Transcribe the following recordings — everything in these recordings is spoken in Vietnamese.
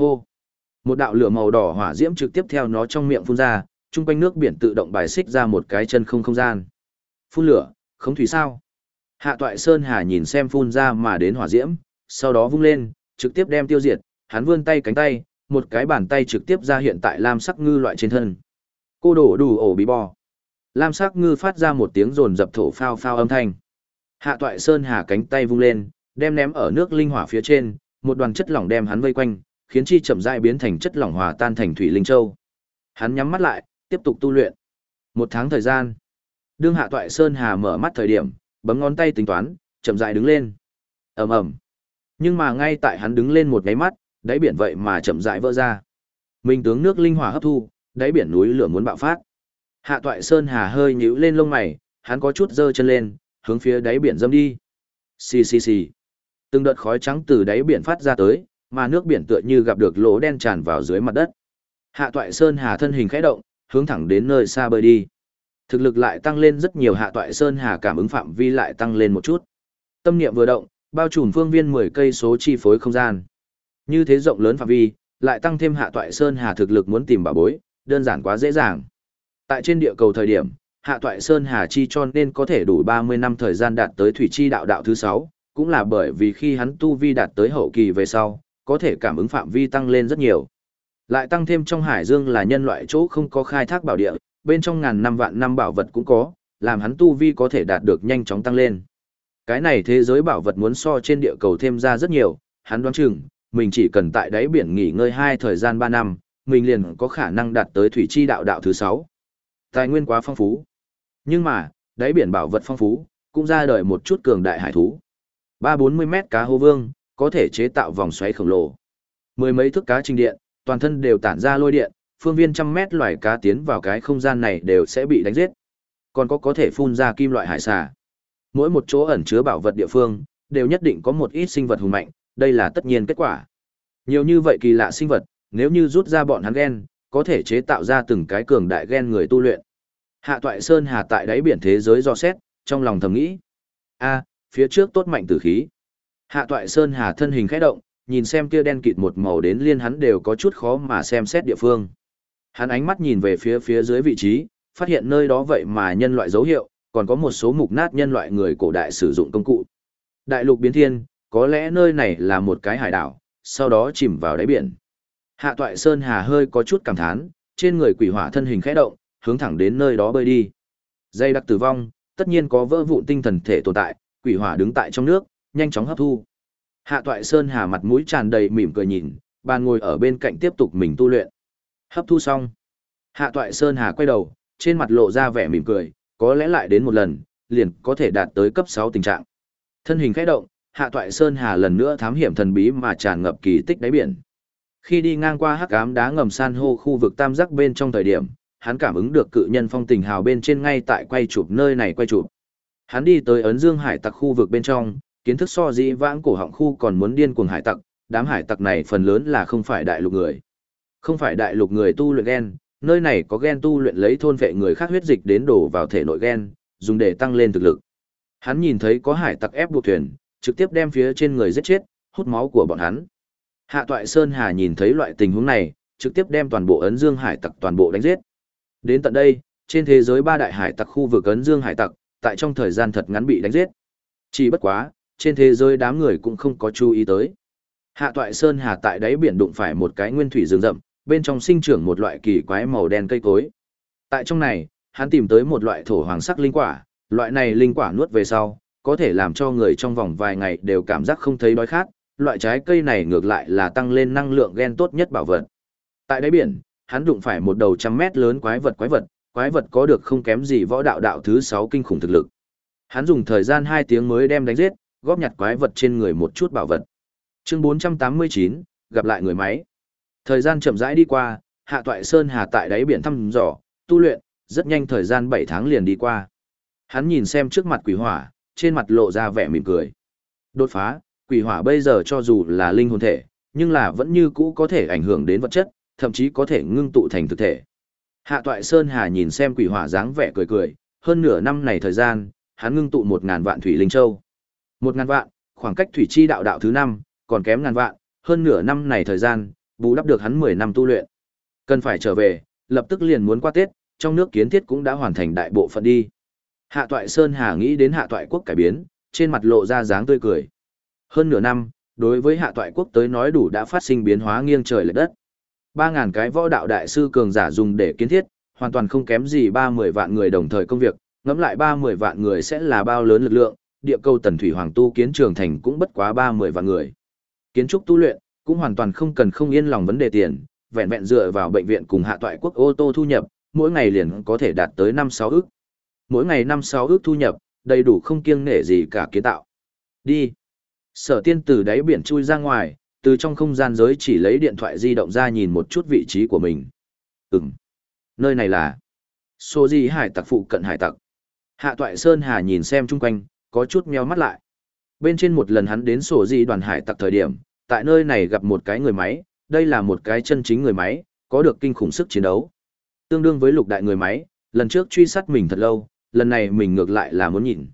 Hô! Một đạo lửa màu đỏ hỏa diễm trực tiếp theo nó trong miệng phun ra, chung quanh nước biển tự động bài xích ra một cái chân không không gian. Phun lửa, không thủy sao? Hạ toại Sơn Hà nhìn xem phun ra mà đến hỏa diễm, sau đó vung lên, trực tiếp đem tiêu diệt, hắn vươn tay cánh tay, một cái bàn tay trực tiếp ra hiện tại lam sắc ngư loại trên thân. Cô đổ đủ ổ bí bò. Lam sắc ngư phát ra một tiếng rồn dập thổ phao phao âm thanh. Hạ toại Sơn Hà cánh tay vung lên, đem ném ở nước linh hỏa phía trên, một đoàn chất lỏng đem hắn vây quanh, khiến chi chậm rãi biến thành chất lỏng hòa tan thành thủy linh châu. Hắn nhắm mắt lại, tiếp tục tu luyện. Một tháng thời gian. Đương Hạ toại Sơn Hà mở mắt thời điểm, bấm ngón tay tính toán, chậm rãi đứng lên. Ầm ầm. Nhưng mà ngay tại hắn đứng lên một cái mắt, đáy biển vậy mà chậm rãi vỡ ra. Minh tướng nước linh hỏa hấp thu, đáy biển núi lửa muốn bạo phát. Hạ toại Sơn Hà hơi nhíu lên lông mày, hắn có chút giơ chân lên, hướng phía đáy biển dâm đi. Xì xì xì. Từng đợt khói trắng từ đáy biển phát ra tới, mà nước biển tựa như gặp được lỗ đen tràn vào dưới mặt đất. Hạ toại Sơn Hà thân hình khẽ động, hướng thẳng đến nơi xa bơi đi. Thực lực lại tăng lên rất nhiều hạ toại Sơn Hà cảm ứng phạm vi lại tăng lên một chút. Tâm niệm vừa động, bao trùm phương viên 10 cây số chi phối không gian. Như thế rộng lớn phạm vi, lại tăng thêm hạ toại Sơn Hà thực lực muốn tìm bảo bối, đơn giản quá dễ dàng. Tại trên địa cầu thời điểm, hạ toại Sơn Hà chi cho nên có thể đủ 30 năm thời gian đạt tới thủy chi đạo đạo thứ 6, cũng là bởi vì khi hắn tu vi đạt tới hậu kỳ về sau, có thể cảm ứng phạm vi tăng lên rất nhiều. Lại tăng thêm trong hải dương là nhân loại chỗ không có khai thác bảo địa, bên trong ngàn năm vạn năm bảo vật cũng có, làm hắn tu vi có thể đạt được nhanh chóng tăng lên. Cái này thế giới bảo vật muốn so trên địa cầu thêm ra rất nhiều, hắn đoán chừng, mình chỉ cần tại đáy biển nghỉ ngơi hai thời gian 3 năm, mình liền có khả năng đạt tới thủy chi đạo đạo thứ 6. Tài nguyên quá phong phú. Nhưng mà, đáy biển bảo vật phong phú, cũng ra đời một chút cường đại hải thú. 3-40 mét cá hô vương, có thể chế tạo vòng xoáy khổng lồ. Mười mấy thước cá trình điện, toàn thân đều tản ra lôi điện, phương viên trăm mét loài cá tiến vào cái không gian này đều sẽ bị đánh giết. Còn có có thể phun ra kim loại hải xà. Mỗi một chỗ ẩn chứa bảo vật địa phương, đều nhất định có một ít sinh vật hùng mạnh, đây là tất nhiên kết quả. Nhiều như vậy kỳ lạ sinh vật, nếu như rút ra bọn hắn gen, có thể chế tạo ra từng cái cường đại gen người tu luyện. Hạ Toại Sơn hà tại đáy biển thế giới do xét, trong lòng thầm nghĩ. a phía trước tốt mạnh tử khí. Hạ Toại Sơn hà thân hình khẽ động, nhìn xem kia đen kịt một màu đến liên hắn đều có chút khó mà xem xét địa phương. Hắn ánh mắt nhìn về phía phía dưới vị trí, phát hiện nơi đó vậy mà nhân loại dấu hiệu, còn có một số mục nát nhân loại người cổ đại sử dụng công cụ. Đại lục biến thiên, có lẽ nơi này là một cái hải đảo, sau đó chìm vào đáy biển. Hạ toại Sơn Hà hơi có chút cảm thán, trên người quỷ hỏa thân hình khẽ động, hướng thẳng đến nơi đó bơi đi. Dây đặc tử vong, tất nhiên có vỡ vụn tinh thần thể tồn tại, quỷ hỏa đứng tại trong nước, nhanh chóng hấp thu. Hạ toại Sơn Hà mặt mũi tràn đầy mỉm cười nhìn, bàn ngồi ở bên cạnh tiếp tục mình tu luyện. Hấp thu xong. Hạ toại Sơn Hà quay đầu, trên mặt lộ ra vẻ mỉm cười, có lẽ lại đến một lần, liền có thể đạt tới cấp 6 tình trạng. Thân hình khẽ động, Hạ toại Sơn Hà lần nữa thám hiểm thần bí mà tràn ngập kỳ tích đáy biển. Khi đi ngang qua hắc ám đá ngầm san hô khu vực tam giác bên trong thời điểm, hắn cảm ứng được cự nhân phong tình hào bên trên ngay tại quay chụp nơi này quay chụp. Hắn đi tới ấn dương hải tặc khu vực bên trong, kiến thức so dĩ vãng cổ họng khu còn muốn điên cuồng hải tặc, đám hải tặc này phần lớn là không phải đại lục người. Không phải đại lục người tu luyện gen, nơi này có gen tu luyện lấy thôn vệ người khác huyết dịch đến đổ vào thể nội gen, dùng để tăng lên thực lực. Hắn nhìn thấy có hải tặc ép buộc thuyền, trực tiếp đem phía trên người giết chết, hút máu của bọn hắn. Hạ Toại Sơn Hà nhìn thấy loại tình huống này, trực tiếp đem toàn bộ ấn dương hải tặc toàn bộ đánh giết. Đến tận đây, trên thế giới ba đại hải tặc khu vực ấn dương hải tặc, tại trong thời gian thật ngắn bị đánh giết. Chỉ bất quá, trên thế giới đám người cũng không có chú ý tới. Hạ Toại Sơn Hà tại đáy biển đụng phải một cái nguyên thủy rừng rậm, bên trong sinh trưởng một loại kỳ quái màu đen cây cối. Tại trong này, hắn tìm tới một loại thổ hoàng sắc linh quả, loại này linh quả nuốt về sau, có thể làm cho người trong vòng vài ngày đều cảm giác không thấy đói khát, loại trái cây này ngược lại là tăng lên năng lượng gen tốt nhất bảo vật. Tại đáy biển, hắn đụng phải một đầu trăm mét lớn quái vật quái vật, quái vật có được không kém gì võ đạo đạo thứ 6 kinh khủng thực lực. Hắn dùng thời gian 2 tiếng mới đem đánh giết, góp nhặt quái vật trên người một chút bảo vật. Chương 489, gặp lại người máy. Thời gian chậm rãi đi qua, Hạ Toại Sơn Hà tại đáy biển thăm dò, tu luyện, rất nhanh thời gian 7 tháng liền đi qua. Hắn nhìn xem trước mặt quỷ hỏa, trên mặt lộ ra vẻ mỉm cười. Đột phá, quỷ hỏa bây giờ cho dù là linh hồn thể, nhưng là vẫn như cũ có thể ảnh hưởng đến vật chất, thậm chí có thể ngưng tụ thành thực thể. Hạ Toại Sơn Hà nhìn xem quỷ hỏa dáng vẻ cười cười, hơn nửa năm này thời gian, hắn ngưng tụ một ngàn vạn thủy linh châu. Một ngàn vạn, khoảng cách thủy chi đạo đạo thứ năm, còn kém ngàn vạn, hơn nửa năm này thời gian, bù đắp được hắn 10 năm tu luyện. Cần phải trở về, lập tức liền muốn qua Tết, trong nước kiến thiết cũng đã hoàn thành đại bộ phận đi. Hạ Toại Sơn Hà nghĩ đến Hạ Toại Quốc cải biến, trên mặt lộ ra dáng tươi cười. Hơn nửa năm, đối với Hạ Toại Quốc tới nói đủ đã phát sinh biến hóa nghiêng trời lệch đất. 3000 cái võ đạo đại sư cường giả dùng để kiến thiết, hoàn toàn không kém gì 30 vạn người đồng thời công việc, ngẫm lại 30 vạn người sẽ là bao lớn lực lượng, địa cầu Tần Thủy Hoàng tu kiến trường thành cũng bất quá 30 vạn người. Kiến trúc tu luyện cũng hoàn toàn không cần không yên lòng vấn đề tiền, vẹn vẹn dựa vào bệnh viện cùng hạ toại quốc ô tô thu nhập, mỗi ngày liền có thể đạt tới 5-6 ức. Mỗi ngày 5-6 ức thu nhập, đầy đủ không kiêng nể gì cả kiến tạo. Đi. Sở tiên từ đáy biển chui ra ngoài, từ trong không gian giới chỉ lấy điện thoại di động ra nhìn một chút vị trí của mình. Ừm. Nơi này là... Số gì hải tặc phụ cận hải tặc. Hạ toại Sơn Hà nhìn xem chung quanh, có chút meo mắt lại. Bên trên một lần hắn đến sổ gì đoàn hải tặc thời điểm, tại nơi này gặp một cái người máy, đây là một cái chân chính người máy, có được kinh khủng sức chiến đấu. Tương đương với lục đại người máy, lần trước truy sát mình thật lâu, lần này mình ngược lại là muốn nhìn.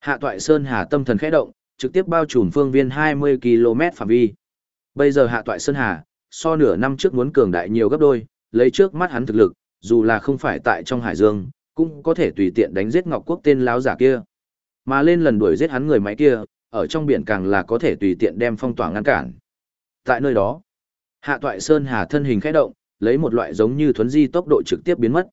Hạ toại Sơn Hà tâm thần khẽ động, trực tiếp bao trùm phương viên 20 km phạm vi. Bây giờ hạ toại Sơn Hà, so nửa năm trước muốn cường đại nhiều gấp đôi, lấy trước mắt hắn thực lực, dù là không phải tại trong hải dương, cũng có thể tùy tiện đánh giết Ngọc Quốc tên láo giả kia. Mà lên lần đuổi giết hắn người máy kia, ở trong biển càng là có thể tùy tiện đem phong tỏa ngăn cản. Tại nơi đó, Hạ Toại Sơn Hà thân hình khẽ động, lấy một loại giống như thuấn di tốc độ trực tiếp biến mất.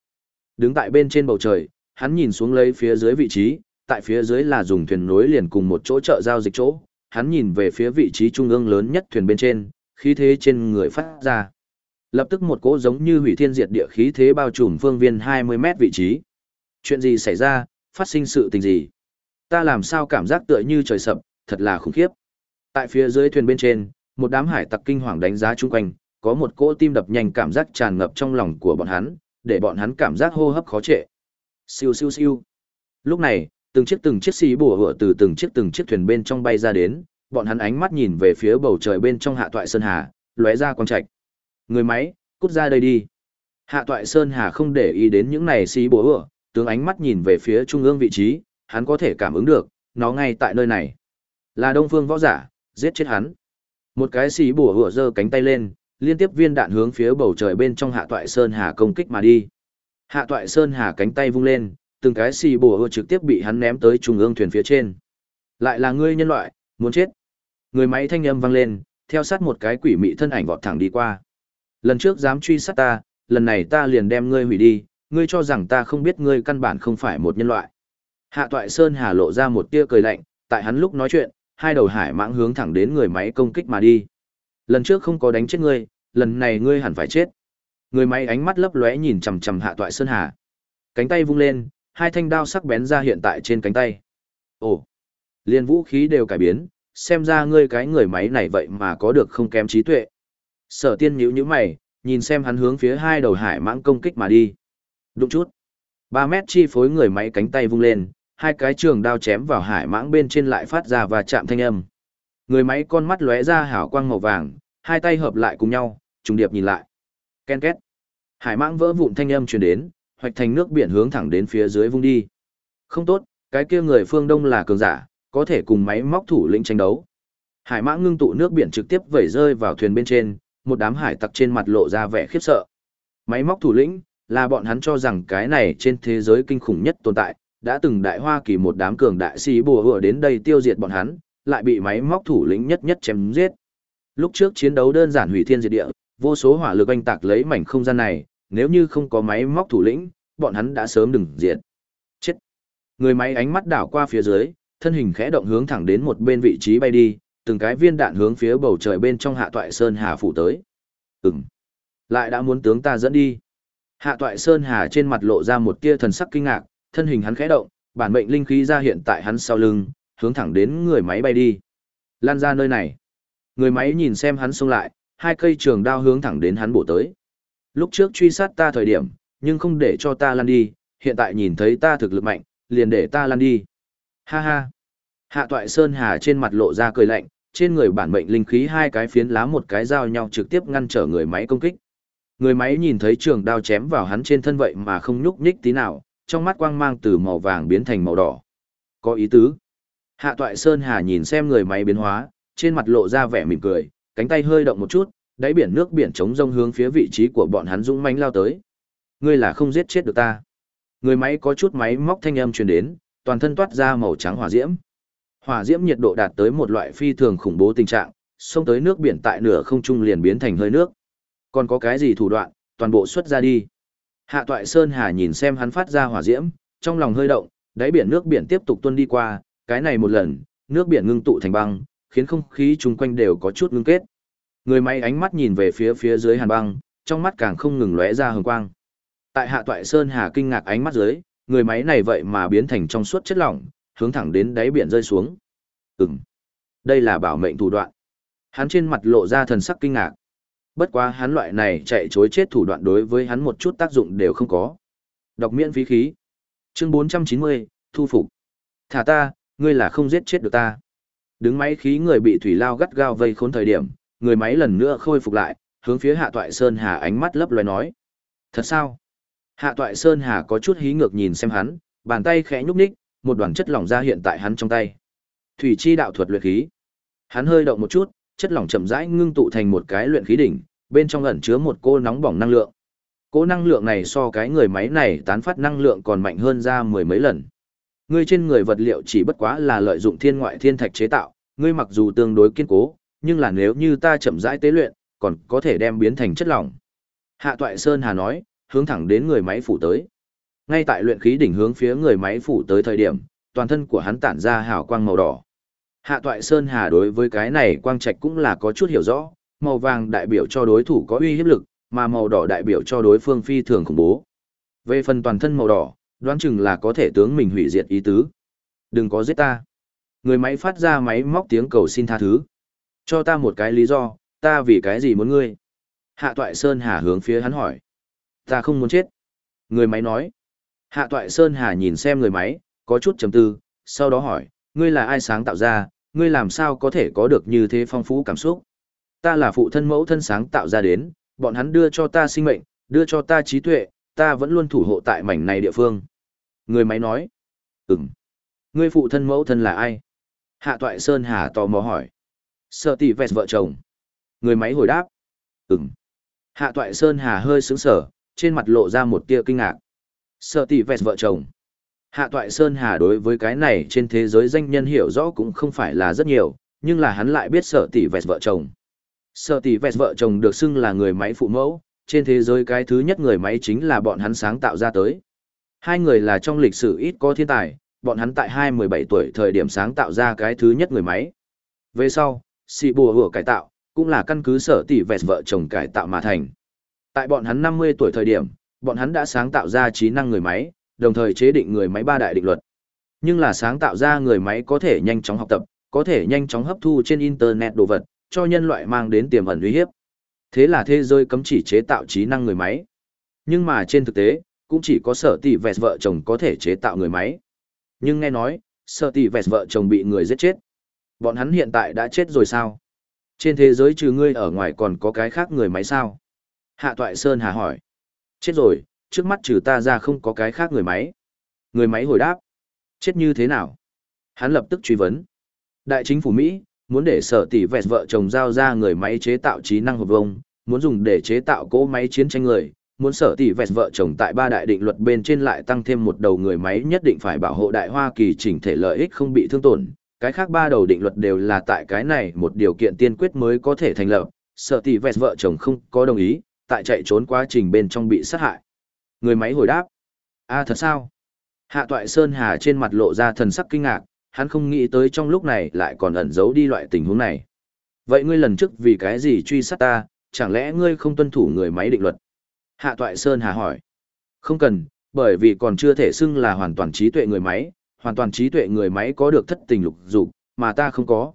Đứng tại bên trên bầu trời, hắn nhìn xuống lấy phía dưới vị trí, tại phía dưới là dùng thuyền nối liền cùng một chỗ chợ giao dịch chỗ, hắn nhìn về phía vị trí trung ương lớn nhất thuyền bên trên, khí thế trên người phát ra. Lập tức một cỗ giống như hủy thiên diệt địa khí thế bao trùm phương viên 20 mét vị trí. Chuyện gì xảy ra, phát sinh sự tình gì? Ta làm sao cảm giác tựa như trời sập, thật là khủng khiếp. Tại phía dưới thuyền bên trên, một đám hải tặc kinh hoàng đánh giá chung quanh, có một cỗ tim đập nhanh cảm giác tràn ngập trong lòng của bọn hắn, để bọn hắn cảm giác hô hấp khó trệ. Siêu siêu siêu. Lúc này, từng chiếc từng chiếc xì bùa hựa từ từng chiếc từng chiếc thuyền bên trong bay ra đến, bọn hắn ánh mắt nhìn về phía bầu trời bên trong hạ toại sơn hà, lóe ra quang trạch. Người máy, cút ra đây đi. Hạ toại sơn hà không để ý đến những này xì bùa hựa, tướng ánh mắt nhìn về phía trung ương vị trí, hắn có thể cảm ứng được, nó ngay tại nơi này. Là đông phương võ giả, giết chết hắn. Một cái xì bùa hựa giơ cánh tay lên, liên tiếp viên đạn hướng phía bầu trời bên trong hạ toại sơn hà công kích mà đi. Hạ toại sơn hà cánh tay vung lên, từng cái xì bùa hựa trực tiếp bị hắn ném tới trung ương thuyền phía trên. Lại là ngươi nhân loại, muốn chết. Người máy thanh âm vang lên, theo sát một cái quỷ mị thân ảnh vọt thẳng đi qua. Lần trước dám truy sát ta, lần này ta liền đem ngươi hủy đi, ngươi cho rằng ta không biết ngươi căn bản không phải một nhân loại. Hạ toại Sơn Hà lộ ra một tia cười lạnh, tại hắn lúc nói chuyện, hai đầu hải mãng hướng thẳng đến người máy công kích mà đi. Lần trước không có đánh chết ngươi, lần này ngươi hẳn phải chết. Người máy ánh mắt lấp lóe nhìn chằm chằm Hạ toại Sơn Hà. Cánh tay vung lên, hai thanh đao sắc bén ra hiện tại trên cánh tay. Ồ, liền vũ khí đều cải biến, xem ra ngươi cái người máy này vậy mà có được không kém trí tuệ. Sở tiên nhíu nhíu mày, nhìn xem hắn hướng phía hai đầu hải mãng công kích mà đi. Đụng chút. ba mét chi phối người máy cánh tay vung lên, hai cái trường đao chém vào hải mãng bên trên lại phát ra và chạm thanh âm. Người máy con mắt lóe ra hào quang màu vàng, hai tay hợp lại cùng nhau, trùng điệp nhìn lại. Ken két. Hải mãng vỡ vụn thanh âm truyền đến, hoạch thành nước biển hướng thẳng đến phía dưới vung đi. Không tốt, cái kia người phương Đông là cường giả, có thể cùng máy móc thủ lĩnh tranh đấu. Hải mãng ngưng tụ nước biển trực tiếp vẩy rơi vào thuyền bên trên, một đám hải tặc trên mặt lộ ra vẻ khiếp sợ. Máy móc thủ lĩnh, là bọn hắn cho rằng cái này trên thế giới kinh khủng nhất tồn tại, đã từng đại hoa kỳ một đám cường đại sĩ bùa hựa đến đây tiêu diệt bọn hắn, lại bị máy móc thủ lĩnh nhất nhất chém giết. Lúc trước chiến đấu đơn giản hủy thiên diệt địa, vô số hỏa lực anh tạc lấy mảnh không gian này, nếu như không có máy móc thủ lĩnh, bọn hắn đã sớm đừng diệt. Chết. Người máy ánh mắt đảo qua phía dưới, thân hình khẽ động hướng thẳng đến một bên vị trí bay đi, từng cái viên đạn hướng phía bầu trời bên trong hạ toại sơn hà phủ tới. Ừm. Lại đã muốn tướng ta dẫn đi. Hạ toại sơn hà trên mặt lộ ra một tia thần sắc kinh ngạc, thân hình hắn khẽ động, bản mệnh linh khí ra hiện tại hắn sau lưng, hướng thẳng đến người máy bay đi. Lan ra nơi này. Người máy nhìn xem hắn xông lại, hai cây trường đao hướng thẳng đến hắn bổ tới. Lúc trước truy sát ta thời điểm, nhưng không để cho ta lăn đi, hiện tại nhìn thấy ta thực lực mạnh, liền để ta lăn đi. Ha ha. Hạ toại Sơn Hà trên mặt lộ ra cười lạnh, trên người bản mệnh linh khí hai cái phiến lá một cái dao nhau trực tiếp ngăn trở người máy công kích. Người máy nhìn thấy trường đao chém vào hắn trên thân vậy mà không nhúc nhích tí nào, trong mắt quang mang từ màu vàng biến thành màu đỏ. Có ý tứ. Hạ toại Sơn Hà nhìn xem người máy biến hóa, trên mặt lộ ra vẻ mỉm cười, cánh tay hơi động một chút, đáy biển nước biển trống rông hướng phía vị trí của bọn hắn dũng mãnh lao tới. Ngươi là không giết chết được ta. Người máy có chút máy móc thanh âm truyền đến, toàn thân toát ra màu trắng hỏa diễm. Hỏa diễm nhiệt độ đạt tới một loại phi thường khủng bố tình trạng, xông tới nước biển tại nửa không trung liền biến thành hơi nước. Còn có cái gì thủ đoạn, toàn bộ xuất ra đi. Hạ Toại Sơn Hà nhìn xem hắn phát ra hỏa diễm, trong lòng hơi động, đáy biển nước biển tiếp tục tuôn đi qua, cái này một lần, nước biển ngưng tụ thành băng, khiến không khí chung quanh đều có chút ngưng kết. Người máy ánh mắt nhìn về phía phía dưới hàn băng, trong mắt càng không ngừng lóe ra hừng quang. Tại Hạ Toại Sơn Hà kinh ngạc ánh mắt dưới, người máy này vậy mà biến thành trong suốt chất lỏng, hướng thẳng đến đáy biển rơi xuống. Ừm, đây là bảo mệnh thủ đoạn. Hắn trên mặt lộ ra thần sắc kinh ngạc. Bất quá hắn loại này chạy chối chết thủ đoạn đối với hắn một chút tác dụng đều không có. Đọc miễn phí khí. Chương 490, thu phục. Thả ta, ngươi là không giết chết được ta. Đứng máy khí người bị thủy lao gắt gao vây khốn thời điểm, người máy lần nữa khôi phục lại, hướng phía Hạ Toại Sơn Hà ánh mắt lấp loé nói. Thật sao? Hạ Toại Sơn Hà có chút hí ngược nhìn xem hắn, bàn tay khẽ nhúc nhích, một đoàn chất lỏng ra hiện tại hắn trong tay. Thủy chi đạo thuật luyện khí. Hắn hơi động một chút, chất lỏng chậm rãi ngưng tụ thành một cái luyện khí đỉnh, bên trong ẩn chứa một cô nóng bỏng năng lượng. Cô năng lượng này so cái người máy này tán phát năng lượng còn mạnh hơn ra mười mấy lần. Ngươi trên người vật liệu chỉ bất quá là lợi dụng thiên ngoại thiên thạch chế tạo, ngươi mặc dù tương đối kiên cố, nhưng là nếu như ta chậm rãi tế luyện, còn có thể đem biến thành chất lỏng. Hạ Toại Sơn Hà nói, hướng thẳng đến người máy phủ tới. Ngay tại luyện khí đỉnh hướng phía người máy phủ tới thời điểm, toàn thân của hắn tản ra hào quang màu đỏ. Hạ Toại Sơn Hà đối với cái này quang trạch cũng là có chút hiểu rõ, màu vàng đại biểu cho đối thủ có uy hiếp lực, mà màu đỏ đại biểu cho đối phương phi thường khủng bố. Về phần toàn thân màu đỏ, đoán chừng là có thể tướng mình hủy diệt ý tứ. Đừng có giết ta. Người máy phát ra máy móc tiếng cầu xin tha thứ. Cho ta một cái lý do, ta vì cái gì muốn ngươi? Hạ Toại Sơn Hà hướng phía hắn hỏi. Ta không muốn chết. Người máy nói. Hạ Toại Sơn Hà nhìn xem người máy, có chút trầm tư, sau đó hỏi, ngươi là ai sáng tạo ra, ngươi làm sao có thể có được như thế phong phú cảm xúc? Ta là phụ thân mẫu thân sáng tạo ra đến, bọn hắn đưa cho ta sinh mệnh, đưa cho ta trí tuệ, ta vẫn luôn thủ hộ tại mảnh này địa phương. Người máy nói, ừm. Ngươi phụ thân mẫu thân là ai? Hạ Toại Sơn Hà tò mò hỏi. Sợ tỷ vẹt vợ chồng. Người máy hồi đáp, ừm. Hạ Toại Sơn Hà hơi sững sở, trên mặt lộ ra một tia kinh ngạc. Sợ tỷ vẹt vợ chồng. Hạ Toại Sơn Hà đối với cái này trên thế giới danh nhân hiểu rõ cũng không phải là rất nhiều, nhưng là hắn lại biết sợ tỷ vẹt vợ chồng. Sợ tỷ vẹt vợ chồng được xưng là người máy phụ mẫu, trên thế giới cái thứ nhất người máy chính là bọn hắn sáng tạo ra tới. Hai người là trong lịch sử ít có thiên tài, bọn hắn tại hai mười bảy tuổi thời điểm sáng tạo ra cái thứ nhất người máy. Về sau, xì bùa hủa cải tạo, cũng là căn cứ sở tỷ vẹt vợ chồng cải tạo mà thành. Tại bọn hắn năm mươi tuổi thời điểm, bọn hắn đã sáng tạo ra trí năng người máy, đồng thời chế định người máy ba đại định luật. Nhưng là sáng tạo ra người máy có thể nhanh chóng học tập, có thể nhanh chóng hấp thu trên internet đồ vật, cho nhân loại mang đến tiềm ẩn uy hiếp. Thế là thế giới cấm chỉ chế tạo trí năng người máy. Nhưng mà trên thực tế, cũng chỉ có sở tỷ vẹt vợ chồng có thể chế tạo người máy. Nhưng nghe nói, sở tỷ vẹt vợ chồng bị người giết chết. Bọn hắn hiện tại đã chết rồi sao? Trên thế giới trừ ngươi ở ngoài còn có cái khác người máy sao? Hạ Toại Sơn hà hỏi. Chết rồi, trước mắt trừ ta ra không có cái khác người máy. Người máy hồi đáp. Chết như thế nào? Hắn lập tức truy vấn. Đại chính phủ Mỹ, muốn để sở tỷ vẹt vợ chồng giao ra người máy chế tạo trí năng hộp vông, muốn dùng để chế tạo cỗ máy chiến tranh người, muốn sở tỷ vẹt vợ chồng tại ba đại định luật bên trên lại tăng thêm một đầu người máy nhất định phải bảo hộ đại Hoa Kỳ chỉnh thể lợi ích không bị thương tổn. Cái khác ba đầu định luật đều là tại cái này một điều kiện tiên quyết mới có thể thành lập, sở tỷ vẹt vợ chồng không có đồng ý, tại chạy trốn quá trình bên trong bị sát hại. Người máy hồi đáp. a thật sao? Hạ toại Sơn Hà trên mặt lộ ra thần sắc kinh ngạc, hắn không nghĩ tới trong lúc này lại còn ẩn giấu đi loại tình huống này. Vậy ngươi lần trước vì cái gì truy sát ta, chẳng lẽ ngươi không tuân thủ người máy định luật? Hạ toại Sơn Hà hỏi. Không cần, bởi vì còn chưa thể xưng là hoàn toàn trí tuệ người máy, hoàn toàn trí tuệ người máy có được thất tình lục dục, mà ta không có.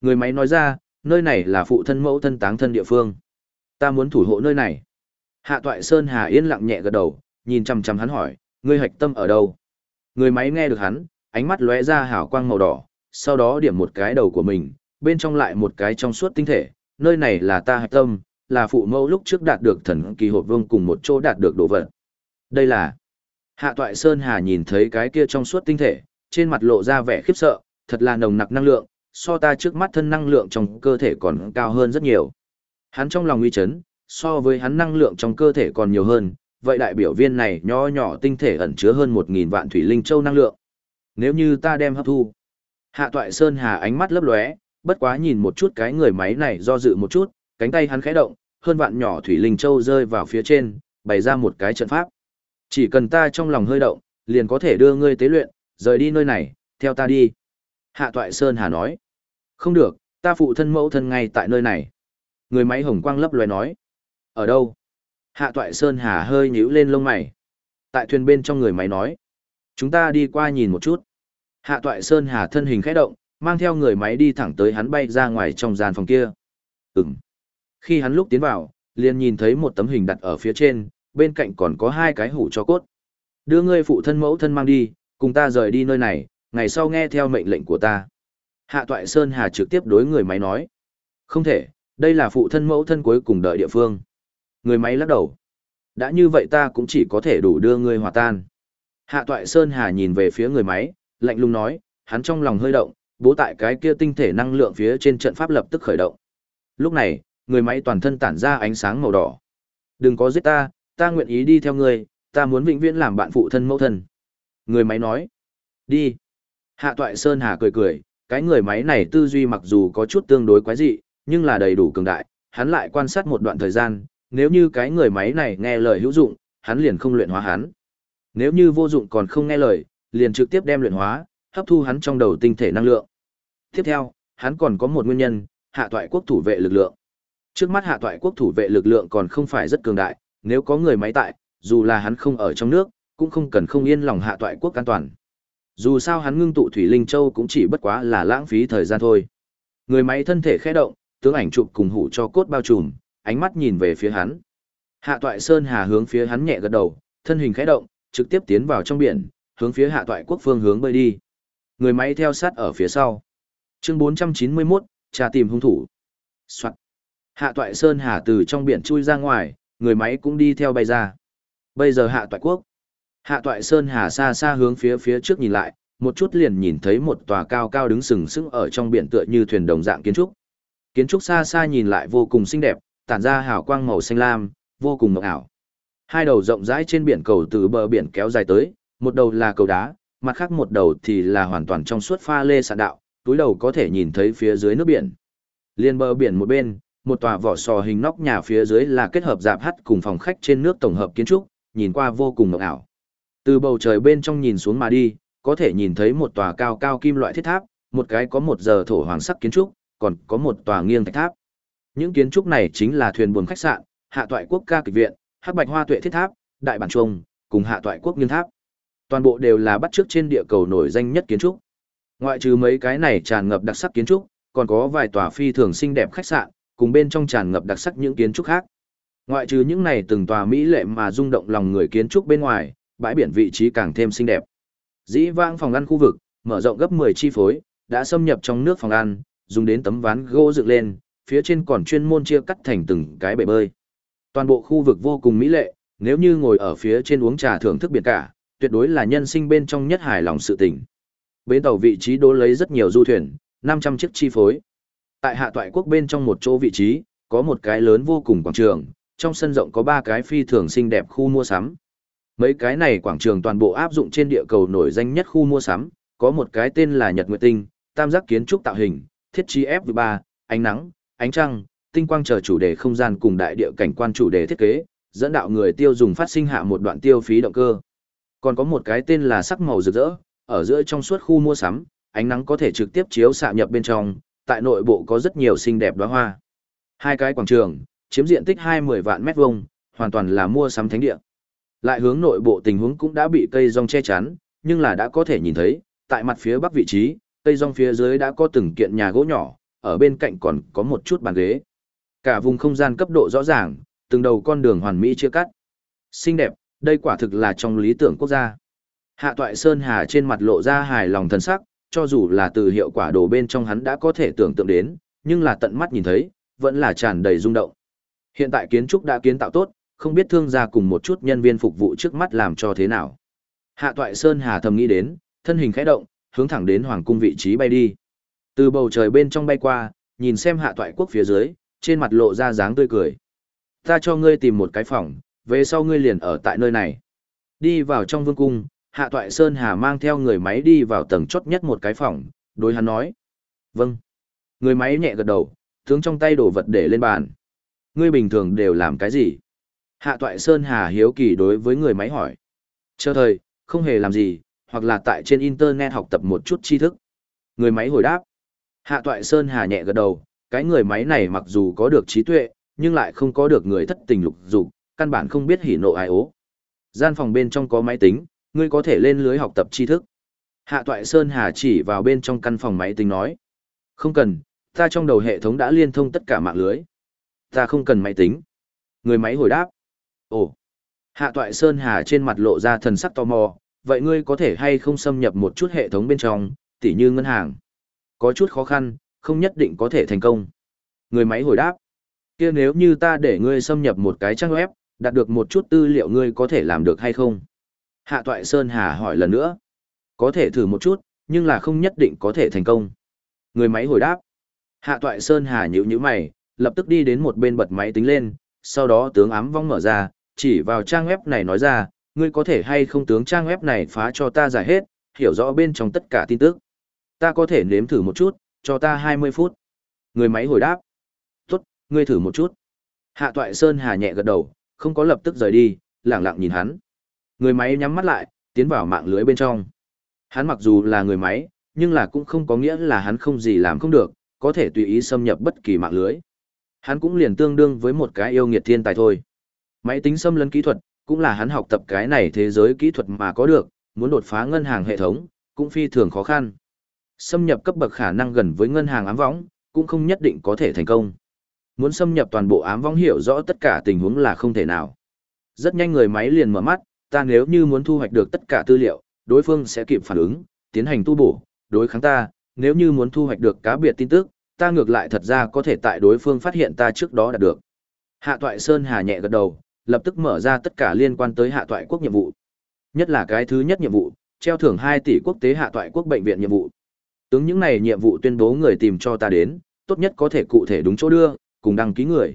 Người máy nói ra, nơi này là phụ thân mẫu thân táng thân địa phương. Ta muốn thủ hộ nơi này. Hạ toại Sơn Hà yên lặng nhẹ gật đầu, nhìn chăm chăm hắn hỏi, ngươi hạch tâm ở đâu? Người máy nghe được hắn, ánh mắt lóe ra hào quang màu đỏ, sau đó điểm một cái đầu của mình, bên trong lại một cái trong suốt tinh thể, nơi này là ta hạch tâm, là phụ mẫu lúc trước đạt được thần kỳ hộp vương cùng một chỗ đạt được đồ vật. Đây là Hạ Toại Sơn Hà nhìn thấy cái kia trong suốt tinh thể, trên mặt lộ ra vẻ khiếp sợ, thật là nồng nặc năng lượng, so ta trước mắt thân năng lượng trong cơ thể còn cao hơn rất nhiều. Hắn trong lòng uy chấn, so với hắn năng lượng trong cơ thể còn nhiều hơn, vậy đại biểu viên này nho nhỏ tinh thể ẩn chứa hơn 1.000 vạn thủy linh châu năng lượng. Nếu như ta đem hấp thu. Hạ toại Sơn Hà ánh mắt lấp lóe, bất quá nhìn một chút cái người máy này do dự một chút, cánh tay hắn khẽ động, hơn vạn nhỏ thủy linh châu rơi vào phía trên, bày ra một cái trận pháp. Chỉ cần ta trong lòng hơi động, liền có thể đưa ngươi tế luyện, rời đi nơi này, theo ta đi. Hạ toại Sơn Hà nói. Không được, ta phụ thân mẫu thân ngay tại nơi này. Người máy hồng quang lấp lóe nói. Ở đâu? Hạ toại Sơn Hà hơi nhíu lên lông mày. Tại thuyền bên trong người máy nói. Chúng ta đi qua nhìn một chút. Hạ toại Sơn Hà thân hình khẽ động, mang theo người máy đi thẳng tới hắn bay ra ngoài trong gian phòng kia. Ừm. Khi hắn lúc tiến vào, liền nhìn thấy một tấm hình đặt ở phía trên, bên cạnh còn có hai cái hủ cho cốt. Đưa ngươi phụ thân mẫu thân mang đi, cùng ta rời đi nơi này, ngày sau nghe theo mệnh lệnh của ta. Hạ toại Sơn Hà trực tiếp đối người máy nói. Không thể, đây là phụ thân mẫu thân cuối cùng đợi địa phương. Người máy lắc đầu. Đã như vậy ta cũng chỉ có thể đủ đưa ngươi hòa tan. Hạ toại Sơn Hà nhìn về phía người máy, lạnh lùng nói, hắn trong lòng hơi động, bố tại cái kia tinh thể năng lượng phía trên trận pháp lập tức khởi động. Lúc này, người máy toàn thân tản ra ánh sáng màu đỏ. Đừng có giết ta, ta nguyện ý đi theo ngươi, ta muốn vĩnh viễn làm bạn phụ thân mẫu thân. Người máy nói, đi. Hạ toại Sơn Hà cười cười, cái người máy này tư duy mặc dù có chút tương đối quái dị, nhưng là đầy đủ cường đại, hắn lại quan sát một đoạn thời gian, nếu như cái người máy này nghe lời hữu dụng, hắn liền không luyện hóa hắn. Nếu như vô dụng còn không nghe lời, liền trực tiếp đem luyện hóa, hấp thu hắn trong đầu tinh thể năng lượng. Tiếp theo, hắn còn có một nguyên nhân, hạ toại quốc thủ vệ lực lượng. Trước mắt hạ toại quốc thủ vệ lực lượng còn không phải rất cường đại, nếu có người máy tại, dù là hắn không ở trong nước, cũng không cần không yên lòng hạ toại quốc an toàn. Dù sao hắn ngưng tụ thủy linh châu cũng chỉ bất quá là lãng phí thời gian thôi. Người máy thân thể khẽ động, tướng ảnh chụp cùng hủ cho cốt bao trùm, ánh mắt nhìn về phía hắn. Hạ toại Sơn Hà hướng phía hắn nhẹ gật đầu, thân hình khẽ động, trực tiếp tiến vào trong biển, hướng phía hạ toại quốc phương hướng bơi đi. Người máy theo sát ở phía sau. Chương 491, trà tìm hung thủ. Soạn. Hạ toại Sơn Hà từ trong biển chui ra ngoài, người máy cũng đi theo bay ra. Bây giờ hạ toại quốc. Hạ toại Sơn Hà xa xa hướng phía phía trước nhìn lại, một chút liền nhìn thấy một tòa cao cao đứng sừng sững ở trong biển tựa như thuyền đồng dạng kiến trúc. Kiến trúc xa xa nhìn lại vô cùng xinh đẹp, tản ra hào quang màu xanh lam, vô cùng mộng ảo. Hai đầu rộng rãi trên biển cầu từ bờ biển kéo dài tới, một đầu là cầu đá, mặt khác một đầu thì là hoàn toàn trong suốt pha lê sạn đạo, túi đầu có thể nhìn thấy phía dưới nước biển. Liên bờ biển một bên, một tòa vỏ sò hình nóc nhà phía dưới là kết hợp dạp hắt cùng phòng khách trên nước tổng hợp kiến trúc, nhìn qua vô cùng mộng ảo. Từ bầu trời bên trong nhìn xuống mà đi, có thể nhìn thấy một tòa cao cao kim loại thiết tháp, một cái có một giờ thổ hoàng sắc kiến trúc, còn có một tòa nghiêng thạch tháp. Những kiến trúc này chính là thuyền buồm khách sạn, hạ toại quốc ca kịch viện, hắc bạch hoa tuệ thiết tháp, đại bản trung, cùng hạ toại quốc nghiêng tháp. Toàn bộ đều là bắt trước trên địa cầu nổi danh nhất kiến trúc. Ngoại trừ mấy cái này tràn ngập đặc sắc kiến trúc, còn có vài tòa phi thường xinh đẹp khách sạn, cùng bên trong tràn ngập đặc sắc những kiến trúc khác. Ngoại trừ những này từng tòa mỹ lệ mà rung động lòng người kiến trúc bên ngoài, bãi biển vị trí càng thêm xinh đẹp. Dĩ vãng phòng ăn khu vực, mở rộng gấp 10 chi phối, đã xâm nhập trong nước phòng ăn, dùng đến tấm ván gỗ dựng lên, phía trên còn chuyên môn chia cắt thành từng cái bể bơi. Toàn bộ khu vực vô cùng mỹ lệ, nếu như ngồi ở phía trên uống trà thưởng thức biển cả, tuyệt đối là nhân sinh bên trong nhất hài lòng sự tình. Bến tàu vị trí đố lấy rất nhiều du thuyền, 500 chiếc chi phối. Tại hạ toại quốc bên trong một chỗ vị trí, có một cái lớn vô cùng quảng trường, trong sân rộng có ba cái phi thường xinh đẹp khu mua sắm. Mấy cái này quảng trường toàn bộ áp dụng trên địa cầu nổi danh nhất khu mua sắm, có một cái tên là Nhật Nguyệt Tinh, tam giác kiến trúc tạo hình, thiết trí F3, ánh nắng, ánh trăng, tinh quang chờ chủ đề không gian cùng đại địa cảnh quan chủ đề thiết kế, dẫn đạo người tiêu dùng phát sinh hạ một đoạn tiêu phí động cơ. Còn có một cái tên là sắc màu rực rỡ, ở giữa trong suốt khu mua sắm, ánh nắng có thể trực tiếp chiếu xạ nhập bên trong, tại nội bộ có rất nhiều xinh đẹp đóa hoa. Hai cái quảng trường, chiếm diện tích 20 vạn mét vuông, hoàn toàn là mua sắm thánh địa. Lại hướng nội bộ tình huống cũng đã bị cây rong che chắn, nhưng là đã có thể nhìn thấy, tại mặt phía bắc vị trí, cây rong phía dưới đã có từng kiện nhà gỗ nhỏ, ở bên cạnh còn có một chút bàn ghế. Cả vùng không gian cấp độ rõ ràng, từng đầu con đường hoàn mỹ chia cắt. Xinh đẹp, đây quả thực là trong lý tưởng quốc gia. Hạ toại Sơn Hà trên mặt lộ ra hài lòng thần sắc, cho dù là từ hiệu quả đồ bên trong hắn đã có thể tưởng tượng đến, nhưng là tận mắt nhìn thấy, vẫn là tràn đầy rung động. Hiện tại kiến trúc đã kiến tạo tốt, không biết thương gia cùng một chút nhân viên phục vụ trước mắt làm cho thế nào. Hạ toại Sơn Hà thầm nghĩ đến, thân hình khẽ động, hướng thẳng đến hoàng cung vị trí bay đi. Từ bầu trời bên trong bay qua, nhìn xem hạ toại quốc phía dưới, trên mặt lộ ra dáng tươi cười. Ta cho ngươi tìm một cái phòng, về sau ngươi liền ở tại nơi này. Đi vào trong vương cung, Hạ Toại Sơn Hà mang theo người máy đi vào tầng chốt nhất một cái phòng, đối hắn nói. Vâng. Người máy nhẹ gật đầu, tướng trong tay đổ vật để lên bàn. Ngươi bình thường đều làm cái gì? Hạ Toại Sơn Hà hiếu kỳ đối với người máy hỏi. Chờ thời, không hề làm gì, hoặc là tại trên Internet học tập một chút tri thức. Người máy hồi đáp. Hạ Toại Sơn Hà nhẹ gật đầu, cái người máy này mặc dù có được trí tuệ, nhưng lại không có được người thất tình lục dục, căn bản không biết hỉ nộ ai ố. Gian phòng bên trong có máy tính, ngươi có thể lên lưới học tập tri thức. Hạ Toại Sơn Hà chỉ vào bên trong căn phòng máy tính nói. Không cần, ta trong đầu hệ thống đã liên thông tất cả mạng lưới. Ta không cần máy tính. Người máy hồi đáp. Ồ. Hạ Toại Sơn Hà trên mặt lộ ra thần sắc tò mò, vậy ngươi có thể hay không xâm nhập một chút hệ thống bên trong, tỉ như ngân hàng. Có chút khó khăn, không nhất định có thể thành công. Người máy hồi đáp. kia nếu như ta để ngươi xâm nhập một cái trang web, đạt được một chút tư liệu ngươi có thể làm được hay không? Hạ Toại Sơn Hà hỏi lần nữa. Có thể thử một chút, nhưng là không nhất định có thể thành công. Người máy hồi đáp. Hạ Toại Sơn Hà nhíu nhíu mày, lập tức đi đến một bên bật máy tính lên, sau đó tướng ám vong mở ra, chỉ vào trang web này nói ra, ngươi có thể hay không tướng trang web này phá cho ta giải hết, hiểu rõ bên trong tất cả tin tức. Ta có thể nếm thử một chút, cho ta 20 phút. Người máy hồi đáp. Tốt, ngươi thử một chút. Hạ Toại Sơn Hà nhẹ gật đầu, không có lập tức rời đi, lẳng lặng nhìn hắn. Người máy nhắm mắt lại, tiến vào mạng lưới bên trong. Hắn mặc dù là người máy, nhưng là cũng không có nghĩa là hắn không gì làm không được, có thể tùy ý xâm nhập bất kỳ mạng lưới. Hắn cũng liền tương đương với một cái yêu nghiệt thiên tài thôi. Máy tính xâm lấn kỹ thuật, cũng là hắn học tập cái này thế giới kỹ thuật mà có được, muốn đột phá ngân hàng hệ thống, cũng phi thường khó khăn. Xâm nhập cấp bậc khả năng gần với ngân hàng ám võng, cũng không nhất định có thể thành công. Muốn xâm nhập toàn bộ ám võng hiểu rõ tất cả tình huống là không thể nào. Rất nhanh người máy liền mở mắt, ta nếu như muốn thu hoạch được tất cả tư liệu, đối phương sẽ kịp phản ứng, tiến hành tu bổ, đối kháng ta, nếu như muốn thu hoạch được cá biệt tin tức, ta ngược lại thật ra có thể tại đối phương phát hiện ta trước đó đạt được. Hạ Toại Sơn Hà nhẹ gật đầu, lập tức mở ra tất cả liên quan tới Hạ Toại quốc nhiệm vụ. Nhất là cái thứ nhất nhiệm vụ, treo thưởng 2 tỷ quốc tế Hạ Toại quốc bệnh viện nhiệm vụ. Tướng những này nhiệm vụ tuyên bố người tìm cho ta đến, tốt nhất có thể cụ thể đúng chỗ đưa, cùng đăng ký người.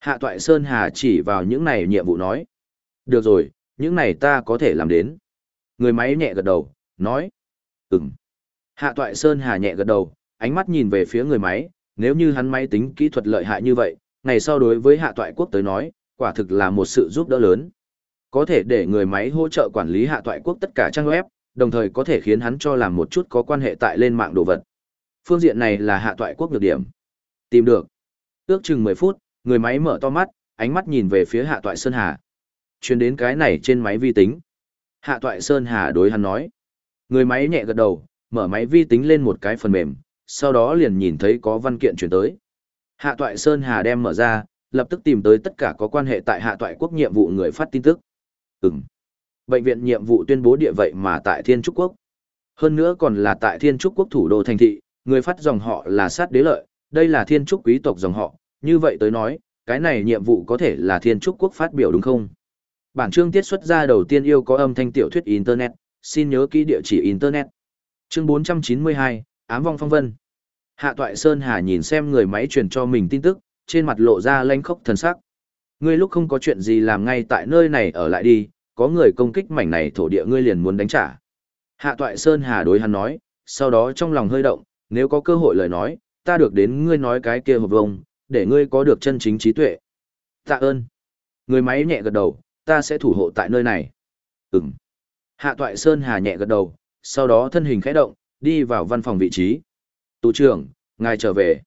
Hạ Toại Sơn Hà chỉ vào những này nhiệm vụ nói. Được rồi, những này ta có thể làm đến. Người máy nhẹ gật đầu, nói. Ừm. Hạ Toại Sơn Hà nhẹ gật đầu, ánh mắt nhìn về phía người máy, nếu như hắn máy tính kỹ thuật lợi hại như vậy, ngày sau đối với Hạ Toại Quốc tới nói, quả thực là một sự giúp đỡ lớn. Có thể để người máy hỗ trợ quản lý Hạ Toại Quốc tất cả trang web, đồng thời có thể khiến hắn cho làm một chút có quan hệ tại lên mạng đồ vật. Phương diện này là Hạ Toại Quốc nhược điểm. Tìm được. Ước chừng 10 phút, người máy mở to mắt, ánh mắt nhìn về phía Hạ Toại Sơn Hà. Chuyên đến cái này trên máy vi tính. Hạ Toại Sơn Hà đối hắn nói. Người máy nhẹ gật đầu, mở máy vi tính lên một cái phần mềm, sau đó liền nhìn thấy có văn kiện chuyển tới. Hạ Toại Sơn Hà đem mở ra, lập tức tìm tới tất cả có quan hệ tại Hạ Toại Quốc nhiệm vụ người phát tin tức. Ừm. Bệnh viện nhiệm vụ tuyên bố địa vậy mà tại Thiên Trúc Quốc. Hơn nữa còn là tại Thiên Trúc Quốc thủ đô thành thị, người phát dòng họ là sát đế lợi, đây là Thiên Trúc quý tộc dòng họ, như vậy tới nói, cái này nhiệm vụ có thể là Thiên Trúc Quốc phát biểu đúng không? Bản chương tiết xuất ra đầu tiên yêu có âm thanh tiểu thuyết Internet, xin nhớ kỹ địa chỉ Internet. Chương 492, Ám vong phong vân. Hạ Toại Sơn Hà nhìn xem người máy truyền cho mình tin tức, trên mặt lộ ra lanh khốc thần sắc. Ngươi lúc không có chuyện gì làm ngay tại nơi này ở lại đi, có người công kích mảnh này thổ địa ngươi liền muốn đánh trả. Hạ Toại Sơn Hà đối hắn nói, sau đó trong lòng hơi động, nếu có cơ hội lời nói, ta được đến ngươi nói cái kia hộp vông, để ngươi có được chân chính trí tuệ. Tạ ơn. Người máy nhẹ gật đầu, ta sẽ thủ hộ tại nơi này. Ừm. Hạ Toại Sơn Hà nhẹ gật đầu, sau đó thân hình khẽ động, đi vào văn phòng vị trí. Tù trưởng, ngài trở về.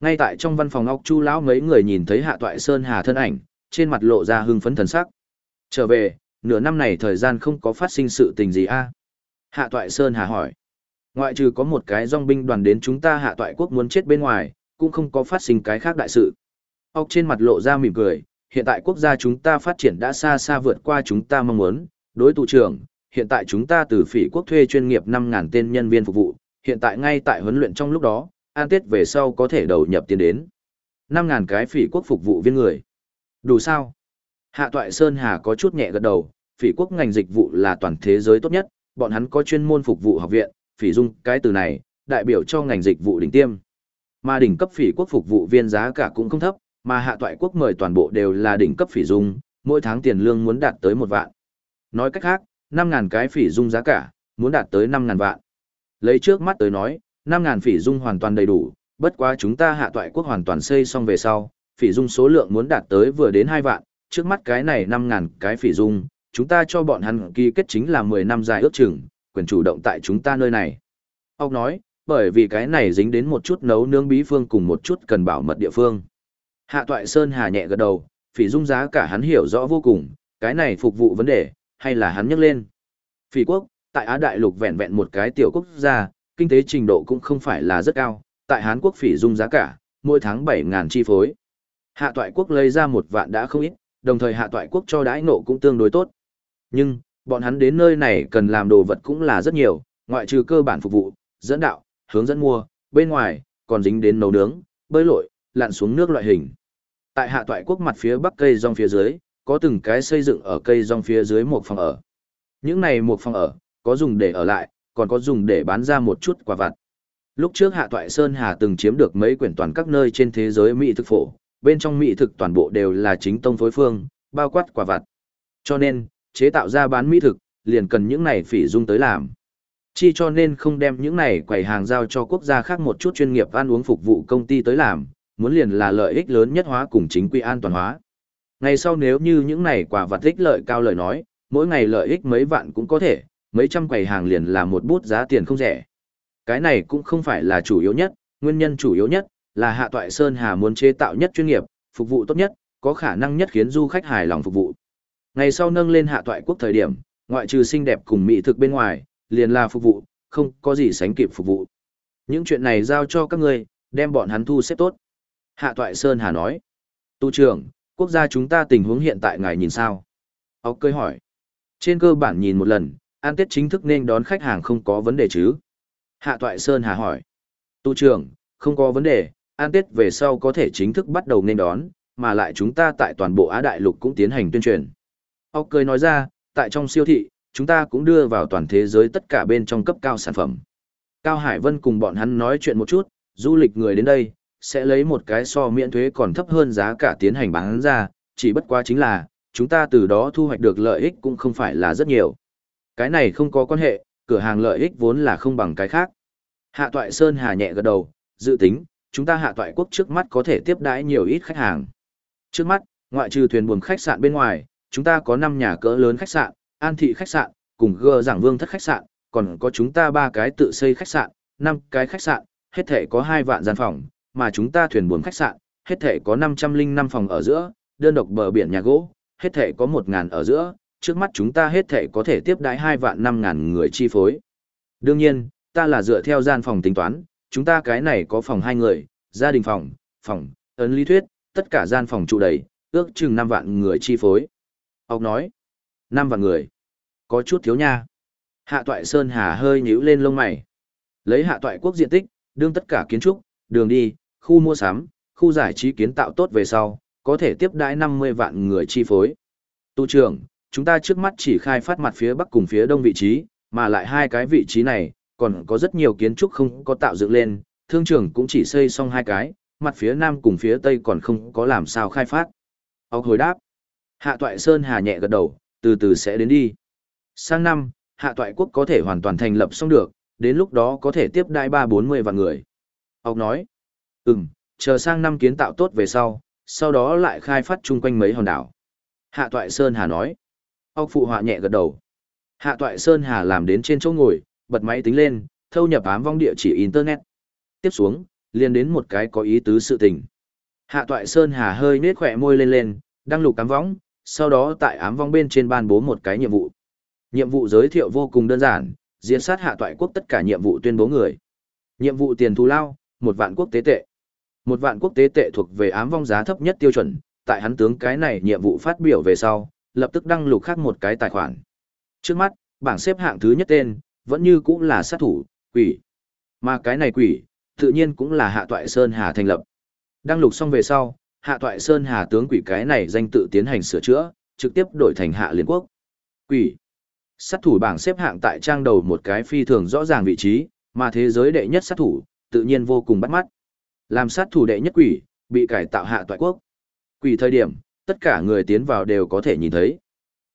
Ngay tại trong văn phòng óc chu lão mấy người nhìn thấy Hạ Toại Sơn Hà thân ảnh, trên mặt lộ ra hưng phấn thần sắc. Trở về, nửa năm này thời gian không có phát sinh sự tình gì a Hạ Toại Sơn Hà hỏi. Ngoại trừ có một cái dong binh đoàn đến chúng ta Hạ Toại quốc muốn chết bên ngoài, cũng không có phát sinh cái khác đại sự. Ốc trên mặt lộ ra mỉm cười, hiện tại quốc gia chúng ta phát triển đã xa xa vượt qua chúng ta mong muốn, đối tụ trưởng, hiện tại chúng ta từ phỉ quốc thuê chuyên nghiệp năm ngàn tên nhân viên phục vụ, hiện tại ngay tại huấn luyện trong lúc đó, an tết về sau có thể đầu nhập tiền đến. năm ngàn cái phỉ quốc phục vụ viên người. Đủ sao? Hạ Toại Sơn Hà có chút nhẹ gật đầu, phỉ quốc ngành dịch vụ là toàn thế giới tốt nhất, bọn hắn có chuyên môn phục vụ học viện, phỉ dung cái từ này, đại biểu cho ngành dịch vụ đỉnh tiêm. Mà đỉnh cấp phỉ quốc phục vụ viên giá cả cũng không thấp, mà hạ toại quốc mời toàn bộ đều là đỉnh cấp phỉ dung, mỗi tháng tiền lương muốn đạt tới một vạn. Nói cách khác, 5.000 cái phỉ dung giá cả, muốn đạt tới 5.000 vạn. Lấy trước mắt tới nói, 5.000 phỉ dung hoàn toàn đầy đủ, bất quá chúng ta hạ toại quốc hoàn toàn xây xong về sau, phỉ dung số lượng muốn đạt tới vừa đến 2 vạn, trước mắt cái này 5.000 cái phỉ dung, chúng ta cho bọn hắn ký kết chính là 10 năm dài ước chừng, quyền chủ động tại chúng ta nơi này. Ông nói, bởi vì cái này dính đến một chút nấu nướng bí phương cùng một chút cần bảo mật địa phương. Hạ Toại Sơn hà nhẹ gật đầu, phỉ dung giá cả hắn hiểu rõ vô cùng, cái này phục vụ vấn đề, hay là hắn nhắc lên. Phỉ quốc, tại Á Đại Lục vẹn vẹn một cái tiểu quốc gia, kinh tế trình độ cũng không phải là rất cao, tại Hán quốc phỉ dung giá cả, mỗi tháng 7.000 chi phối. Hạ Toại quốc lấy ra một vạn đã không ít, đồng thời Hạ Toại quốc cho đãi nộ cũng tương đối tốt. Nhưng, bọn hắn đến nơi này cần làm đồ vật cũng là rất nhiều, ngoại trừ cơ bản phục vụ, dẫn đạo, hướng dẫn mua, bên ngoài, còn dính đến nấu nướng, bơi lội, lặn xuống nước loại hình. Tại hạ toại quốc mặt phía bắc cây rong phía dưới, có từng cái xây dựng ở cây rong phía dưới một phòng ở. Những này một phòng ở, có dùng để ở lại, còn có dùng để bán ra một chút quà vặt. Lúc trước Hạ Toại Sơn Hà từng chiếm được mấy quyển toàn các nơi trên thế giới mỹ thực phổ, bên trong mỹ thực toàn bộ đều là chính tông phối phương, bao quát quả vặt. Cho nên, chế tạo ra bán mỹ thực, liền cần những này phỉ dung tới làm. Chi cho nên không đem những này quầy hàng giao cho quốc gia khác một chút chuyên nghiệp ăn uống phục vụ công ty tới làm, muốn liền là lợi ích lớn nhất hóa cùng chính quy an toàn hóa. Ngày sau nếu như những này quả vật ích lợi cao lời nói, mỗi ngày lợi ích mấy vạn cũng có thể, mấy trăm quầy hàng liền là một bút giá tiền không rẻ. Cái này cũng không phải là chủ yếu nhất, nguyên nhân chủ yếu nhất là Hạ Toại Sơn Hà muốn chế tạo nhất chuyên nghiệp, phục vụ tốt nhất, có khả năng nhất khiến du khách hài lòng phục vụ. Ngày sau nâng lên Hạ Toại quốc thời điểm, ngoại trừ xinh đẹp cùng mỹ thực bên ngoài, liền là phục vụ, không có gì sánh kịp phục vụ. Những chuyện này giao cho các ngươi, đem bọn hắn thu xếp tốt. Hạ Toại Sơn Hà nói. Tu trưởng, quốc gia chúng ta tình huống hiện tại ngài nhìn sao? Ốc cười hỏi. Trên cơ bản nhìn một lần, an tết chính thức nên đón khách hàng không có vấn đề chứ? Hạ Toại Sơn Hà hỏi. Tu trưởng, không có vấn đề, an tết về sau có thể chính thức bắt đầu nên đón, mà lại chúng ta tại toàn bộ Á Đại Lục cũng tiến hành tuyên truyền. Ốc cười nói ra, tại trong siêu thị, chúng ta cũng đưa vào toàn thế giới tất cả bên trong cấp cao sản phẩm. Cao Hải Vân cùng bọn hắn nói chuyện một chút, du lịch người đến đây, sẽ lấy một cái so miễn thuế còn thấp hơn giá cả tiến hành bán ra, chỉ bất quá chính là, chúng ta từ đó thu hoạch được lợi ích cũng không phải là rất nhiều. Cái này không có quan hệ, cửa hàng lợi ích vốn là không bằng cái khác. Hạ Toại Sơn hà nhẹ gật đầu, dự tính, chúng ta Hạ Toại Quốc trước mắt có thể tiếp đãi nhiều ít khách hàng. Trước mắt, ngoại trừ thuyền buồm khách sạn bên ngoài, chúng ta có 5 nhà cỡ lớn khách sạn, an thị khách sạn, cùng gờ giảng vương thất khách sạn, còn có chúng ta ba cái tự xây khách sạn, năm cái khách sạn, hết thể có hai vạn gian phòng, mà chúng ta thuyền buồm khách sạn, hết thể có 505 phòng ở giữa, đơn độc bờ biển nhà gỗ, hết thể có 1.000 ở giữa, trước mắt chúng ta hết thể có thể tiếp đái 2 vạn 5.000 người chi phối. Đương nhiên, ta là dựa theo gian phòng tính toán, chúng ta cái này có phòng hai người, gia đình phòng, phòng, ấn lý thuyết, tất cả gian phòng trụ đầy, ước chừng 5 vạn người chi phối. Ông nói, 5 vạn người. Có chút thiếu nha. Hạ toại Sơn Hà hơi nhíu lên lông mày. Lấy hạ toại quốc diện tích, đương tất cả kiến trúc, đường đi, khu mua sắm, khu giải trí kiến tạo tốt về sau, có thể tiếp đãi 50 vạn người chi phối. Tu trưởng, chúng ta trước mắt chỉ khai phát mặt phía bắc cùng phía đông vị trí, mà lại hai cái vị trí này, còn có rất nhiều kiến trúc không có tạo dựng lên, thương trường cũng chỉ xây xong hai cái, mặt phía nam cùng phía tây còn không có làm sao khai phát. Ốc hồi đáp. Hạ toại Sơn Hà nhẹ gật đầu, từ từ sẽ đến đi. Sang năm, hạ toại quốc có thể hoàn toàn thành lập xong được, đến lúc đó có thể tiếp đai ba bốn mươi vạn người. Ốc nói, ừm, chờ sang năm kiến tạo tốt về sau, sau đó lại khai phát chung quanh mấy hòn đảo. Hạ toại Sơn Hà nói, Ốc phụ họa nhẹ gật đầu. Hạ toại Sơn Hà làm đến trên chỗ ngồi, bật máy tính lên, thâu nhập ám vong địa chỉ Internet. Tiếp xuống, liền đến một cái có ý tứ sự tình. Hạ toại Sơn Hà hơi nết khỏe môi lên lên, đăng lục ám vong, sau đó tại ám vong bên trên ban bố một cái nhiệm vụ. Nhiệm vụ giới thiệu vô cùng đơn giản, diễn sát hạ toại quốc tất cả nhiệm vụ tuyên bố người. Nhiệm vụ tiền thù lao, một vạn quốc tế tệ. Một vạn quốc tế tệ thuộc về ám vong giá thấp nhất tiêu chuẩn, tại hắn tướng cái này nhiệm vụ phát biểu về sau, lập tức đăng lục khác một cái tài khoản. Trước mắt, bảng xếp hạng thứ nhất tên, vẫn như cũng là sát thủ, quỷ. Mà cái này quỷ, tự nhiên cũng là hạ toại Sơn Hà thành lập. Đăng lục xong về sau, hạ toại Sơn Hà tướng quỷ cái này danh tự tiến hành sửa chữa, trực tiếp đổi thành hạ liên quốc. Quỷ. Sát thủ bảng xếp hạng tại trang đầu một cái phi thường rõ ràng vị trí, mà thế giới đệ nhất sát thủ, tự nhiên vô cùng bắt mắt. Làm sát thủ đệ nhất quỷ, bị cải tạo hạ toại quốc. Quỷ thời điểm, tất cả người tiến vào đều có thể nhìn thấy.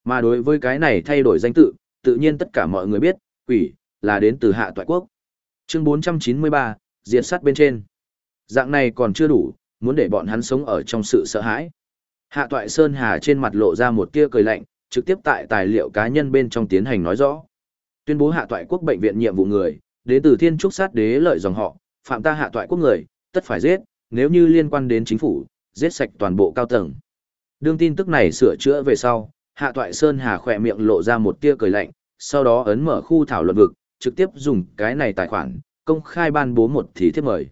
Mà đối với cái này thay đổi danh tự, tự nhiên tất cả mọi người biết, quỷ, là đến từ hạ toại quốc. Chương 493, diệt sát bên trên. Dạng này còn chưa đủ, muốn để bọn hắn sống ở trong sự sợ hãi. Hạ toại Sơn Hà trên mặt lộ ra một tia cười lạnh, trực tiếp tại tài liệu cá nhân bên trong tiến hành nói rõ. Tuyên bố hạ toại quốc bệnh viện nhiệm vụ người, đến từ thiên trúc sát đế lợi dòng họ, phạm ta hạ toại quốc người, tất phải giết, nếu như liên quan đến chính phủ, giết sạch toàn bộ cao tầng. Đương tin tức này sửa chữa về sau, hạ toại Sơn Hà khỏe miệng lộ ra một tia cười lạnh, sau đó ấn mở khu thảo luận vực, trực tiếp dùng cái này tài khoản, công khai ban bố một thí thiết mời.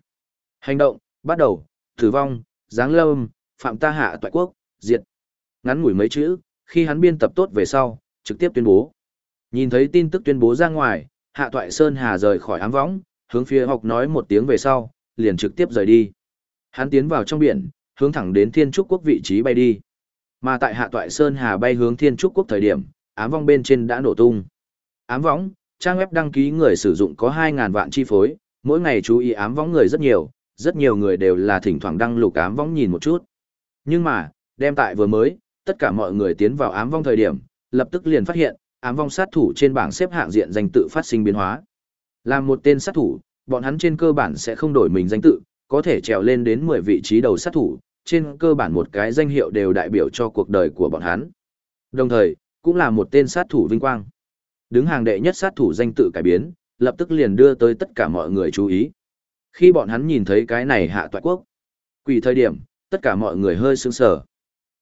Hành động, bắt đầu, tử vong, giáng lâm, phạm ta hạ toại quốc, diệt. Ngắn ngủi mấy chữ, khi hắn biên tập tốt về sau, trực tiếp tuyên bố. Nhìn thấy tin tức tuyên bố ra ngoài, hạ toại Sơn Hà rời khỏi ám võng, hướng phía học nói một tiếng về sau, liền trực tiếp rời đi. Hắn tiến vào trong biển, hướng thẳng đến Thiên Trúc Quốc vị trí bay đi. Mà tại hạ toại Sơn Hà bay hướng Thiên Trúc Quốc thời điểm, ám vong bên trên đã nổ tung. Ám võng, trang web đăng ký người sử dụng có 2.000 vạn chi phối, mỗi ngày chú ý ám võng người rất nhiều, rất nhiều người đều là thỉnh thoảng đăng lục ám võng nhìn một chút. Nhưng mà, đem tại vừa mới, tất cả mọi người tiến vào ám vong thời điểm, lập tức liền phát hiện, ám vong sát thủ trên bảng xếp hạng diện danh tự phát sinh biến hóa. Làm một tên sát thủ, bọn hắn trên cơ bản sẽ không đổi mình danh tự, có thể trèo lên đến 10 vị trí đầu sát thủ, trên cơ bản một cái danh hiệu đều đại biểu cho cuộc đời của bọn hắn. Đồng thời, cũng là một tên sát thủ vinh quang. Đứng hàng đệ nhất sát thủ danh tự cải biến, lập tức liền đưa tới tất cả mọi người chú ý. Khi bọn hắn nhìn thấy cái này hạ toại quốc, quỷ thời điểm, tất cả mọi người hơi sững sờ.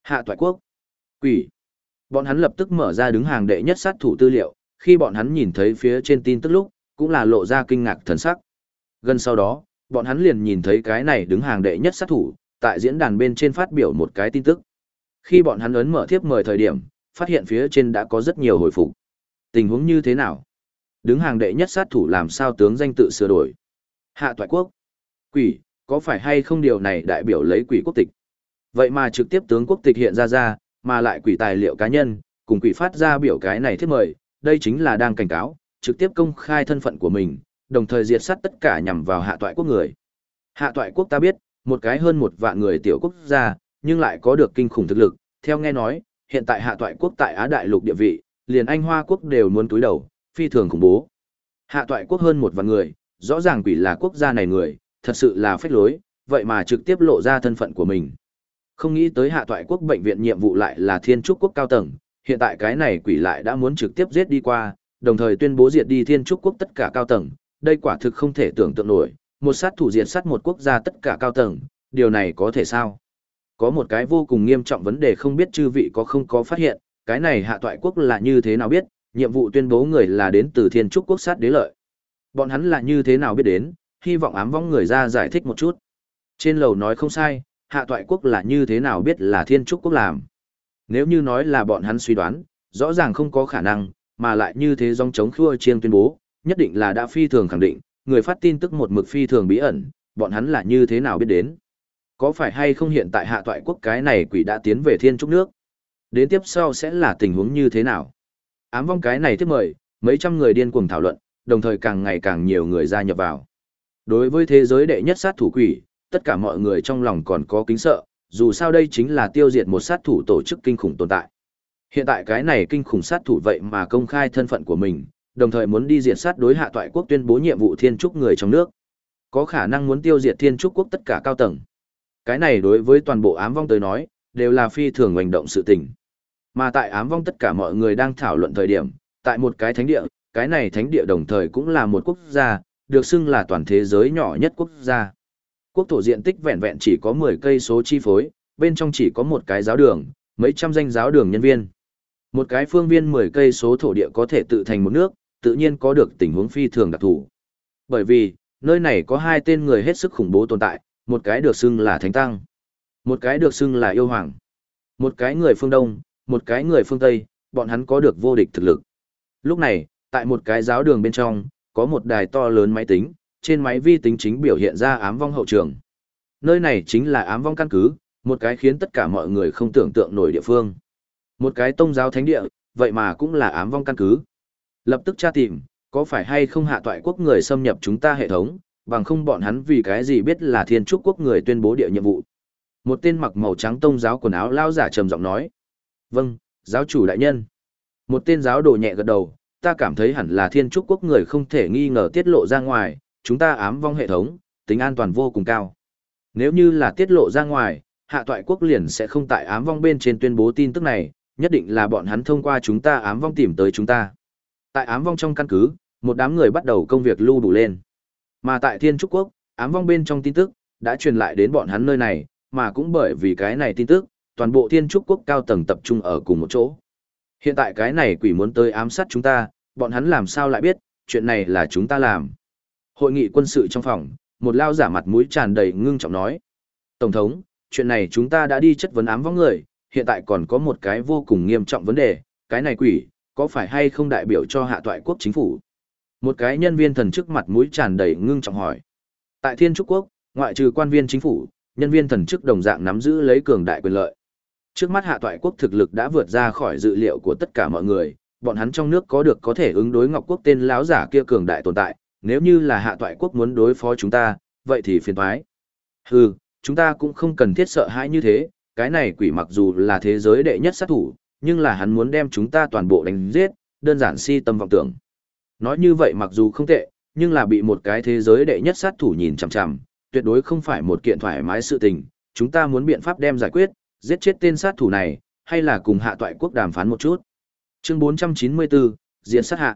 Hạ toại quốc, quỷ. Bọn hắn lập tức mở ra đứng hàng đệ nhất sát thủ tư liệu, khi bọn hắn nhìn thấy phía trên tin tức lúc, cũng là lộ ra kinh ngạc thần sắc. Gần sau đó, bọn hắn liền nhìn thấy cái này đứng hàng đệ nhất sát thủ, tại diễn đàn bên trên phát biểu một cái tin tức. Khi bọn hắn ấn mở thiếp mời thời điểm, phát hiện phía trên đã có rất nhiều hồi phục. Tình huống như thế nào? Đứng hàng đệ nhất sát thủ làm sao tướng danh tự sửa đổi? Hạ toại quốc. Quỷ, có phải hay không điều này đại biểu lấy quỷ quốc tịch? Vậy mà trực tiếp tướng quốc tịch hiện ra ra, mà lại quỷ tài liệu cá nhân, cùng quỷ phát ra biểu cái này thiết mời, đây chính là đang cảnh cáo, trực tiếp công khai thân phận của mình, đồng thời diệt sát tất cả nhằm vào hạ toại quốc người. Hạ toại quốc ta biết, một cái hơn một vạn người tiểu quốc gia, nhưng lại có được kinh khủng thực lực, theo nghe nói, hiện tại hạ toại quốc tại Á Đại lục địa vị, liền Anh Hoa quốc đều muốn túi đầu, phi thường khủng bố. Hạ toại quốc hơn một vạn người, rõ ràng quỷ là quốc gia này người, thật sự là phách lối, vậy mà trực tiếp lộ ra thân phận của mình. Không nghĩ tới hạ toại quốc bệnh viện nhiệm vụ lại là thiên trúc quốc cao tầng, hiện tại cái này quỷ lại đã muốn trực tiếp giết đi qua, đồng thời tuyên bố diệt đi thiên trúc quốc tất cả cao tầng, đây quả thực không thể tưởng tượng nổi, một sát thủ diệt sát một quốc gia tất cả cao tầng, điều này có thể sao? Có một cái vô cùng nghiêm trọng vấn đề không biết chư vị có không có phát hiện, cái này hạ toại quốc là như thế nào biết, nhiệm vụ tuyên bố người là đến từ thiên trúc quốc sát đế lợi. Bọn hắn là như thế nào biết đến, hy vọng ám vong người ra giải thích một chút. Trên lầu nói không sai, hạ toại quốc là như thế nào biết là thiên trúc quốc làm. Nếu như nói là bọn hắn suy đoán, rõ ràng không có khả năng, mà lại như thế dòng chống khua chiêng tuyên bố, nhất định là đã phi thường khẳng định, người phát tin tức một mực phi thường bí ẩn, bọn hắn là như thế nào biết đến. Có phải hay không hiện tại hạ toại quốc cái này quỷ đã tiến về thiên trúc nước? Đến tiếp sau sẽ là tình huống như thế nào? Ám vong cái này tiếp mời, mấy trăm người điên cuồng thảo luận, đồng thời càng ngày càng nhiều người gia nhập vào. Đối với thế giới đệ nhất sát thủ quỷ, tất cả mọi người trong lòng còn có kính sợ, dù sao đây chính là tiêu diệt một sát thủ tổ chức kinh khủng tồn tại. Hiện tại cái này kinh khủng sát thủ vậy mà công khai thân phận của mình, đồng thời muốn đi diệt sát đối hạ toại quốc tuyên bố nhiệm vụ thiên trúc người trong nước. Có khả năng muốn tiêu diệt thiên trúc quốc tất cả cao tầng. Cái này đối với toàn bộ ám vong tới nói, đều là phi thường hành động sự tình. Mà tại ám vong tất cả mọi người đang thảo luận thời điểm, tại một cái thánh địa, cái này thánh địa đồng thời cũng là một quốc gia, được xưng là toàn thế giới nhỏ nhất quốc gia. Quốc thổ diện tích vẹn vẹn chỉ có 10 cây số chi phối, bên trong chỉ có một cái giáo đường, mấy trăm danh giáo đường nhân viên. Một cái phương viên 10 cây số thổ địa có thể tự thành một nước, tự nhiên có được tình huống phi thường đặc thù. Bởi vì, nơi này có hai tên người hết sức khủng bố tồn tại, một cái được xưng là Thánh Tăng, một cái được xưng là Yêu Hoàng. Một cái người phương Đông, một cái người phương Tây, bọn hắn có được vô địch thực lực. Lúc này, tại một cái giáo đường bên trong, có một đài to lớn máy tính, trên máy vi tính chính biểu hiện ra ám vong hậu trường. Nơi này chính là ám vong căn cứ, một cái khiến tất cả mọi người không tưởng tượng nổi địa phương. Một cái tông giáo thánh địa, vậy mà cũng là ám vong căn cứ. Lập tức tra tìm, có phải hay không hạ toại quốc người xâm nhập chúng ta hệ thống, bằng không bọn hắn vì cái gì biết là thiên trúc quốc người tuyên bố địa nhiệm vụ. Một tên mặc màu trắng tông giáo quần áo lao giả trầm giọng nói. Vâng, giáo chủ đại nhân. Một tên giáo đồ nhẹ gật đầu, ta cảm thấy hẳn là thiên trúc quốc người không thể nghi ngờ tiết lộ ra ngoài, chúng ta ám vong hệ thống, tính an toàn vô cùng cao. Nếu như là tiết lộ ra ngoài, hạ toại quốc liền sẽ không tại ám vong bên trên tuyên bố tin tức này, nhất định là bọn hắn thông qua chúng ta ám vong tìm tới chúng ta. Tại ám vong trong căn cứ, một đám người bắt đầu công việc lưu đủ lên. Mà tại Thiên Trúc Quốc, ám vong bên trong tin tức, đã truyền lại đến bọn hắn nơi này, mà cũng bởi vì cái này tin tức, toàn bộ Thiên Trúc Quốc cao tầng tập trung ở cùng một chỗ. Hiện tại cái này quỷ muốn tới ám sát chúng ta, bọn hắn làm sao lại biết, chuyện này là chúng ta làm. Hội nghị quân sự trong phòng, một lao giả mặt mũi tràn đầy ngưng trọng nói. Tổng thống, chuyện này chúng ta đã đi chất vấn ám vong người, hiện tại còn có một cái vô cùng nghiêm trọng vấn đề, cái này quỷ, có phải hay không đại biểu cho hạ toại quốc chính phủ? Một cái nhân viên thần chức mặt mũi tràn đầy ngưng trọng hỏi. Tại Thiên Trúc Quốc, ngoại trừ quan viên chính phủ, nhân viên thần chức đồng dạng nắm giữ lấy cường đại quyền lợi. Trước mắt hạ toại quốc thực lực đã vượt ra khỏi dự liệu của tất cả mọi người, bọn hắn trong nước có được có thể ứng đối Ngọc Quốc tên láo giả kia cường đại tồn tại, nếu như là hạ toại quốc muốn đối phó chúng ta, vậy thì phiền toái. Hừ, chúng ta cũng không cần thiết sợ hãi như thế, cái này quỷ mặc dù là thế giới đệ nhất sát thủ, nhưng là hắn muốn đem chúng ta toàn bộ đánh giết, đơn giản si tâm vọng tưởng. Nói như vậy mặc dù không tệ, nhưng là bị một cái thế giới đệ nhất sát thủ nhìn chằm chằm, tuyệt đối không phải một kiện thoải mái sự tình, chúng ta muốn biện pháp đem giải quyết, giết chết tên sát thủ này, hay là cùng hạ toại quốc đàm phán một chút. Chương 494, Diễn sát hạ.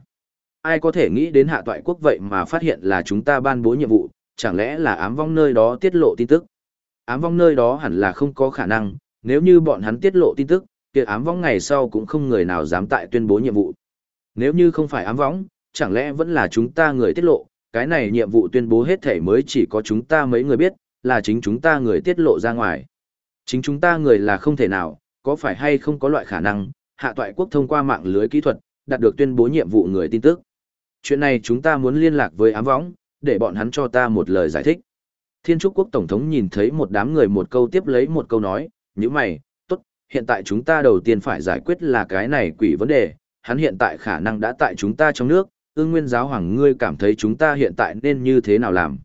Ai có thể nghĩ đến hạ toại quốc vậy mà phát hiện là chúng ta ban bố nhiệm vụ, chẳng lẽ là ám vong nơi đó tiết lộ tin tức. Ám vong nơi đó hẳn là không có khả năng, nếu như bọn hắn tiết lộ tin tức, kia ám vong ngày sau cũng không người nào dám tại tuyên bố nhiệm vụ. Nếu như không phải ám vong, chẳng lẽ vẫn là chúng ta người tiết lộ, cái này nhiệm vụ tuyên bố hết thể mới chỉ có chúng ta mấy người biết, là chính chúng ta người tiết lộ ra ngoài. Chính chúng ta người là không thể nào, có phải hay không có loại khả năng, hạ toại quốc thông qua mạng lưới kỹ thuật, đạt được tuyên bố nhiệm vụ người tin tức. Chuyện này chúng ta muốn liên lạc với ám võng, để bọn hắn cho ta một lời giải thích. Thiên Trúc Quốc Tổng thống nhìn thấy một đám người một câu tiếp lấy một câu nói, như mày, tốt, hiện tại chúng ta đầu tiên phải giải quyết là cái này quỷ vấn đề, hắn hiện tại khả năng đã tại chúng ta trong nước, ương nguyên giáo hoàng ngươi cảm thấy chúng ta hiện tại nên như thế nào làm.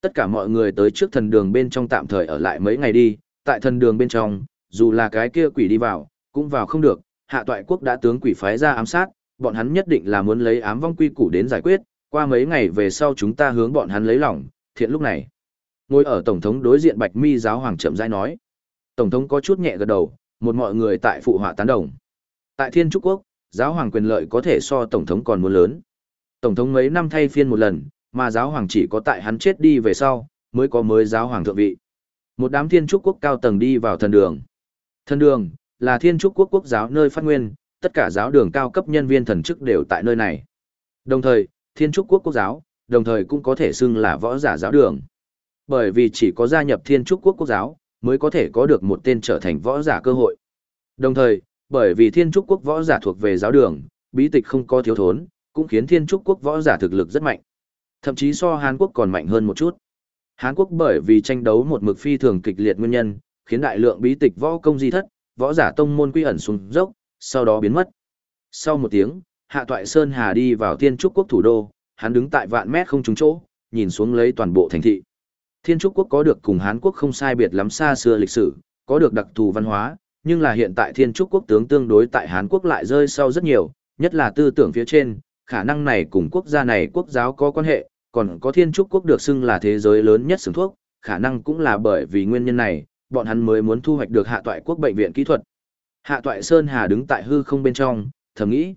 Tất cả mọi người tới trước thần đường bên trong tạm thời ở lại mấy ngày đi, tại thần đường bên trong, dù là cái kia quỷ đi vào, cũng vào không được, hạ toại quốc đã tướng quỷ phái ra ám sát, bọn hắn nhất định là muốn lấy ám vong quy củ đến giải quyết, qua mấy ngày về sau chúng ta hướng bọn hắn lấy lòng, thiện lúc này. Ngồi ở tổng thống đối diện Bạch Mi giáo hoàng chậm rãi nói. Tổng thống có chút nhẹ gật đầu, một mọi người tại phụ họa tán đồng. Tại Thiên Trúc Quốc, giáo hoàng quyền lợi có thể so tổng thống còn muốn lớn. Tổng thống mấy năm thay phiên một lần, mà giáo hoàng chỉ có tại hắn chết đi về sau, mới có mới giáo hoàng thượng vị. Một đám Thiên Trúc Quốc cao tầng đi vào thần đường. Thần đường là Thiên Trúc Quốc quốc giáo nơi phát nguyên, tất cả giáo đường cao cấp nhân viên thần chức đều tại nơi này. Đồng thời, Thiên Trúc Quốc quốc giáo, đồng thời cũng có thể xưng là võ giả giáo đường. Bởi vì chỉ có gia nhập Thiên Trúc Quốc quốc giáo, mới có thể có được một tên trở thành võ giả cơ hội. Đồng thời, bởi vì Thiên Trúc Quốc võ giả thuộc về giáo đường, bí tịch không có thiếu thốn, cũng khiến Thiên Trúc Quốc võ giả thực lực rất mạnh. Thậm chí so Hàn Quốc còn mạnh hơn một chút. Hán Quốc bởi vì tranh đấu một mực phi thường kịch liệt nguyên nhân, khiến đại lượng bí tịch võ công di thất, võ giả tông môn quy ẩn xuống dốc, sau đó biến mất. Sau một tiếng, Hạ Toại Sơn Hà đi vào Thiên Trúc Quốc thủ đô, hắn đứng tại vạn mét không trúng chỗ, nhìn xuống lấy toàn bộ thành thị. Thiên Trúc Quốc có được cùng Hán Quốc không sai biệt lắm xa xưa lịch sử, có được đặc thù văn hóa, nhưng là hiện tại Thiên Trúc Quốc tướng tương đối tại Hán Quốc lại rơi sau rất nhiều, nhất là tư tưởng phía trên, khả năng này cùng quốc gia này quốc giáo có quan hệ, còn có Thiên Trúc Quốc được xưng là thế giới lớn nhất xưởng thuốc, khả năng cũng là bởi vì nguyên nhân này, bọn hắn mới muốn thu hoạch được hạ toại quốc bệnh viện kỹ thuật. Hạ toại Sơn Hà đứng tại hư không bên trong, thầm nghĩ.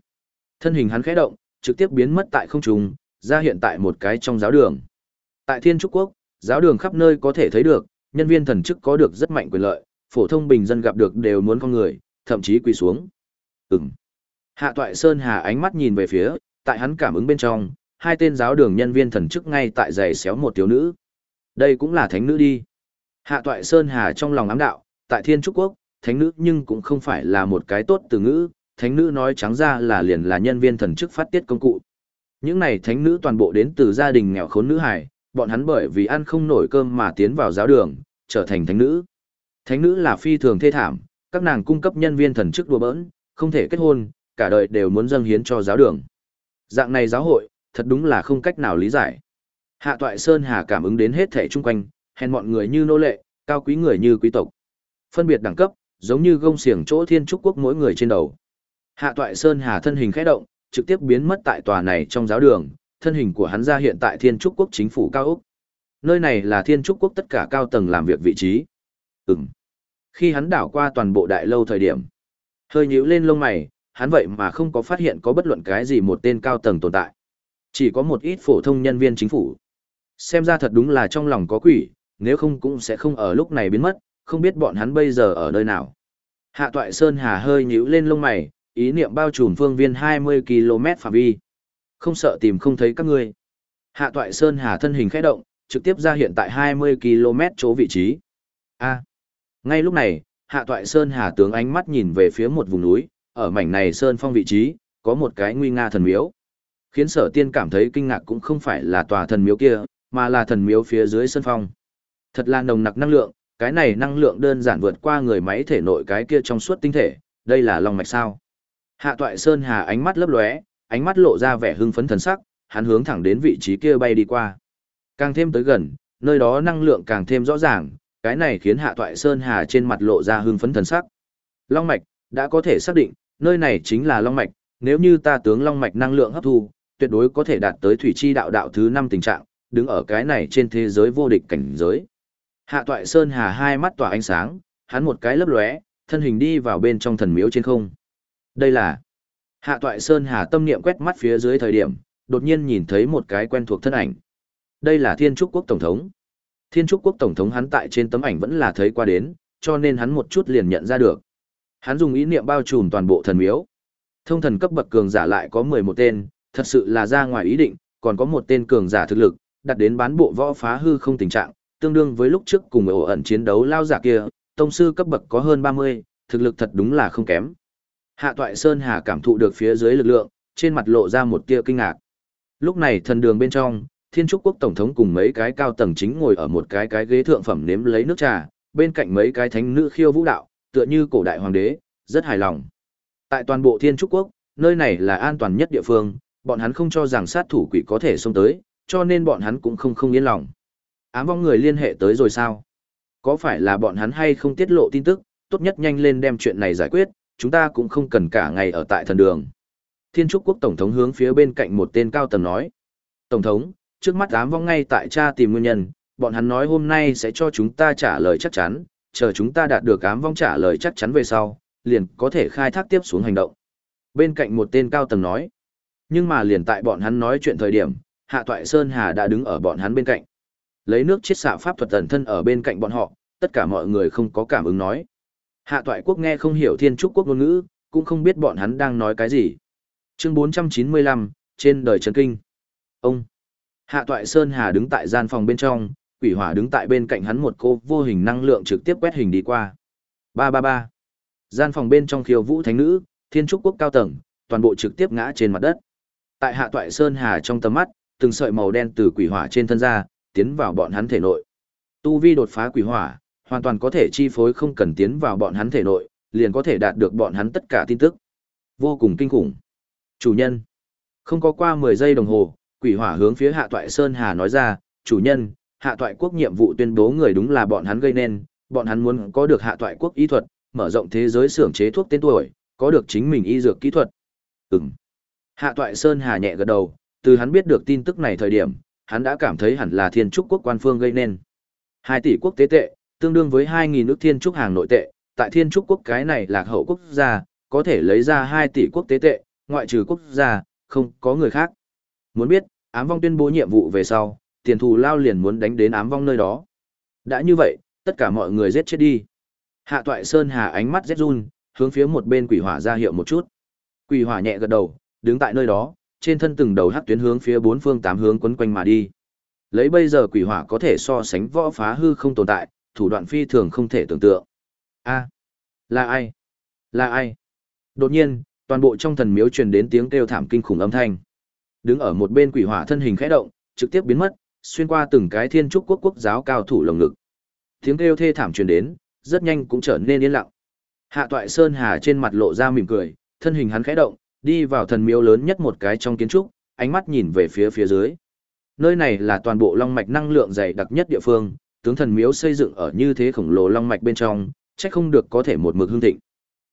Thân hình hắn khẽ động, trực tiếp biến mất tại không trung, ra hiện tại một cái trong giáo đường. Tại Thiên Trúc Quốc, giáo đường khắp nơi có thể thấy được, nhân viên thần chức có được rất mạnh quyền lợi, phổ thông bình dân gặp được đều muốn con người, thậm chí quỳ xuống. Ừm. Hạ toại Sơn Hà ánh mắt nhìn về phía, tại hắn cảm ứng bên trong, hai tên giáo đường nhân viên thần chức ngay tại giày xéo một thiếu nữ. Đây cũng là thánh nữ đi. Hạ toại Sơn Hà trong lòng ám đạo, tại Thiên Trúc Quốc, thánh nữ nhưng cũng không phải là một cái tốt từ ngữ, thánh nữ nói trắng ra là liền là nhân viên thần chức phát tiết công cụ. Những này thánh nữ toàn bộ đến từ gia đình nghèo khốn nữ hải, bọn hắn bởi vì ăn không nổi cơm mà tiến vào giáo đường, trở thành thánh nữ. Thánh nữ là phi thường thê thảm, các nàng cung cấp nhân viên thần chức đùa bỡn, không thể kết hôn, cả đời đều muốn dâng hiến cho giáo đường. Dạng này giáo hội, thật đúng là không cách nào lý giải. Hạ Toại Sơn Hà cảm ứng đến hết thể chung quanh, hèn mọi người như nô lệ, cao quý người như quý tộc. Phân biệt đẳng cấp, giống như gông xiềng chỗ thiên trúc quốc mỗi người trên đầu. Hạ Toại Sơn Hà thân hình khẽ động, trực tiếp biến mất tại tòa này trong giáo đường, thân hình của hắn ra hiện tại thiên trúc quốc chính phủ cao ốc. Nơi này là thiên trúc quốc tất cả cao tầng làm việc vị trí. Ừm. Khi hắn đảo qua toàn bộ đại lâu thời điểm, hơi nhíu lên lông mày, hắn vậy mà không có phát hiện có bất luận cái gì một tên cao tầng tồn tại. Chỉ có một ít phổ thông nhân viên chính phủ. Xem ra thật đúng là trong lòng có quỷ, nếu không cũng sẽ không ở lúc này biến mất, không biết bọn hắn bây giờ ở nơi nào. Hạ Toại Sơn Hà hơi nhíu lên lông mày, ý niệm bao trùm phương viên 20 km phạm vi. Không sợ tìm không thấy các ngươi. Hạ Toại Sơn Hà thân hình khẽ động, trực tiếp ra hiện tại 20 km chỗ vị trí. A. Ngay lúc này, Hạ Toại Sơn Hà tướng ánh mắt nhìn về phía một vùng núi, ở mảnh này sơn phong vị trí, có một cái nguy nga thần miếu. Khiến sở tiên cảm thấy kinh ngạc cũng không phải là tòa thần miếu kia, mà là thần miếu phía dưới sân phong. Thật là nồng nặc năng lượng, cái này năng lượng đơn giản vượt qua người máy thể nội cái kia trong suốt tinh thể, đây là long mạch sao. Hạ Toại Sơn Hà ánh mắt lấp lóe, ánh mắt lộ ra vẻ hưng phấn thần sắc, hắn hướng thẳng đến vị trí kia bay đi qua. Càng thêm tới gần, nơi đó năng lượng càng thêm rõ ràng, cái này khiến Hạ Toại Sơn Hà trên mặt lộ ra hưng phấn thần sắc. Long mạch, đã có thể xác định, nơi này chính là long mạch, nếu như ta tướng long mạch năng lượng hấp thu, tuyệt đối có thể đạt tới thủy chi đạo đạo thứ 5 tình trạng, đứng ở cái này trên thế giới vô địch cảnh giới. Hạ Toại Sơn Hà hai mắt tỏa ánh sáng, hắn một cái lấp lóe, thân hình đi vào bên trong thần miếu trên không. Đây là Hạ Toại Sơn Hà tâm niệm quét mắt phía dưới thời điểm, đột nhiên nhìn thấy một cái quen thuộc thân ảnh. Đây là Thiên Trúc Quốc Tổng thống. Thiên Trúc Quốc Tổng thống hắn tại trên tấm ảnh vẫn là thấy qua đến, cho nên hắn một chút liền nhận ra được. Hắn dùng ý niệm bao trùm toàn bộ thần miếu. Thông thần cấp bậc cường giả lại có 11 tên, thật sự là ra ngoài ý định, còn có một tên cường giả thực lực, đặt đến bán bộ võ phá hư không tình trạng, tương đương với lúc trước cùng ổ ẩn chiến đấu lao giả kia, tông sư cấp bậc có hơn 30, thực lực thật đúng là không kém. Hạ Toại Sơn Hà cảm thụ được phía dưới lực lượng, trên mặt lộ ra một tia kinh ngạc. Lúc này thần đường bên trong, Thiên Trúc Quốc Tổng thống cùng mấy cái cao tầng chính ngồi ở một cái cái ghế thượng phẩm nếm lấy nước trà, bên cạnh mấy cái thánh nữ khiêu vũ đạo, tựa như cổ đại hoàng đế, rất hài lòng. Tại toàn bộ Thiên Trúc Quốc, nơi này là an toàn nhất địa phương, bọn hắn không cho rằng sát thủ quỷ có thể xông tới, cho nên bọn hắn cũng không không yên lòng. Ám vong người liên hệ tới rồi sao? Có phải là bọn hắn hay không tiết lộ tin tức, tốt nhất nhanh lên đem chuyện này giải quyết, chúng ta cũng không cần cả ngày ở tại thần đường. Thiên Trúc Quốc Tổng thống hướng phía bên cạnh một tên cao tầng nói. Tổng thống, trước mắt ám vong ngay tại cha tìm nguyên nhân, bọn hắn nói hôm nay sẽ cho chúng ta trả lời chắc chắn, chờ chúng ta đạt được ám vong trả lời chắc chắn về sau, liền có thể khai thác tiếp xuống hành động. Bên cạnh một tên cao tầng nói. Nhưng mà liền tại bọn hắn nói chuyện thời điểm, Hạ Toại Sơn Hà đã đứng ở bọn hắn bên cạnh. Lấy nước chiết xạ pháp thuật tần thân ở bên cạnh bọn họ, tất cả mọi người không có cảm ứng nói. Hạ Toại Quốc nghe không hiểu thiên trúc quốc ngôn ngữ, cũng không biết bọn hắn đang nói cái gì. Chương 495, trên đời trấn kinh. Ông. Hạ Toại Sơn Hà đứng tại gian phòng bên trong, quỷ hỏa đứng tại bên cạnh hắn một cô vô hình năng lượng trực tiếp quét hình đi qua. Ba ba ba. Gian phòng bên trong khiêu vũ thánh nữ, thiên trúc quốc cao tầng, toàn bộ trực tiếp ngã trên mặt đất. Tại Hạ Toại Sơn Hà trong tầm mắt, từng sợi màu đen từ quỷ hỏa trên thân ra, tiến vào bọn hắn thể nội. Tu vi đột phá quỷ hỏa, hoàn toàn có thể chi phối không cần tiến vào bọn hắn thể nội, liền có thể đạt được bọn hắn tất cả tin tức. Vô cùng kinh khủng. Chủ nhân. Không có qua 10 giây đồng hồ, quỷ hỏa hướng phía Hạ Toại Sơn Hà nói ra, chủ nhân, Hạ Toại Quốc nhiệm vụ tuyên bố người đúng là bọn hắn gây nên, bọn hắn muốn có được Hạ Toại Quốc y thuật, mở rộng thế giới xưởng chế thuốc tên tuổi, có được chính mình y dược kỹ thuật. Ừm. Hạ Toại Sơn Hà nhẹ gật đầu, từ hắn biết được tin tức này thời điểm, hắn đã cảm thấy hẳn là thiên trúc quốc quan phương gây nên. 2 tỷ quốc tế tệ, tương đương với 2.000 nước thiên trúc hàng nội tệ, tại thiên trúc quốc cái này lạc hậu quốc gia, có thể lấy ra 2 tỷ quốc tế tệ, ngoại trừ quốc gia, không có người khác. Muốn biết, ám vong tuyên bố nhiệm vụ về sau, tiền thù lao liền muốn đánh đến ám vong nơi đó. Đã như vậy, tất cả mọi người giết chết đi. Hạ toại Sơn Hà ánh mắt rét run, hướng phía một bên quỷ hỏa ra hiệu một chút. Quỷ hỏa nhẹ gật đầu, đứng tại nơi đó, trên thân từng đầu hắc tuyến hướng phía bốn phương tám hướng quấn quanh mà đi. Lấy bây giờ quỷ hỏa có thể so sánh võ phá hư không tồn tại, thủ đoạn phi thường không thể tưởng tượng. A, là ai? Là ai? Đột nhiên, toàn bộ trong thần miếu truyền đến tiếng kêu thảm kinh khủng âm thanh. Đứng ở một bên quỷ hỏa thân hình khẽ động, trực tiếp biến mất, xuyên qua từng cái thiên trúc quốc quốc giáo cao thủ lồng ngực. Tiếng kêu thê thảm truyền đến, rất nhanh cũng trở nên yên lặng. Hạ Toại Sơn Hà trên mặt lộ ra mỉm cười, thân hình hắn khẽ động, đi vào thần miếu lớn nhất một cái trong kiến trúc, ánh mắt nhìn về phía phía dưới. Nơi này là toàn bộ long mạch năng lượng dày đặc nhất địa phương, tướng thần miếu xây dựng ở như thế khổng lồ long mạch bên trong, chắc không được có thể một mực hương thịnh.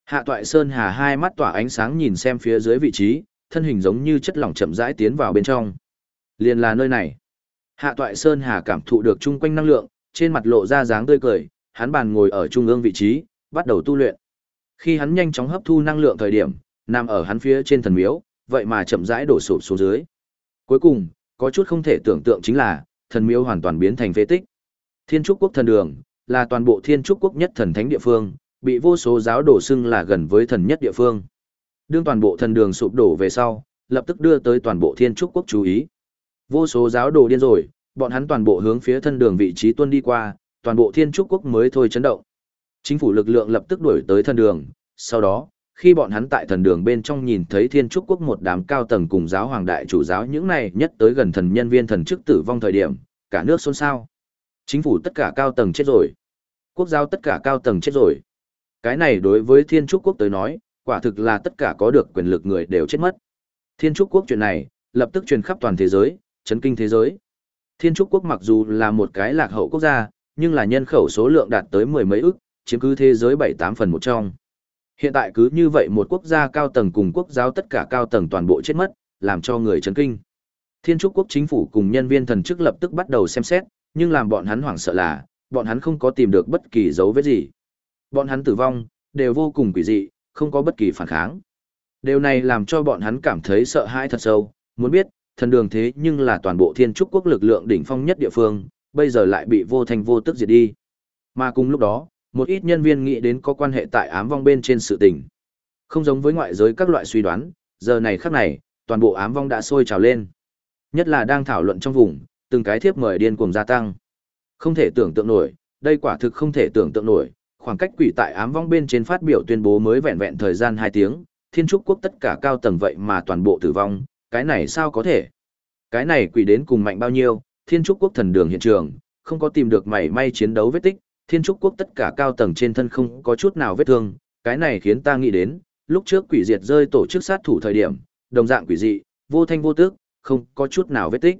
Hạ Toại Sơn Hà hai mắt tỏa ánh sáng nhìn xem phía dưới vị trí, thân hình giống như chất lỏng chậm rãi tiến vào bên trong. Liền là nơi này. Hạ Toại Sơn Hà cảm thụ được chung quanh năng lượng, trên mặt lộ ra dáng tươi cười, hắn bàn ngồi ở trung ương vị trí, bắt đầu tu luyện. Khi hắn nhanh chóng hấp thu năng lượng thời điểm, nằm ở hắn phía trên thần miếu, vậy mà chậm rãi đổ sụp xuống dưới. Cuối cùng, có chút không thể tưởng tượng chính là, thần miếu hoàn toàn biến thành phế tích. Thiên trúc quốc thần đường, là toàn bộ thiên trúc quốc nhất thần thánh địa phương, bị vô số giáo đổ xưng là gần với thần nhất địa phương. Đương toàn bộ thần đường sụp đổ về sau, lập tức đưa tới toàn bộ thiên trúc quốc chú ý. Vô số giáo đồ điên rồi, bọn hắn toàn bộ hướng phía thân đường vị trí tuân đi qua, toàn bộ thiên trúc quốc mới thôi chấn động. Chính phủ lực lượng lập tức đuổi tới thân đường, sau đó, khi bọn hắn tại thần đường bên trong nhìn thấy thiên trúc quốc một đám cao tầng cùng giáo hoàng đại chủ giáo những này nhất tới gần thần nhân viên thần chức tử vong thời điểm, cả nước xôn xao. Chính phủ tất cả cao tầng chết rồi. Quốc giáo tất cả cao tầng chết rồi. Cái này đối với thiên trúc quốc tới nói, quả thực là tất cả có được quyền lực người đều chết mất. Thiên trúc quốc chuyện này, lập tức truyền khắp toàn thế giới, chấn kinh thế giới. Thiên trúc quốc mặc dù là một cái lạc hậu quốc gia, nhưng là nhân khẩu số lượng đạt tới mười mấy ức, chiếm cứ thế giới 7-8 phần một trong. Hiện tại cứ như vậy một quốc gia cao tầng cùng quốc giáo tất cả cao tầng toàn bộ chết mất, làm cho người chấn kinh. Thiên trúc quốc chính phủ cùng nhân viên thần chức lập tức bắt đầu xem xét, nhưng làm bọn hắn hoảng sợ là, bọn hắn không có tìm được bất kỳ dấu vết gì. Bọn hắn tử vong, đều vô cùng quỷ dị, không có bất kỳ phản kháng. Điều này làm cho bọn hắn cảm thấy sợ hãi thật sâu, muốn biết, thần đường thế nhưng là toàn bộ thiên trúc quốc lực lượng đỉnh phong nhất địa phương, bây giờ lại bị vô thành vô tức diệt đi. Mà cùng lúc đó, một ít nhân viên nghĩ đến có quan hệ tại ám vong bên trên sự tình. Không giống với ngoại giới các loại suy đoán, giờ này khắc này, toàn bộ ám vong đã sôi trào lên. Nhất là đang thảo luận trong vùng, từng cái thiếp mời điên cuồng gia tăng. Không thể tưởng tượng nổi, đây quả thực không thể tưởng tượng nổi, khoảng cách quỷ tại ám vong bên trên phát biểu tuyên bố mới vẹn vẹn thời gian 2 tiếng, thiên trúc quốc tất cả cao tầng vậy mà toàn bộ tử vong, cái này sao có thể? Cái này quỷ đến cùng mạnh bao nhiêu, thiên trúc quốc thần đường hiện trường, không có tìm được mảy may chiến đấu vết tích, thiên trúc quốc tất cả cao tầng trên thân không có chút nào vết thương, cái này khiến ta nghĩ đến, lúc trước quỷ diệt rơi tổ chức sát thủ thời điểm, đồng dạng quỷ dị, vô thanh vô tước, không có chút nào vết tích.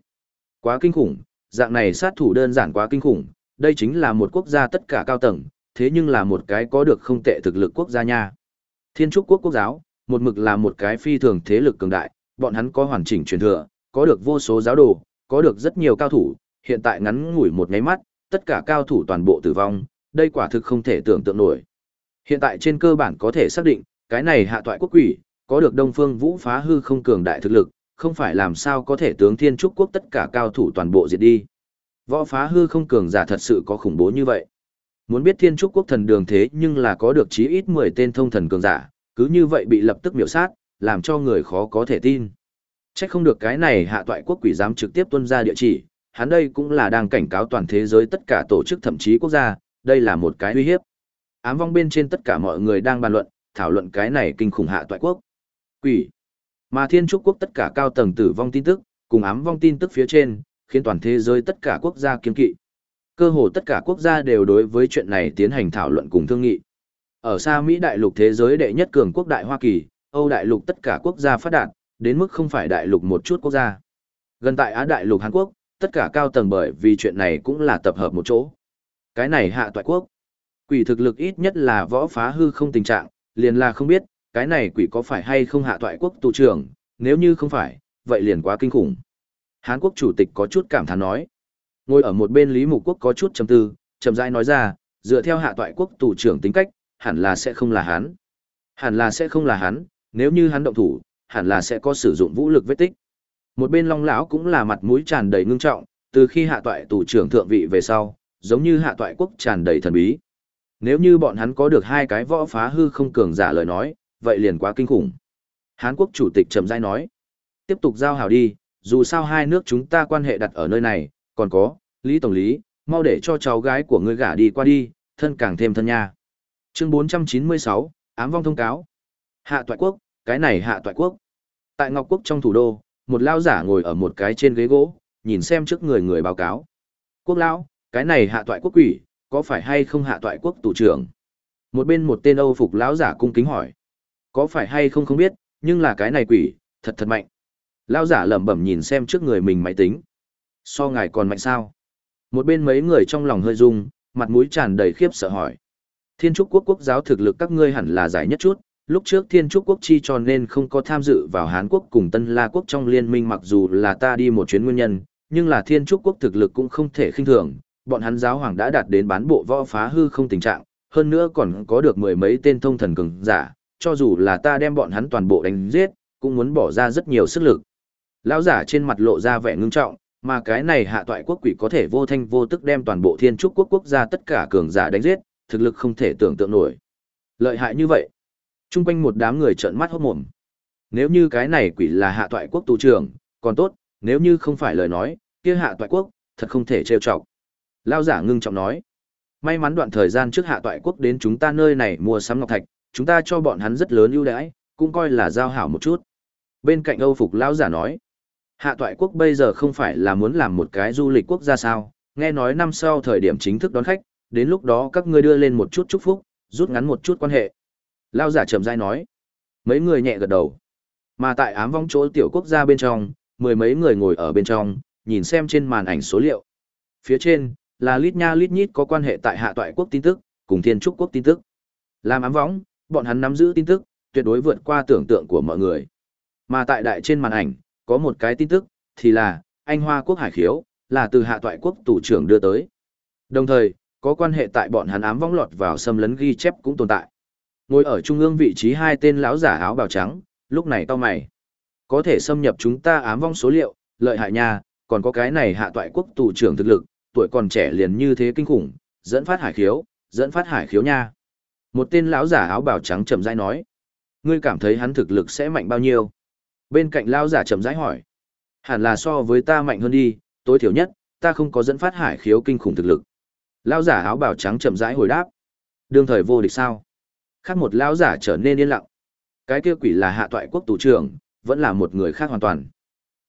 Quá kinh khủng, dạng này sát thủ đơn giản quá kinh khủng, đây chính là một quốc gia tất cả cao tầng, thế nhưng là một cái có được không tệ thực lực quốc gia nha. Thiên trúc quốc quốc giáo, một mực là một cái phi thường thế lực cường đại, bọn hắn có hoàn chỉnh truyền thừa, có được vô số giáo đồ, có được rất nhiều cao thủ, hiện tại ngắn ngủi một nháy mắt, tất cả cao thủ toàn bộ tử vong, đây quả thực không thể tưởng tượng nổi. Hiện tại trên cơ bản có thể xác định, cái này hạ toại quốc quỷ, có được Đông Phương Vũ phá hư không cường đại thực lực, không phải làm sao có thể tướng Thiên Trúc quốc tất cả cao thủ toàn bộ diệt đi. Võ phá hư không cường giả thật sự có khủng bố như vậy. Muốn biết Thiên Trúc quốc thần đường thế nhưng là có được chí ít 10 tên thông thần cường giả, cứ như vậy bị lập tức miểu sát, làm cho người khó có thể tin. Chắc không được cái này hạ toại quốc quỷ dám trực tiếp tuân ra địa chỉ, hắn đây cũng là đang cảnh cáo toàn thế giới tất cả tổ chức thậm chí quốc gia, đây là một cái uy hiếp. Ám vong bên trên tất cả mọi người đang bàn luận, thảo luận cái này kinh khủng hạ toại quốc. Quỷ. Mà thiên trúc quốc tất cả cao tầng tử vong tin tức, cùng ám vong tin tức phía trên, khiến toàn thế giới tất cả quốc gia kiên kỵ. Cơ hồ tất cả quốc gia đều đối với chuyện này tiến hành thảo luận cùng thương nghị. Ở xa Mỹ đại lục thế giới đệ nhất cường quốc đại Hoa Kỳ, Âu đại lục tất cả quốc gia phát đạt, đến mức không phải đại lục một chút quốc gia. Gần tại Á đại lục Hàn Quốc, tất cả cao tầng bởi vì chuyện này cũng là tập hợp một chỗ. Cái này hạ toại quốc. Quỷ thực lực ít nhất là võ phá hư không tình trạng, liền là không biết, cái này quỷ có phải hay không hạ toại quốc tù trưởng, nếu như không phải, vậy liền quá kinh khủng. Hán quốc chủ tịch có chút cảm thán nói. Ngồi ở một bên Lý Mục Quốc có chút trầm tư, chậm rãi nói ra, dựa theo hạ toại quốc tù trưởng tính cách, hẳn là sẽ không là hắn. Hẳn là sẽ không là hắn, nếu như hắn động thủ, hẳn là sẽ có sử dụng vũ lực vết tích. Một bên Long lão cũng là mặt mũi tràn đầy ngưng trọng, từ khi hạ toại tù trưởng thượng vị về sau, giống như hạ toại quốc tràn đầy thần bí. Nếu như bọn hắn có được hai cái võ phá hư không cường giả lời nói, vậy liền quá kinh khủng. Hán quốc chủ tịch trầm giai nói, tiếp tục giao hảo đi, dù sao hai nước chúng ta quan hệ đặt ở nơi này, còn có, Lý Tổng lý, mau để cho cháu gái của ngươi gả đi qua đi, thân càng thêm thân nha. Chương 496, ám vong thông cáo. Hạ toại quốc, cái này hạ toại quốc. Tại Ngọc Quốc trong thủ đô, một lao giả ngồi ở một cái trên ghế gỗ, nhìn xem trước người người báo cáo. Quốc lão, cái này hạ toại quốc quỷ, có phải hay không hạ toại quốc tù trưởng? Một bên một tên Âu phục lão giả cung kính hỏi. Có phải hay không không biết, nhưng là cái này quỷ, thật thật mạnh. Lão giả lẩm bẩm nhìn xem trước người mình máy tính. So ngài còn mạnh sao? Một bên mấy người trong lòng hơi rung, mặt mũi tràn đầy khiếp sợ hỏi. Thiên trúc quốc quốc giáo thực lực các ngươi hẳn là giải nhất chút, lúc trước thiên trúc quốc chi cho nên không có tham dự vào Hán quốc cùng Tân La quốc trong liên minh mặc dù là ta đi một chuyến nguyên nhân, nhưng là thiên trúc quốc thực lực cũng không thể khinh thường, bọn hắn giáo hoàng đã đạt đến bán bộ võ phá hư không tình trạng, hơn nữa còn có được mười mấy tên thông thần cường giả, cho dù là ta đem bọn hắn toàn bộ đánh giết, cũng muốn bỏ ra rất nhiều sức lực. Lão giả trên mặt lộ ra vẻ ngưng trọng, mà cái này hạ toại quốc quỷ có thể vô thanh vô tức đem toàn bộ thiên trúc quốc quốc gia tất cả cường giả đánh giết, thực lực không thể tưởng tượng nổi. Lợi hại như vậy. Trung quanh một đám người trợn mắt hốt mồm. Nếu như cái này quỷ là hạ toại quốc tù trưởng, còn tốt, nếu như không phải lời nói, kia hạ toại quốc, thật không thể trêu chọc. Lao giả ngưng trọng nói. May mắn đoạn thời gian trước hạ toại quốc đến chúng ta nơi này mua sắm ngọc thạch, chúng ta cho bọn hắn rất lớn ưu đãi, cũng coi là giao hảo một chút. Bên cạnh Âu Phục Lão giả nói. Hạ toại quốc bây giờ không phải là muốn làm một cái du lịch quốc gia sao, nghe nói năm sau thời điểm chính thức đón khách, đến lúc đó các ngươi đưa lên một chút chúc phúc, rút ngắn một chút quan hệ. Lao giả chậm rãi nói. Mấy người nhẹ gật đầu. Mà tại ám vong chỗ tiểu quốc gia bên trong, mười mấy người ngồi ở bên trong, nhìn xem trên màn ảnh số liệu. Phía trên, là lít nha lít nhít có quan hệ tại hạ toại quốc tin tức, cùng thiên trúc quốc tin tức. Làm ám võng, bọn hắn nắm giữ tin tức, tuyệt đối vượt qua tưởng tượng của mọi người. Mà tại đại trên màn ảnh, có một cái tin tức, thì là, anh Hoa quốc hải khiếu, là từ hạ toại quốc tủ trưởng đưa tới. Đồng thời, có quan hệ tại bọn hắn ám vong lọt vào xâm lấn ghi chép cũng tồn tại. Ngồi ở trung ương vị trí hai tên lão giả áo bào trắng, lúc này to mày. Có thể xâm nhập chúng ta ám vong số liệu, lợi hại nha, còn có cái này hạ toại quốc tù trưởng thực lực, tuổi còn trẻ liền như thế kinh khủng, dẫn phát hải khiếu, dẫn phát hải khiếu nha. Một tên lão giả áo bào trắng chậm rãi nói, ngươi cảm thấy hắn thực lực sẽ mạnh bao nhiêu? Bên cạnh lão giả chậm rãi hỏi, hẳn là so với ta mạnh hơn đi, tối thiểu nhất, ta không có dẫn phát hải khiếu kinh khủng thực lực. Lão giả áo bào trắng chậm rãi hồi đáp, đương thời vô địch sao? Khác một lão giả trở nên yên lặng. Cái kia quỷ là hạ toại quốc tù trưởng, vẫn là một người khác hoàn toàn.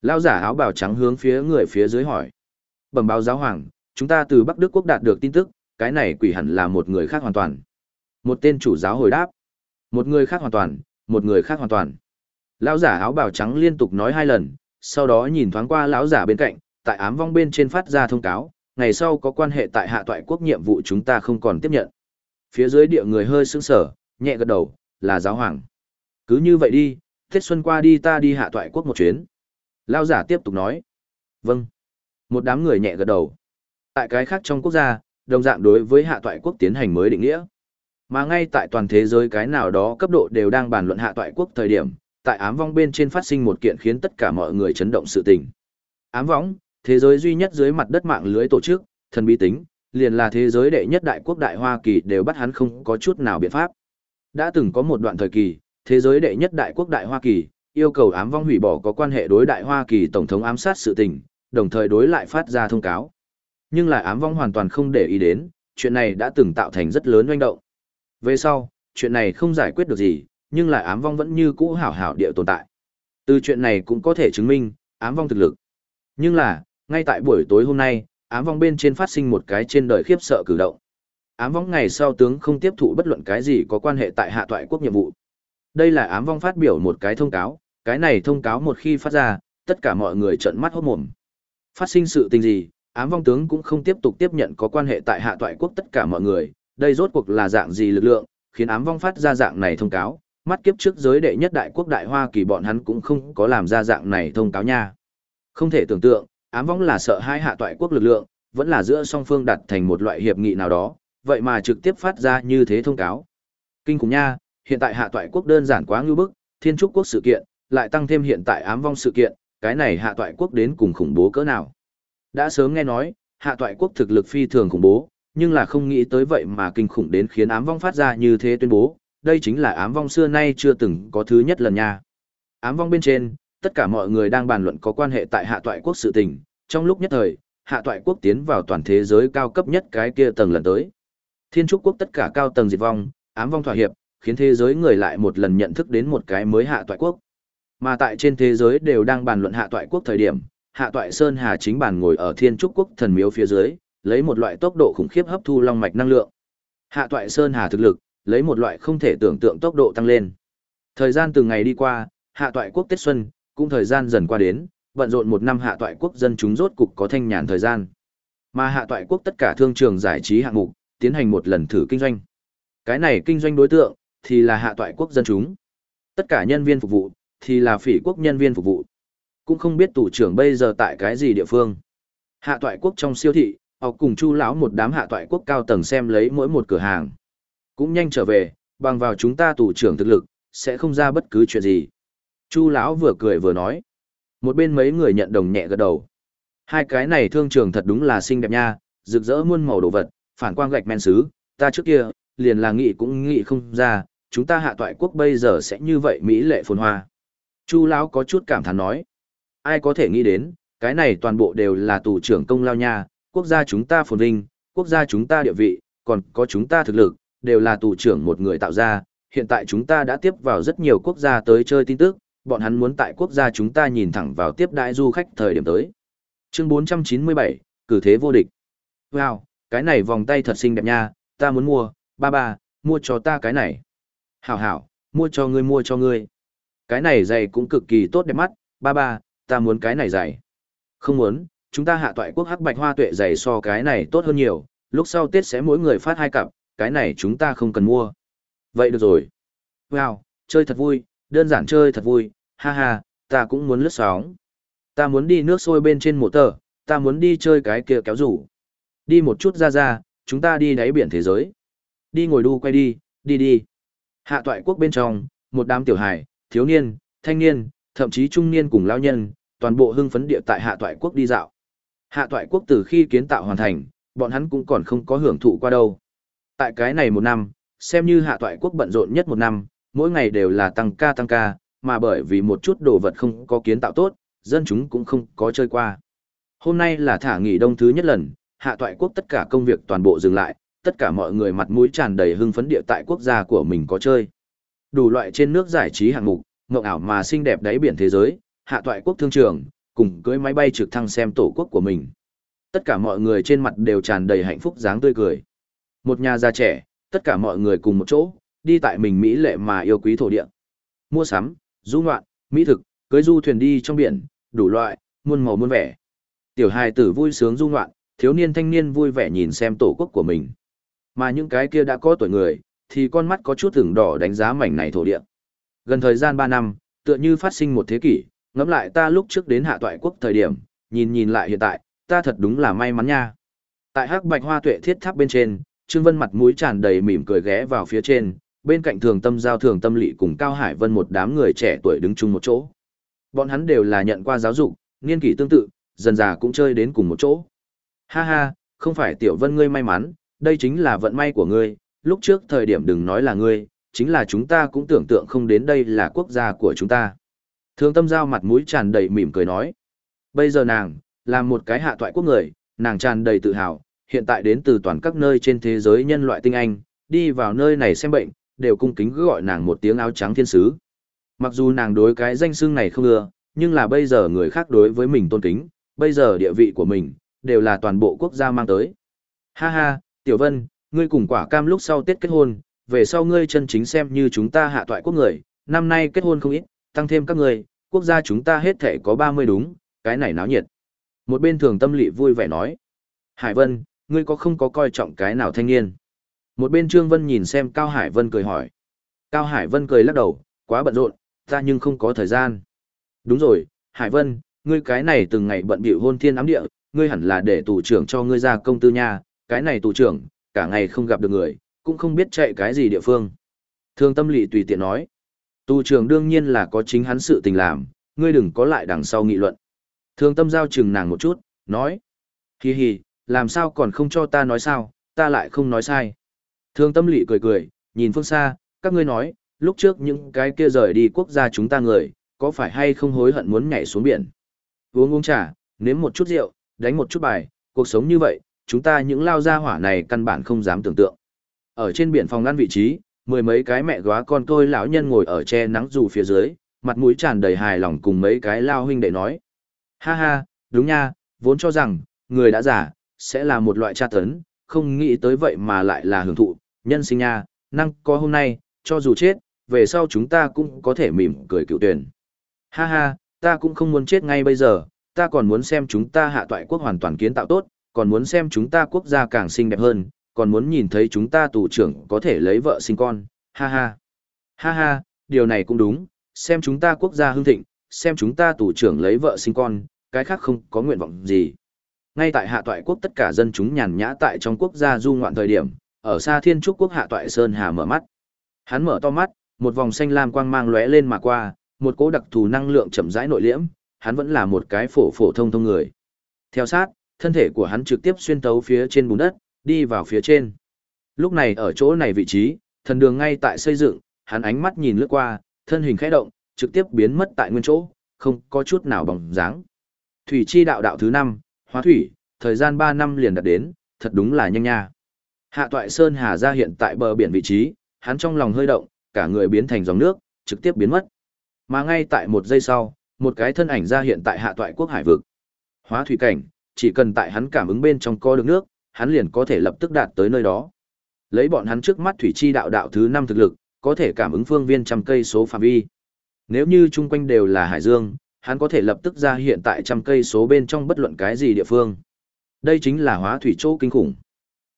Lão giả áo bào trắng hướng phía người phía dưới hỏi. Bẩm báo giáo hoàng, chúng ta từ Bắc Đức quốc đạt được tin tức, cái này quỷ hẳn là một người khác hoàn toàn. Một tên chủ giáo hồi đáp. Một người khác hoàn toàn, một người khác hoàn toàn. Lão giả áo bào trắng liên tục nói hai lần, sau đó nhìn thoáng qua lão giả bên cạnh, tại ám vong bên trên phát ra thông cáo, ngày sau có quan hệ tại hạ toại quốc nhiệm vụ chúng ta không còn tiếp nhận. Phía dưới địa người hơi sững sờ, nhẹ gật đầu, là giáo hoàng. Cứ như vậy đi, Tết Xuân qua đi ta đi hạ toại quốc một chuyến. Lão giả tiếp tục nói. Vâng. Một đám người nhẹ gật đầu. Tại cái khác trong quốc gia, đồng dạng đối với hạ toại quốc tiến hành mới định nghĩa. Mà ngay tại toàn thế giới cái nào đó cấp độ đều đang bàn luận hạ toại quốc thời điểm, tại ám vong bên trên phát sinh một kiện khiến tất cả mọi người chấn động sự tình. Ám vong, thế giới duy nhất dưới mặt đất mạng lưới tổ chức, thần bí tính, liền là thế giới đệ nhất đại quốc đại Hoa Kỳ đều bắt hắn không có chút nào biện pháp. Đã từng có một đoạn thời kỳ, thế giới đệ nhất đại quốc đại Hoa Kỳ, yêu cầu ám vong hủy bỏ có quan hệ đối đại Hoa Kỳ tổng thống ám sát sự tình, đồng thời đối lại phát ra thông cáo. Nhưng lại ám vong hoàn toàn không để ý đến, chuyện này đã từng tạo thành rất lớn oanh động. Về sau, chuyện này không giải quyết được gì, nhưng lại ám vong vẫn như cũ hảo hảo địa tồn tại. Từ chuyện này cũng có thể chứng minh, ám vong thực lực. Nhưng là, ngay tại buổi tối hôm nay, ám vong bên trên phát sinh một cái trên đời khiếp sợ cử động. Ám vong ngày sau tướng không tiếp thụ bất luận cái gì có quan hệ tại hạ toại quốc nhiệm vụ. Đây là ám vong phát biểu một cái thông cáo, cái này thông cáo một khi phát ra, tất cả mọi người trợn mắt hốt mồm. Phát sinh sự tình gì, ám vong tướng cũng không tiếp tục tiếp nhận có quan hệ tại hạ toại quốc tất cả mọi người, đây rốt cuộc là dạng gì lực lượng, khiến ám vong phát ra dạng này thông cáo, mắt kiếp trước giới đệ nhất đại quốc đại hoa kỳ bọn hắn cũng không có làm ra dạng này thông cáo nha. Không thể tưởng tượng, ám vong là sợ hai hạ toại quốc lực lượng, vẫn là giữa song phương đặt thành một loại hiệp nghị nào đó, vậy mà trực tiếp phát ra như thế thông cáo. Kinh khủng nha, hiện tại hạ toại quốc đơn giản quá ngưu bức, thiên trúc quốc sự kiện, lại tăng thêm hiện tại ám vong sự kiện, cái này hạ toại quốc đến cùng khủng bố cỡ nào. Đã sớm nghe nói, hạ toại quốc thực lực phi thường khủng bố, nhưng là không nghĩ tới vậy mà kinh khủng đến khiến ám vong phát ra như thế tuyên bố, đây chính là ám vong xưa nay chưa từng có thứ nhất lần nha. Ám vong bên trên, tất cả mọi người đang bàn luận có quan hệ tại hạ toại quốc sự tình, trong lúc nhất thời, hạ toại quốc tiến vào toàn thế giới cao cấp nhất cái kia tầng lần tới. Thiên trúc quốc tất cả cao tầng diệt vong, ám vong thỏa hiệp, khiến thế giới người lại một lần nhận thức đến một cái mới hạ toại quốc. Mà tại trên thế giới đều đang bàn luận hạ toại quốc thời điểm, hạ toại Sơn Hà chính bàn ngồi ở thiên trúc quốc thần miếu phía dưới, lấy một loại tốc độ khủng khiếp hấp thu long mạch năng lượng. Hạ toại Sơn Hà thực lực, lấy một loại không thể tưởng tượng tốc độ tăng lên. Thời gian từng ngày đi qua, hạ toại quốc Tết Xuân, cũng thời gian dần qua đến, bận rộn một năm hạ toại quốc dân chúng rốt cục có thanh nhàn thời gian. Mà hạ toại quốc tất cả thương trường giải trí hạng mục, tiến hành một lần thử kinh doanh. Cái này kinh doanh đối tượng, thì là hạ toại quốc dân chúng. Tất cả nhân viên phục vụ, thì là phỉ quốc nhân viên phục vụ. Cũng không biết tủ trưởng bây giờ tại cái gì địa phương. Hạ toại quốc trong siêu thị, học cùng chu lão một đám hạ toại quốc cao tầng xem lấy mỗi một cửa hàng. Cũng nhanh trở về, bằng vào chúng ta tủ trưởng thực lực, sẽ không ra bất cứ chuyện gì. Chu lão vừa cười vừa nói. Một bên mấy người nhận đồng nhẹ gật đầu. Hai cái này thương trường thật đúng là xinh đẹp nha, rực rỡ muôn màu đồ vật, phản quang gạch men sứ, ta trước kia, liền là nghĩ cũng nghĩ không ra, chúng ta hạ toại quốc bây giờ sẽ như vậy mỹ lệ phồn hoa. Chu lão có chút cảm thán nói, ai có thể nghĩ đến, cái này toàn bộ đều là tù trưởng công lao nha, quốc gia chúng ta phồn vinh, quốc gia chúng ta địa vị, còn có chúng ta thực lực, đều là tù trưởng một người tạo ra, hiện tại chúng ta đã tiếp vào rất nhiều quốc gia tới chơi tin tức, bọn hắn muốn tại quốc gia chúng ta nhìn thẳng vào tiếp đại du khách thời điểm tới. Chương 497, cử thế vô địch. Wow, cái này vòng tay thật xinh đẹp nha, ta muốn mua, ba ba, mua cho ta cái này. Hảo hảo, mua cho ngươi mua cho ngươi. Cái này giày cũng cực kỳ tốt đẹp mắt, ba ba, ta muốn cái này giày. Không muốn, chúng ta hạ toại quốc hắc bạch hoa tuệ giày so cái này tốt hơn nhiều, lúc sau Tết sẽ mỗi người phát hai cặp, cái này chúng ta không cần mua. Vậy được rồi. Wow, chơi thật vui, đơn giản chơi thật vui, ha ha, ta cũng muốn lướt sóng. Ta muốn đi nước sôi bên trên mộ tờ, ta muốn đi chơi cái kia kéo rủ. Đi một chút ra ra, chúng ta đi đáy biển thế giới. Đi ngồi đu quay đi, đi đi. Hạ toại quốc bên trong, một đám tiểu hài, thiếu niên, thanh niên, thậm chí trung niên cùng lao nhân, toàn bộ hưng phấn địa tại hạ toại quốc đi dạo. Hạ toại quốc từ khi kiến tạo hoàn thành, bọn hắn cũng còn không có hưởng thụ qua đâu. Tại cái này một năm, xem như hạ toại quốc bận rộn nhất một năm, mỗi ngày đều là tăng ca tăng ca, mà bởi vì một chút đồ vật không có kiến tạo tốt, dân chúng cũng không có chơi qua. Hôm nay là thả nghỉ đông thứ nhất lần, hạ toại quốc tất cả công việc toàn bộ dừng lại, tất cả mọi người mặt mũi tràn đầy hưng phấn địa tại quốc gia của mình có chơi. Đủ loại trên nước giải trí hạng mục, ngộng ảo mà xinh đẹp đáy biển thế giới, hạ toại quốc thương trường, cùng cưới máy bay trực thăng xem tổ quốc của mình. Tất cả mọi người trên mặt đều tràn đầy hạnh phúc dáng tươi cười. Một nhà già trẻ, tất cả mọi người cùng một chỗ, đi tại mình Mỹ lệ mà yêu quý thổ địa. Mua sắm, du ngoạn, mỹ thực, cưới du thuyền đi trong biển, đủ loại, muôn màu muôn vẻ. Tiểu hài tử vui sướng du ngoạn, thiếu niên thanh niên vui vẻ nhìn xem tổ quốc của mình. Mà những cái kia đã có tuổi người, thì con mắt có chút thửng đỏ đánh giá mảnh này thổ địa. Gần thời gian 3 năm, tựa như phát sinh một thế kỷ, ngẫm lại ta lúc trước đến hạ toại quốc thời điểm, nhìn nhìn lại hiện tại, ta thật đúng là may mắn nha. Tại hắc bạch hoa tuệ thiết tháp bên trên, Trương Vân mặt mũi tràn đầy mỉm cười ghé vào phía trên, bên cạnh thường tâm giao thường tâm lị cùng Cao Hải Vân một đám người trẻ tuổi đứng chung một chỗ. Bọn hắn đều là nhận qua giáo dục, niên kỷ tương tự, dần già cũng chơi đến cùng một chỗ. Ha ha, không phải Tiểu Vân ngươi may mắn, đây chính là vận may của ngươi, lúc trước thời điểm đừng nói là ngươi, chính là chúng ta cũng tưởng tượng không đến đây là quốc gia của chúng ta. Thương tâm giao mặt mũi tràn đầy mỉm cười nói. Bây giờ nàng, là một cái hạ thoại quốc người, nàng tràn đầy tự hào, hiện tại đến từ toàn các nơi trên thế giới nhân loại tinh anh, đi vào nơi này xem bệnh, đều cung kính gọi nàng một tiếng áo trắng thiên sứ. Mặc dù nàng đối cái danh xưng này không ưa, nhưng là bây giờ người khác đối với mình tôn kính, bây giờ địa vị của mình, đều là toàn bộ quốc gia mang tới. Ha ha, Tiểu Vân, ngươi cùng quả cam lúc sau Tết kết hôn, về sau ngươi chân chính xem như chúng ta hạ toại quốc người, năm nay kết hôn không ít, tăng thêm các người, quốc gia chúng ta hết thể có 30 đúng, cái này náo nhiệt. Một bên thường tâm lị vui vẻ nói. Hải Vân, ngươi có không có coi trọng cái nào thanh niên? Một bên Trương Vân nhìn xem Cao Hải Vân cười hỏi. Cao Hải Vân cười lắc đầu, quá bận rộn, ta nhưng không có thời gian. Đúng rồi, Hải Vân, ngươi cái này từng ngày bận bịu hôn thiên ám địa, ngươi hẳn là để tù trưởng cho ngươi ra công tư nha, cái này tù trưởng, cả ngày không gặp được người, cũng không biết chạy cái gì địa phương. Thương tâm lị tùy tiện nói. Tù trưởng đương nhiên là có chính hắn sự tình làm, ngươi đừng có lại đằng sau nghị luận. Thương tâm giao chừng nàng một chút, nói. hì hì, làm sao còn không cho ta nói sao, ta lại không nói sai. Thương tâm lị cười cười, nhìn phương xa, các ngươi nói, lúc trước những cái kia rời đi quốc gia chúng ta người, có phải hay không hối hận muốn nhảy xuống biển. Uống uống trà, nếm một chút rượu, đánh một chút bài, cuộc sống như vậy, chúng ta những lao gia hỏa này căn bản không dám tưởng tượng. Ở trên biển phòng ngăn vị trí, mười mấy cái mẹ góa con tôi lão nhân ngồi ở che nắng dù phía dưới, mặt mũi tràn đầy hài lòng cùng mấy cái lao huynh đệ nói. Ha ha, đúng nha, vốn cho rằng, người đã giả, sẽ là một loại tra tấn, không nghĩ tới vậy mà lại là hưởng thụ, nhân sinh nha, năng có hôm nay, cho dù chết, về sau chúng ta cũng có thể mỉm cười cựu tuyển. Ha ha, ta cũng không muốn chết ngay bây giờ, ta còn muốn xem chúng ta hạ toại quốc hoàn toàn kiến tạo tốt, còn muốn xem chúng ta quốc gia càng xinh đẹp hơn, còn muốn nhìn thấy chúng ta tù trưởng có thể lấy vợ sinh con, ha ha. Ha ha, điều này cũng đúng, xem chúng ta quốc gia hưng thịnh, xem chúng ta tù trưởng lấy vợ sinh con, cái khác không có nguyện vọng gì. Ngay tại hạ toại quốc tất cả dân chúng nhàn nhã tại trong quốc gia du ngoạn thời điểm, ở xa thiên trúc quốc hạ toại Sơn Hà mở mắt. Hắn mở to mắt, một vòng xanh lam quang mang lóe lên mà qua, một cỗ đặc thù năng lượng chậm rãi nội liễm, hắn vẫn là một cái phổ phổ thông thông người. Theo sát, thân thể của hắn trực tiếp xuyên tấu phía trên bùn đất, đi vào phía trên. Lúc này ở chỗ này vị trí, thần đường ngay tại xây dựng, hắn ánh mắt nhìn lướt qua, thân hình khẽ động, trực tiếp biến mất tại nguyên chỗ, không có chút nào bóng dáng. Thủy chi đạo đạo thứ 5, hóa thủy, thời gian 3 năm liền đạt đến, thật đúng là nhanh nha. Hạ toại Sơn Hà ra hiện tại bờ biển vị trí, hắn trong lòng hơi động, cả người biến thành dòng nước, trực tiếp biến mất. Mà ngay tại một giây sau, một cái thân ảnh ra hiện tại hạ toại quốc hải vực. Hóa thủy cảnh, chỉ cần tại hắn cảm ứng bên trong co được nước, hắn liền có thể lập tức đạt tới nơi đó. Lấy bọn hắn trước mắt thủy chi đạo đạo thứ 5 thực lực, có thể cảm ứng phương viên trăm cây số phạm vi. Nếu như chung quanh đều là hải dương, hắn có thể lập tức ra hiện tại trăm cây số bên trong bất luận cái gì địa phương. Đây chính là hóa thủy chỗ kinh khủng.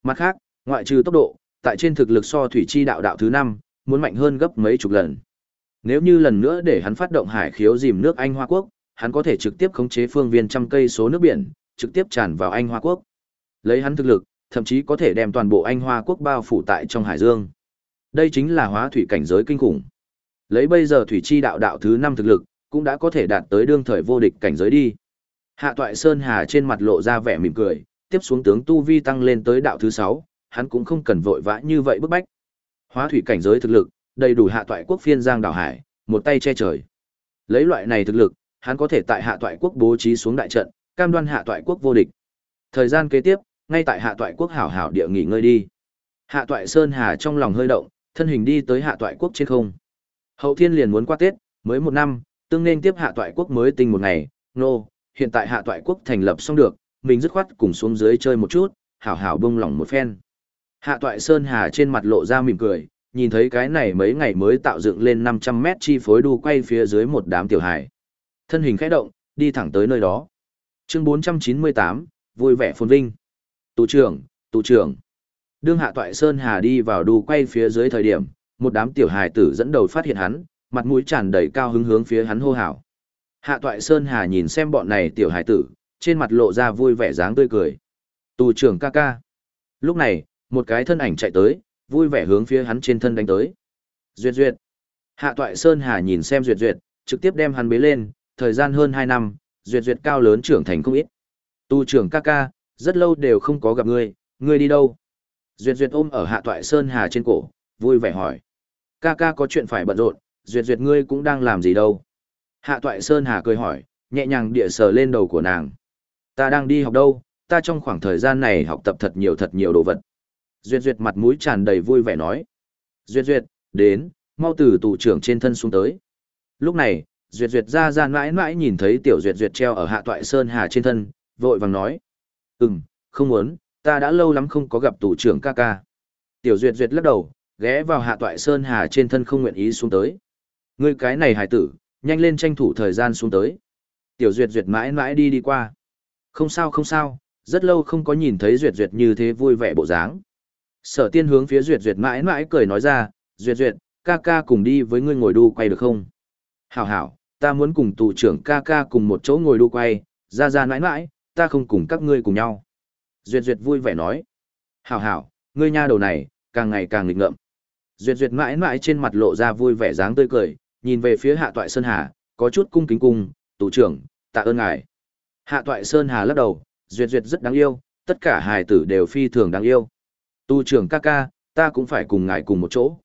Mặt khác, ngoại trừ tốc độ, tại trên thực lực so thủy chi đạo đạo thứ 5, muốn mạnh hơn gấp mấy chục lần. Nếu như lần nữa để hắn phát động hải khiếu dìm nước Anh Hoa Quốc, hắn có thể trực tiếp khống chế phương viên trăm cây số nước biển, trực tiếp tràn vào Anh Hoa Quốc. Lấy hắn thực lực, thậm chí có thể đem toàn bộ Anh Hoa Quốc bao phủ tại trong hải dương. Đây chính là hóa thủy cảnh giới kinh khủng. Lấy bây giờ thủy chi đạo đạo thứ 5 thực lực, cũng đã có thể đạt tới đương thời vô địch cảnh giới đi. Hạ Toại Sơn Hà trên mặt lộ ra vẻ mỉm cười, tiếp xuống tướng tu vi tăng lên tới đạo thứ 6, hắn cũng không cần vội vã như vậy bức bách. Hóa thủy cảnh giới thực lực, đầy đủ hạ toại quốc phiên giang đảo hải, một tay che trời. Lấy loại này thực lực, hắn có thể tại hạ toại quốc bố trí xuống đại trận, cam đoan hạ toại quốc vô địch. Thời gian kế tiếp, ngay tại hạ toại quốc hảo hảo địa nghỉ ngơi đi. Hạ toại Sơn Hà trong lòng hơi động, thân hình đi tới hạ toại quốc trên không. Hậu thiên liền muốn qua Tết, mới một năm, tương nên tiếp hạ toại quốc mới tinh một ngày, nô, no, hiện tại hạ toại quốc thành lập xong được, mình dứt khoát cùng xuống dưới chơi một chút, hảo hảo bông lỏng một phen. Hạ toại Sơn Hà trên mặt lộ ra mỉm cười, nhìn thấy cái này mấy ngày mới tạo dựng lên 500 mét chi phối đu quay phía dưới một đám tiểu hải. Thân hình khẽ động, đi thẳng tới nơi đó. Chương 498, vui vẻ phồn vinh. Tù trưởng, tù trưởng. Đương hạ toại Sơn Hà đi vào đu quay phía dưới thời điểm, một đám tiểu hài tử dẫn đầu phát hiện hắn, mặt mũi tràn đầy cao hứng hướng phía hắn hô hào. Hạ toại Sơn Hà nhìn xem bọn này tiểu hài tử, trên mặt lộ ra vui vẻ dáng tươi cười. Tù trưởng ca ca. Lúc này, một cái thân ảnh chạy tới, vui vẻ hướng phía hắn trên thân đánh tới. Duyệt duyệt. Hạ toại Sơn Hà nhìn xem duyệt duyệt, trực tiếp đem hắn bế lên, thời gian hơn 2 năm, duyệt duyệt cao lớn trưởng thành không ít. Tu trưởng ca ca, rất lâu đều không có gặp ngươi, ngươi đi đâu? Duyệt duyệt ôm ở hạ toại Sơn Hà trên cổ, vui vẻ hỏi. Ca ca có chuyện phải bận rộn, duyệt duyệt ngươi cũng đang làm gì đâu? Hạ toại Sơn Hà cười hỏi, nhẹ nhàng địa sờ lên đầu của nàng. Ta đang đi học đâu, ta trong khoảng thời gian này học tập thật nhiều thật nhiều đồ vật. Duyệt Duyệt mặt mũi tràn đầy vui vẻ nói. Duyệt Duyệt, đến, mau từ tù trưởng trên thân xuống tới. Lúc này, Duyệt Duyệt ra ra mãi mãi nhìn thấy tiểu Duyệt Duyệt treo ở hạ toại Sơn Hà trên thân, vội vàng nói. Ừm, không muốn, ta đã lâu lắm không có gặp tù trưởng ca ca. Tiểu Duyệt Duyệt lắc đầu, ghé vào hạ toại Sơn Hà trên thân không nguyện ý xuống tới. Ngươi cái này hài tử, nhanh lên tranh thủ thời gian xuống tới. Tiểu Duyệt Duyệt mãi mãi đi đi qua. Không sao không sao, rất lâu không có nhìn thấy Duyệt Duyệt như thế vui vẻ bộ dáng. Sở tiên hướng phía Duyệt Duyệt mãi mãi cười nói ra, Duyệt Duyệt, ca ca cùng đi với ngươi ngồi đu quay được không? Hảo hảo, ta muốn cùng tù trưởng ca ca cùng một chỗ ngồi đu quay, ra ra mãi mãi, ta không cùng các ngươi cùng nhau. Duyệt Duyệt vui vẻ nói, hảo hảo, ngươi nha đầu này, càng ngày càng nghịch ngợm. Duyệt Duyệt mãi mãi trên mặt lộ ra vui vẻ dáng tươi cười, nhìn về phía hạ toại Sơn Hà, có chút cung kính cung, tù trưởng, tạ ơn ngài. Hạ toại Sơn Hà lắc đầu, Duyệt Duyệt rất đáng yêu, tất cả hài tử đều phi thường đáng yêu. Tu trưởng ca ca, ta cũng phải cùng ngài cùng một chỗ.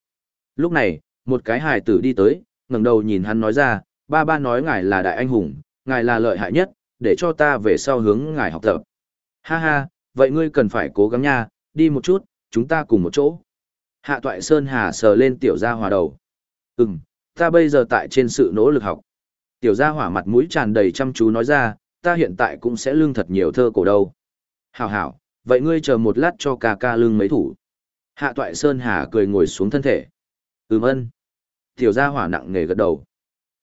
Lúc này, một cái hài tử đi tới, ngẩng đầu nhìn hắn nói ra, ba ba nói ngài là đại anh hùng, ngài là lợi hại nhất, để cho ta về sau hướng ngài học tập. Ha ha, vậy ngươi cần phải cố gắng nha, đi một chút, chúng ta cùng một chỗ. Hạ toại Sơn Hà sờ lên tiểu gia hòa đầu. Ừm, ta bây giờ tại trên sự nỗ lực học. Tiểu gia hỏa mặt mũi tràn đầy chăm chú nói ra, ta hiện tại cũng sẽ lương thật nhiều thơ cổ đâu. Hảo hảo, vậy ngươi chờ một lát cho ca ca lưng mấy thủ. Hạ toại Sơn Hà cười ngồi xuống thân thể. Ừm ân. Tiểu gia hỏa nặng nề gật đầu.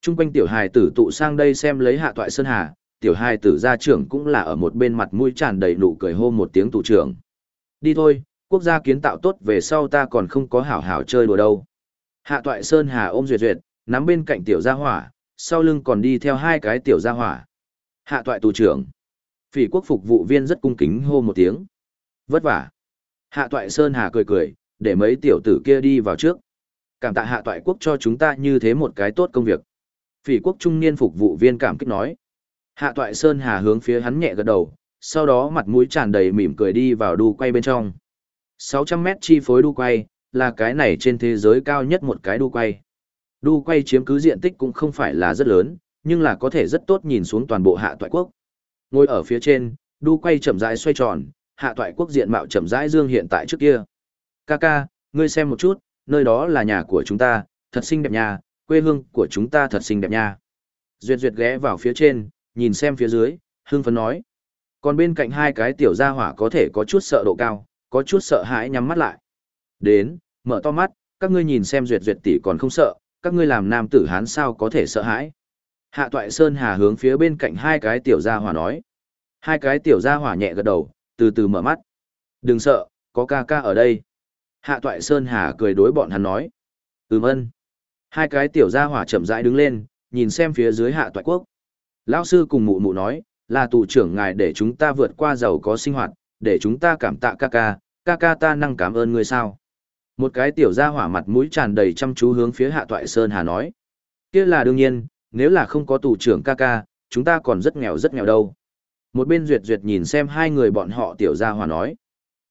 Trung quanh tiểu hài tử tụ sang đây xem lấy hạ toại sơn hà, tiểu hài tử gia trưởng cũng là ở một bên mặt mũi tràn đầy nụ cười hô một tiếng tụ trưởng. Đi thôi, quốc gia kiến tạo tốt về sau ta còn không có hảo hảo chơi đùa đâu. Hạ toại sơn hà ôm duyệt duyệt, nắm bên cạnh tiểu gia hỏa, sau lưng còn đi theo hai cái tiểu gia hỏa. Hạ toại tù trưởng. Phỉ quốc phục vụ viên rất cung kính hô một tiếng. Vất vả. Hạ toại sơn hà cười cười, để mấy tiểu tử kia đi vào trước. Cảm tạ hạ toại quốc cho chúng ta như thế một cái tốt công việc. Phỉ quốc trung niên phục vụ viên cảm kích nói. Hạ toại Sơn Hà hướng phía hắn nhẹ gật đầu, sau đó mặt mũi tràn đầy mỉm cười đi vào đu quay bên trong. 600 mét chi phối đu quay, là cái này trên thế giới cao nhất một cái đu quay. Đu quay chiếm cứ diện tích cũng không phải là rất lớn, nhưng là có thể rất tốt nhìn xuống toàn bộ hạ toại quốc. Ngồi ở phía trên, đu quay chậm rãi xoay tròn, hạ toại quốc diện mạo chậm rãi dương hiện tại trước kia. Kaka, ngươi xem một chút, nơi đó là nhà của chúng ta, thật xinh đẹp nhà, quê hương của chúng ta thật xinh đẹp nha. Duyệt duyệt ghé vào phía trên, nhìn xem phía dưới, hương phấn nói. Còn bên cạnh hai cái tiểu gia hỏa có thể có chút sợ độ cao, có chút sợ hãi nhắm mắt lại. Đến, mở to mắt, các ngươi nhìn xem duyệt duyệt tỷ còn không sợ, các ngươi làm nam tử hán sao có thể sợ hãi. Hạ toại Sơn Hà hướng phía bên cạnh hai cái tiểu gia hỏa nói. Hai cái tiểu gia hỏa nhẹ gật đầu, từ từ mở mắt. Đừng sợ, có ca ca ở đây. Hạ toại Sơn Hà cười đối bọn hắn nói. Ừm ân. Hai cái tiểu gia hỏa chậm rãi đứng lên, nhìn xem phía dưới hạ toại quốc. Lão sư cùng mụ mụ nói, là tù trưởng ngài để chúng ta vượt qua giàu có sinh hoạt, để chúng ta cảm tạ ca ca, ca ca ta năng cảm ơn người sao. Một cái tiểu gia hỏa mặt mũi tràn đầy chăm chú hướng phía hạ toại Sơn Hà nói. kia là đương nhiên, nếu là không có tù trưởng ca ca, chúng ta còn rất nghèo rất nghèo đâu. Một bên duyệt duyệt nhìn xem hai người bọn họ tiểu gia hỏa nói.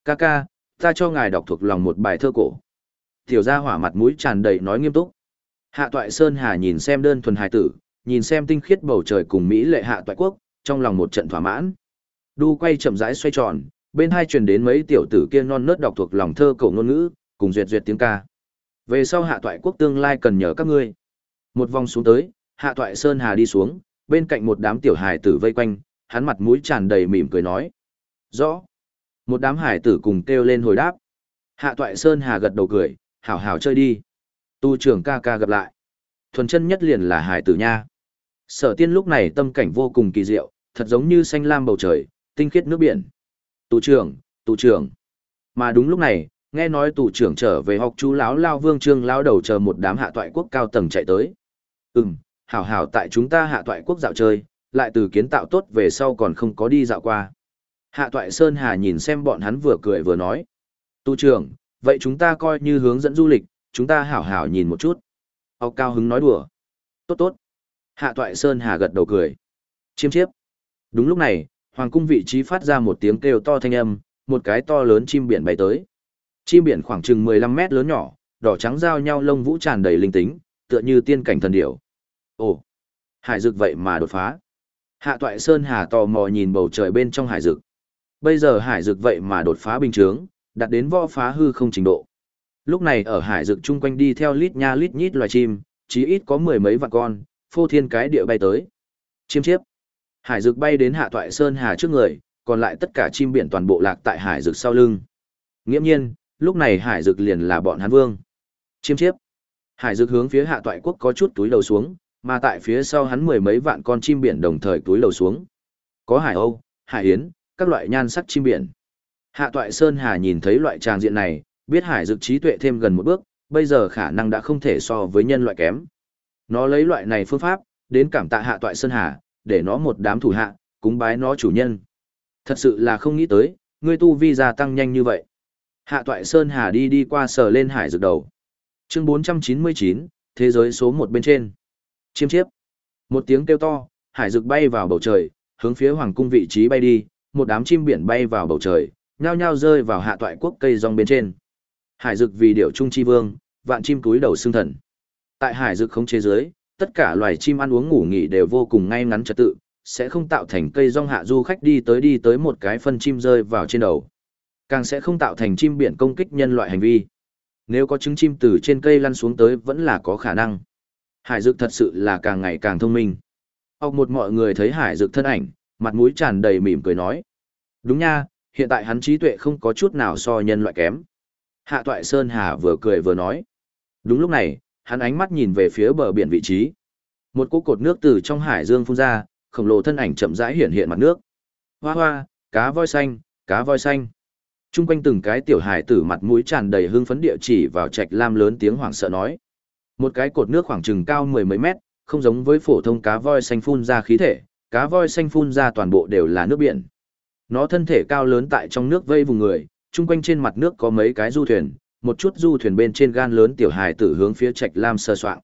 Ca ca, ta cho ngài đọc thuộc lòng một bài thơ cổ. Tiểu gia hỏa mặt mũi tràn đầy nói nghiêm túc. Hạ toại Sơn Hà nhìn xem đơn thuần hài tử, nhìn xem tinh khiết bầu trời cùng Mỹ lệ hạ toại quốc, trong lòng một trận thỏa mãn. Đu quay chậm rãi xoay tròn, bên hai truyền đến mấy tiểu tử kia non nớt đọc thuộc lòng thơ cổ ngôn ngữ, cùng duyệt duyệt tiếng ca. Về sau hạ toại quốc tương lai cần nhờ các ngươi. Một vòng xuống tới, hạ toại Sơn Hà đi xuống, bên cạnh một đám tiểu hài tử vây quanh, hắn mặt mũi tràn đầy mỉm cười nói. Rõ. Một đám hải tử cùng kêu lên hồi đáp. Hạ toại Sơn Hà gật đầu cười, hảo hảo chơi đi. Tu trưởng ca ca gặp lại. Thuần chân nhất liền là hải tử nha. Sở tiên lúc này tâm cảnh vô cùng kỳ diệu, thật giống như xanh lam bầu trời, tinh khiết nước biển. tu trưởng, tu trưởng. Mà đúng lúc này, nghe nói tù trưởng trở về học chú lão lao vương trương lao đầu chờ một đám hạ toại quốc cao tầng chạy tới. Ừm, hảo hảo tại chúng ta hạ toại quốc dạo chơi, lại từ kiến tạo tốt về sau còn không có đi dạo qua. Hạ toại Sơn Hà nhìn xem bọn hắn vừa cười vừa nói. Tu trưởng, vậy chúng ta coi như hướng dẫn du lịch, chúng ta hảo hảo nhìn một chút. Âu cao hứng nói đùa. Tốt tốt. Hạ toại Sơn Hà gật đầu cười. Chiêm chiếp. Đúng lúc này, hoàng cung vị trí phát ra một tiếng kêu to thanh âm, một cái to lớn chim biển bay tới. Chim biển khoảng chừng 15 mét lớn nhỏ, đỏ trắng giao nhau lông vũ tràn đầy linh tính, tựa như tiên cảnh thần điểu. Ồ, hải dực vậy mà đột phá. Hạ toại Sơn Hà tò mò nhìn bầu trời bên trong hải dực. Bây giờ hải dực vậy mà đột phá bình chướng, đạt đến võ phá hư không trình độ. Lúc này ở hải dực chung quanh đi theo lít nha lít nhít loài chim, chí ít có mười mấy vạn con, phô thiên cái địa bay tới. Chiêm chiếp. Hải dực bay đến hạ Toại sơn hà trước người, còn lại tất cả chim biển toàn bộ lạc tại hải dực sau lưng. Nghiễm nhiên, lúc này hải dực liền là bọn Hán vương. Chiêm chiếp. Hải dực hướng phía hạ toại quốc có chút túi đầu xuống, mà tại phía sau hắn mười mấy vạn con chim biển đồng thời túi lầu xuống. Có hải âu, hải yến, các loại nhan sắc chim biển. Hạ toại Sơn Hà nhìn thấy loại tràng diện này, biết hải dực trí tuệ thêm gần một bước, bây giờ khả năng đã không thể so với nhân loại kém. Nó lấy loại này phương pháp, đến cảm tạ hạ toại Sơn Hà, để nó một đám thủ hạ, cúng bái nó chủ nhân. Thật sự là không nghĩ tới, ngươi tu vi gia tăng nhanh như vậy. Hạ toại Sơn Hà đi đi qua sờ lên hải dực đầu. Chương 499, thế giới số một bên trên. Chiêm chiếp. Một tiếng kêu to, hải dực bay vào bầu trời, hướng phía hoàng cung vị trí bay đi, một đám chim biển bay vào bầu trời, nhao nhao rơi vào hạ toại quốc cây rong bên trên. Hải dực vì điệu trung chi vương, vạn chim túi đầu xương thần. Tại hải dực không chế giới, tất cả loài chim ăn uống ngủ nghỉ đều vô cùng ngay ngắn trật tự, sẽ không tạo thành cây rong hạ du khách đi tới đi tới một cái phân chim rơi vào trên đầu. Càng sẽ không tạo thành chim biển công kích nhân loại hành vi. Nếu có trứng chim từ trên cây lăn xuống tới vẫn là có khả năng. Hải dực thật sự là càng ngày càng thông minh. Học một mọi người thấy hải dực thân ảnh, mặt mũi tràn đầy mỉm cười nói. Đúng nha, hiện tại hắn trí tuệ không có chút nào so nhân loại kém. Hạ toại Sơn Hà vừa cười vừa nói. Đúng lúc này, hắn ánh mắt nhìn về phía bờ biển vị trí. Một cỗ cột nước từ trong hải dương phun ra, khổng lồ thân ảnh chậm rãi hiện hiện mặt nước. Hoa hoa, cá voi xanh, cá voi xanh. Trung quanh từng cái tiểu hải tử mặt mũi tràn đầy hưng phấn địa chỉ vào trạch lam lớn tiếng hoảng sợ nói. Một cái cột nước khoảng chừng cao mười mấy mét, không giống với phổ thông cá voi xanh phun ra khí thể, cá voi xanh phun ra toàn bộ đều là nước biển. Nó thân thể cao lớn tại trong nước vây vùng người, chung quanh trên mặt nước có mấy cái du thuyền, một chút du thuyền bên trên gan lớn tiểu hài tử hướng phía trạch lam sơ soạn.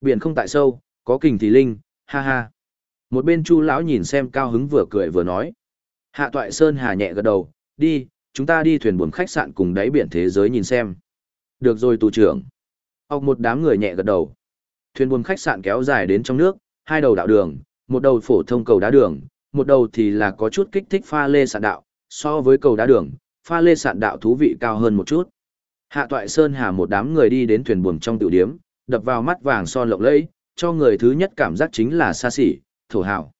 Biển không tại sâu, có kình thì linh, ha ha. Một bên chu lão nhìn xem cao hứng vừa cười vừa nói. Hạ toại sơn hà nhẹ gật đầu, đi, chúng ta đi thuyền buồm khách sạn cùng đáy biển thế giới nhìn xem. Được rồi tù trưởng. Học một đám người nhẹ gật đầu. Thuyền buồm khách sạn kéo dài đến trong nước, hai đầu đạo đường, một đầu phổ thông cầu đá đường, một đầu thì là có chút kích thích pha lê sạn đạo, so với cầu đá đường, pha lê sạn đạo thú vị cao hơn một chút. Hạ toại sơn hà một đám người đi đến thuyền buồm trong tiểu điếm, đập vào mắt vàng son lộng lẫy, cho người thứ nhất cảm giác chính là xa xỉ, thổ hào.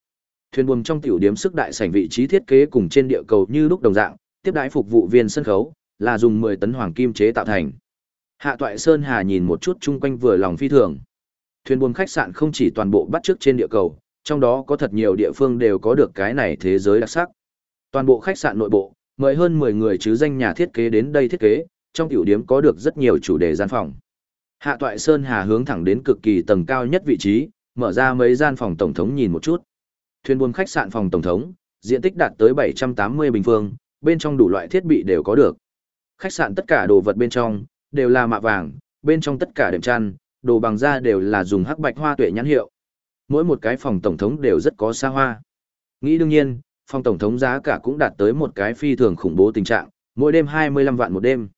Thuyền buồm trong tiểu điếm sức đại sảnh vị trí thiết kế cùng trên địa cầu như lúc đồng dạng, tiếp đãi phục vụ viên sân khấu, là dùng 10 tấn hoàng kim chế tạo thành. Hạ toại sơn hà nhìn một chút chung quanh vừa lòng phi thường. Thuyền buồm khách sạn không chỉ toàn bộ bắt trước trên địa cầu, trong đó có thật nhiều địa phương đều có được cái này thế giới đặc sắc. Toàn bộ khách sạn nội bộ, mời hơn 10 người chứ danh nhà thiết kế đến đây thiết kế, trong tiểu điểm có được rất nhiều chủ đề gian phòng. Hạ Toại Sơn Hà hướng thẳng đến cực kỳ tầng cao nhất vị trí, mở ra mấy gian phòng tổng thống nhìn một chút. Thuyền buôn khách sạn phòng tổng thống, diện tích đạt tới 780 bình phương, bên trong đủ loại thiết bị đều có được. Khách sạn tất cả đồ vật bên trong đều là mạ vàng, bên trong tất cả đệm chăn, đồ bằng da đều là dùng hắc bạch hoa tuệ nhãn hiệu. Mỗi một cái phòng tổng thống đều rất có xa hoa. Nghĩ đương nhiên, phòng tổng thống giá cả cũng đạt tới một cái phi thường khủng bố tình trạng, mỗi đêm 25 vạn một đêm.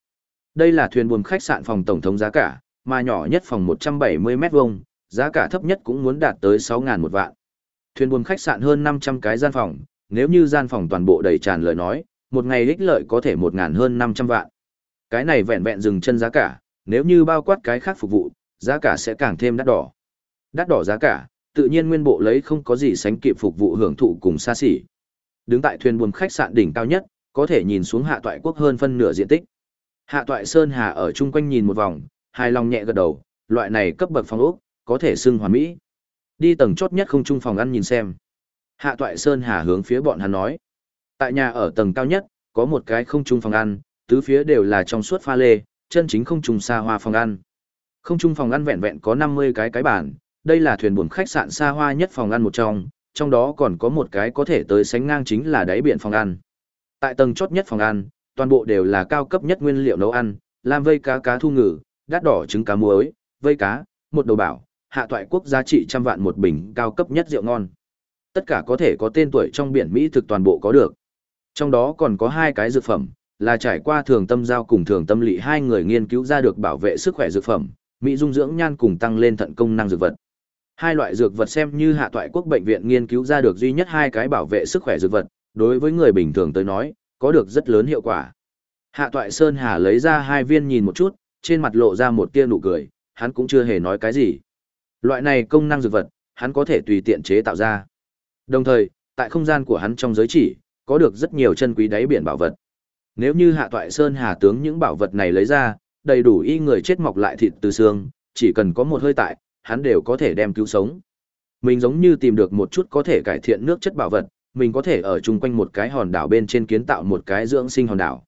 Đây là thuyền buồm khách sạn phòng tổng thống giá cả, mà nhỏ nhất phòng 170 mét vuông, giá cả thấp nhất cũng muốn đạt tới 6000 một vạn. Thuyền buồm khách sạn hơn 500 cái gian phòng, nếu như gian phòng toàn bộ đầy tràn lời nói, một ngày ích lợi có thể 1000 hơn 500 vạn. Cái này vẹn vẹn dừng chân giá cả, nếu như bao quát cái khác phục vụ, giá cả sẽ càng thêm đắt đỏ. Đắt đỏ giá cả, tự nhiên nguyên bộ lấy không có gì sánh kịp phục vụ hưởng thụ cùng xa xỉ. Đứng tại thuyền buồm khách sạn đỉnh cao nhất, có thể nhìn xuống hạ toại quốc hơn phân nửa diện tích. Hạ toại Sơn Hà ở chung quanh nhìn một vòng, hài lòng nhẹ gật đầu, loại này cấp bậc phòng ốc, có thể xưng hoàn mỹ. Đi tầng chốt nhất không trung phòng ăn nhìn xem. Hạ toại Sơn Hà hướng phía bọn hắn nói. Tại nhà ở tầng cao nhất, có một cái không trung phòng ăn, tứ phía đều là trong suốt pha lê, chân chính không trùng xa hoa phòng ăn. Không trung phòng ăn vẹn vẹn có 50 cái cái bàn, đây là thuyền buồm khách sạn xa hoa nhất phòng ăn một trong, trong đó còn có một cái có thể tới sánh ngang chính là đáy biển phòng ăn. Tại tầng chốt nhất phòng ăn, toàn bộ đều là cao cấp nhất nguyên liệu nấu ăn, làm vây cá cá thu ngử, đắt đỏ trứng cá muối, vây cá, một đầu bảo, hạ toại quốc giá trị trăm vạn một bình cao cấp nhất rượu ngon. Tất cả có thể có tên tuổi trong biển Mỹ thực toàn bộ có được. Trong đó còn có hai cái dược phẩm, là trải qua thường tâm giao cùng thường tâm lị hai người nghiên cứu ra được bảo vệ sức khỏe dược phẩm, Mỹ dung dưỡng nhan cùng tăng lên thận công năng dược vật. Hai loại dược vật xem như hạ toại quốc bệnh viện nghiên cứu ra được duy nhất hai cái bảo vệ sức khỏe dược vật, đối với người bình thường tới nói, có được rất lớn hiệu quả. Hạ toại Sơn Hà lấy ra hai viên nhìn một chút, trên mặt lộ ra một tia nụ cười, hắn cũng chưa hề nói cái gì. Loại này công năng dược vật, hắn có thể tùy tiện chế tạo ra. Đồng thời, tại không gian của hắn trong giới chỉ, có được rất nhiều chân quý đáy biển bảo vật. Nếu như hạ toại Sơn Hà tướng những bảo vật này lấy ra, đầy đủ y người chết mọc lại thịt từ xương, chỉ cần có một hơi tại, hắn đều có thể đem cứu sống. Mình giống như tìm được một chút có thể cải thiện nước chất bảo vật, mình có thể ở chung quanh một cái hòn đảo bên trên kiến tạo một cái dưỡng sinh hòn đảo.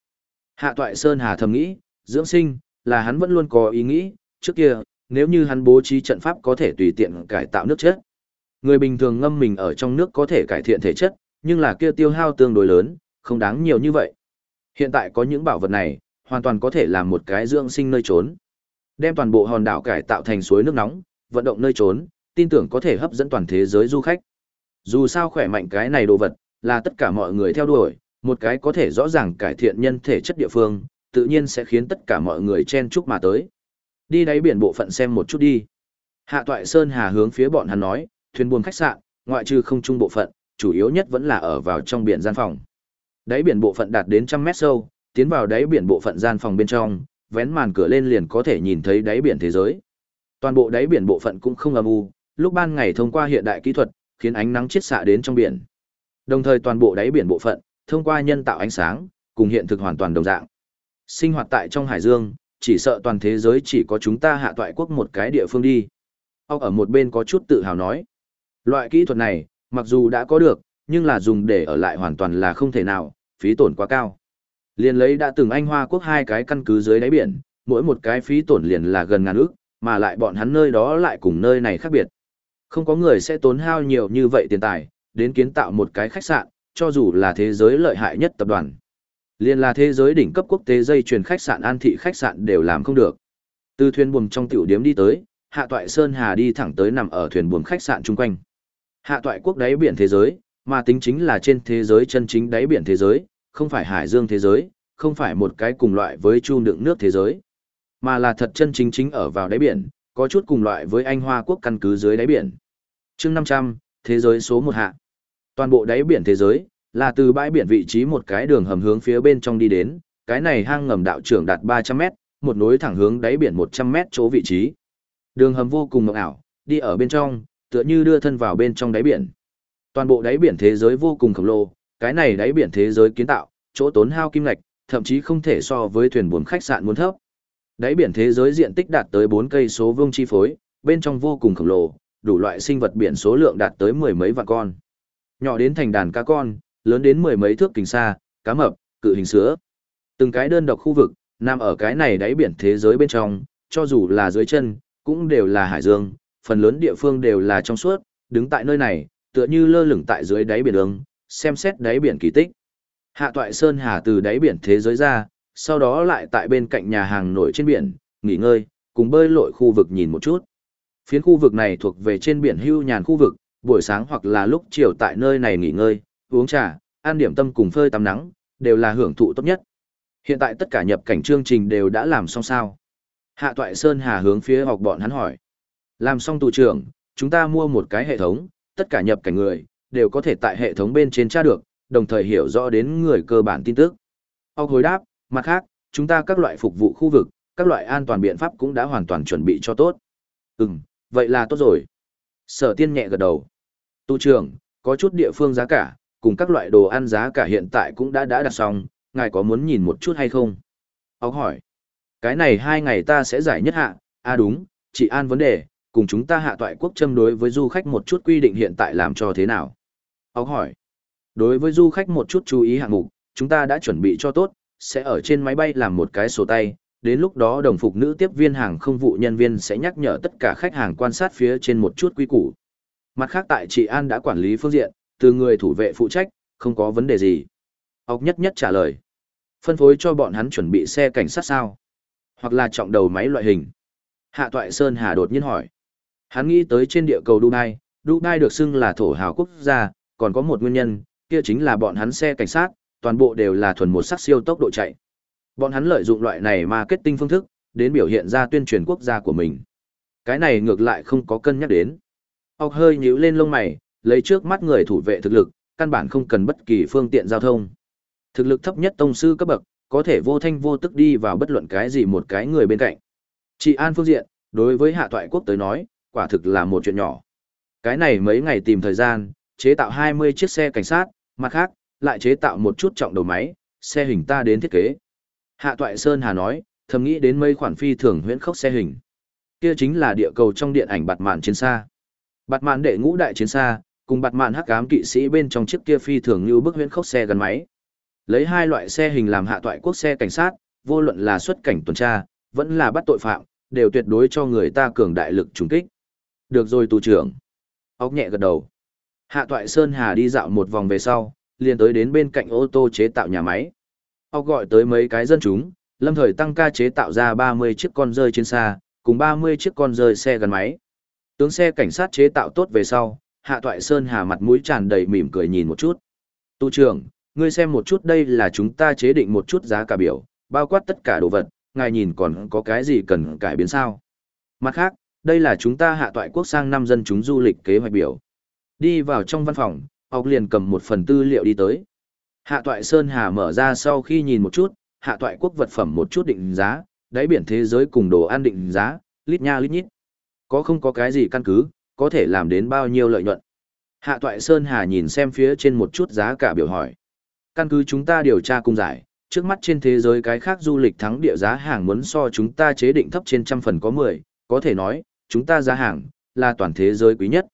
Hạ Toại Sơn Hà thầm nghĩ, dưỡng sinh, là hắn vẫn luôn có ý nghĩ, trước kia, nếu như hắn bố trí trận pháp có thể tùy tiện cải tạo nước chất. Người bình thường ngâm mình ở trong nước có thể cải thiện thể chất, nhưng là kia tiêu hao tương đối lớn, không đáng nhiều như vậy. Hiện tại có những bảo vật này, hoàn toàn có thể làm một cái dưỡng sinh nơi trốn. Đem toàn bộ hòn đảo cải tạo thành suối nước nóng, vận động nơi trốn, tin tưởng có thể hấp dẫn toàn thế giới du khách. Dù sao khỏe mạnh cái này đồ vật, là tất cả mọi người theo đuổi, một cái có thể rõ ràng cải thiện nhân thể chất địa phương, tự nhiên sẽ khiến tất cả mọi người chen chúc mà tới. Đi đáy biển bộ phận xem một chút đi. Hạ Toại Sơn Hà hướng phía bọn hắn nói, thuyền buồm khách sạn, ngoại trừ không trung bộ phận, chủ yếu nhất vẫn là ở vào trong biển gian phòng. Đáy biển bộ phận đạt đến trăm mét sâu, tiến vào đáy biển bộ phận gian phòng bên trong, vén màn cửa lên liền có thể nhìn thấy đáy biển thế giới. Toàn bộ đáy biển bộ phận cũng không âm u, lúc ban ngày thông qua hiện đại kỹ thuật, khiến ánh nắng chiết xạ đến trong biển. Đồng thời toàn bộ đáy biển bộ phận, thông qua nhân tạo ánh sáng, cùng hiện thực hoàn toàn đồng dạng. Sinh hoạt tại trong hải dương, chỉ sợ toàn thế giới chỉ có chúng ta hạ toại quốc một cái địa phương đi. Ông ở một bên có chút tự hào nói. Loại kỹ thuật này, mặc dù đã có được, nhưng là dùng để ở lại hoàn toàn là không thể nào, phí tổn quá cao. Liên lấy đã từng Anh Hoa quốc hai cái căn cứ dưới đáy biển, mỗi một cái phí tổn liền là gần ngàn ức, mà lại bọn hắn nơi đó lại cùng nơi này khác biệt. Không có người sẽ tốn hao nhiều như vậy tiền tài, đến kiến tạo một cái khách sạn, cho dù là thế giới lợi hại nhất tập đoàn. Liên là thế giới đỉnh cấp quốc tế dây chuyền khách sạn an thị khách sạn đều làm không được. Từ thuyền buồm trong tiểu điếm đi tới, Hạ Toại Sơn Hà đi thẳng tới nằm ở thuyền buồm khách sạn chung quanh. Hạ Toại quốc đáy biển thế giới, mà tính chính là trên thế giới chân chính đáy biển thế giới, không phải hải dương thế giới, không phải một cái cùng loại với chu đựng nước thế giới, mà là thật chân chính chính ở vào đáy biển, có chút cùng loại với Anh Hoa quốc căn cứ dưới đáy biển. Chương 500, thế giới số 1 hạ. Toàn bộ đáy biển thế giới là từ bãi biển vị trí một cái đường hầm hướng phía bên trong đi đến, cái này hang ngầm đạo trưởng đạt 300m, một nối thẳng hướng đáy biển 100m chỗ vị trí. Đường hầm vô cùng mộng ảo, đi ở bên trong, tựa như đưa thân vào bên trong đáy biển. Toàn bộ đáy biển thế giới vô cùng khổng lồ, cái này đáy biển thế giới kiến tạo, chỗ tốn hao kim ngạch, thậm chí không thể so với thuyền buồm khách sạn muốn thấp. Đáy biển thế giới diện tích đạt tới 4 cây số vuông chi phối, bên trong vô cùng khổng lồ, đủ loại sinh vật biển số lượng đạt tới mười mấy vạn con. Nhỏ đến thành đàn cá con, lớn đến mười mấy thước kính xa, cá mập, cự hình sứa, Từng cái đơn độc khu vực, nằm ở cái này đáy biển thế giới bên trong, cho dù là dưới chân, cũng đều là hải dương, phần lớn địa phương đều là trong suốt, đứng tại nơi này, tựa như lơ lửng tại dưới đáy biển đường, xem xét đáy biển kỳ tích. Hạ toại Sơn Hà từ đáy biển thế giới ra, sau đó lại tại bên cạnh nhà hàng nổi trên biển, nghỉ ngơi, cùng bơi lội khu vực nhìn một chút. Phiến khu vực này thuộc về trên biển hưu nhàn khu vực, buổi sáng hoặc là lúc chiều tại nơi này nghỉ ngơi, uống trà, ăn điểm tâm cùng phơi tắm nắng, đều là hưởng thụ tốt nhất. Hiện tại tất cả nhập cảnh chương trình đều đã làm xong sao. Hạ Toại Sơn Hà hướng phía học bọn hắn hỏi. Làm xong tù trưởng, chúng ta mua một cái hệ thống, tất cả nhập cảnh người, đều có thể tại hệ thống bên trên tra được, đồng thời hiểu rõ đến người cơ bản tin tức. Ông hồi đáp, mặt khác, chúng ta các loại phục vụ khu vực, các loại an toàn biện pháp cũng đã hoàn toàn chuẩn bị cho tốt. Ừm, vậy là tốt rồi. Sở tiên nhẹ gật đầu. Tu trưởng, có chút địa phương giá cả, cùng các loại đồ ăn giá cả hiện tại cũng đã đã đặt xong, ngài có muốn nhìn một chút hay không? Ông hỏi. Cái này hai ngày ta sẽ giải nhất hạ, à đúng, chị An vấn đề, cùng chúng ta hạ toại quốc châm đối với du khách một chút quy định hiện tại làm cho thế nào? Ông hỏi. Đối với du khách một chút chú ý hạng mục, chúng ta đã chuẩn bị cho tốt, sẽ ở trên máy bay làm một cái sổ tay, đến lúc đó đồng phục nữ tiếp viên hàng không vụ nhân viên sẽ nhắc nhở tất cả khách hàng quan sát phía trên một chút quy củ. Mặt khác tại chị An đã quản lý phương diện, từ người thủ vệ phụ trách, không có vấn đề gì. Ốc nhất nhất trả lời. Phân phối cho bọn hắn chuẩn bị xe cảnh sát sao? Hoặc là trọng đầu máy loại hình. Hạ Toại Sơn Hà đột nhiên hỏi. Hắn nghĩ tới trên địa cầu Dubai, Dubai được xưng là thổ hào quốc gia, còn có một nguyên nhân, kia chính là bọn hắn xe cảnh sát, toàn bộ đều là thuần một sắc siêu tốc độ chạy. Bọn hắn lợi dụng loại này marketing phương thức, đến biểu hiện ra tuyên truyền quốc gia của mình. Cái này ngược lại không có cân nhắc đến. Ốc hơi nhíu lên lông mày, lấy trước mắt người thủ vệ thực lực, căn bản không cần bất kỳ phương tiện giao thông. Thực lực thấp nhất tông sư cấp bậc, có thể vô thanh vô tức đi vào bất luận cái gì một cái người bên cạnh. Chị An phương diện, đối với hạ toại quốc tới nói, quả thực là một chuyện nhỏ. Cái này mấy ngày tìm thời gian, chế tạo 20 chiếc xe cảnh sát, mặt khác, lại chế tạo một chút trọng đầu máy, xe hình ta đến thiết kế. Hạ Toại Sơn Hà nói, thầm nghĩ đến mấy khoản phi thường huyễn khốc xe hình. Kia chính là địa cầu trong điện ảnh bạt mạn chiến xa. Bạt mạn đệ ngũ đại chiến xa, cùng bạt mạn hắc ám kỵ sĩ bên trong chiếc kia phi thường như bức huyễn khốc xe gắn máy. Lấy hai loại xe hình làm hạ toại quốc xe cảnh sát, vô luận là xuất cảnh tuần tra, vẫn là bắt tội phạm, đều tuyệt đối cho người ta cường đại lực trùng kích. Được rồi tù trưởng. Ốc nhẹ gật đầu. Hạ toại Sơn Hà đi dạo một vòng về sau, liền tới đến bên cạnh ô tô chế tạo nhà máy. Ốc gọi tới mấy cái dân chúng, lâm thời tăng ca chế tạo ra 30 chiếc con rơi trên xa, cùng 30 chiếc con rơi xe gắn máy. Tướng xe cảnh sát chế tạo tốt về sau, Hạ Toại Sơn Hà mặt mũi tràn đầy mỉm cười nhìn một chút. Tu trưởng, ngươi xem một chút đây là chúng ta chế định một chút giá cả biểu, bao quát tất cả đồ vật, ngài nhìn còn có cái gì cần cải biến sao? Mặt khác, đây là chúng ta hạ toại quốc sang năm dân chúng du lịch kế hoạch biểu. Đi vào trong văn phòng, ọc liền cầm một phần tư liệu đi tới. Hạ toại Sơn Hà mở ra sau khi nhìn một chút, hạ toại quốc vật phẩm một chút định giá, đáy biển thế giới cùng đồ ăn định giá, lít nha lít nhít. Có không có cái gì căn cứ, có thể làm đến bao nhiêu lợi nhuận. Hạ toại Sơn Hà nhìn xem phía trên một chút giá cả biểu hỏi. Căn cứ chúng ta điều tra cung giải, trước mắt trên thế giới cái khác du lịch thắng địa giá hàng muốn so chúng ta chế định thấp trên trăm phần có 10, có thể nói, chúng ta giá hàng, là toàn thế giới quý nhất.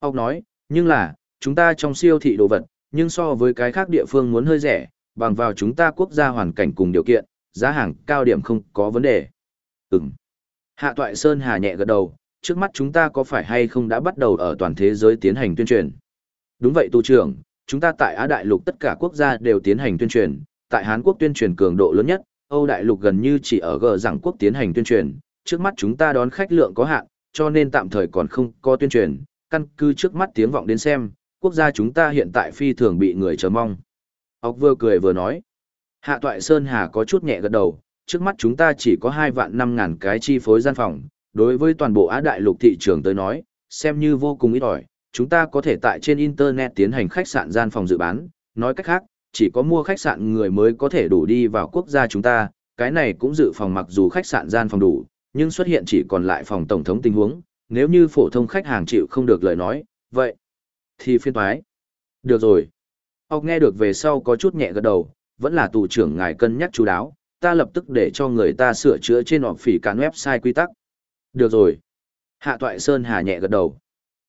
Ốc nói, nhưng là, chúng ta trong siêu thị đồ vật, nhưng so với cái khác địa phương muốn hơi rẻ, bằng vào chúng ta quốc gia hoàn cảnh cùng điều kiện, giá hàng cao điểm không có vấn đề. Ừm. Hạ Toại Sơn Hà nhẹ gật đầu, trước mắt chúng ta có phải hay không đã bắt đầu ở toàn thế giới tiến hành tuyên truyền? Đúng vậy tu trưởng, chúng ta tại Á Đại Lục tất cả quốc gia đều tiến hành tuyên truyền, tại Hán Quốc tuyên truyền cường độ lớn nhất, Âu Đại Lục gần như chỉ ở gờ rằng quốc tiến hành tuyên truyền, trước mắt chúng ta đón khách lượng có hạn, cho nên tạm thời còn không có tuyên truyền, căn cứ trước mắt tiếng vọng đến xem, quốc gia chúng ta hiện tại phi thường bị người chờ mong. Ốc vừa cười vừa nói. Hạ Toại Sơn Hà có chút nhẹ gật đầu, trước mắt chúng ta chỉ có 2 vạn 5 ngàn cái chi phối gian phòng, đối với toàn bộ Á Đại Lục thị trường tới nói, xem như vô cùng ít ỏi, chúng ta có thể tại trên Internet tiến hành khách sạn gian phòng dự bán, nói cách khác, chỉ có mua khách sạn người mới có thể đủ đi vào quốc gia chúng ta, cái này cũng dự phòng mặc dù khách sạn gian phòng đủ, nhưng xuất hiện chỉ còn lại phòng tổng thống tình huống, nếu như phổ thông khách hàng chịu không được lời nói, vậy thì phiên toái. Được rồi. Ông nghe được về sau có chút nhẹ gật đầu, vẫn là tù trưởng ngài cân nhắc chú đáo, ta lập tức để cho người ta sửa chữa trên họp phỉ cán website quy tắc. Được rồi. Hạ toại Sơn Hà nhẹ gật đầu.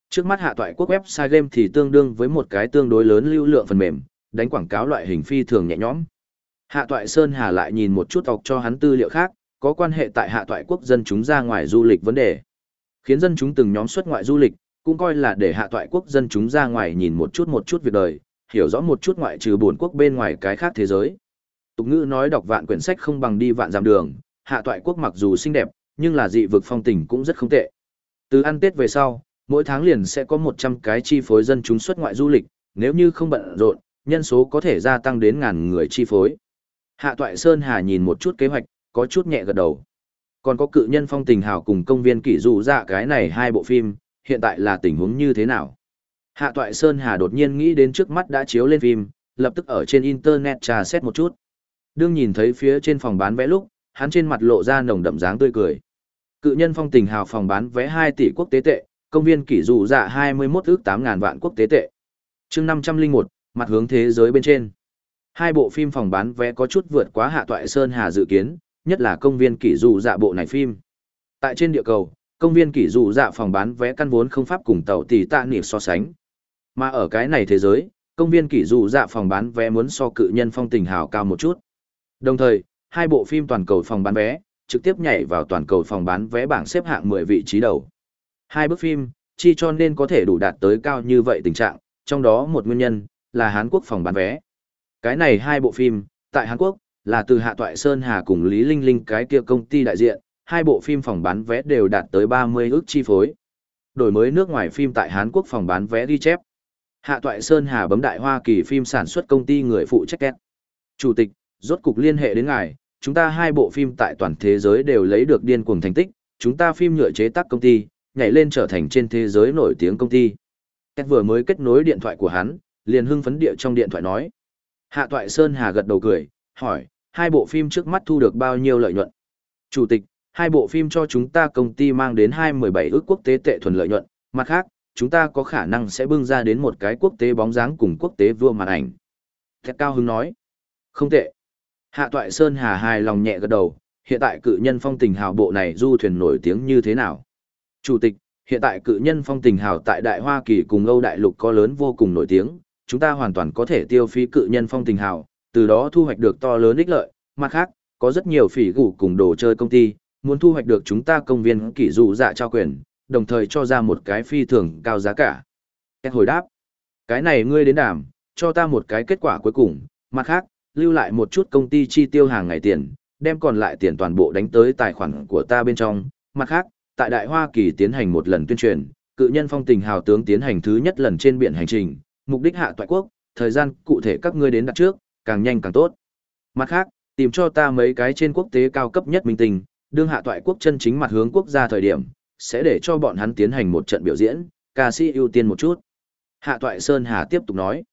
Trước mắt hạ toại quốc website game thì tương đương với một cái tương đối lớn lưu lượng phần mềm, đánh quảng cáo loại hình phi thường nhẹ nhõm. Hạ toại Sơn Hà lại nhìn một chút ọc cho hắn tư liệu khác, có quan hệ tại hạ toại quốc dân chúng ra ngoài du lịch vấn đề. Khiến dân chúng từng nhóm xuất ngoại du lịch, cũng coi là để hạ toại quốc dân chúng ra ngoài nhìn một chút một chút việc đời, hiểu rõ một chút ngoại trừ buồn quốc bên ngoài cái khác thế giới. Tục ngữ nói đọc vạn quyển sách không bằng đi vạn dặm đường, hạ toại quốc mặc dù xinh đẹp, nhưng là dị vực phong tình cũng rất không tệ. Từ ăn Tết về sau, mỗi tháng liền sẽ có 100 cái chi phối dân chúng xuất ngoại du lịch, nếu như không bận rộn, nhân số có thể gia tăng đến ngàn người chi phối. Hạ Toại Sơn Hà nhìn một chút kế hoạch, có chút nhẹ gật đầu. Còn có cự nhân phong tình hào cùng công viên kỷ dụ dạ cái này hai bộ phim, hiện tại là tình huống như thế nào? Hạ Toại Sơn Hà đột nhiên nghĩ đến trước mắt đã chiếu lên phim, lập tức ở trên internet trà xét một chút. Đương nhìn thấy phía trên phòng bán vé lúc, hắn trên mặt lộ ra nồng đậm dáng tươi cười. Cự nhân phong tình hào phòng bán vé 2 tỷ quốc tế tệ, công viên kỷ dụ dạ 21 ước 8 ngàn vạn quốc tế tệ. chương 501, mặt hướng thế giới bên trên. Hai bộ phim phòng bán vé có chút vượt quá hạ toại Sơn Hà dự kiến, nhất là công viên kỷ dụ dạ bộ này phim. Tại trên địa cầu, công viên kỷ dụ dạ phòng bán vé căn vốn không pháp cùng tàu tỷ tạ nịp so sánh. Mà ở cái này thế giới, công viên kỷ dụ dạ phòng bán vé muốn so cự nhân phong tình hào cao một chút. Đồng thời, hai bộ phim toàn cầu phòng bán vé, trực tiếp nhảy vào toàn cầu phòng bán vé bảng xếp hạng 10 vị trí đầu. Hai bức phim, chi cho nên có thể đủ đạt tới cao như vậy tình trạng, trong đó một nguyên nhân, là hàn Quốc phòng bán vé. Cái này hai bộ phim, tại Hàn Quốc, là từ Hạ Toại Sơn Hà cùng Lý Linh Linh cái kia công ty đại diện, hai bộ phim phòng bán vé đều đạt tới 30 ước chi phối. Đổi mới nước ngoài phim tại Hàn Quốc phòng bán vé ghi chép. Hạ Toại Sơn Hà bấm đại Hoa Kỳ phim sản xuất công ty người phụ trách kẹt. Chủ tịch, rốt cục liên hệ đến ngài, chúng ta hai bộ phim tại toàn thế giới đều lấy được điên cuồng thành tích, chúng ta phim nhựa chế tác công ty, nhảy lên trở thành trên thế giới nổi tiếng công ty. Kẹt vừa mới kết nối điện thoại của hắn, liền hưng phấn địa trong điện thoại nói. Hạ Toại Sơn Hà gật đầu cười, hỏi, hai bộ phim trước mắt thu được bao nhiêu lợi nhuận? Chủ tịch, hai bộ phim cho chúng ta công ty mang đến 217 ước quốc tế tệ thuần lợi nhuận, mặt khác, chúng ta có khả năng sẽ bưng ra đến một cái quốc tế bóng dáng cùng quốc tế vua màn ảnh. Thẹt Cao Hưng nói, không tệ. Hạ Toại Sơn Hà hài lòng nhẹ gật đầu, hiện tại cự nhân phong tình hào bộ này du thuyền nổi tiếng như thế nào? Chủ tịch, hiện tại cự nhân phong tình hào tại Đại Hoa Kỳ cùng Âu Đại Lục có lớn vô cùng nổi tiếng, chúng ta hoàn toàn có thể tiêu phí cự nhân phong tình hào, từ đó thu hoạch được to lớn ích lợi. Mặt khác, có rất nhiều phỉ gủ cùng đồ chơi công ty, muốn thu hoạch được chúng ta công viên kỷ dụ dạ trao quyền, đồng thời cho ra một cái phi thường cao giá cả. Kết hồi đáp, cái này ngươi đến đảm, cho ta một cái kết quả cuối cùng, mặt khác, lưu lại một chút công ty chi tiêu hàng ngày tiền, đem còn lại tiền toàn bộ đánh tới tài khoản của ta bên trong. Mặt khác, tại Đại Hoa Kỳ tiến hành một lần tuyên truyền, cự nhân phong tình hào tướng tiến hành thứ nhất lần trên biển hành trình, mục đích hạ toại quốc, thời gian cụ thể các ngươi đến đặt trước, càng nhanh càng tốt. Mặt khác, tìm cho ta mấy cái trên quốc tế cao cấp nhất minh tình, đương hạ toại quốc chân chính mặt hướng quốc gia thời điểm, sẽ để cho bọn hắn tiến hành một trận biểu diễn, ca sĩ ưu tiên một chút. Hạ toại Sơn Hà tiếp tục nói.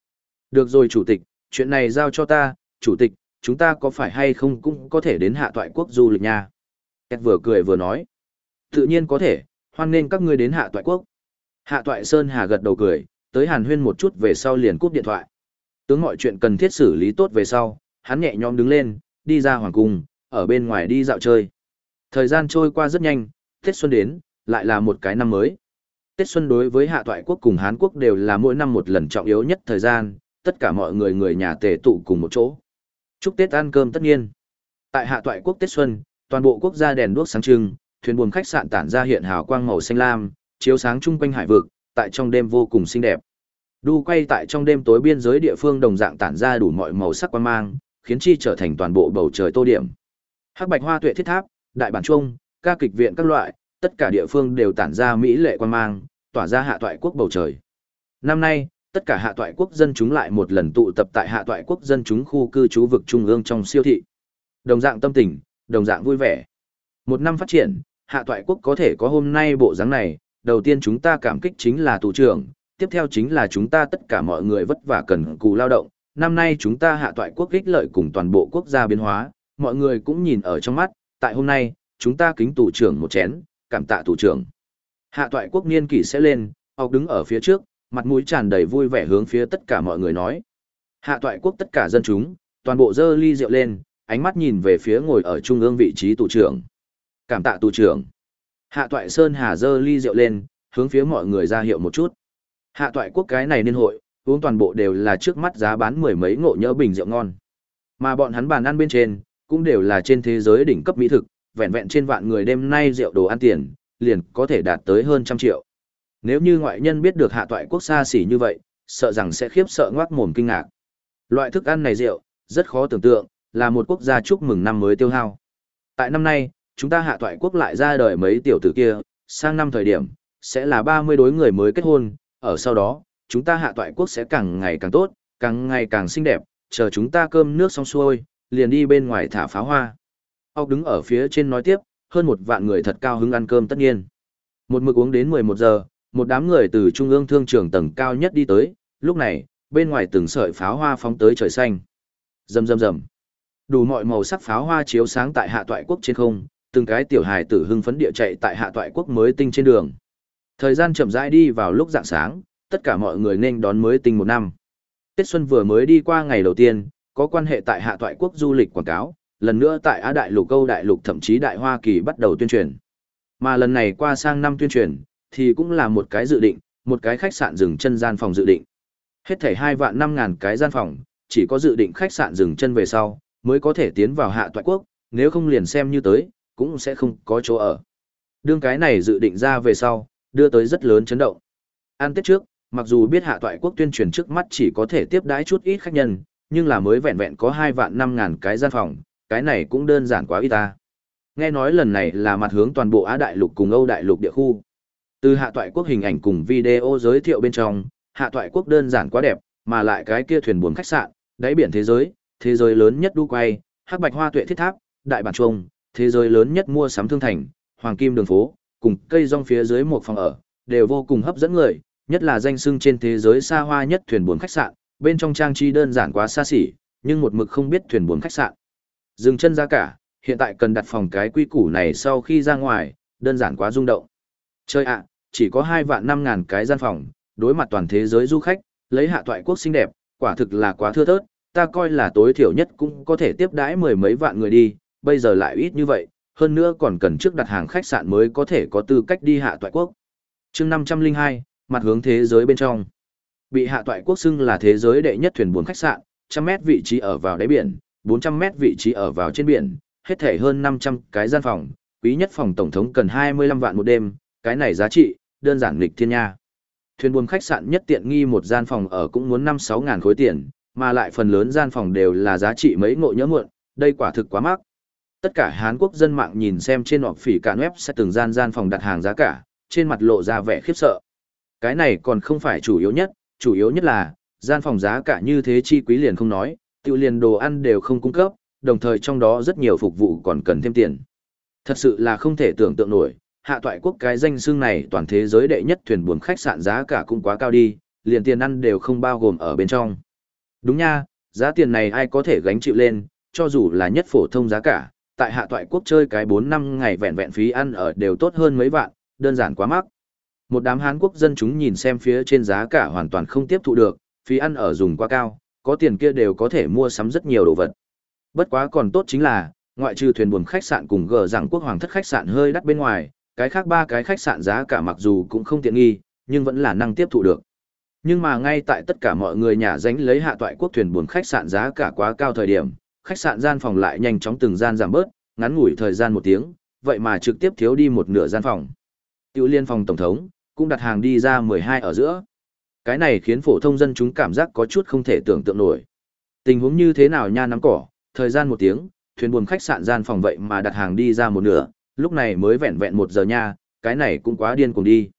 Được rồi chủ tịch, chuyện này giao cho ta, chủ tịch, chúng ta có phải hay không cũng có thể đến hạ toại quốc du lịch nha. Kết vừa cười vừa nói. Tự nhiên có thể, hoan nên các ngươi đến hạ toại quốc. Hạ toại Sơn Hà gật đầu cười, tới hàn huyên một chút về sau liền cúp điện thoại. Tướng mọi chuyện cần thiết xử lý tốt về sau, hắn nhẹ nhõm đứng lên, đi ra hoàng cung, ở bên ngoài đi dạo chơi. Thời gian trôi qua rất nhanh, Tết xuân đến, lại là một cái năm mới. Tết Xuân đối với Hạ Toại Quốc cùng Hán Quốc đều là mỗi năm một lần trọng yếu nhất thời gian, tất cả mọi người người nhà tề tụ cùng một chỗ. Chúc Tết ăn cơm tất nhiên. Tại Hạ Toại Quốc Tết Xuân, toàn bộ quốc gia đèn đuốc sáng trưng, thuyền buồm khách sạn tản ra hiện hào quang màu xanh lam, chiếu sáng chung quanh hải vực, tại trong đêm vô cùng xinh đẹp. Đu quay tại trong đêm tối biên giới địa phương đồng dạng tản ra đủ mọi màu sắc quan mang, khiến chi trở thành toàn bộ bầu trời tô điểm. Hắc bạch hoa tuệ thiết tháp, đại bản trung, ca kịch viện các loại, tất cả địa phương đều tản ra mỹ lệ quan mang, tỏa ra hạ toại quốc bầu trời. Năm nay, tất cả hạ toại quốc dân chúng lại một lần tụ tập tại hạ toại quốc dân chúng khu cư trú vực trung ương trong siêu thị. Đồng dạng tâm tình, đồng dạng vui vẻ. Một năm phát triển, hạ toại quốc có thể có hôm nay bộ dáng này, đầu tiên chúng ta cảm kích chính là tù trưởng, tiếp theo chính là chúng ta tất cả mọi người vất vả cần cù lao động. Năm nay chúng ta hạ toại quốc ích lợi cùng toàn bộ quốc gia biến hóa, mọi người cũng nhìn ở trong mắt, tại hôm nay, chúng ta kính tù trưởng một chén, cảm tạ tù trưởng. Hạ toại quốc niên kỷ sẽ lên, học đứng ở phía trước, mặt mũi tràn đầy vui vẻ hướng phía tất cả mọi người nói. Hạ toại quốc tất cả dân chúng, toàn bộ dơ ly rượu lên, ánh mắt nhìn về phía ngồi ở trung ương vị trí tù trưởng. Cảm tạ tù trưởng. Hạ toại Sơn Hà dơ ly rượu lên, hướng phía mọi người ra hiệu một chút. Hạ toại quốc cái này niên hội, uống toàn bộ đều là trước mắt giá bán mười mấy ngộ nhỡ bình rượu ngon. Mà bọn hắn bàn ăn bên trên, cũng đều là trên thế giới đỉnh cấp mỹ thực, vẹn vẹn trên vạn người đêm nay rượu đồ ăn tiền, liền có thể đạt tới hơn trăm triệu. Nếu như ngoại nhân biết được hạ toại quốc xa xỉ như vậy, sợ rằng sẽ khiếp sợ ngoác mồm kinh ngạc. Loại thức ăn này rượu, rất khó tưởng tượng, là một quốc gia chúc mừng năm mới tiêu hao. Tại năm nay, chúng ta hạ toại quốc lại ra đời mấy tiểu tử kia, sang năm thời điểm, sẽ là 30 đối người mới kết hôn, ở sau đó, chúng ta hạ toại quốc sẽ càng ngày càng tốt, càng ngày càng xinh đẹp, chờ chúng ta cơm nước xong xuôi, liền đi bên ngoài thả pháo hoa. Ốc đứng ở phía trên nói tiếp, hơn một vạn người thật cao hứng ăn cơm tất nhiên. Một mực uống đến 11 giờ, một đám người từ trung ương thương trường tầng cao nhất đi tới, lúc này, bên ngoài từng sợi pháo hoa phóng tới trời xanh. Rầm rầm rầm. Đủ mọi màu sắc pháo hoa chiếu sáng tại hạ toại quốc trên không, từng cái tiểu hài tử hưng phấn địa chạy tại hạ toại quốc mới tinh trên đường. Thời gian chậm rãi đi vào lúc dạng sáng, tất cả mọi người nên đón mới tinh một năm. Tết Xuân vừa mới đi qua ngày đầu tiên, có quan hệ tại hạ toại quốc du lịch quảng cáo, lần nữa tại Á Đại Lục Câu Đại Lục thậm chí Đại Hoa Kỳ bắt đầu tuyên truyền. Mà lần này qua sang năm tuyên truyền, thì cũng là một cái dự định, một cái khách sạn dừng chân gian phòng dự định. Hết thảy 2 vạn 5 ngàn cái gian phòng, chỉ có dự định khách sạn dừng chân về sau, mới có thể tiến vào hạ toại quốc, nếu không liền xem như tới, cũng sẽ không có chỗ ở. Đương cái này dự định ra về sau, đưa tới rất lớn chấn động. An tiết trước, mặc dù biết hạ toại quốc tuyên truyền trước mắt chỉ có thể tiếp đãi chút ít khách nhân, nhưng là mới vẹn vẹn có 2 vạn 5 ngàn cái gian phòng, cái này cũng đơn giản quá ít ta. Nghe nói lần này là mặt hướng toàn bộ Á Đại Lục cùng Âu Đại Lục địa khu. Từ hạ toại quốc hình ảnh cùng video giới thiệu bên trong, hạ toại quốc đơn giản quá đẹp, mà lại cái kia thuyền buồm khách sạn, đáy biển thế giới, thế giới lớn nhất đu quay, hắc bạch hoa tuệ thiết tháp, đại bản trung, thế giới lớn nhất mua sắm thương thành, hoàng kim đường phố, cùng cây rong phía dưới một phòng ở, đều vô cùng hấp dẫn người, nhất là danh sưng trên thế giới xa hoa nhất thuyền buồm khách sạn, bên trong trang trí đơn giản quá xa xỉ, nhưng một mực không biết thuyền buồm khách sạn. Dừng chân ra cả, hiện tại cần đặt phòng cái quy củ này sau khi ra ngoài, đơn giản quá rung động. Chơi ạ, chỉ có 2 vạn 5 ngàn cái gian phòng, đối mặt toàn thế giới du khách, lấy hạ toại quốc xinh đẹp, quả thực là quá thưa thớt, ta coi là tối thiểu nhất cũng có thể tiếp đãi mười mấy vạn người đi, bây giờ lại ít như vậy, hơn nữa còn cần trước đặt hàng khách sạn mới có thể có tư cách đi hạ toại quốc. chương 502, mặt hướng thế giới bên trong. Bị hạ toại quốc xưng là thế giới đệ nhất thuyền buồn khách sạn, trăm mét vị trí ở vào đáy biển, 400 mét vị trí ở vào trên biển, hết thể hơn 500 cái gian phòng, quý nhất phòng tổng thống cần 25 vạn một đêm, cái này giá trị, đơn giản nghịch thiên nha. Thuyền buồm khách sạn nhất tiện nghi một gian phòng ở cũng muốn 5-6 ngàn khối tiền, mà lại phần lớn gian phòng đều là giá trị mấy ngộ nhớ muộn, đây quả thực quá mắc. Tất cả Hán Quốc dân mạng nhìn xem trên họp phỉ cả web sẽ từng gian gian phòng đặt hàng giá cả, trên mặt lộ ra vẻ khiếp sợ. Cái này còn không phải chủ yếu nhất, chủ yếu nhất là, gian phòng giá cả như thế chi quý liền không nói, tiêu liền đồ ăn đều không cung cấp, đồng thời trong đó rất nhiều phục vụ còn cần thêm tiền. Thật sự là không thể tưởng tượng nổi, hạ toại quốc cái danh xương này toàn thế giới đệ nhất thuyền buồm khách sạn giá cả cũng quá cao đi, liền tiền ăn đều không bao gồm ở bên trong. Đúng nha, giá tiền này ai có thể gánh chịu lên, cho dù là nhất phổ thông giá cả, tại hạ toại quốc chơi cái 4 năm ngày vẹn vẹn phí ăn ở đều tốt hơn mấy vạn, đơn giản quá mắc. Một đám Hán quốc dân chúng nhìn xem phía trên giá cả hoàn toàn không tiếp thụ được, phí ăn ở dùng quá cao, có tiền kia đều có thể mua sắm rất nhiều đồ vật. Bất quá còn tốt chính là, ngoại trừ thuyền buồm khách sạn cùng gờ rằng quốc hoàng thất khách sạn hơi đắt bên ngoài, cái khác ba cái khách sạn giá cả mặc dù cũng không tiện nghi, nhưng vẫn là năng tiếp thụ được. Nhưng mà ngay tại tất cả mọi người nhà dánh lấy hạ toại quốc thuyền buồn khách sạn giá cả quá cao thời điểm, khách sạn gian phòng lại nhanh chóng từng gian giảm bớt, ngắn ngủi thời gian một tiếng, vậy mà trực tiếp thiếu đi một nửa gian phòng. Tiểu liên phòng tổng thống, cũng đặt hàng đi ra 12 ở giữa. Cái này khiến phổ thông dân chúng cảm giác có chút không thể tưởng tượng nổi. Tình huống như thế nào nha nắm cỏ, thời gian một tiếng, thuyền buồm khách sạn gian phòng vậy mà đặt hàng đi ra một nửa, lúc này mới vẹn vẹn một giờ nha, cái này cũng quá điên cùng đi.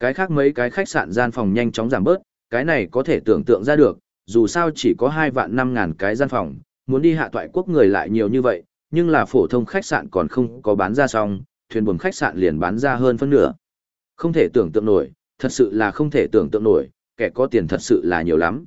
Cái khác mấy cái khách sạn gian phòng nhanh chóng giảm bớt, cái này có thể tưởng tượng ra được, dù sao chỉ có 2 vạn 5 ngàn cái gian phòng, muốn đi hạ toại quốc người lại nhiều như vậy, nhưng là phổ thông khách sạn còn không có bán ra xong, thuyền buồm khách sạn liền bán ra hơn phân nửa. Không thể tưởng tượng nổi, thật sự là không thể tưởng tượng nổi, kẻ có tiền thật sự là nhiều lắm.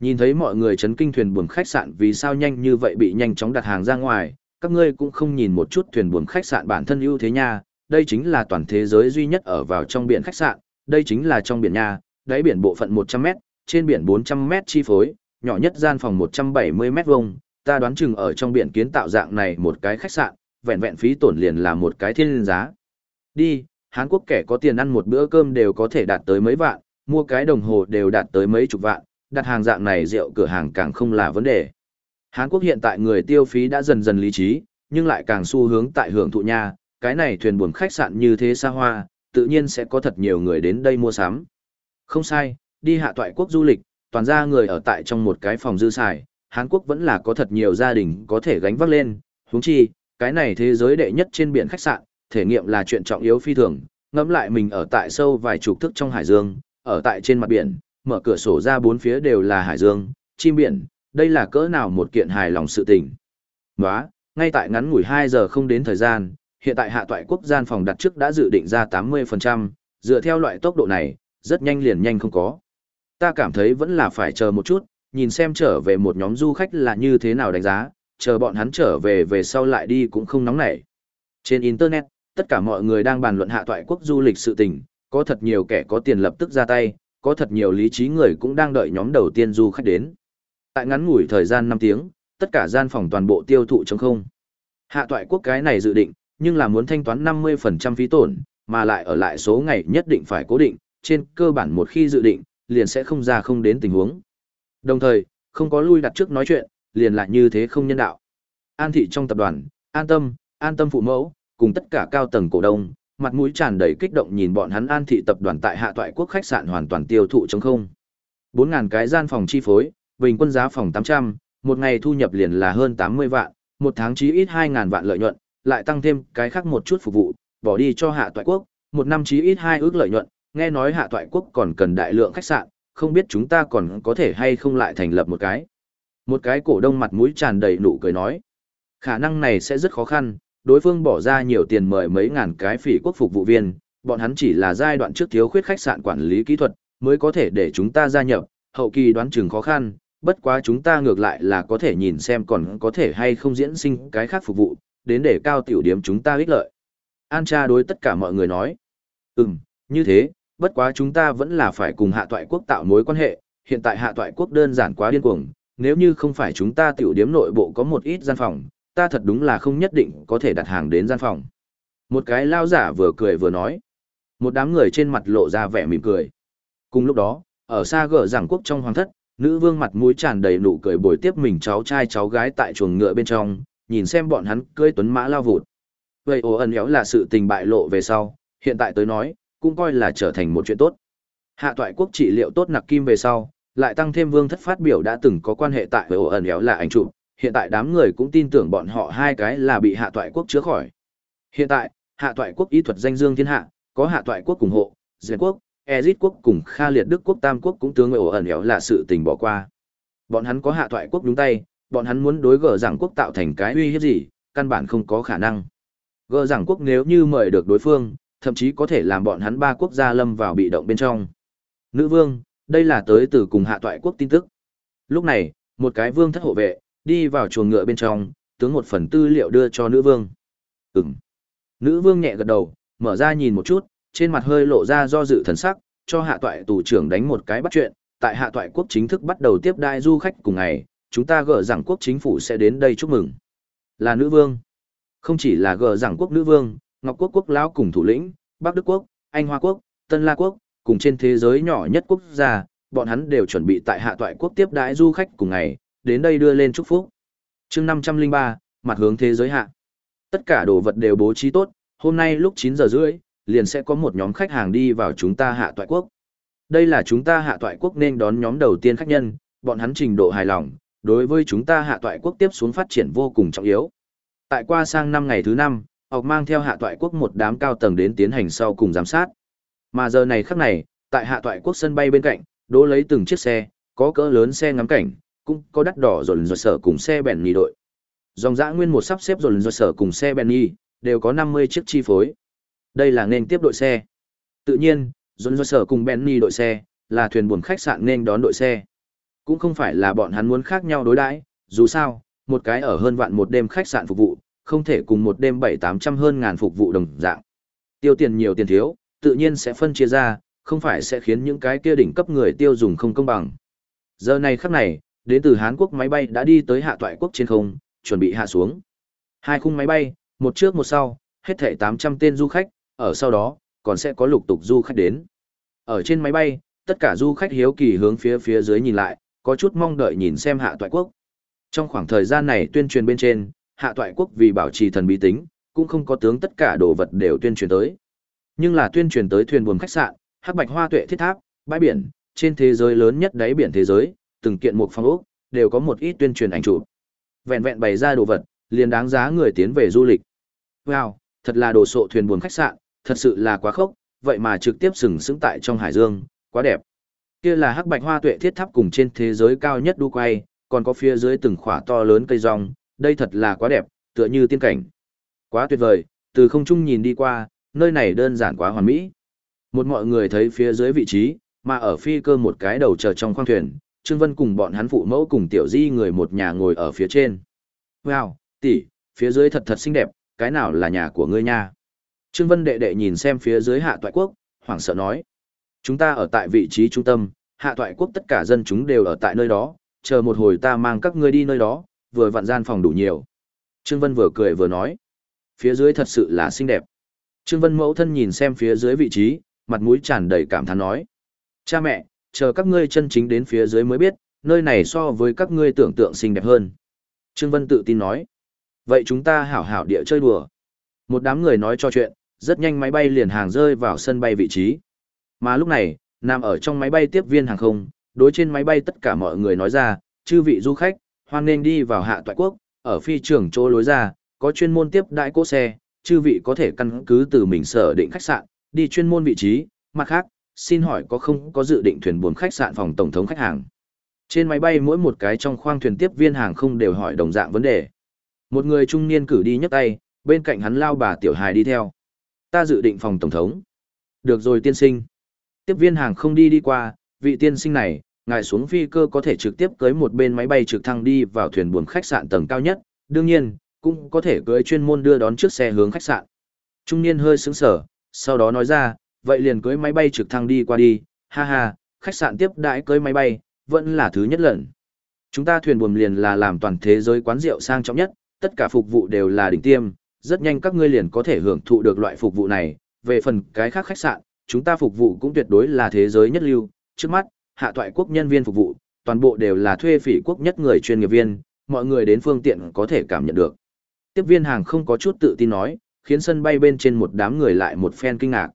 Nhìn thấy mọi người chấn kinh thuyền buồm khách sạn vì sao nhanh như vậy bị nhanh chóng đặt hàng ra ngoài, các ngươi cũng không nhìn một chút thuyền buồm khách sạn bản thân ưu thế nha, đây chính là toàn thế giới duy nhất ở vào trong biển khách sạn, đây chính là trong biển nha, đáy biển bộ phận 100m, trên biển 400m chi phối, nhỏ nhất gian phòng 170m vuông, ta đoán chừng ở trong biển kiến tạo dạng này một cái khách sạn, vẹn vẹn phí tổn liền là một cái thiên giá. Đi, Hán Quốc kẻ có tiền ăn một bữa cơm đều có thể đạt tới mấy vạn, mua cái đồng hồ đều đạt tới mấy chục vạn, đặt hàng dạng này rượu cửa hàng càng không là vấn đề. Hán Quốc hiện tại người tiêu phí đã dần dần lý trí, nhưng lại càng xu hướng tại hưởng thụ nha, cái này thuyền buồm khách sạn như thế xa hoa, tự nhiên sẽ có thật nhiều người đến đây mua sắm. Không sai, đi hạ toại quốc du lịch, toàn ra người ở tại trong một cái phòng dư xài, Hán Quốc vẫn là có thật nhiều gia đình có thể gánh vác lên, huống chi, cái này thế giới đệ nhất trên biển khách sạn, thể nghiệm là chuyện trọng yếu phi thường, ngẫm lại mình ở tại sâu vài chục thước trong hải dương, ở tại trên mặt biển, mở cửa sổ ra bốn phía đều là hải dương, chim biển, đây là cỡ nào một kiện hài lòng sự tình. Nóa, ngay tại ngắn ngủi 2 giờ không đến thời gian, hiện tại hạ toại quốc gian phòng đặt trước đã dự định ra 80%, dựa theo loại tốc độ này, rất nhanh liền nhanh không có. Ta cảm thấy vẫn là phải chờ một chút, nhìn xem trở về một nhóm du khách là như thế nào đánh giá, chờ bọn hắn trở về về sau lại đi cũng không nóng nảy. Trên Internet, tất cả mọi người đang bàn luận hạ toại quốc du lịch sự tình, có thật nhiều kẻ có tiền lập tức ra tay, có thật nhiều lý trí người cũng đang đợi nhóm đầu tiên du khách đến. Tại ngắn ngủi thời gian 5 tiếng, tất cả gian phòng toàn bộ tiêu thụ trong không. Hạ toại quốc cái này dự định, nhưng là muốn thanh toán 50% phí tổn, mà lại ở lại số ngày nhất định phải cố định, trên cơ bản một khi dự định, liền sẽ không ra không đến tình huống. Đồng thời, không có lui đặt trước nói chuyện, liền lại như thế không nhân đạo. An thị trong tập đoàn, an tâm, an tâm phụ mẫu, cùng tất cả cao tầng cổ đông, mặt mũi tràn đầy kích động nhìn bọn hắn an thị tập đoàn tại hạ toại quốc khách sạn hoàn toàn tiêu thụ chống không. 4.000 cái gian phòng chi phối, bình quân giá phòng 800, một ngày thu nhập liền là hơn 80 vạn, một tháng chí ít 2.000 vạn lợi nhuận, lại tăng thêm cái khác một chút phục vụ, bỏ đi cho hạ toại quốc, một năm chí ít hai ước lợi nhuận, nghe nói hạ toại quốc còn cần đại lượng khách sạn, không biết chúng ta còn có thể hay không lại thành lập một cái. Một cái cổ đông mặt mũi tràn đầy nụ cười nói, khả năng này sẽ rất khó khăn, đối phương bỏ ra nhiều tiền mời mấy ngàn cái phỉ quốc phục vụ viên, bọn hắn chỉ là giai đoạn trước thiếu khuyết khách sạn quản lý kỹ thuật, mới có thể để chúng ta gia nhập, hậu kỳ đoán chừng khó khăn, bất quá chúng ta ngược lại là có thể nhìn xem còn có thể hay không diễn sinh cái khác phục vụ, đến để cao tiểu điểm chúng ta ích lợi. An cha đối tất cả mọi người nói, ừm, như thế, bất quá chúng ta vẫn là phải cùng hạ toại quốc tạo mối quan hệ, hiện tại hạ toại quốc đơn giản quá điên cuồng, nếu như không phải chúng ta tiểu điếm nội bộ có một ít gian phòng, ta thật đúng là không nhất định có thể đặt hàng đến gian phòng. Một cái lao giả vừa cười vừa nói. Một đám người trên mặt lộ ra vẻ mỉm cười. Cùng lúc đó, ở xa gở giảng quốc trong hoàng thất, nữ vương mặt mũi tràn đầy nụ cười bồi tiếp mình cháu trai cháu gái tại chuồng ngựa bên trong, nhìn xem bọn hắn cưỡi tuấn mã lao vụt. Vậy ồ ẩn éo là sự tình bại lộ về sau, hiện tại tới nói, cũng coi là trở thành một chuyện tốt. Hạ toại quốc trị liệu tốt nặc kim về sau, lại tăng thêm vương thất phát biểu đã từng có quan hệ tại với ổ ẩn éo là ảnh trụ, hiện tại đám người cũng tin tưởng bọn họ hai cái là bị hạ toại quốc chữa khỏi. Hiện tại, hạ toại quốc ý thuật danh dương thiên hạ, có hạ toại quốc ủng hộ, Diệt quốc, Ezit quốc cùng Kha Liệt Đức quốc Tam quốc cũng tướng ổ ẩn éo là sự tình bỏ qua. Bọn hắn có hạ toại quốc đúng tay, bọn hắn muốn đối gở rằng quốc tạo thành cái uy hiếp gì, căn bản không có khả năng. Gở rằng quốc nếu như mời được đối phương, thậm chí có thể làm bọn hắn ba quốc gia lâm vào bị động bên trong. Nữ vương, đây là tới từ cùng hạ toại quốc tin tức. Lúc này, một cái vương thất hộ vệ, đi vào chuồng ngựa bên trong, tướng một phần tư liệu đưa cho nữ vương. Ừm. Nữ vương nhẹ gật đầu, mở ra nhìn một chút, trên mặt hơi lộ ra do dự thần sắc, cho hạ toại tù trưởng đánh một cái bắt chuyện, tại hạ toại quốc chính thức bắt đầu tiếp đai du khách cùng ngày, chúng ta gỡ rằng quốc chính phủ sẽ đến đây chúc mừng. Là nữ vương. Không chỉ là gỡ rằng quốc nữ vương, Ngọc quốc quốc lão cùng thủ lĩnh, Bắc Đức quốc, Anh Hoa quốc, Tân La quốc, cùng trên thế giới nhỏ nhất quốc gia, bọn hắn đều chuẩn bị tại hạ toại quốc tiếp đãi du khách cùng ngày, đến đây đưa lên chúc phúc. chương 503, mặt hướng thế giới hạ. Tất cả đồ vật đều bố trí tốt, hôm nay lúc 9 giờ rưỡi, liền sẽ có một nhóm khách hàng đi vào chúng ta hạ toại quốc. Đây là chúng ta hạ toại quốc nên đón nhóm đầu tiên khách nhân, bọn hắn trình độ hài lòng, đối với chúng ta hạ toại quốc tiếp xuống phát triển vô cùng trọng yếu. Tại qua sang năm ngày thứ năm, học mang theo hạ toại quốc một đám cao tầng đến tiến hành sau cùng giám sát. Mà giờ này khắc này, tại hạ toại quốc sân bay bên cạnh, đỗ lấy từng chiếc xe, có cỡ lớn xe ngắm cảnh, cũng có đắt đỏ rộn rộn sở cùng xe bèn nhì đội. Dòng dã nguyên một sắp xếp rộn rộn sở cùng xe bèn nhì, đều có 50 chiếc chi phối. Đây là nên tiếp đội xe. Tự nhiên, rộn rộn sở cùng bèn nhì đội xe, là thuyền buồm khách sạn nên đón đội xe. Cũng không phải là bọn hắn muốn khác nhau đối đãi, dù sao, một cái ở hơn vạn một đêm khách sạn phục vụ, không thể cùng một đêm bảy tám trăm hơn ngàn phục vụ đồng dạng. Tiêu tiền nhiều tiền thiếu, tự nhiên sẽ phân chia ra, không phải sẽ khiến những cái kia đỉnh cấp người tiêu dùng không công bằng. Giờ này khắc này, đến từ Hán Quốc máy bay đã đi tới hạ toại quốc trên không, chuẩn bị hạ xuống. Hai khung máy bay, một trước một sau, hết thảy 800 tên du khách, ở sau đó, còn sẽ có lục tục du khách đến. Ở trên máy bay, tất cả du khách hiếu kỳ hướng phía phía dưới nhìn lại, có chút mong đợi nhìn xem hạ toại quốc. Trong khoảng thời gian này tuyên truyền bên trên, hạ toại quốc vì bảo trì thần bí tính, cũng không có tướng tất cả đồ vật đều tuyên truyền tới. Nhưng là tuyên truyền tới thuyền buồm khách sạn, hắc bạch hoa tuệ thiết tháp, bãi biển, trên thế giới lớn nhất đáy biển thế giới, từng kiện một phong ốc, đều có một ít tuyên truyền ảnh chụp. Vẹn vẹn bày ra đồ vật, liền đáng giá người tiến về du lịch. Wow, thật là đồ sộ thuyền buồm khách sạn, thật sự là quá khốc, vậy mà trực tiếp sừng sững tại trong hải dương, quá đẹp. Kia là hắc bạch hoa tuệ thiết tháp cùng trên thế giới cao nhất đu quay, còn có phía dưới từng khỏa to lớn cây rong, đây thật là quá đẹp, tựa như tiên cảnh. Quá tuyệt vời, từ không trung nhìn đi qua, nơi này đơn giản quá hoàn mỹ. Một mọi người thấy phía dưới vị trí, mà ở phi cơ một cái đầu chờ trong khoang thuyền, Trương Vân cùng bọn hắn phụ mẫu cùng tiểu di người một nhà ngồi ở phía trên. Wow, tỷ, phía dưới thật thật xinh đẹp, cái nào là nhà của ngươi nha? Trương Vân đệ đệ nhìn xem phía dưới hạ toại quốc, hoảng sợ nói. Chúng ta ở tại vị trí trung tâm, hạ toại quốc tất cả dân chúng đều ở tại nơi đó, chờ một hồi ta mang các ngươi đi nơi đó, vừa vặn gian phòng đủ nhiều. Trương Vân vừa cười vừa nói. Phía dưới thật sự là xinh đẹp. Trương Vân mẫu thân nhìn xem phía dưới vị trí, mặt mũi tràn đầy cảm thán nói. Cha mẹ, chờ các ngươi chân chính đến phía dưới mới biết, nơi này so với các ngươi tưởng tượng xinh đẹp hơn. Trương Vân tự tin nói. Vậy chúng ta hảo hảo địa chơi đùa. Một đám người nói cho chuyện, rất nhanh máy bay liền hàng rơi vào sân bay vị trí. Mà lúc này, nằm ở trong máy bay tiếp viên hàng không, đối trên máy bay tất cả mọi người nói ra, chư vị du khách, hoan nên đi vào hạ toại quốc, ở phi trường chỗ lối ra, có chuyên môn tiếp đại cỗ xe, chư vị có thể căn cứ từ mình sở định khách sạn, đi chuyên môn vị trí, mặt khác, xin hỏi có không có dự định thuyền buồm khách sạn phòng tổng thống khách hàng. Trên máy bay mỗi một cái trong khoang thuyền tiếp viên hàng không đều hỏi đồng dạng vấn đề. Một người trung niên cử đi nhấc tay, bên cạnh hắn lao bà tiểu hài đi theo. Ta dự định phòng tổng thống. Được rồi tiên sinh. Tiếp viên hàng không đi đi qua, vị tiên sinh này, ngài xuống phi cơ có thể trực tiếp cưới một bên máy bay trực thăng đi vào thuyền buồm khách sạn tầng cao nhất, đương nhiên, cũng có thể cưới chuyên môn đưa đón trước xe hướng khách sạn. Trung niên hơi sững sở, sau đó nói ra, vậy liền cưới máy bay trực thăng đi qua đi, ha ha, khách sạn tiếp đãi cưới máy bay, vẫn là thứ nhất lần. Chúng ta thuyền buồm liền là làm toàn thế giới quán rượu sang trọng nhất, tất cả phục vụ đều là đỉnh tiêm, rất nhanh các ngươi liền có thể hưởng thụ được loại phục vụ này, về phần cái khác khách sạn, chúng ta phục vụ cũng tuyệt đối là thế giới nhất lưu, trước mắt, hạ toại quốc nhân viên phục vụ, toàn bộ đều là thuê phỉ quốc nhất người chuyên nghiệp viên, mọi người đến phương tiện có thể cảm nhận được. Tiếp viên hàng không có chút tự tin nói, khiến sân bay bên trên một đám người lại một phen kinh ngạc.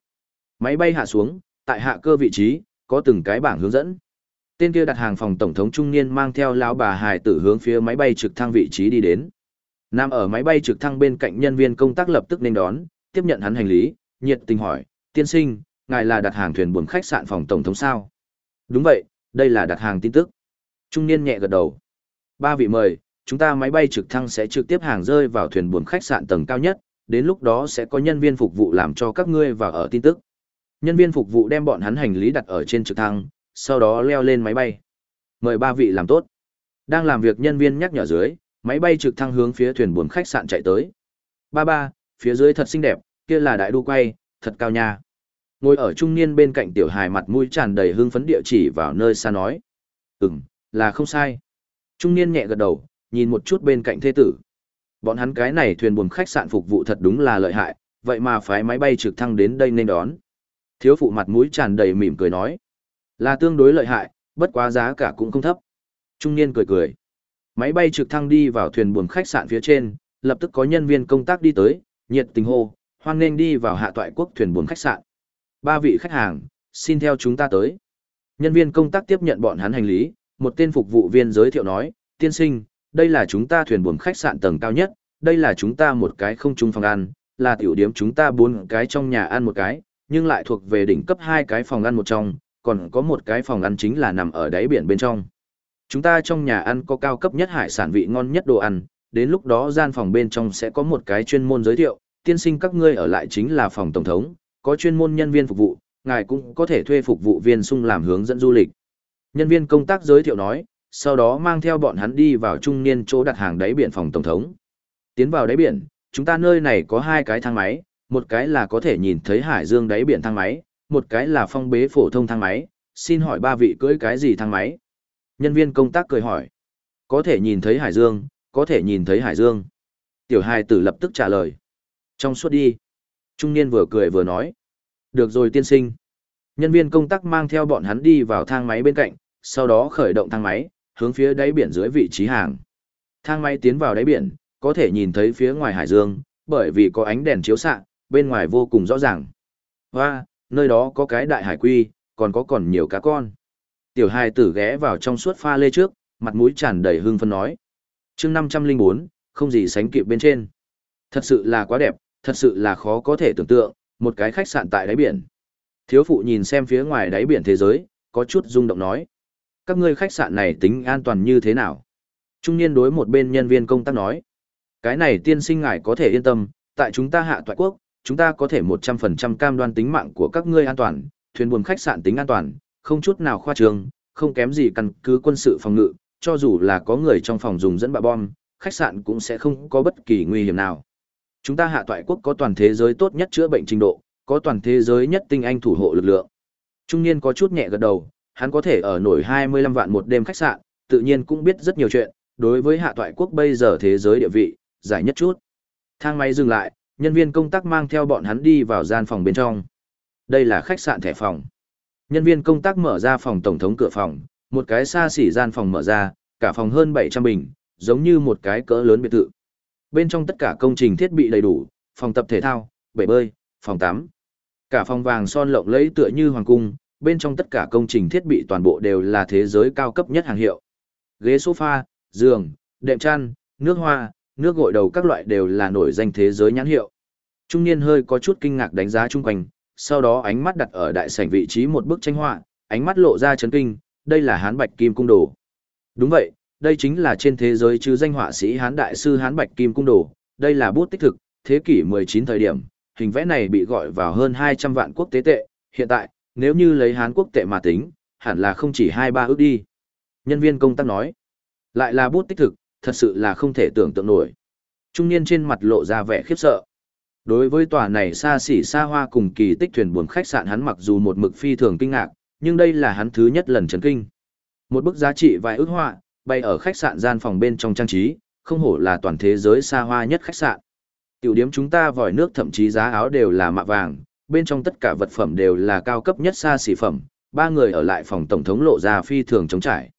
Máy bay hạ xuống, tại hạ cơ vị trí, có từng cái bảng hướng dẫn. Tên kia đặt hàng phòng tổng thống trung niên mang theo lão bà hài tử hướng phía máy bay trực thăng vị trí đi đến. Nam ở máy bay trực thăng bên cạnh nhân viên công tác lập tức nên đón, tiếp nhận hắn hành lý, nhiệt tình hỏi, tiên sinh, ngài là đặt hàng thuyền buồm khách sạn phòng tổng thống sao? Đúng vậy, đây là đặt hàng tin tức. Trung niên nhẹ gật đầu. Ba vị mời, chúng ta máy bay trực thăng sẽ trực tiếp hàng rơi vào thuyền buồm khách sạn tầng cao nhất, đến lúc đó sẽ có nhân viên phục vụ làm cho các ngươi vào ở tin tức. Nhân viên phục vụ đem bọn hắn hành lý đặt ở trên trực thăng, sau đó leo lên máy bay. Mời ba vị làm tốt. Đang làm việc nhân viên nhắc nhở dưới, máy bay trực thăng hướng phía thuyền buồm khách sạn chạy tới. Ba ba, phía dưới thật xinh đẹp, kia là đại đu quay, thật cao nha. Ngồi ở trung niên bên cạnh tiểu hài mặt mũi tràn đầy hưng phấn địa chỉ vào nơi xa nói. Ừm, là không sai. Trung niên nhẹ gật đầu, nhìn một chút bên cạnh thế tử. Bọn hắn cái này thuyền buồm khách sạn phục vụ thật đúng là lợi hại, vậy mà phái máy bay trực thăng đến đây nên đón. Thiếu phụ mặt mũi tràn đầy mỉm cười nói. Là tương đối lợi hại, bất quá giá cả cũng không thấp. Trung niên cười cười. Máy bay trực thăng đi vào thuyền buồm khách sạn phía trên, lập tức có nhân viên công tác đi tới, nhiệt tình hô, hoan nghênh đi vào hạ toại quốc thuyền buồm khách sạn. Ba vị khách hàng, xin theo chúng ta tới. Nhân viên công tác tiếp nhận bọn hắn hành lý, một tên phục vụ viên giới thiệu nói, tiên sinh, đây là chúng ta thuyền buồm khách sạn tầng cao nhất, đây là chúng ta một cái không chung phòng ăn, là tiểu điểm chúng ta bốn cái trong nhà ăn một cái, nhưng lại thuộc về đỉnh cấp hai cái phòng ăn một trong, còn có một cái phòng ăn chính là nằm ở đáy biển bên trong. Chúng ta trong nhà ăn có cao cấp nhất hải sản vị ngon nhất đồ ăn, đến lúc đó gian phòng bên trong sẽ có một cái chuyên môn giới thiệu, tiên sinh các ngươi ở lại chính là phòng tổng thống, có chuyên môn nhân viên phục vụ, ngài cũng có thể thuê phục vụ viên sung làm hướng dẫn du lịch. Nhân viên công tác giới thiệu nói, sau đó mang theo bọn hắn đi vào trung niên chỗ đặt hàng đáy biển phòng tổng thống. Tiến vào đáy biển, chúng ta nơi này có hai cái thang máy, một cái là có thể nhìn thấy hải dương đáy biển thang máy, một cái là phong bế phổ thông thang máy, xin hỏi ba vị cưỡi cái gì thang máy? Nhân viên công tác cười hỏi. Có thể nhìn thấy hải dương, có thể nhìn thấy hải dương. Tiểu hài tử lập tức trả lời. Trong suốt đi. Trung niên vừa cười vừa nói. Được rồi tiên sinh. Nhân viên công tác mang theo bọn hắn đi vào thang máy bên cạnh, sau đó khởi động thang máy, hướng phía đáy biển dưới vị trí hàng. Thang máy tiến vào đáy biển, có thể nhìn thấy phía ngoài hải dương, bởi vì có ánh đèn chiếu xạ, bên ngoài vô cùng rõ ràng. Và, nơi đó có cái đại hải quy, còn có còn nhiều cá con. Tiểu hài tử ghé vào trong suốt pha lê trước, mặt mũi tràn đầy hưng phấn nói. chương 504, không gì sánh kịp bên trên. Thật sự là quá đẹp, thật sự là khó có thể tưởng tượng, một cái khách sạn tại đáy biển. Thiếu phụ nhìn xem phía ngoài đáy biển thế giới, có chút rung động nói. Các ngươi khách sạn này tính an toàn như thế nào? Trung niên đối một bên nhân viên công tác nói. Cái này tiên sinh ngài có thể yên tâm, tại chúng ta hạ toại quốc, chúng ta có thể 100% cam đoan tính mạng của các ngươi an toàn, thuyền buồm khách sạn tính an toàn, không chút nào khoa trương, không kém gì căn cứ quân sự phòng ngự, cho dù là có người trong phòng dùng dẫn bạ bom, khách sạn cũng sẽ không có bất kỳ nguy hiểm nào. Chúng ta hạ toại quốc có toàn thế giới tốt nhất chữa bệnh trình độ, có toàn thế giới nhất tinh anh thủ hộ lực lượng. Trung niên có chút nhẹ gật đầu, hắn có thể ở nổi 25 vạn một đêm khách sạn, tự nhiên cũng biết rất nhiều chuyện, đối với hạ toại quốc bây giờ thế giới địa vị, giải nhất chút. Thang máy dừng lại, nhân viên công tác mang theo bọn hắn đi vào gian phòng bên trong. Đây là khách sạn thẻ phòng. Nhân viên công tác mở ra phòng tổng thống cửa phòng, một cái xa xỉ gian phòng mở ra, cả phòng hơn 700 bình, giống như một cái cỡ lớn biệt thự. Bên trong tất cả công trình thiết bị đầy đủ, phòng tập thể thao, bể bơi, phòng tắm. Cả phòng vàng son lộng lẫy tựa như hoàng cung, bên trong tất cả công trình thiết bị toàn bộ đều là thế giới cao cấp nhất hàng hiệu. Ghế sofa, giường, đệm chăn, nước hoa, nước gội đầu các loại đều là nổi danh thế giới nhãn hiệu. Trung niên hơi có chút kinh ngạc đánh giá chung quanh, sau đó ánh mắt đặt ở đại sảnh vị trí một bức tranh họa, ánh mắt lộ ra chấn kinh, đây là Hán Bạch Kim Cung Đồ. Đúng vậy, đây chính là trên thế giới chứ danh họa sĩ Hán Đại sư Hán Bạch Kim Cung Đồ, đây là bút tích thực, thế kỷ 19 thời điểm, hình vẽ này bị gọi vào hơn 200 vạn quốc tế tệ, hiện tại, nếu như lấy Hán quốc tệ mà tính, hẳn là không chỉ 2-3 ước đi. Nhân viên công tác nói, lại là bút tích thực, thật sự là không thể tưởng tượng nổi. Trung niên trên mặt lộ ra vẻ khiếp sợ. Đối với tòa này xa xỉ xa hoa cùng kỳ tích thuyền buồm khách sạn hắn mặc dù một mực phi thường kinh ngạc, nhưng đây là hắn thứ nhất lần chấn kinh. Một bức giá trị vài ước họa, bay ở khách sạn gian phòng bên trong trang trí, không hổ là toàn thế giới xa hoa nhất khách sạn. Tiểu điểm chúng ta vòi nước thậm chí giá áo đều là mạ vàng, bên trong tất cả vật phẩm đều là cao cấp nhất xa xỉ phẩm, ba người ở lại phòng tổng thống lộ ra phi thường chống trải.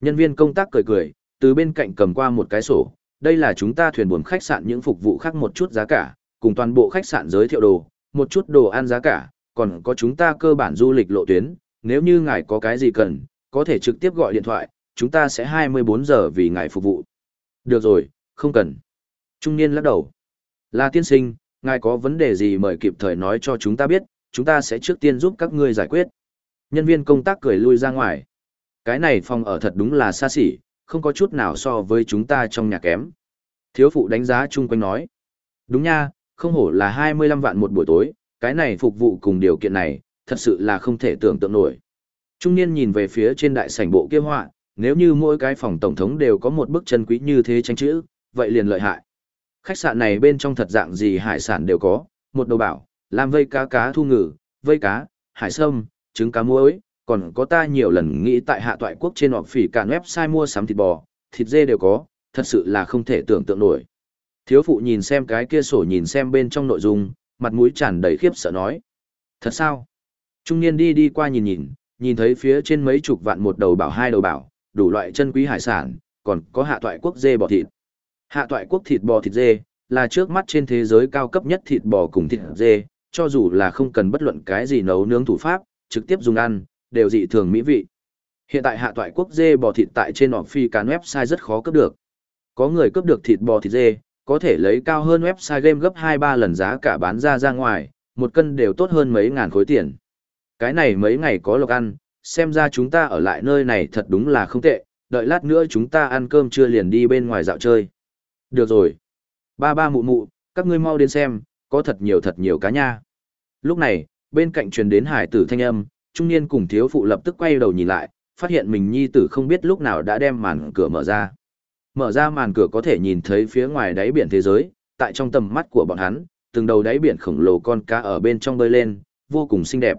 Nhân viên công tác cười cười, từ bên cạnh cầm qua một cái sổ, đây là chúng ta thuyền buồm khách sạn những phục vụ khác một chút giá cả, cùng toàn bộ khách sạn giới thiệu đồ, một chút đồ ăn giá cả, còn có chúng ta cơ bản du lịch lộ tuyến, nếu như ngài có cái gì cần, có thể trực tiếp gọi điện thoại, chúng ta sẽ 24 giờ vì ngài phục vụ. Được rồi, không cần. Trung niên lắc đầu. Là tiên sinh, ngài có vấn đề gì mời kịp thời nói cho chúng ta biết, chúng ta sẽ trước tiên giúp các ngươi giải quyết. Nhân viên công tác cười lui ra ngoài. Cái này phòng ở thật đúng là xa xỉ, không có chút nào so với chúng ta trong nhà kém. Thiếu phụ đánh giá chung quanh nói. Đúng nha, không hổ là 25 vạn một buổi tối, cái này phục vụ cùng điều kiện này, thật sự là không thể tưởng tượng nổi. Trung niên nhìn về phía trên đại sảnh bộ kia họa, nếu như mỗi cái phòng tổng thống đều có một bức chân quý như thế tranh chữ, vậy liền lợi hại. Khách sạn này bên trong thật dạng gì hải sản đều có, một đầu bảo, làm vây cá cá thu ngử, vây cá, hải sâm, trứng cá muối, còn có ta nhiều lần nghĩ tại hạ toại quốc trên họp phỉ cản website mua sắm thịt bò, thịt dê đều có, thật sự là không thể tưởng tượng nổi. Thiếu phụ nhìn xem cái kia sổ nhìn xem bên trong nội dung, mặt mũi tràn đầy khiếp sợ nói. Thật sao? Trung niên đi đi qua nhìn nhìn, nhìn thấy phía trên mấy chục vạn một đầu bảo hai đầu bảo, đủ loại chân quý hải sản, còn có hạ toại quốc dê bò thịt. Hạ toại quốc thịt bò thịt dê, là trước mắt trên thế giới cao cấp nhất thịt bò cùng thịt dê, cho dù là không cần bất luận cái gì nấu nướng thủ pháp, trực tiếp dùng ăn, đều dị thường mỹ vị. Hiện tại hạ toại quốc dê bò thịt tại trên họp phi cán website rất khó cấp được. Có người cấp được thịt bò thịt dê, có thể lấy cao hơn website game gấp 2-3 lần giá cả bán ra ra ngoài, một cân đều tốt hơn mấy ngàn khối tiền. Cái này mấy ngày có lộc ăn, xem ra chúng ta ở lại nơi này thật đúng là không tệ, đợi lát nữa chúng ta ăn cơm trưa liền đi bên ngoài dạo chơi. Được rồi. Ba ba mụ mụ, các ngươi mau đến xem, có thật nhiều thật nhiều cá nha. Lúc này, bên cạnh truyền đến hải tử thanh âm, trung niên cùng thiếu phụ lập tức quay đầu nhìn lại, phát hiện mình nhi tử không biết lúc nào đã đem màn cửa mở ra. Mở ra màn cửa có thể nhìn thấy phía ngoài đáy biển thế giới, tại trong tầm mắt của bọn hắn, từng đầu đáy biển khổng lồ con cá ở bên trong bơi lên, vô cùng xinh đẹp.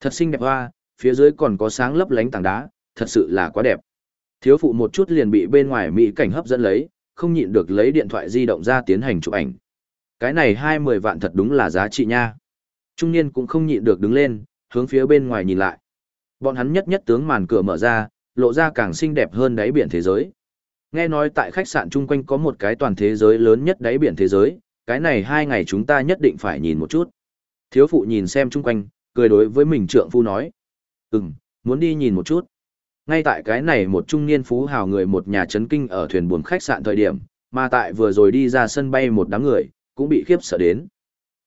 Thật xinh đẹp hoa, phía dưới còn có sáng lấp lánh tảng đá, thật sự là quá đẹp. Thiếu phụ một chút liền bị bên ngoài mỹ cảnh hấp dẫn lấy, không nhịn được lấy điện thoại di động ra tiến hành chụp ảnh. Cái này hai mười vạn thật đúng là giá trị nha. Trung niên cũng không nhịn được đứng lên, hướng phía bên ngoài nhìn lại. Bọn hắn nhất nhất tướng màn cửa mở ra, lộ ra càng xinh đẹp hơn đáy biển thế giới. Nghe nói tại khách sạn chung quanh có một cái toàn thế giới lớn nhất đáy biển thế giới, cái này hai ngày chúng ta nhất định phải nhìn một chút. Thiếu phụ nhìn xem chung quanh, cười đối với mình trượng phu nói. Ừm, muốn đi nhìn một chút. Ngay tại cái này một trung niên phú hào người một nhà chấn kinh ở thuyền buồm khách sạn thời điểm, mà tại vừa rồi đi ra sân bay một đám người, cũng bị khiếp sợ đến.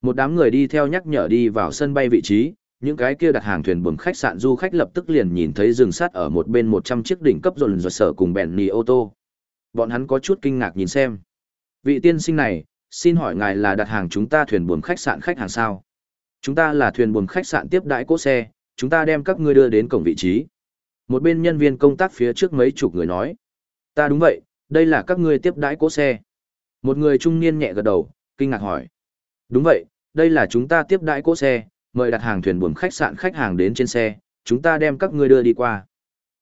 Một đám người đi theo nhắc nhở đi vào sân bay vị trí, những cái kia đặt hàng thuyền buồm khách sạn du khách lập tức liền nhìn thấy rừng sắt ở một bên 100 chiếc đỉnh cấp rồn rột sở cùng bèn nì ô tô. Bọn hắn có chút kinh ngạc nhìn xem. Vị tiên sinh này, xin hỏi ngài là đặt hàng chúng ta thuyền buồm khách sạn khách hàng sao? Chúng ta là thuyền buồm khách sạn tiếp đãi cố xe, chúng ta đem các ngươi đưa đến cổng vị trí. Một bên nhân viên công tác phía trước mấy chục người nói. Ta đúng vậy, đây là các ngươi tiếp đãi cỗ xe. Một người trung niên nhẹ gật đầu, kinh ngạc hỏi. Đúng vậy, đây là chúng ta tiếp đãi cỗ xe, mời đặt hàng thuyền buồm khách sạn khách hàng đến trên xe, chúng ta đem các ngươi đưa đi qua.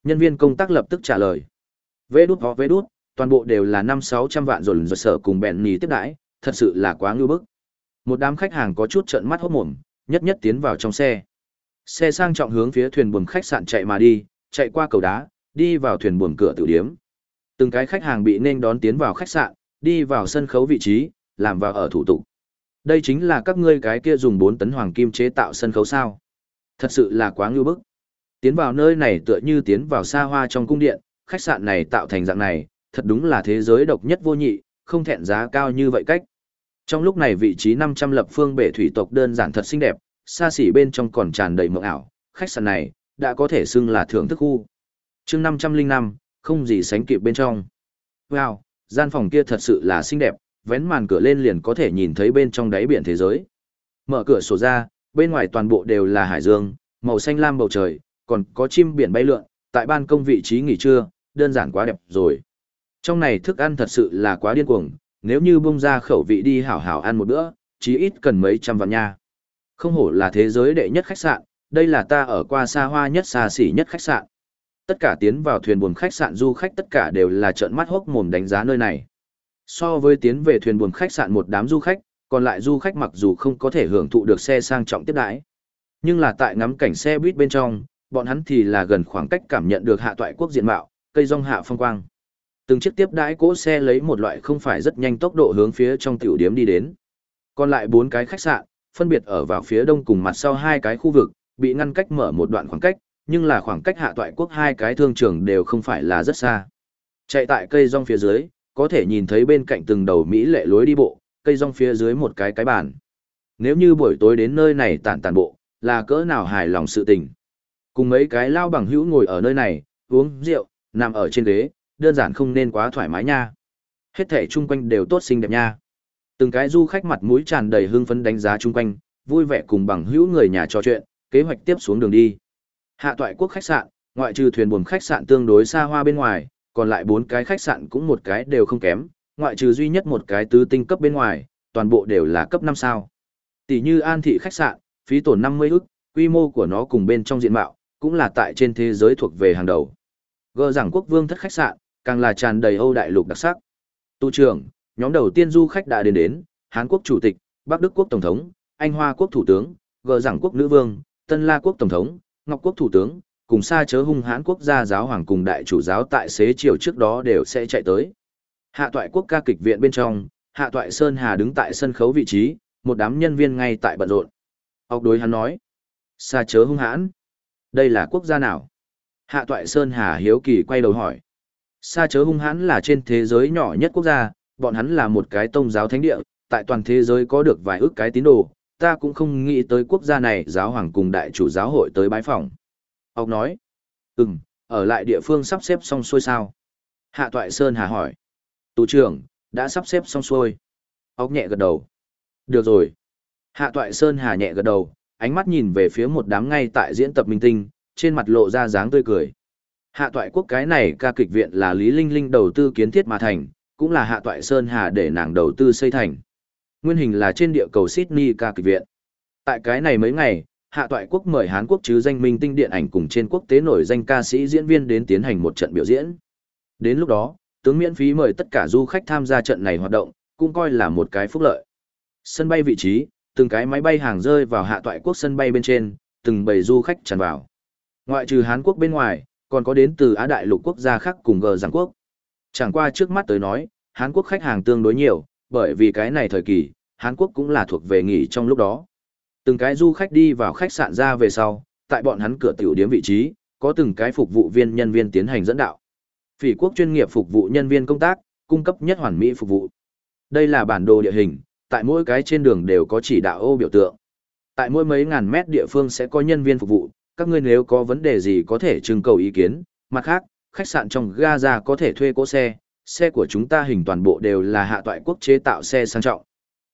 Nhân viên công tác lập tức trả lời. Vê đút ho vê đút, toàn bộ đều là năm sáu trăm vạn rồi rồi sở cùng bèn nhì tiếp đãi, thật sự là quá ngưu bức. Một đám khách hàng có chút trợn mắt hốt mồm, nhất nhất tiến vào trong xe. Xe sang trọng hướng phía thuyền buồm khách sạn chạy mà đi, chạy qua cầu đá, đi vào thuyền buồm cửa Tử điếm. Từng cái khách hàng bị nên đón tiến vào khách sạn, đi vào sân khấu vị trí, làm vào ở thủ tục. Đây chính là các ngươi cái kia dùng 4 tấn hoàng kim chế tạo sân khấu sao. Thật sự là quá ngưu bức. Tiến vào nơi này tựa như tiến vào xa hoa trong cung điện, khách sạn này tạo thành dạng này, thật đúng là thế giới độc nhất vô nhị, không thẹn giá cao như vậy cách. Trong lúc này vị trí 500 lập phương bể thủy tộc đơn giản thật xinh đẹp, xa xỉ bên trong còn tràn đầy mộng ảo, khách sạn này đã có thể xưng là thưởng thức khu. Chương 505, không gì sánh kịp bên trong. Wow, gian phòng kia thật sự là xinh đẹp, vén màn cửa lên liền có thể nhìn thấy bên trong đáy biển thế giới. Mở cửa sổ ra, bên ngoài toàn bộ đều là hải dương, màu xanh lam bầu trời, còn có chim biển bay lượn, tại ban công vị trí nghỉ trưa, đơn giản quá đẹp rồi. Trong này thức ăn thật sự là quá điên cuồng, nếu như bung ra khẩu vị đi hảo hảo ăn một bữa, chí ít cần mấy trăm vạn nha. Không hổ là thế giới đệ nhất khách sạn, đây là ta ở qua xa hoa nhất xa xỉ nhất khách sạn. Tất cả tiến vào thuyền buồm khách sạn du khách tất cả đều là trợn mắt hốc mồm đánh giá nơi này. So với tiến về thuyền buồm khách sạn một đám du khách, còn lại du khách mặc dù không có thể hưởng thụ được xe sang trọng tiếp đãi, nhưng là tại ngắm cảnh xe buýt bên trong, bọn hắn thì là gần khoảng cách cảm nhận được hạ toại quốc diện mạo, cây rong hạ phong quang. Từng chiếc tiếp đãi cỗ xe lấy một loại không phải rất nhanh tốc độ hướng phía trong tiểu điếm đi đến. Còn lại bốn cái khách sạn, phân biệt ở vào phía đông cùng mặt sau hai cái khu vực, bị ngăn cách mở một đoạn khoảng cách, nhưng là khoảng cách hạ toại quốc hai cái thương trường đều không phải là rất xa. Chạy tại cây rong phía dưới, có thể nhìn thấy bên cạnh từng đầu Mỹ lệ lối đi bộ, cây rong phía dưới một cái cái bàn. Nếu như buổi tối đến nơi này tản tản bộ, là cỡ nào hài lòng sự tình. Cùng mấy cái lao bằng hữu ngồi ở nơi này, uống rượu, nằm ở trên ghế, đơn giản không nên quá thoải mái nha. Hết thể chung quanh đều tốt xinh đẹp nha. Từng cái du khách mặt mũi tràn đầy hưng phấn đánh giá chung quanh, vui vẻ cùng bằng hữu người nhà trò chuyện, kế hoạch tiếp xuống đường đi. Hạ toại quốc khách sạn, ngoại trừ thuyền buồm khách sạn tương đối xa hoa bên ngoài, còn lại bốn cái khách sạn cũng một cái đều không kém, ngoại trừ duy nhất một cái tứ tinh cấp bên ngoài, toàn bộ đều là cấp năm sao. Tỷ như An thị khách sạn, phí tổn 50 ức, quy mô của nó cùng bên trong diện mạo, cũng là tại trên thế giới thuộc về hàng đầu. Gờ giảng quốc vương thất khách sạn, càng là tràn đầy Âu đại lục đặc sắc. Tu trưởng, nhóm đầu tiên du khách đã đến đến, Hán quốc chủ tịch, Bắc Đức quốc tổng thống, Anh Hoa quốc thủ tướng, gờ giảng quốc nữ vương, Tân La quốc tổng thống, Ngọc quốc thủ tướng, cùng xa chớ hung Hán quốc gia giáo hoàng cùng đại chủ giáo tại xế chiều trước đó đều sẽ chạy tới. Hạ toại quốc ca kịch viện bên trong, Hạ toại Sơn Hà đứng tại sân khấu vị trí, một đám nhân viên ngay tại bận rộn. Ốc đối hắn nói, xa chớ hung hãn. Đây là quốc gia nào? Hạ toại Sơn Hà hiếu kỳ quay đầu hỏi. Xa chớ hung hãn là trên thế giới nhỏ nhất quốc gia, bọn hắn là một cái tông giáo thánh địa, tại toàn thế giới có được vài ước cái tín đồ, ta cũng không nghĩ tới quốc gia này giáo hoàng cùng đại chủ giáo hội tới bái phòng. Ông nói, ừm, ở lại địa phương sắp xếp xong xuôi sao? Hạ Toại Sơn Hà hỏi, tù trưởng, đã sắp xếp xong xuôi. Ông nhẹ gật đầu. Được rồi. Hạ Toại Sơn Hà nhẹ gật đầu, ánh mắt nhìn về phía một đám ngay tại diễn tập minh tinh, trên mặt lộ ra dáng tươi cười. Hạ Toại Quốc cái này ca kịch viện là Lý Linh Linh đầu tư kiến thiết mà thành, cũng là Hạ Toại Sơn Hà để nàng đầu tư xây thành. Nguyên hình là trên địa cầu Sydney ca kịch viện. Tại cái này mấy ngày, Hạ Toại Quốc mời Hán Quốc chứ danh minh tinh điện ảnh cùng trên quốc tế nổi danh ca sĩ diễn viên đến tiến hành một trận biểu diễn. Đến lúc đó, tướng miễn phí mời tất cả du khách tham gia trận này hoạt động, cũng coi là một cái phúc lợi. Sân bay vị trí, từng cái máy bay hàng rơi vào Hạ Toại Quốc sân bay bên trên, từng bầy du khách tràn vào. Ngoại trừ Hán Quốc bên ngoài, còn có đến từ Á Đại lục quốc gia khác cùng gờ giảng quốc. Chẳng qua trước mắt tới nói, Hán Quốc khách hàng tương đối nhiều, bởi vì cái này thời kỳ, Hán Quốc cũng là thuộc về nghỉ trong lúc đó. Từng cái du khách đi vào khách sạn ra về sau, tại bọn hắn cửa tiểu điểm vị trí, có từng cái phục vụ viên nhân viên tiến hành dẫn đạo. Phỉ quốc chuyên nghiệp phục vụ nhân viên công tác, cung cấp nhất hoàn mỹ phục vụ. Đây là bản đồ địa hình, tại mỗi cái trên đường đều có chỉ đạo ô biểu tượng. Tại mỗi mấy ngàn mét địa phương sẽ có nhân viên phục vụ, các ngươi nếu có vấn đề gì có thể trưng cầu ý kiến. Mặt khác, khách sạn trong Gaza có thể thuê cỗ xe, xe của chúng ta hình toàn bộ đều là hạ toại quốc chế tạo xe sang trọng.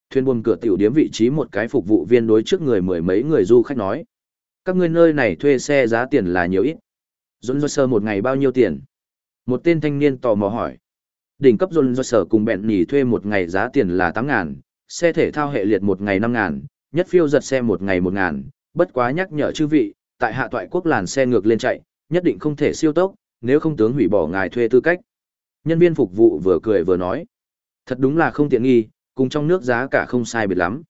Thuyền buồm cửa tiểu điếm vị trí một cái phục vụ viên đối trước người mười mấy người du khách nói. Các ngươi nơi này thuê xe giá tiền là nhiều ít. Dũng sơ một ngày bao nhiêu tiền? Một tên thanh niên tò mò hỏi. Đỉnh cấp Dũng sơ cùng bẹn nỉ thuê một ngày giá tiền là tám ngàn, xe thể thao hệ liệt một ngày năm ngàn, nhất phiêu giật xe một ngày một ngàn. Bất quá nhắc nhở chư vị, tại hạ toại quốc làn xe ngược lên chạy, nhất định không thể siêu tốc, nếu không tướng hủy bỏ ngài thuê tư cách. Nhân viên phục vụ vừa cười vừa nói. Thật đúng là không tiện nghi, cùng trong nước giá cả không sai biệt lắm.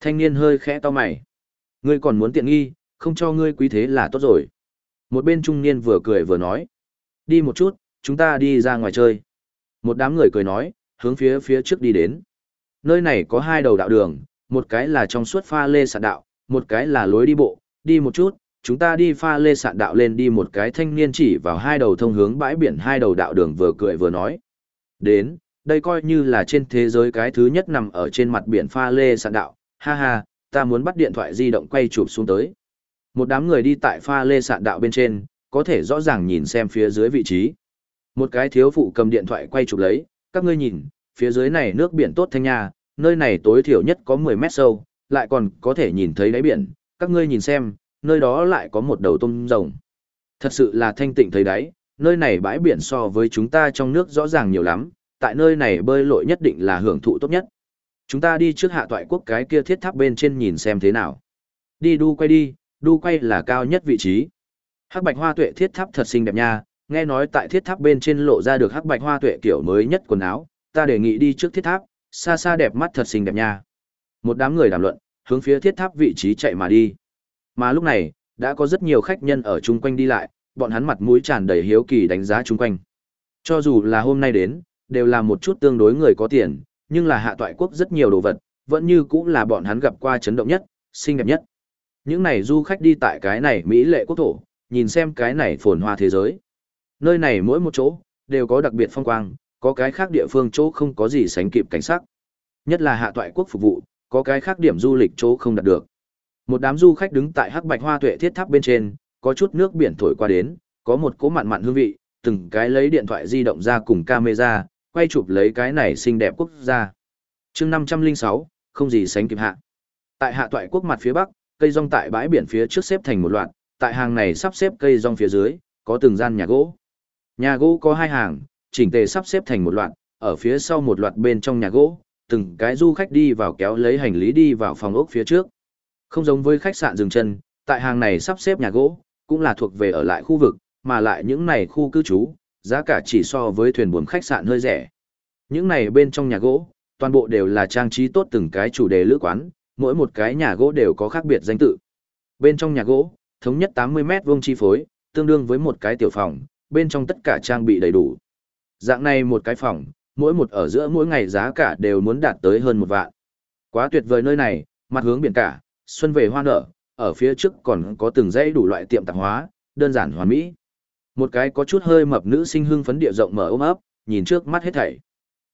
Thanh niên hơi khẽ to mày. Ngươi còn muốn tiện nghi, không cho ngươi quý thế là tốt rồi. Một bên trung niên vừa cười vừa nói. Đi một chút, chúng ta đi ra ngoài chơi. Một đám người cười nói, hướng phía phía trước đi đến. Nơi này có hai đầu đạo đường, một cái là trong suốt pha lê sạn đạo, một cái là lối đi bộ, đi một chút, chúng ta đi pha lê sạn đạo lên đi một cái thanh niên chỉ vào hai đầu thông hướng bãi biển hai đầu đạo đường vừa cười vừa nói. Đến, đây coi như là trên thế giới cái thứ nhất nằm ở trên mặt biển pha lê sạn đạo, ha ha, ta muốn bắt điện thoại di động quay chụp xuống tới. Một đám người đi tại pha lê sạn đạo bên trên, có thể rõ ràng nhìn xem phía dưới vị trí. Một cái thiếu phụ cầm điện thoại quay chụp lấy, các ngươi nhìn, phía dưới này nước biển tốt thanh nha, nơi này tối thiểu nhất có 10 mét sâu, lại còn có thể nhìn thấy đáy biển, các ngươi nhìn xem, nơi đó lại có một đầu tôm rồng. Thật sự là thanh tịnh thấy đấy, nơi này bãi biển so với chúng ta trong nước rõ ràng nhiều lắm, tại nơi này bơi lội nhất định là hưởng thụ tốt nhất. Chúng ta đi trước hạ toại quốc cái kia thiết tháp bên trên nhìn xem thế nào. Đi đu quay đi, đu quay là cao nhất vị trí. Hắc bạch hoa tuệ thiết tháp thật xinh đẹp nha, nghe nói tại thiết tháp bên trên lộ ra được hắc bạch hoa tuệ kiểu mới nhất quần áo, ta đề nghị đi trước thiết tháp, xa xa đẹp mắt thật xinh đẹp nha. Một đám người đàm luận, hướng phía thiết tháp vị trí chạy mà đi. Mà lúc này, đã có rất nhiều khách nhân ở chung quanh đi lại, bọn hắn mặt mũi tràn đầy hiếu kỳ đánh giá chung quanh. Cho dù là hôm nay đến, đều là một chút tương đối người có tiền, nhưng là hạ toại quốc rất nhiều đồ vật, vẫn như cũng là bọn hắn gặp qua chấn động nhất, xinh đẹp nhất. Những này du khách đi tại cái này Mỹ lệ quốc thổ, nhìn xem cái này phồn hoa thế giới. Nơi này mỗi một chỗ, đều có đặc biệt phong quang, có cái khác địa phương chỗ không có gì sánh kịp cảnh sắc. Nhất là hạ toại quốc phục vụ, có cái khác điểm du lịch chỗ không đạt được. Một đám du khách đứng tại hắc bạch hoa tuệ thiết tháp bên trên, có chút nước biển thổi qua đến, có một cỗ mặn mặn hương vị, từng cái lấy điện thoại di động ra cùng camera, quay chụp lấy cái này xinh đẹp quốc gia. chương 506, không gì sánh kịp hạ. Tại hạ toại quốc mặt phía bắc, cây rong tại bãi biển phía trước xếp thành một loạt, tại hàng này sắp xếp cây rong phía dưới, có từng gian nhà gỗ. Nhà gỗ có hai hàng, chỉnh tề sắp xếp thành một loạt, ở phía sau một loạt bên trong nhà gỗ, từng cái du khách đi vào kéo lấy hành lý đi vào phòng ốc phía trước. Không giống với khách sạn dừng chân, tại hàng này sắp xếp nhà gỗ, cũng là thuộc về ở lại khu vực, mà lại những này khu cư trú, giá cả chỉ so với thuyền buồm khách sạn hơi rẻ. Những này bên trong nhà gỗ, toàn bộ đều là trang trí tốt từng cái chủ đề lữ quán, mỗi một cái nhà gỗ đều có khác biệt danh tự. Bên trong nhà gỗ, thống nhất 80 mét vuông chi phối, tương đương với một cái tiểu phòng, bên trong tất cả trang bị đầy đủ. Dạng này một cái phòng, mỗi một ở giữa mỗi ngày giá cả đều muốn đạt tới hơn một vạn. Quá tuyệt vời nơi này, mặt hướng biển cả, xuân về hoa nở, ở phía trước còn có từng dãy đủ loại tiệm tạp hóa, đơn giản hoàn mỹ. Một cái có chút hơi mập nữ sinh hưng phấn địa rộng mở ôm ấp, nhìn trước mắt hết thảy.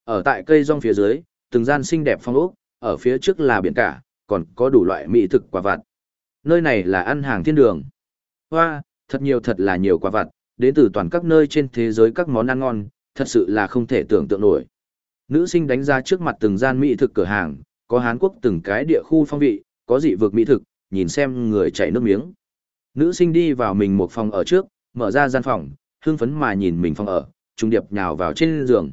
Ở tại cây rong phía dưới, từng gian xinh đẹp phong ốc, ở phía trước là biển cả, còn có đủ loại mỹ thực quả vặt. Nơi này là ăn hàng thiên đường. Hoa, thật nhiều thật là nhiều quả vặt, đến từ toàn các nơi trên thế giới các món ăn ngon, thật sự là không thể tưởng tượng nổi. Nữ sinh đánh ra trước mặt từng gian mỹ thực cửa hàng, có Hàn Quốc từng cái địa khu phong vị, có dị vực mỹ thực, nhìn xem người chảy nước miếng. Nữ sinh đi vào mình một phòng ở trước, mở ra gian phòng, hưng phấn mà nhìn mình phòng ở, trung điệp nhào vào trên giường.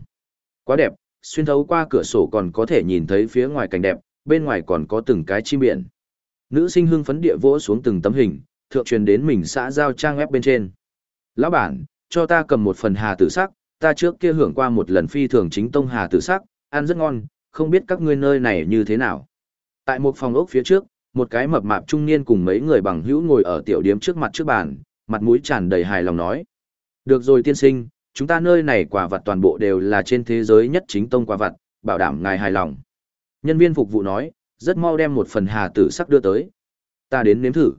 Quá đẹp, xuyên thấu qua cửa sổ còn có thể nhìn thấy phía ngoài cảnh đẹp, bên ngoài còn có từng cái chim biển. Nữ sinh hưng phấn địa vỗ xuống từng tấm hình, thượng truyền đến mình xã giao trang web bên trên. Lão bản, cho ta cầm một phần hà tử sắc, ta trước kia hưởng qua một lần phi thường chính tông hà tử sắc, ăn rất ngon, không biết các ngươi nơi này như thế nào. Tại một phòng ốc phía trước, một cái mập mạp trung niên cùng mấy người bằng hữu ngồi ở tiểu điếm trước mặt trước bàn, mặt mũi tràn đầy hài lòng nói. Được rồi tiên sinh, chúng ta nơi này quả vật toàn bộ đều là trên thế giới nhất chính tông quả vật, bảo đảm ngài hài lòng. Nhân viên phục vụ nói, rất mau đem một phần hà tử sắc đưa tới. Ta đến nếm thử.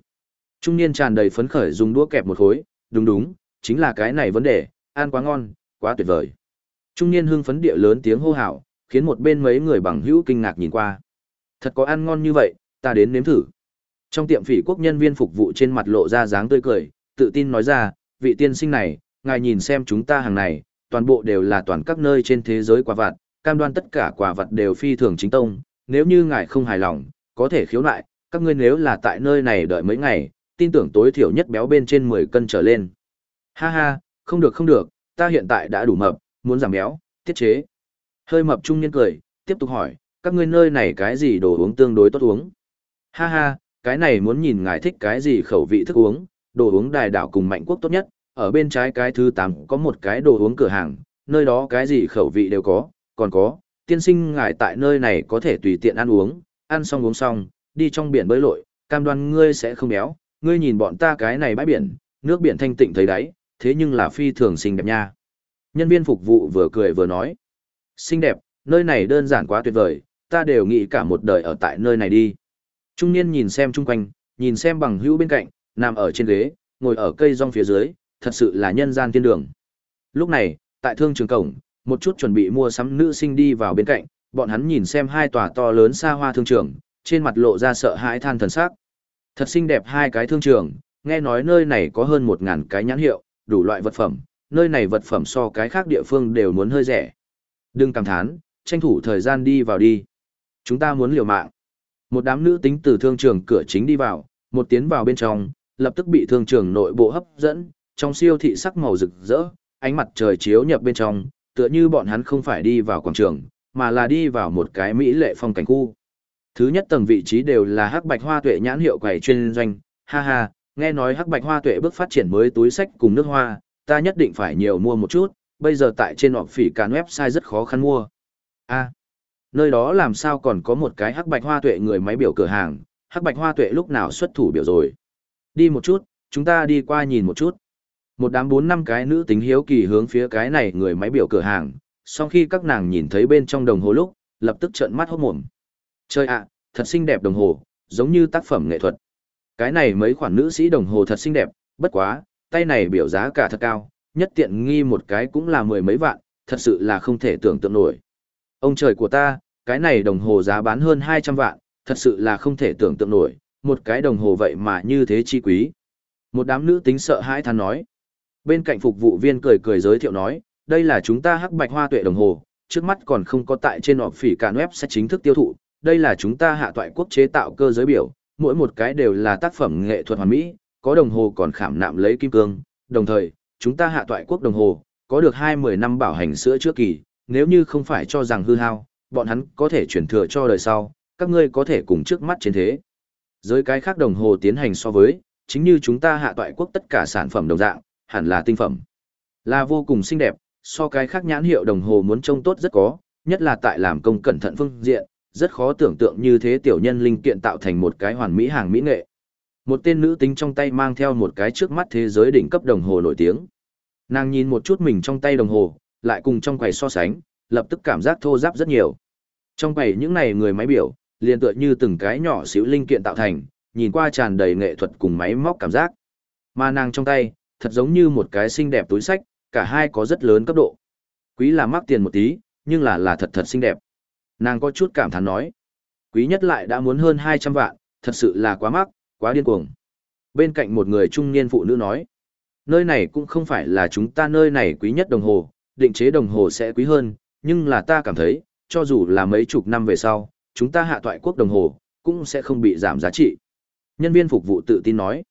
Trung niên tràn đầy phấn khởi dùng đũa kẹp một khối, đúng đúng, chính là cái này vấn đề, ăn quá ngon, quá tuyệt vời. Trung niên hưng phấn địa lớn tiếng hô hào, khiến một bên mấy người bằng hữu kinh ngạc nhìn qua. Thật có ăn ngon như vậy, ta đến nếm thử. Trong tiệm phỉ quốc nhân viên phục vụ trên mặt lộ ra dáng tươi cười, tự tin nói ra, vị tiên sinh này, ngài nhìn xem chúng ta hàng này, toàn bộ đều là toàn các nơi trên thế giới quả vặt, cam đoan tất cả quả vật đều phi thường chính tông, nếu như ngài không hài lòng, có thể khiếu nại, các ngươi nếu là tại nơi này đợi mấy ngày, tin tưởng tối thiểu nhất béo bên trên 10 cân trở lên. Ha ha, không được không được, ta hiện tại đã đủ mập, muốn giảm béo, tiết chế. Hơi mập trung niên cười, tiếp tục hỏi, các ngươi nơi này cái gì đồ uống tương đối tốt uống? Ha ha, cái này muốn nhìn ngài thích cái gì khẩu vị thức uống, đồ uống đài đảo cùng mạnh quốc tốt nhất, ở bên trái cái thứ 8 có một cái đồ uống cửa hàng, nơi đó cái gì khẩu vị đều có, còn có, tiên sinh ngài tại nơi này có thể tùy tiện ăn uống, ăn xong uống xong, đi trong biển bơi lội, cam đoan ngươi sẽ không béo, ngươi nhìn bọn ta cái này bãi biển, nước biển thanh tịnh thấy đấy thế nhưng là phi thường xinh đẹp nha. Nhân viên phục vụ vừa cười vừa nói, xinh đẹp, nơi này đơn giản quá tuyệt vời, ta đều nghĩ cả một đời ở tại nơi này đi. Trung niên nhìn xem chung quanh, nhìn xem bằng hữu bên cạnh, nằm ở trên ghế, ngồi ở cây rong phía dưới, thật sự là nhân gian thiên đường. Lúc này, tại thương trường cổng, một chút chuẩn bị mua sắm nữ sinh đi vào bên cạnh, bọn hắn nhìn xem hai tòa to lớn xa hoa thương trường, trên mặt lộ ra sợ hãi than thần sắc. Thật xinh đẹp hai cái thương trường, nghe nói nơi này có hơn một ngàn cái nhãn hiệu, đủ loại vật phẩm, nơi này vật phẩm so cái khác địa phương đều muốn hơi rẻ. Đừng cảm thán, tranh thủ thời gian đi vào đi. Chúng ta muốn liều mạng. Một đám nữ tính từ thương trường cửa chính đi vào, một tiến vào bên trong, lập tức bị thương trường nội bộ hấp dẫn, trong siêu thị sắc màu rực rỡ, ánh mặt trời chiếu nhập bên trong, tựa như bọn hắn không phải đi vào quảng trường, mà là đi vào một cái mỹ lệ phong cảnh khu. Thứ nhất tầng vị trí đều là hắc bạch hoa tuệ nhãn hiệu quầy chuyên doanh, ha ha, nghe nói hắc bạch hoa tuệ bước phát triển mới túi sách cùng nước hoa, ta nhất định phải nhiều mua một chút, bây giờ tại trên họp phỉ càn website rất khó khăn mua. A, nơi đó làm sao còn có một cái hắc bạch hoa tuệ người máy biểu cửa hàng, hắc bạch hoa tuệ lúc nào xuất thủ biểu rồi. Đi một chút, chúng ta đi qua nhìn một chút. Một đám bốn năm cái nữ tính hiếu kỳ hướng phía cái này người máy biểu cửa hàng, sau khi các nàng nhìn thấy bên trong đồng hồ lúc, lập tức trợn mắt hốt mồm. Chơi ạ, thật xinh đẹp đồng hồ, giống như tác phẩm nghệ thuật. Cái này mấy khoản nữ sĩ đồng hồ thật xinh đẹp, bất quá, tay này biểu giá cả thật cao, nhất tiện nghi một cái cũng là mười mấy vạn, thật sự là không thể tưởng tượng nổi. Ông trời của ta, cái này đồng hồ giá bán hơn 200 vạn, thật sự là không thể tưởng tượng nổi, một cái đồng hồ vậy mà như thế chi quý. Một đám nữ tính sợ hãi than nói. Bên cạnh phục vụ viên cười cười giới thiệu nói, đây là chúng ta hắc bạch hoa tuệ đồng hồ, trước mắt còn không có tại trên họp phỉ cản web sẽ chính thức tiêu thụ, đây là chúng ta hạ toại quốc chế tạo cơ giới biểu, mỗi một cái đều là tác phẩm nghệ thuật hoàn mỹ, có đồng hồ còn khảm nạm lấy kim cương, đồng thời, chúng ta hạ toại quốc đồng hồ, có được 2-10 năm bảo hành sữa trước kỳ, nếu như không phải cho rằng hư hao, bọn hắn có thể chuyển thừa cho đời sau, các ngươi có thể cùng trước mắt trên thế. Giới cái khác đồng hồ tiến hành so với, chính như chúng ta hạ toại quốc tất cả sản phẩm đồng dạng, hẳn là tinh phẩm. Là vô cùng xinh đẹp, so cái khác nhãn hiệu đồng hồ muốn trông tốt rất có, nhất là tại làm công cẩn thận phương diện, rất khó tưởng tượng như thế tiểu nhân linh kiện tạo thành một cái hoàn mỹ hàng mỹ nghệ. Một tên nữ tính trong tay mang theo một cái trước mắt thế giới đỉnh cấp đồng hồ nổi tiếng. Nàng nhìn một chút mình trong tay đồng hồ, lại cùng trong quầy so sánh, lập tức cảm giác thô ráp rất nhiều. Trong quầy những này người máy biểu, liền tựa như từng cái nhỏ xíu linh kiện tạo thành, nhìn qua tràn đầy nghệ thuật cùng máy móc cảm giác. Mà nàng trong tay, thật giống như một cái xinh đẹp túi sách, cả hai có rất lớn cấp độ. Quý là mắc tiền một tí, nhưng là là thật thật xinh đẹp. Nàng có chút cảm thán nói. Quý nhất lại đã muốn hơn 200 vạn, thật sự là quá mắc, quá điên cuồng. Bên cạnh một người trung niên phụ nữ nói. Nơi này cũng không phải là chúng ta nơi này quý nhất đồng hồ, định chế đồng hồ sẽ quý hơn, nhưng là ta cảm thấy, cho dù là mấy chục năm về sau, chúng ta hạ toại quốc đồng hồ, cũng sẽ không bị giảm giá trị. Nhân viên phục vụ tự tin nói,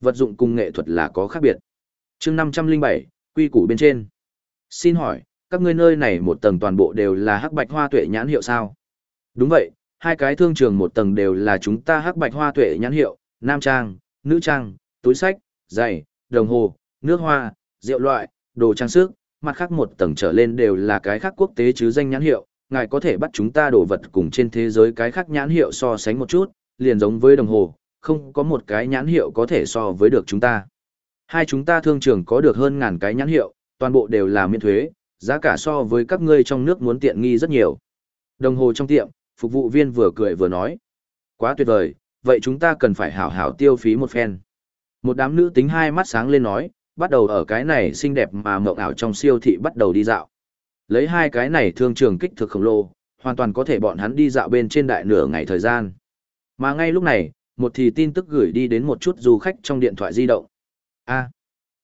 vật dụng cùng nghệ thuật là có khác biệt. chương 507, quy củ bên trên. Xin hỏi, các ngươi nơi này một tầng toàn bộ đều là hắc bạch hoa tuệ nhãn hiệu sao? Đúng vậy, hai cái thương trường một tầng đều là chúng ta hắc bạch hoa tuệ nhãn hiệu, nam trang, nữ trang, túi sách, giày, đồng hồ, nước hoa, rượu loại, đồ trang sức, mặt khác một tầng trở lên đều là cái khác quốc tế chứ danh nhãn hiệu, ngài có thể bắt chúng ta đổ vật cùng trên thế giới cái khác nhãn hiệu so sánh một chút, liền giống với đồng hồ, không có một cái nhãn hiệu có thể so với được chúng ta. Hai chúng ta thương trường có được hơn ngàn cái nhãn hiệu, toàn bộ đều là miễn thuế, giá cả so với các ngươi trong nước muốn tiện nghi rất nhiều. Đồng hồ trong tiệm, phục vụ viên vừa cười vừa nói. Quá tuyệt vời, vậy chúng ta cần phải hảo hảo tiêu phí một phen. Một đám nữ tính hai mắt sáng lên nói, bắt đầu ở cái này xinh đẹp mà mộng ảo trong siêu thị bắt đầu đi dạo. Lấy hai cái này thương trường kích thực khổng lồ, hoàn toàn có thể bọn hắn đi dạo bên trên đại nửa ngày thời gian. Mà ngay lúc này, một thì tin tức gửi đi đến một chút du khách trong điện thoại di động. A.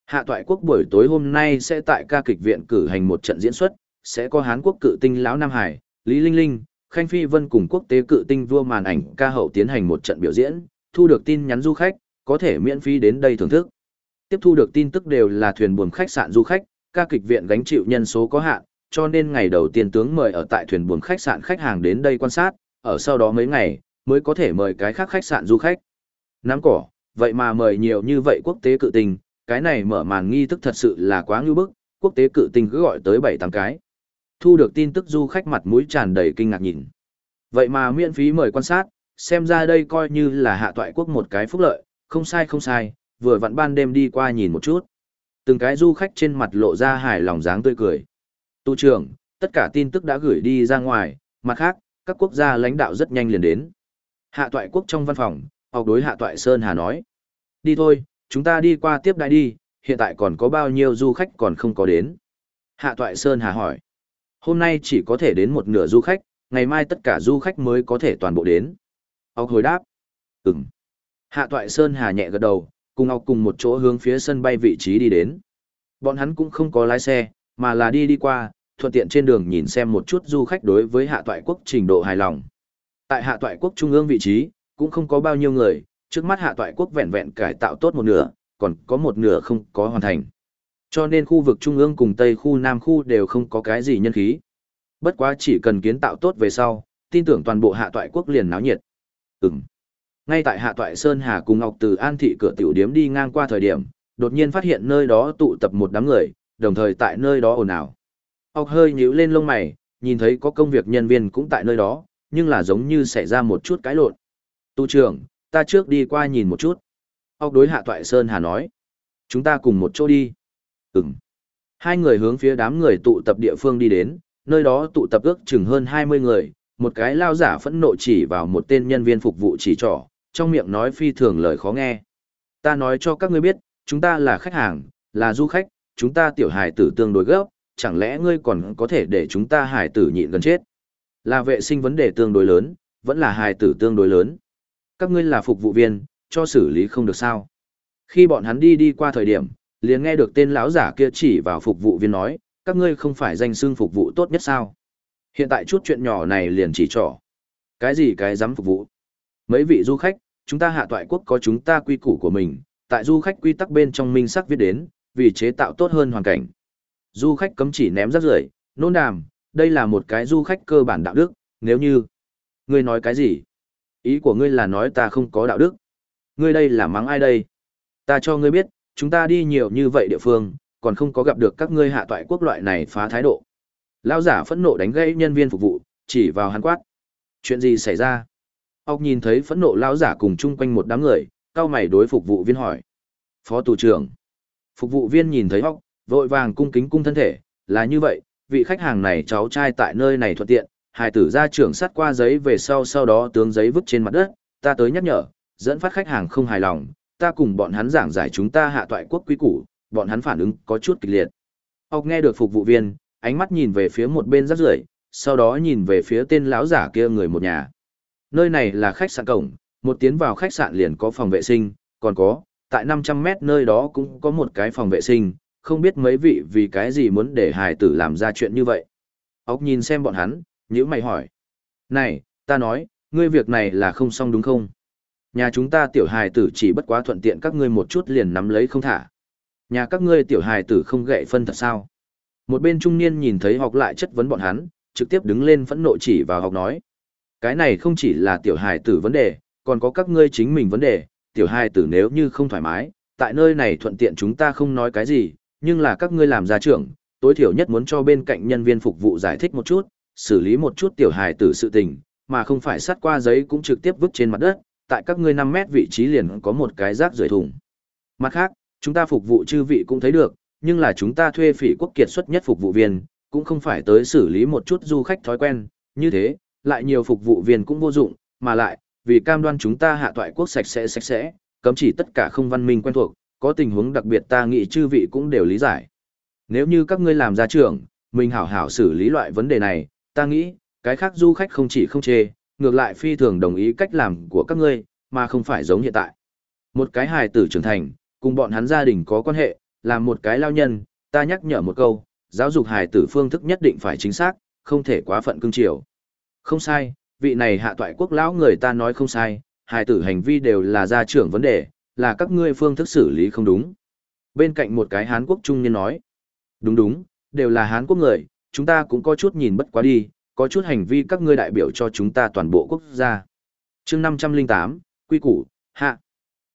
hạ toại quốc buổi tối hôm nay sẽ tại ca kịch viện cử hành một trận diễn xuất, sẽ có Hán quốc cự tinh lão Nam Hải, Lý Linh Linh, Khanh Phi Vân cùng quốc tế cự tinh vua màn ảnh ca hậu tiến hành một trận biểu diễn, thu được tin nhắn du khách, có thể miễn phí đến đây thưởng thức. Tiếp thu được tin tức đều là thuyền buồm khách sạn du khách, ca kịch viện gánh chịu nhân số có hạn, cho nên ngày đầu tiên tướng mời ở tại thuyền buồm khách sạn khách hàng đến đây quan sát, ở sau đó mấy ngày mới có thể mời cái khác khách sạn du khách. Nắm cỏ, vậy mà mời nhiều như vậy quốc tế cự tình, cái này mở màn nghi thức thật sự là quá ngưu bức, quốc tế cự tình cứ gọi tới bảy tám cái. Thu được tin tức du khách mặt mũi tràn đầy kinh ngạc nhìn. Vậy mà miễn phí mời quan sát, xem ra đây coi như là hạ toại quốc một cái phúc lợi, không sai không sai, vừa vặn ban đêm đi qua nhìn một chút. Từng cái du khách trên mặt lộ ra hài lòng dáng tươi cười. Tu trưởng, tất cả tin tức đã gửi đi ra ngoài, mặt khác, các quốc gia lãnh đạo rất nhanh liền đến. Hạ toại quốc trong văn phòng, học đối hạ toại Sơn Hà nói. Đi thôi, chúng ta đi qua tiếp đại đi, hiện tại còn có bao nhiêu du khách còn không có đến. Hạ toại Sơn Hà hỏi. Hôm nay chỉ có thể đến một nửa du khách, ngày mai tất cả du khách mới có thể toàn bộ đến. Học hồi đáp. Ừm. Hạ toại Sơn Hà nhẹ gật đầu, cùng học cùng một chỗ hướng phía sân bay vị trí đi đến. Bọn hắn cũng không có lái xe, mà là đi đi qua, thuận tiện trên đường nhìn xem một chút du khách đối với hạ toại quốc trình độ hài lòng. Tại hạ toại quốc trung ương vị trí, cũng không có bao nhiêu người, trước mắt hạ toại quốc vẹn vẹn cải tạo tốt một nửa, còn có một nửa không có hoàn thành. Cho nên khu vực trung ương cùng tây khu nam khu đều không có cái gì nhân khí. Bất quá chỉ cần kiến tạo tốt về sau, tin tưởng toàn bộ hạ toại quốc liền náo nhiệt. Ừm. Ngay tại hạ toại Sơn Hà cùng Ngọc Từ An thị cửa tiểu điếm đi ngang qua thời điểm, đột nhiên phát hiện nơi đó tụ tập một đám người, đồng thời tại nơi đó ồn ào. Ốc hơi nhíu lên lông mày, nhìn thấy có công việc nhân viên cũng tại nơi đó, nhưng là giống như xảy ra một chút cái lộn. Tu trưởng, ta trước đi qua nhìn một chút. Ốc đối hạ toại Sơn Hà nói. Chúng ta cùng một chỗ đi. Ừm. Hai người hướng phía đám người tụ tập địa phương đi đến, nơi đó tụ tập ước chừng hơn 20 người, một cái lao giả phẫn nộ chỉ vào một tên nhân viên phục vụ chỉ trỏ, trong miệng nói phi thường lời khó nghe. Ta nói cho các ngươi biết, chúng ta là khách hàng, là du khách, chúng ta tiểu hài tử tương đối gấp, chẳng lẽ ngươi còn có thể để chúng ta hài tử nhịn gần chết? Là vệ sinh vấn đề tương đối lớn, vẫn là hài tử tương đối lớn. Các ngươi là phục vụ viên, cho xử lý không được sao? Khi bọn hắn đi đi qua thời điểm, liền nghe được tên lão giả kia chỉ vào phục vụ viên nói, các ngươi không phải danh xưng phục vụ tốt nhất sao? Hiện tại chút chuyện nhỏ này liền chỉ trỏ. Cái gì cái dám phục vụ? Mấy vị du khách, chúng ta hạ toại quốc có chúng ta quy củ của mình, tại du khách quy tắc bên trong minh sắc viết đến, vì chế tạo tốt hơn hoàn cảnh. Du khách cấm chỉ ném rác rưởi, nôn đàm, đây là một cái du khách cơ bản đạo đức, nếu như... Ngươi nói cái gì? Ý của ngươi là nói ta không có đạo đức. Ngươi đây là mắng ai đây? Ta cho ngươi biết, chúng ta đi nhiều như vậy địa phương, còn không có gặp được các ngươi hạ toại quốc loại này phá thái độ. Lao giả phẫn nộ đánh gây nhân viên phục vụ, chỉ vào hắn quát. Chuyện gì xảy ra? Ốc nhìn thấy phẫn nộ lão giả cùng chung quanh một đám người, cao mày đối phục vụ viên hỏi. Phó tù trưởng. Phục vụ viên nhìn thấy Ốc, vội vàng cung kính cung thân thể, là như vậy, vị khách hàng này cháu trai tại nơi này thuận tiện, hài tử ra trưởng sát qua giấy về sau sau đó tướng giấy vứt trên mặt đất, ta tới nhắc nhở, dẫn phát khách hàng không hài lòng, ta cùng bọn hắn giảng giải chúng ta hạ toại quốc quý củ, bọn hắn phản ứng có chút kịch liệt. Ốc nghe được phục vụ viên, ánh mắt nhìn về phía một bên rất rưởi, sau đó nhìn về phía tên lão giả kia người một nhà. Nơi này là khách sạn cổng, một tiến vào khách sạn liền có phòng vệ sinh, còn có, tại 500 mét nơi đó cũng có một cái phòng vệ sinh, không biết mấy vị vì cái gì muốn để Hải tử làm ra chuyện như vậy. Ốc nhìn xem bọn hắn, nhữ mày hỏi. Này, ta nói, ngươi việc này là không xong đúng không? Nhà chúng ta tiểu hài tử chỉ bất quá thuận tiện các ngươi một chút liền nắm lấy không thả. Nhà các ngươi tiểu hài tử không gậy phân thật sao? Một bên trung niên nhìn thấy học lại chất vấn bọn hắn, trực tiếp đứng lên phẫn nộ chỉ vào học nói. Cái này không chỉ là tiểu hài tử vấn đề, còn có các ngươi chính mình vấn đề, tiểu hài tử nếu như không thoải mái, tại nơi này thuận tiện chúng ta không nói cái gì, nhưng là các ngươi làm gia trưởng, tối thiểu nhất muốn cho bên cạnh nhân viên phục vụ giải thích một chút, xử lý một chút tiểu hài tử sự tình, mà không phải sát qua giấy cũng trực tiếp vứt trên mặt đất, tại các ngươi 5 mét vị trí liền có một cái rác rưởi thùng. Mặt khác, chúng ta phục vụ chư vị cũng thấy được, nhưng là chúng ta thuê phỉ quốc kiệt xuất nhất phục vụ viên, cũng không phải tới xử lý một chút du khách thói quen, như thế, lại nhiều phục vụ viên cũng vô dụng, mà lại, vì cam đoan chúng ta hạ toại quốc sạch sẽ sạch sẽ, cấm chỉ tất cả không văn minh quen thuộc, có tình huống đặc biệt ta nghĩ chư vị cũng đều lý giải. Nếu như các ngươi làm gia trưởng, mình hảo hảo xử lý loại vấn đề này, ta nghĩ, cái khác du khách không chỉ không chê, ngược lại phi thường đồng ý cách làm của các ngươi, mà không phải giống hiện tại. Một cái hài tử trưởng thành, cùng bọn hắn gia đình có quan hệ, làm một cái lao nhân, ta nhắc nhở một câu, giáo dục hài tử phương thức nhất định phải chính xác, không thể quá phận cương triều. Không sai, vị này hạ toại quốc lão người ta nói không sai, hài tử hành vi đều là gia trưởng vấn đề, là các ngươi phương thức xử lý không đúng. Bên cạnh một cái Hán quốc trung niên nói, đúng đúng, đều là Hán quốc người, chúng ta cũng có chút nhìn bất quá đi, có chút hành vi các ngươi đại biểu cho chúng ta toàn bộ quốc gia. chương 508, quy củ, hạ.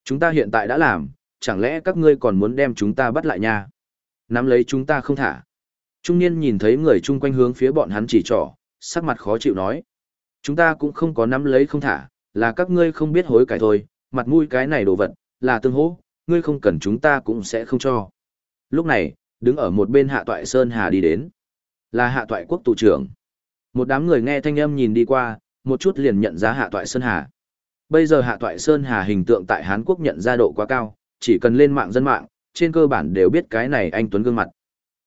Chúng ta hiện tại đã làm, chẳng lẽ các ngươi còn muốn đem chúng ta bắt lại nha? Nắm lấy chúng ta không thả. Trung niên nhìn thấy người chung quanh hướng phía bọn hắn chỉ trỏ, sắc mặt khó chịu nói. Chúng ta cũng không có nắm lấy không thả, là các ngươi không biết hối cải thôi, mặt mũi cái này đồ vật, là tương hỗ, ngươi không cần chúng ta cũng sẽ không cho. Lúc này, đứng ở một bên hạ toại Sơn Hà đi đến. Là hạ toại quốc tù trưởng. Một đám người nghe thanh âm nhìn đi qua, một chút liền nhận ra hạ toại Sơn Hà. Bây giờ hạ toại Sơn Hà hình tượng tại Hán Quốc nhận ra độ quá cao, chỉ cần lên mạng dân mạng, trên cơ bản đều biết cái này anh Tuấn gương mặt.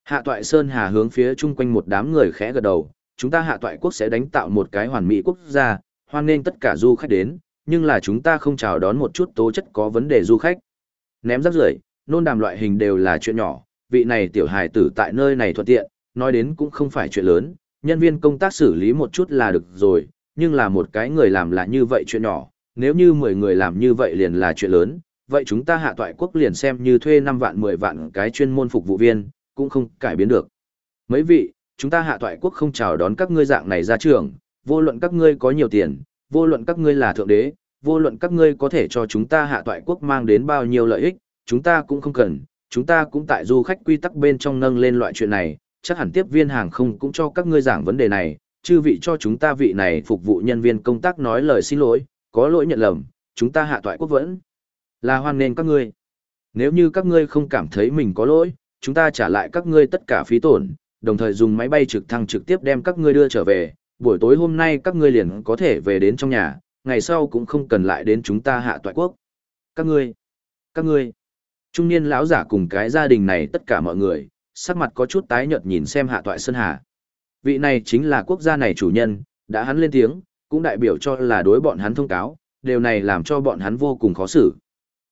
Hạ toại Sơn Hà hướng phía chung quanh một đám người khẽ gật đầu, chúng ta hạ toại quốc sẽ đánh tạo một cái hoàn mỹ quốc gia, hoan nghênh tất cả du khách đến, nhưng là chúng ta không chào đón một chút tố chất có vấn đề du khách. Ném rác rưởi, nôn đàm loại hình đều là chuyện nhỏ, vị này tiểu hài tử tại nơi này thuận tiện, nói đến cũng không phải chuyện lớn, nhân viên công tác xử lý một chút là được rồi, nhưng là một cái người làm là như vậy chuyện nhỏ, nếu như 10 người làm như vậy liền là chuyện lớn, vậy chúng ta hạ toại quốc liền xem như thuê 5 vạn 10 vạn cái chuyên môn phục vụ viên, cũng không cải biến được. Mấy vị, chúng ta hạ toại quốc không chào đón các ngươi dạng này ra trường, vô luận các ngươi có nhiều tiền, vô luận các ngươi là thượng đế, vô luận các ngươi có thể cho chúng ta hạ toại quốc mang đến bao nhiêu lợi ích, chúng ta cũng không cần, chúng ta cũng tại du khách quy tắc bên trong nâng lên loại chuyện này, chắc hẳn tiếp viên hàng không cũng cho các ngươi giảng vấn đề này, chư vị cho chúng ta vị này phục vụ nhân viên công tác nói lời xin lỗi, có lỗi nhận lầm, chúng ta hạ toại quốc vẫn là hoan nên các ngươi. Nếu như các ngươi không cảm thấy mình có lỗi, chúng ta trả lại các ngươi tất cả phí tổn, đồng thời dùng máy bay trực thăng trực tiếp đem các ngươi đưa trở về, buổi tối hôm nay các ngươi liền có thể về đến trong nhà, ngày sau cũng không cần lại đến chúng ta hạ toại quốc. Các ngươi, các ngươi, trung niên lão giả cùng cái gia đình này tất cả mọi người, sắc mặt có chút tái nhợt nhìn xem hạ toại Sơn Hà. Vị này chính là quốc gia này chủ nhân, đã hắn lên tiếng, cũng đại biểu cho là đối bọn hắn thông cáo, điều này làm cho bọn hắn vô cùng khó xử.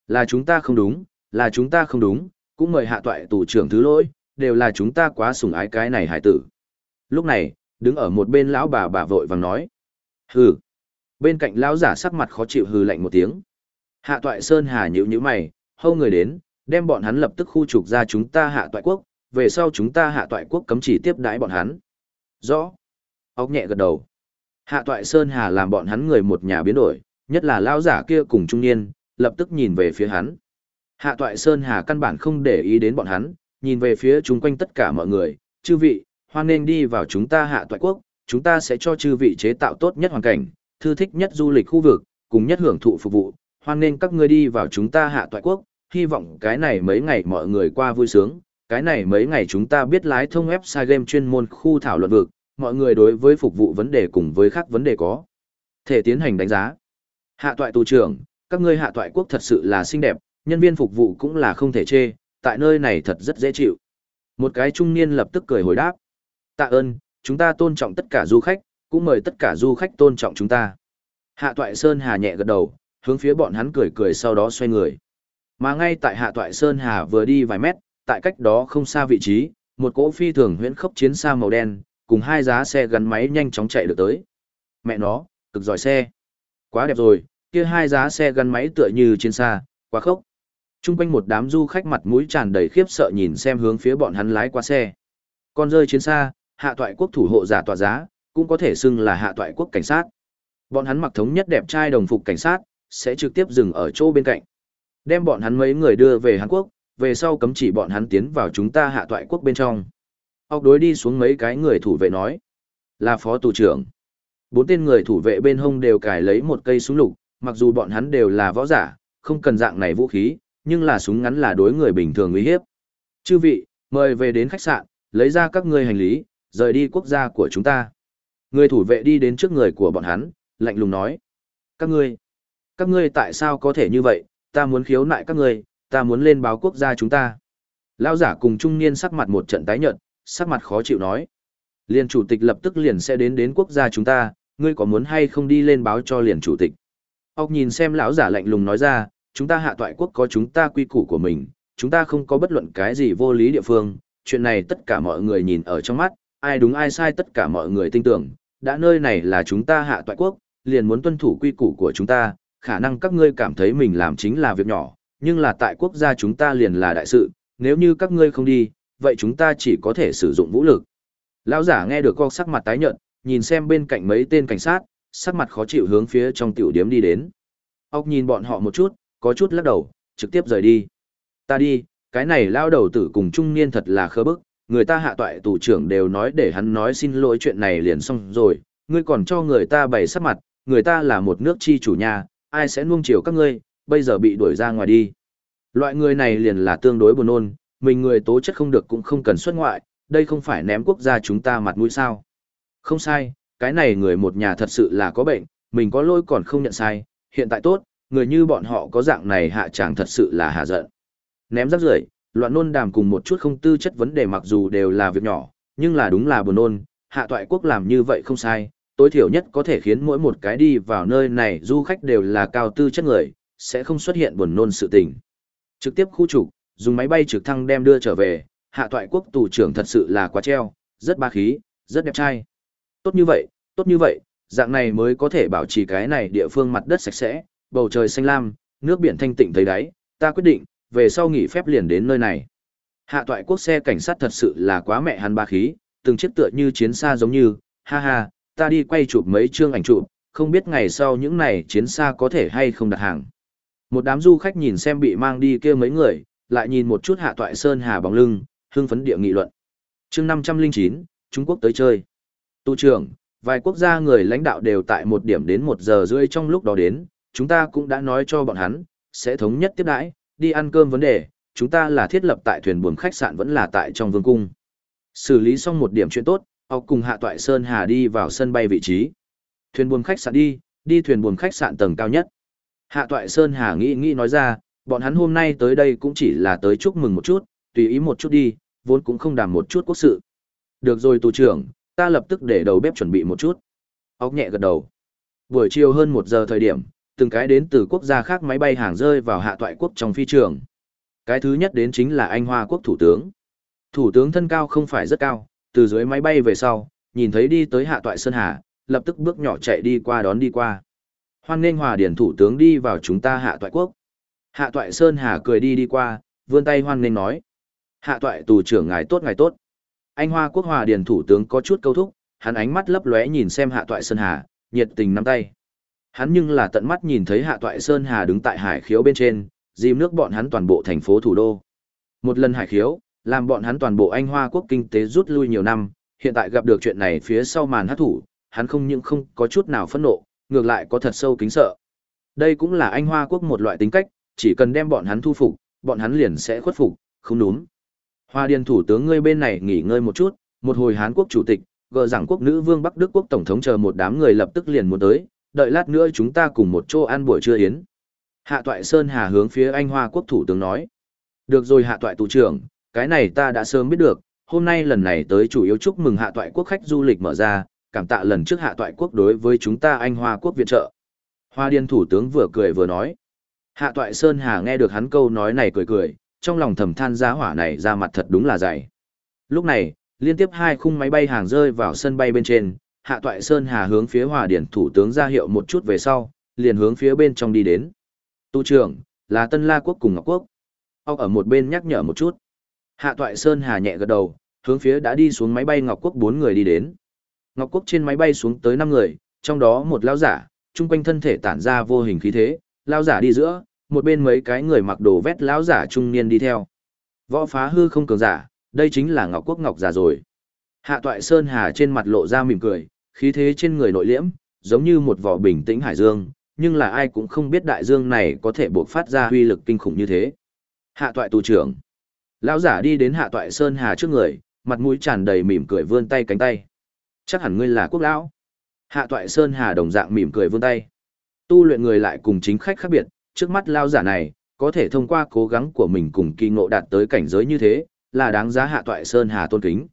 Là chúng ta không đúng, là chúng ta không đúng, cũng mời hạ toại tù trưởng thứ lỗi, đều là chúng ta quá sủng ái cái này hải tử. Lúc này, đứng ở một bên lão bà bà vội vàng nói. Hừ. Bên cạnh lão giả sắc mặt khó chịu hừ lạnh một tiếng. Hạ toại Sơn Hà nhíu nhíu mày, hâu người đến, đem bọn hắn lập tức khu trục ra chúng ta hạ toại quốc, về sau chúng ta hạ toại quốc cấm chỉ tiếp đãi bọn hắn. Rõ. Ốc nhẹ gật đầu. Hạ toại Sơn Hà làm bọn hắn người một nhà biến đổi, nhất là lão giả kia cùng trung niên, lập tức nhìn về phía hắn. Hạ toại Sơn Hà căn bản không để ý đến bọn hắn, nhìn về phía chúng quanh tất cả mọi người, chư vị, hoan nên đi vào chúng ta hạ toại quốc, chúng ta sẽ cho chư vị chế tạo tốt nhất hoàn cảnh, thư thích nhất du lịch khu vực, cùng nhất hưởng thụ phục vụ, hoan nên các ngươi đi vào chúng ta hạ toại quốc, hy vọng cái này mấy ngày mọi người qua vui sướng, cái này mấy ngày chúng ta biết lái thông website game chuyên môn khu thảo luận vực, mọi người đối với phục vụ vấn đề cùng với các vấn đề có thể tiến hành đánh giá. Hạ toại tù trưởng, các ngươi hạ toại quốc thật sự là xinh đẹp, nhân viên phục vụ cũng là không thể chê, tại nơi này thật rất dễ chịu. Một cái trung niên lập tức cười hồi đáp. Tạ ơn, chúng ta tôn trọng tất cả du khách, cũng mời tất cả du khách tôn trọng chúng ta. Hạ toại Sơn Hà nhẹ gật đầu, hướng phía bọn hắn cười cười sau đó xoay người. Mà ngay tại Hạ toại Sơn Hà vừa đi vài mét, tại cách đó không xa vị trí, một cỗ phi thường huyễn khốc chiến xa màu đen, cùng hai giá xe gắn máy nhanh chóng chạy được tới. Mẹ nó, cực giỏi xe. Quá đẹp rồi, kia hai giá xe gắn máy tựa như trên xa, quá khốc. Trung quanh một đám du khách mặt mũi tràn đầy khiếp sợ nhìn xem hướng phía bọn hắn lái qua xe. Con rơi trên xa, hạ toại quốc thủ hộ giả tòa giá, cũng có thể xưng là hạ toại quốc cảnh sát. Bọn hắn mặc thống nhất đẹp trai đồng phục cảnh sát, sẽ trực tiếp dừng ở chỗ bên cạnh. Đem bọn hắn mấy người đưa về Hàn Quốc, về sau cấm chỉ bọn hắn tiến vào chúng ta hạ toại quốc bên trong. Ốc đối đi xuống mấy cái người thủ vệ nói. Là phó tù trưởng. Bốn tên người thủ vệ bên hông đều cài lấy một cây súng lục, mặc dù bọn hắn đều là võ giả, không cần dạng này vũ khí, nhưng là súng ngắn là đối người bình thường uy hiếp. Chư vị, mời về đến khách sạn, lấy ra các ngươi hành lý, rời đi quốc gia của chúng ta. Người thủ vệ đi đến trước người của bọn hắn, lạnh lùng nói. Các ngươi, các ngươi tại sao có thể như vậy, ta muốn khiếu nại các ngươi, ta muốn lên báo quốc gia chúng ta. Lão giả cùng trung niên sắc mặt một trận tái nhợt, sắc mặt khó chịu nói. Liên chủ tịch lập tức liền sẽ đến đến quốc gia chúng ta, ngươi có muốn hay không đi lên báo cho liền chủ tịch. Ốc nhìn xem lão giả lạnh lùng nói ra, chúng ta hạ toại quốc có chúng ta quy củ của mình, chúng ta không có bất luận cái gì vô lý địa phương, chuyện này tất cả mọi người nhìn ở trong mắt, ai đúng ai sai tất cả mọi người tin tưởng, đã nơi này là chúng ta hạ toại quốc, liền muốn tuân thủ quy củ của chúng ta, khả năng các ngươi cảm thấy mình làm chính là việc nhỏ, nhưng là tại quốc gia chúng ta liền là đại sự, nếu như các ngươi không đi, vậy chúng ta chỉ có thể sử dụng vũ lực. Lão giả nghe được con sắc mặt tái nhợt, nhìn xem bên cạnh mấy tên cảnh sát, sắc mặt khó chịu hướng phía trong tiểu điếm đi đến. Ốc nhìn bọn họ một chút, có chút lắc đầu, trực tiếp rời đi. Ta đi, cái này lao đầu tử cùng trung niên thật là khơ bức, người ta hạ toại tù trưởng đều nói để hắn nói xin lỗi chuyện này liền xong rồi, ngươi còn cho người ta bày sắc mặt, người ta là một nước chi chủ nhà, ai sẽ nuông chiều các ngươi, bây giờ bị đuổi ra ngoài đi. Loại người này liền là tương đối buồn ôn, mình người tố chất không được cũng không cần xuất ngoại, đây không phải ném quốc gia chúng ta mặt mũi sao. Không sai, cái này người một nhà thật sự là có bệnh, mình có lỗi còn không nhận sai, hiện tại tốt, người như bọn họ có dạng này hạ chẳng thật sự là hạ giận. Ném rác rưởi, loạn nôn đàm cùng một chút không tư chất vấn đề mặc dù đều là việc nhỏ, nhưng là đúng là buồn nôn, hạ toại quốc làm như vậy không sai, tối thiểu nhất có thể khiến mỗi một cái đi vào nơi này du khách đều là cao tư chất người, sẽ không xuất hiện buồn nôn sự tình. Trực tiếp khu trục, dùng máy bay trực thăng đem đưa trở về, hạ toại quốc tù trưởng thật sự là quá treo, rất ba khí, rất đẹp trai. Tốt như vậy, tốt như vậy, dạng này mới có thể bảo trì cái này địa phương mặt đất sạch sẽ, bầu trời xanh lam, nước biển thanh tịnh thấy đáy, ta quyết định, về sau nghỉ phép liền đến nơi này. Hạ toại quốc xe cảnh sát thật sự là quá mẹ hắn ba khí, từng chiếc tựa như chiến xa giống như, ha ha, ta đi quay chụp mấy chương ảnh chụp, không biết ngày sau những này chiến xa có thể hay không đặt hàng. Một đám du khách nhìn xem bị mang đi kia mấy người, lại nhìn một chút hạ toại sơn hà bóng lưng, hưng phấn địa nghị luận. chương 509, Trung Quốc tới chơi. Tu trưởng, vài quốc gia người lãnh đạo đều tại một điểm đến một giờ rưỡi trong lúc đó đến, chúng ta cũng đã nói cho bọn hắn, sẽ thống nhất tiếp đãi, đi ăn cơm vấn đề, chúng ta là thiết lập tại thuyền buồm khách sạn vẫn là tại trong vương cung. Xử lý xong một điểm chuyện tốt, họ cùng hạ toại Sơn Hà đi vào sân bay vị trí. Thuyền buồm khách sạn đi, đi thuyền buồm khách sạn tầng cao nhất. Hạ toại Sơn Hà nghĩ nghĩ nói ra, bọn hắn hôm nay tới đây cũng chỉ là tới chúc mừng một chút, tùy ý một chút đi, vốn cũng không đàm một chút quốc sự. Được rồi tù trưởng, ta lập tức để đầu bếp chuẩn bị một chút. Ốc nhẹ gật đầu. Buổi chiều hơn một giờ thời điểm, từng cái đến từ quốc gia khác máy bay hàng rơi vào hạ toại quốc trong phi trường. Cái thứ nhất đến chính là Anh Hoa quốc thủ tướng. Thủ tướng thân cao không phải rất cao, từ dưới máy bay về sau, nhìn thấy đi tới hạ toại Sơn Hà, lập tức bước nhỏ chạy đi qua đón đi qua. Hoan nghênh hòa điển thủ tướng đi vào chúng ta hạ toại quốc. Hạ toại Sơn Hà cười đi đi qua, vươn tay hoan nghênh nói. Hạ toại tù trưởng ngài tốt ngài tốt. Anh Hoa quốc hòa điền thủ tướng có chút câu thúc, hắn ánh mắt lấp lóe nhìn xem hạ toại Sơn Hà, nhiệt tình nắm tay. Hắn nhưng là tận mắt nhìn thấy Hạ Toại Sơn Hà đứng tại hải khiếu bên trên, dìm nước bọn hắn toàn bộ thành phố thủ đô. Một lần hải khiếu, làm bọn hắn toàn bộ Anh Hoa quốc kinh tế rút lui nhiều năm, hiện tại gặp được chuyện này phía sau màn hát thủ, hắn không những không có chút nào phẫn nộ, ngược lại có thật sâu kính sợ. Đây cũng là anh Hoa quốc một loại tính cách, chỉ cần đem bọn hắn thu phục, bọn hắn liền sẽ khuất phục, không đúng. Hoa Điền thủ tướng ngươi bên này nghỉ ngơi một chút, một hồi Hán quốc chủ tịch, gờ rằng quốc nữ vương Bắc Đức quốc tổng thống chờ một đám người lập tức liền muốn tới, đợi lát nữa chúng ta cùng một chỗ ăn buổi trưa yến. Hạ Toại Sơn Hà hướng phía Anh Hoa quốc thủ tướng nói. Được rồi Hạ Toại tù trưởng, cái này ta đã sớm biết được, hôm nay lần này tới chủ yếu chúc mừng Hạ Toại quốc khách du lịch mở ra, cảm tạ lần trước Hạ Toại quốc đối với chúng ta Anh Hoa quốc viện trợ. Hoa Điên thủ tướng vừa cười vừa nói. Hạ Toại Sơn Hà nghe được hắn câu nói này cười cười, trong lòng thầm than giá hỏa này ra mặt thật đúng là dày. Lúc này, liên tiếp hai khung máy bay hàng rơi vào sân bay bên trên, Hạ Toại Sơn Hà hướng phía Hòa Điển thủ tướng ra hiệu một chút về sau, liền hướng phía bên trong đi đến. Tu trưởng, là Tân La Quốc cùng Ngọc Quốc. Ông ở một bên nhắc nhở một chút. Hạ Toại Sơn Hà nhẹ gật đầu, hướng phía đã đi xuống máy bay Ngọc Quốc bốn người đi đến. Ngọc Quốc trên máy bay xuống tới năm người, trong đó một lão giả, trung quanh thân thể tản ra vô hình khí thế, lão giả đi giữa, một bên mấy cái người mặc đồ vét lão giả trung niên đi theo. Võ phá hư không cường giả, đây chính là Ngọc Quốc Ngọc giả rồi. Hạ Toại Sơn Hà trên mặt lộ ra mỉm cười, khí thế trên người nội liễm, giống như một vỏ bình tĩnh hải dương, nhưng là ai cũng không biết đại dương này có thể bộc phát ra huy lực kinh khủng như thế. Hạ Toại tù trưởng. Lão giả đi đến Hạ Toại Sơn Hà trước người, mặt mũi tràn đầy mỉm cười vươn tay cánh tay. Chắc hẳn ngươi là quốc lão. Hạ Toại Sơn Hà đồng dạng mỉm cười vươn tay. Tu luyện người lại cùng chính khách khác biệt, trước mắt lao giả này, có thể thông qua cố gắng của mình cùng kỳ ngộ đạt tới cảnh giới như thế, là đáng giá hạ toại Sơn Hà tôn kính.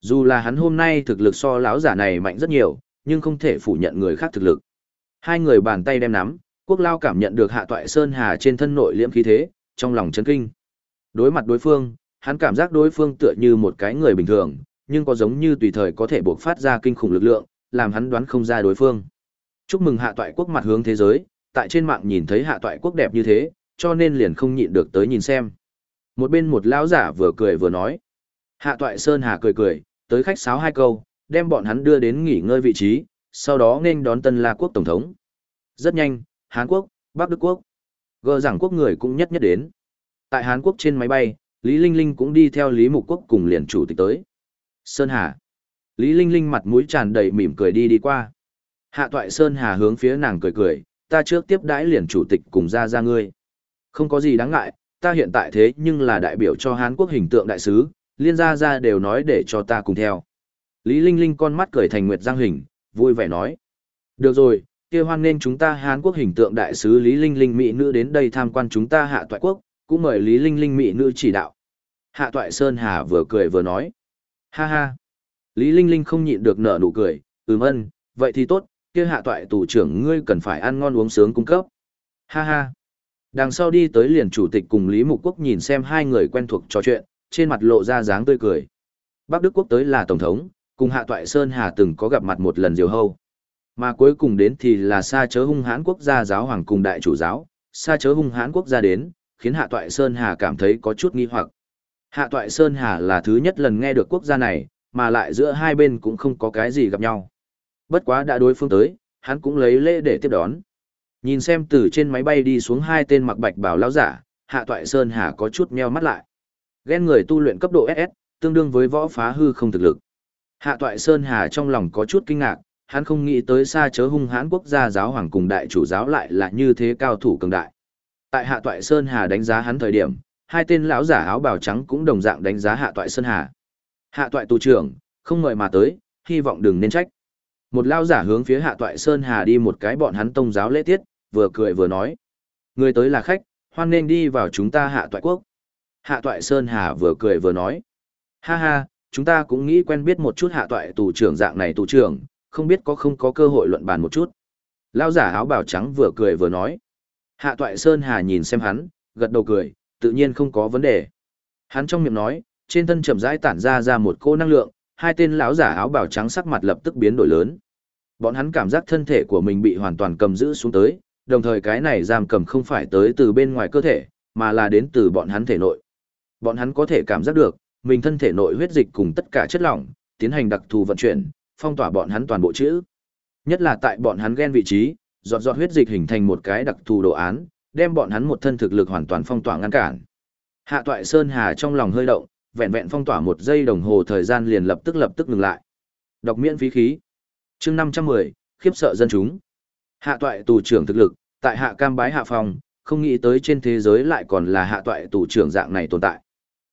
Dù là hắn hôm nay thực lực so lão giả này mạnh rất nhiều, nhưng không thể phủ nhận người khác thực lực. Hai người bàn tay đem nắm, quốc lao cảm nhận được hạ toại Sơn Hà trên thân nội liễm khí thế, trong lòng chấn kinh. Đối mặt đối phương, hắn cảm giác đối phương tựa như một cái người bình thường, nhưng có giống như tùy thời có thể buộc phát ra kinh khủng lực lượng, làm hắn đoán không ra đối phương. Chúc mừng hạ toại quốc mặt hướng thế giới, tại trên mạng nhìn thấy hạ toại quốc đẹp như thế, cho nên liền không nhịn được tới nhìn xem. Một bên một lão giả vừa cười vừa nói. Hạ toại Sơn Hà cười cười, tới khách sáo hai câu, đem bọn hắn đưa đến nghỉ ngơi vị trí, sau đó nên đón Tân La Quốc Tổng thống. Rất nhanh, Hàn Quốc, Bắc Đức Quốc, gờ giảng quốc người cũng nhất nhất đến. Tại Hàn Quốc trên máy bay, Lý Linh Linh cũng đi theo Lý Mục Quốc cùng liền chủ tịch tới. Sơn Hà. Lý Linh Linh mặt mũi tràn đầy mỉm cười đi đi qua. Hạ toại Sơn Hà hướng phía nàng cười cười, ta trước tiếp đãi liền chủ tịch cùng ra ra ngươi. Không có gì đáng ngại, ta hiện tại thế nhưng là đại biểu cho Hán Quốc hình tượng đại sứ, liên gia ra đều nói để cho ta cùng theo. Lý Linh Linh con mắt cười thành nguyệt giang hình, vui vẻ nói. Được rồi, kia hoan nên chúng ta Hán Quốc hình tượng đại sứ Lý Linh Linh mỹ nữ đến đây tham quan chúng ta hạ toại quốc, cũng mời Lý Linh Linh mỹ nữ chỉ đạo. Hạ toại Sơn Hà vừa cười vừa nói. Ha ha. Lý Linh Linh không nhịn được nở nụ cười, ừm ân, vậy thì tốt, kia hạ toại tù trưởng ngươi cần phải ăn ngon uống sướng cung cấp. Ha ha. Đằng sau đi tới liền chủ tịch cùng Lý Mục Quốc nhìn xem hai người quen thuộc trò chuyện, trên mặt lộ ra dáng tươi cười. Bắc Đức Quốc tới là Tổng thống, cùng Hạ Toại Sơn Hà từng có gặp mặt một lần diều hâu. Mà cuối cùng đến thì là xa chớ hung hãn quốc gia giáo hoàng cùng đại chủ giáo, xa chớ hung hãn quốc gia đến, khiến Hạ Toại Sơn Hà cảm thấy có chút nghi hoặc. Hạ Toại Sơn Hà là thứ nhất lần nghe được quốc gia này, mà lại giữa hai bên cũng không có cái gì gặp nhau. Bất quá đã đối phương tới, hắn cũng lấy lễ để tiếp đón. Nhìn xem từ trên máy bay đi xuống hai tên mặc bạch bảo lão giả, Hạ Toại Sơn Hà có chút meo mắt lại. Ghen người tu luyện cấp độ SS, tương đương với võ phá hư không thực lực. Hạ Toại Sơn Hà trong lòng có chút kinh ngạc, hắn không nghĩ tới xa chớ hung hãn quốc gia giáo hoàng cùng đại chủ giáo lại là như thế cao thủ cường đại. Tại Hạ Toại Sơn Hà đánh giá hắn thời điểm, hai tên lão giả áo bào trắng cũng đồng dạng đánh giá Hạ Toại Sơn Hà. Hạ Toại tù trưởng, không mời mà tới, hy vọng đừng nên trách. Một lao giả hướng phía Hạ Toại Sơn Hà đi một cái bọn hắn tông giáo lễ tiết, vừa cười vừa nói. Người tới là khách, hoan nên đi vào chúng ta hạ toại quốc. Hạ toại Sơn Hà vừa cười vừa nói. Ha ha, chúng ta cũng nghĩ quen biết một chút hạ toại tù trưởng dạng này tù trưởng, không biết có không có cơ hội luận bàn một chút. Lao giả áo bào trắng vừa cười vừa nói. Hạ toại Sơn Hà nhìn xem hắn, gật đầu cười, tự nhiên không có vấn đề. Hắn trong miệng nói, trên thân chậm rãi tản ra ra một cô năng lượng, hai tên lão giả áo bào trắng sắc mặt lập tức biến đổi lớn. Bọn hắn cảm giác thân thể của mình bị hoàn toàn cầm giữ xuống tới, đồng thời cái này giam cầm không phải tới từ bên ngoài cơ thể, mà là đến từ bọn hắn thể nội. Bọn hắn có thể cảm giác được, mình thân thể nội huyết dịch cùng tất cả chất lỏng, tiến hành đặc thù vận chuyển, phong tỏa bọn hắn toàn bộ chữ. Nhất là tại bọn hắn ghen vị trí, giọt giọt huyết dịch hình thành một cái đặc thù đồ án, đem bọn hắn một thân thực lực hoàn toàn phong tỏa ngăn cản. Hạ Toại Sơn Hà trong lòng hơi động, vẹn vẹn phong tỏa một giây đồng hồ thời gian liền lập tức lập tức ngừng lại. Đọc miễn phí khí. Chương 510, khiếp sợ dân chúng. Hạ toại tù trưởng thực lực, Tại hạ cam bái hạ phòng, không nghĩ tới trên thế giới lại còn là hạ toại tù trưởng dạng này tồn tại.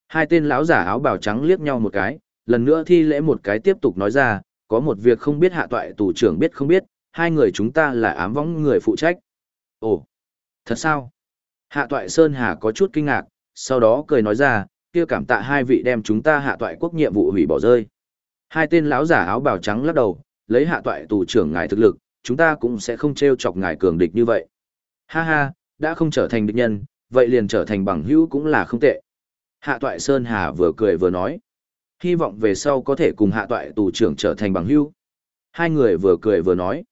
Hai tên lão giả áo bào trắng liếc nhau một cái, lần nữa thi lễ một cái tiếp tục nói ra, có một việc không biết hạ toại tù trưởng biết không biết, hai người chúng ta là ám võng người phụ trách. Ồ, thật sao? Hạ toại Sơn Hà có chút kinh ngạc, sau đó cười nói ra, kia cảm tạ hai vị đem chúng ta hạ toại quốc nhiệm vụ hủy bỏ rơi. Hai tên lão giả áo bào trắng lắc đầu, lấy hạ toại tù trưởng ngài thực lực, chúng ta cũng sẽ không trêu chọc ngài cường địch như vậy. Ha ha, đã không trở thành địch nhân, vậy liền trở thành bằng hữu cũng là không tệ. Hạ toại Sơn Hà vừa cười vừa nói. Hy vọng về sau có thể cùng hạ toại tù trưởng trở thành bằng hữu. Hai người vừa cười vừa nói.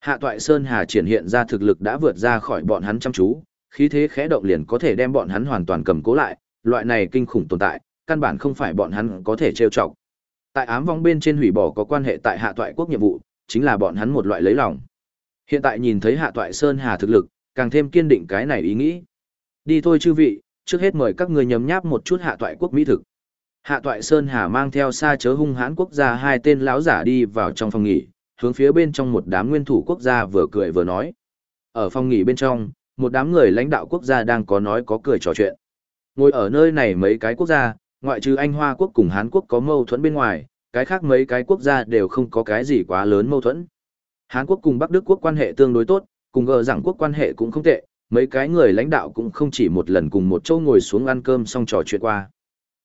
Hạ toại Sơn Hà triển hiện ra thực lực đã vượt ra khỏi bọn hắn chăm chú, khí thế khẽ động liền có thể đem bọn hắn hoàn toàn cầm cố lại, loại này kinh khủng tồn tại, căn bản không phải bọn hắn có thể trêu chọc. Tại ám vong bên trên hủy bỏ có quan hệ tại hạ toại quốc nhiệm vụ, chính là bọn hắn một loại lấy lòng. Hiện tại nhìn thấy hạ toại Sơn Hà thực lực, càng thêm kiên định cái này ý nghĩ. Đi thôi chư vị, trước hết mời các người nhấm nháp một chút hạ toại quốc mỹ thực. Hạ toại Sơn Hà mang theo xa chớ hung hãn quốc gia hai tên lão giả đi vào trong phòng nghỉ, hướng phía bên trong một đám nguyên thủ quốc gia vừa cười vừa nói. Ở phòng nghỉ bên trong, một đám người lãnh đạo quốc gia đang có nói có cười trò chuyện. Ngồi ở nơi này mấy cái quốc gia, ngoại trừ Anh Hoa quốc cùng Hán quốc có mâu thuẫn bên ngoài, cái khác mấy cái quốc gia đều không có cái gì quá lớn mâu thuẫn. Hán quốc cùng Bắc Đức quốc quan hệ tương đối tốt, cùng gờ rằng quốc quan hệ cũng không tệ, mấy cái người lãnh đạo cũng không chỉ một lần cùng một chỗ ngồi xuống ăn cơm xong trò chuyện qua.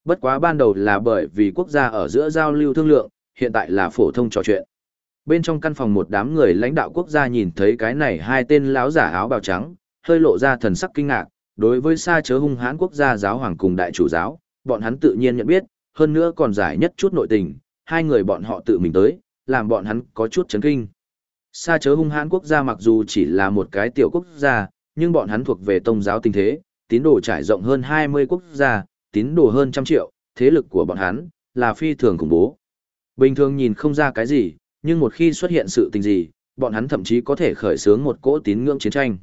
Bất quá ban đầu là bởi vì quốc gia ở giữa giao lưu thương lượng, hiện tại là phổ thông trò chuyện. Bên trong căn phòng một đám người lãnh đạo quốc gia nhìn thấy cái này hai tên láo giả áo bào trắng, hơi lộ ra thần sắc kinh ngạc, đối với xa chớ hung hãn quốc gia giáo hoàng cùng đại chủ giáo, bọn hắn tự nhiên nhận biết, hơn nữa còn giải nhất chút nội tình, hai người bọn họ tự mình tới, làm bọn hắn có chút chấn kinh. Sa chớ hung hãn quốc gia mặc dù chỉ là một cái tiểu quốc gia, nhưng bọn hắn thuộc về tông giáo tình thế, tín đồ trải rộng hơn 20 quốc gia, tín đồ hơn trăm triệu, thế lực của bọn hắn là phi thường khủng bố. Bình thường nhìn không ra cái gì, nhưng một khi xuất hiện sự tình gì, bọn hắn thậm chí có thể khởi xướng một cỗ tín ngưỡng chiến tranh.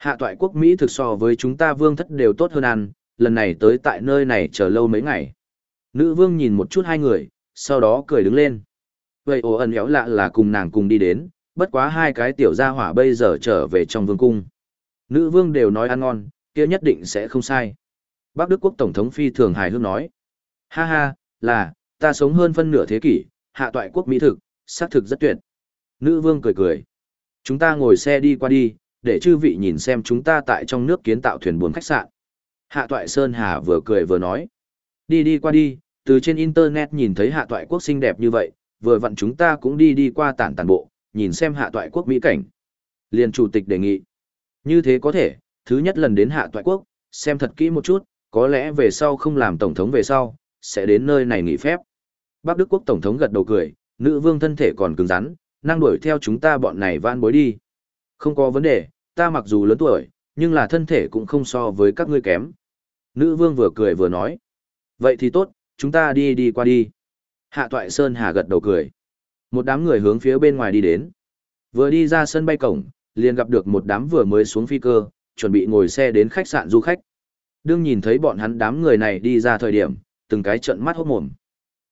Hạ toại quốc Mỹ thực so với chúng ta vương thất đều tốt hơn ăn, lần này tới tại nơi này chờ lâu mấy ngày. Nữ vương nhìn một chút hai người, sau đó cười đứng lên. Vậy ồ ẩn éo lạ là cùng nàng cùng đi đến, bất quá hai cái tiểu gia hỏa bây giờ trở về trong vương cung. Nữ vương đều nói ăn ngon, kia nhất định sẽ không sai. Bác Đức quốc Tổng thống Phi thường hài hước nói. Ha ha, là, ta sống hơn phân nửa thế kỷ, hạ toại quốc Mỹ thực, xác thực rất tuyệt. Nữ vương cười cười. Chúng ta ngồi xe đi qua đi, để chư vị nhìn xem chúng ta tại trong nước kiến tạo thuyền buồm khách sạn. Hạ toại Sơn Hà vừa cười vừa nói. Đi đi qua đi, từ trên internet nhìn thấy hạ toại quốc xinh đẹp như vậy, vừa vặn chúng ta cũng đi đi qua tản tản bộ, nhìn xem hạ toại quốc mỹ cảnh. Liên chủ tịch đề nghị. Như thế có thể, thứ nhất lần đến hạ toại quốc, xem thật kỹ một chút, có lẽ về sau không làm tổng thống về sau, sẽ đến nơi này nghỉ phép. Bác Đức quốc tổng thống gật đầu cười, nữ vương thân thể còn cứng rắn, năng đuổi theo chúng ta bọn này van bối đi. Không có vấn đề, ta mặc dù lớn tuổi, nhưng là thân thể cũng không so với các ngươi kém. Nữ vương vừa cười vừa nói. Vậy thì tốt, chúng ta đi đi qua đi. Hạ Toại Sơn Hà gật đầu cười. Một đám người hướng phía bên ngoài đi đến. Vừa đi ra sân bay cổng, liền gặp được một đám vừa mới xuống phi cơ, chuẩn bị ngồi xe đến khách sạn du khách. Đương nhìn thấy bọn hắn đám người này đi ra thời điểm, từng cái trận mắt hốt mồm.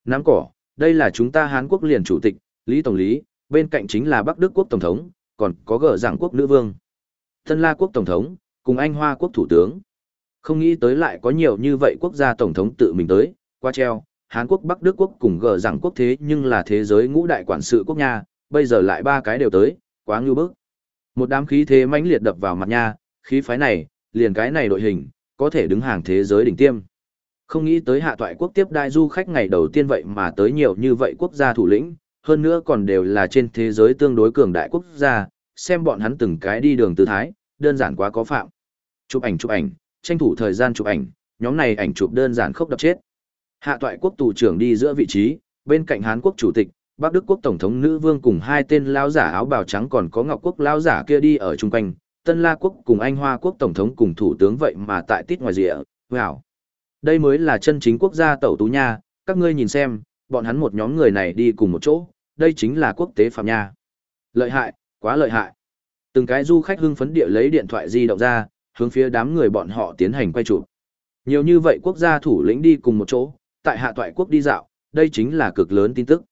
Nắm cỏ, đây là chúng ta Hán Quốc liền chủ tịch, Lý Tổng lý, bên cạnh chính là Bắc Đức Quốc Tổng thống, còn có gờ giảng quốc nữ vương. Tân La Quốc Tổng thống, cùng Anh Hoa Quốc Thủ tướng. Không nghĩ tới lại có nhiều như vậy quốc gia Tổng thống tự mình tới, qua treo, hàn Quốc Bắc Đức Quốc cùng gờ giảng quốc thế nhưng là thế giới ngũ đại quản sự quốc nha, bây giờ lại ba cái đều tới, quá ngưu bức. Một đám khí thế mãnh liệt đập vào mặt nha, khí phái này, liền cái này đội hình, có thể đứng hàng thế giới đỉnh tiêm. Không nghĩ tới hạ toại quốc tiếp đai du khách ngày đầu tiên vậy mà tới nhiều như vậy quốc gia thủ lĩnh, hơn nữa còn đều là trên thế giới tương đối cường đại quốc gia, xem bọn hắn từng cái đi đường tư thái, đơn giản quá có phạm. Chụp ảnh chụp ảnh, tranh thủ thời gian chụp ảnh, nhóm này ảnh chụp đơn giản khốc đập chết. Hạ toại quốc tù trưởng đi giữa vị trí, bên cạnh Hán quốc chủ tịch, Bắc Đức quốc tổng thống nữ vương cùng hai tên lao giả áo bào trắng còn có Ngọc quốc lao giả kia đi ở chung quanh, Tân La quốc cùng Anh Hoa quốc tổng thống cùng thủ tướng vậy mà tại tít ngoài rìa, wow. Đây mới là chân chính quốc gia tẩu tú nha, các ngươi nhìn xem, bọn hắn một nhóm người này đi cùng một chỗ, đây chính là quốc tế phạm nha. Lợi hại, quá lợi hại. Từng cái du khách hưng phấn địa lấy điện thoại di động ra, hướng phía đám người bọn họ tiến hành quay chụp. Nhiều như vậy quốc gia thủ lĩnh đi cùng một chỗ, tại hạ toại quốc đi dạo, đây chính là cực lớn tin tức.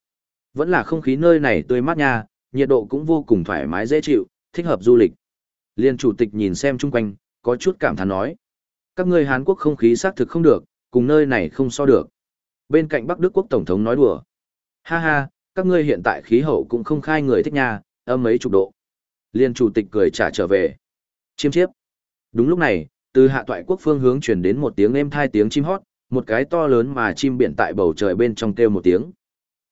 Vẫn là không khí nơi này tươi mát nha, nhiệt độ cũng vô cùng thoải mái dễ chịu, thích hợp du lịch. Liên chủ tịch nhìn xem chung quanh, có chút cảm thán nói. Các ngươi Hán Quốc không khí xác thực không được, cùng nơi này không so được. Bên cạnh Bắc Đức Quốc Tổng thống nói đùa. Ha ha, các ngươi hiện tại khí hậu cũng không khai người thích nha, âm mấy chục độ. Liên chủ tịch cười trả trở về. Chiêm chiếp. Đúng lúc này, từ hạ toại quốc phương hướng chuyển đến một tiếng êm thai tiếng chim hót, một cái to lớn mà chim biển tại bầu trời bên trong kêu một tiếng.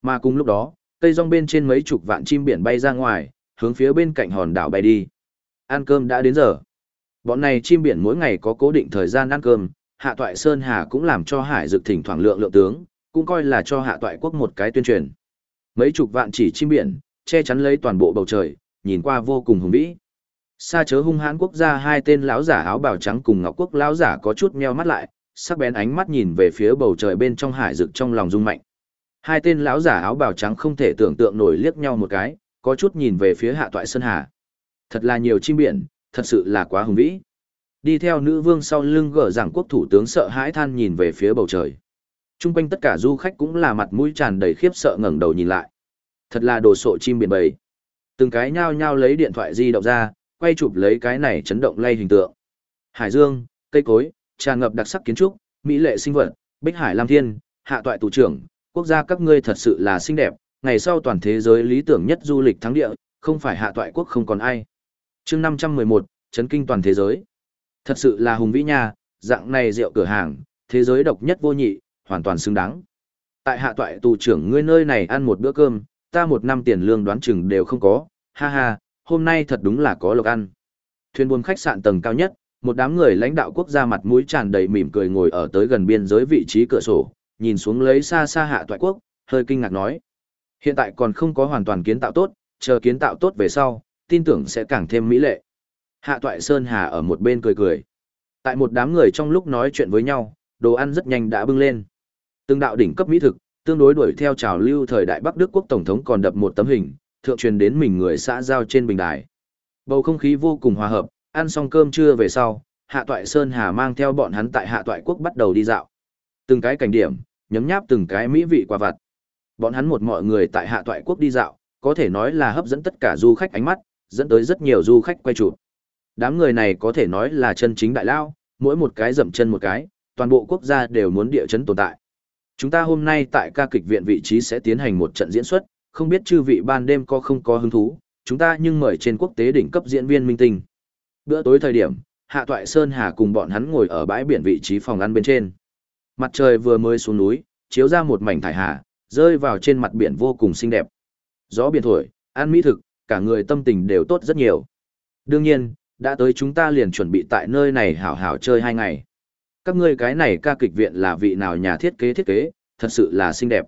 Mà cùng lúc đó, cây rong bên trên mấy chục vạn chim biển bay ra ngoài, hướng phía bên cạnh hòn đảo bay đi. Ăn cơm đã đến giờ. Bọn này chim biển mỗi ngày có cố định thời gian ăn cơm, hạ toại Sơn Hà cũng làm cho hải dực thỉnh thoảng lượng lượng tướng, cũng coi là cho hạ toại quốc một cái tuyên truyền. Mấy chục vạn chỉ chim biển, che chắn lấy toàn bộ bầu trời, nhìn qua vô cùng hùng vĩ. xa chớ hung hãn quốc gia hai tên lão giả áo bào trắng cùng ngọc quốc lão giả có chút meo mắt lại, sắc bén ánh mắt nhìn về phía bầu trời bên trong hải rực trong lòng rung mạnh. Hai tên lão giả áo bào trắng không thể tưởng tượng nổi liếc nhau một cái, có chút nhìn về phía hạ toại sơn hà. Thật là nhiều chim biển, thật sự là quá hùng vĩ. Đi theo nữ vương sau lưng gở rằng quốc thủ tướng sợ hãi than nhìn về phía bầu trời. Trung quanh tất cả du khách cũng là mặt mũi tràn đầy khiếp sợ ngẩng đầu nhìn lại. Thật là đồ sộ chim biển bầy. Từng cái nhao nhao lấy điện thoại di động ra, quay chụp lấy cái này chấn động lay hình tượng. Hải dương, cây cối, tràn ngập đặc sắc kiến trúc, mỹ lệ sinh vật, Bích Hải Lam Thiên, hạ toại tù trưởng, quốc gia các ngươi thật sự là xinh đẹp, ngày sau toàn thế giới lý tưởng nhất du lịch thắng địa, không phải hạ toại quốc không còn ai. chương 511, chấn kinh toàn thế giới. Thật sự là hùng vĩ nha, dạng này rượu cửa hàng, thế giới độc nhất vô nhị, hoàn toàn xứng đáng. Tại hạ toại tù trưởng ngươi nơi này ăn một bữa cơm, ta một năm tiền lương đoán chừng đều không có, ha ha, hôm nay thật đúng là có lộc ăn. Thuyền buồm khách sạn tầng cao nhất, một đám người lãnh đạo quốc gia mặt mũi tràn đầy mỉm cười ngồi ở tới gần biên giới vị trí cửa sổ, nhìn xuống lấy xa xa hạ toại quốc, hơi kinh ngạc nói. Hiện tại còn không có hoàn toàn kiến tạo tốt, chờ kiến tạo tốt về sau, tin tưởng sẽ càng thêm mỹ lệ. Hạ toại Sơn Hà ở một bên cười cười. Tại một đám người trong lúc nói chuyện với nhau, đồ ăn rất nhanh đã bưng lên. Từng đạo đỉnh cấp mỹ thực, tương đối đuổi theo trào lưu thời đại Bắc Đức quốc tổng thống còn đập một tấm hình, thượng truyền đến mình người xã giao trên bình đài. Bầu không khí vô cùng hòa hợp, ăn xong cơm trưa về sau, Hạ Toại Sơn Hà mang theo bọn hắn tại Hạ Toại quốc bắt đầu đi dạo. Từng cái cảnh điểm, nhấm nháp từng cái mỹ vị quả vặt. Bọn hắn một mọi người tại Hạ Toại quốc đi dạo, có thể nói là hấp dẫn tất cả du khách ánh mắt, dẫn tới rất nhiều du khách quay chụp. Đám người này có thể nói là chân chính đại lao, mỗi một cái dậm chân một cái, toàn bộ quốc gia đều muốn địa chấn tồn tại. Chúng ta hôm nay tại ca kịch viện vị trí sẽ tiến hành một trận diễn xuất, không biết chư vị ban đêm có không có hứng thú, chúng ta nhưng mời trên quốc tế đỉnh cấp diễn viên minh tinh. Bữa tối thời điểm, Hạ Toại Sơn Hà cùng bọn hắn ngồi ở bãi biển vị trí phòng ăn bên trên. Mặt trời vừa mới xuống núi, chiếu ra một mảnh thải hà, rơi vào trên mặt biển vô cùng xinh đẹp. Gió biển thổi, ăn mỹ thực, cả người tâm tình đều tốt rất nhiều. Đương nhiên, đã tới chúng ta liền chuẩn bị tại nơi này hảo hảo chơi hai ngày. Các ngươi cái này ca kịch viện là vị nào nhà thiết kế thiết kế, thật sự là xinh đẹp.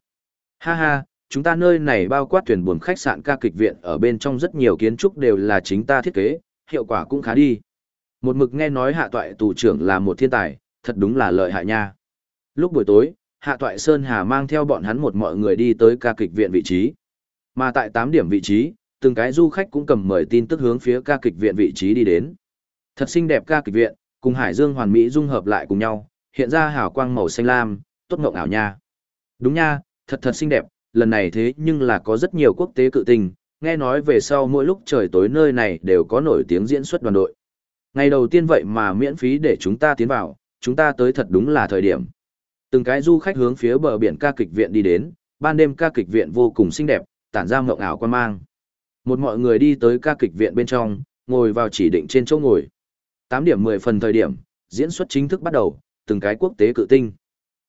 Ha ha, chúng ta nơi này bao quát thuyền buồm khách sạn ca kịch viện ở bên trong rất nhiều kiến trúc đều là chính ta thiết kế, hiệu quả cũng khá đi. Một mực nghe nói hạ toại tù trưởng là một thiên tài, thật đúng là lợi hại nha. Lúc buổi tối, hạ toại Sơn Hà mang theo bọn hắn một mọi người đi tới ca kịch viện vị trí. Mà tại 8 điểm vị trí, từng cái du khách cũng cầm mời tin tức hướng phía ca kịch viện vị trí đi đến. Thật xinh đẹp ca kịch viện, cùng Hải Dương hoàn mỹ dung hợp lại cùng nhau, hiện ra hào quang màu xanh lam, tốt ngộng ảo nha. Đúng nha, thật thật xinh đẹp, lần này thế nhưng là có rất nhiều quốc tế cự tình, nghe nói về sau mỗi lúc trời tối nơi này đều có nổi tiếng diễn xuất đoàn đội. Ngày đầu tiên vậy mà miễn phí để chúng ta tiến vào, chúng ta tới thật đúng là thời điểm. Từng cái du khách hướng phía bờ biển ca kịch viện đi đến, ban đêm ca kịch viện vô cùng xinh đẹp, tản ra ngộng ảo quan mang. Một mọi người đi tới ca kịch viện bên trong, ngồi vào chỉ định trên chỗ ngồi. 8 điểm 10 phần thời điểm, diễn xuất chính thức bắt đầu, từng cái quốc tế cự tinh.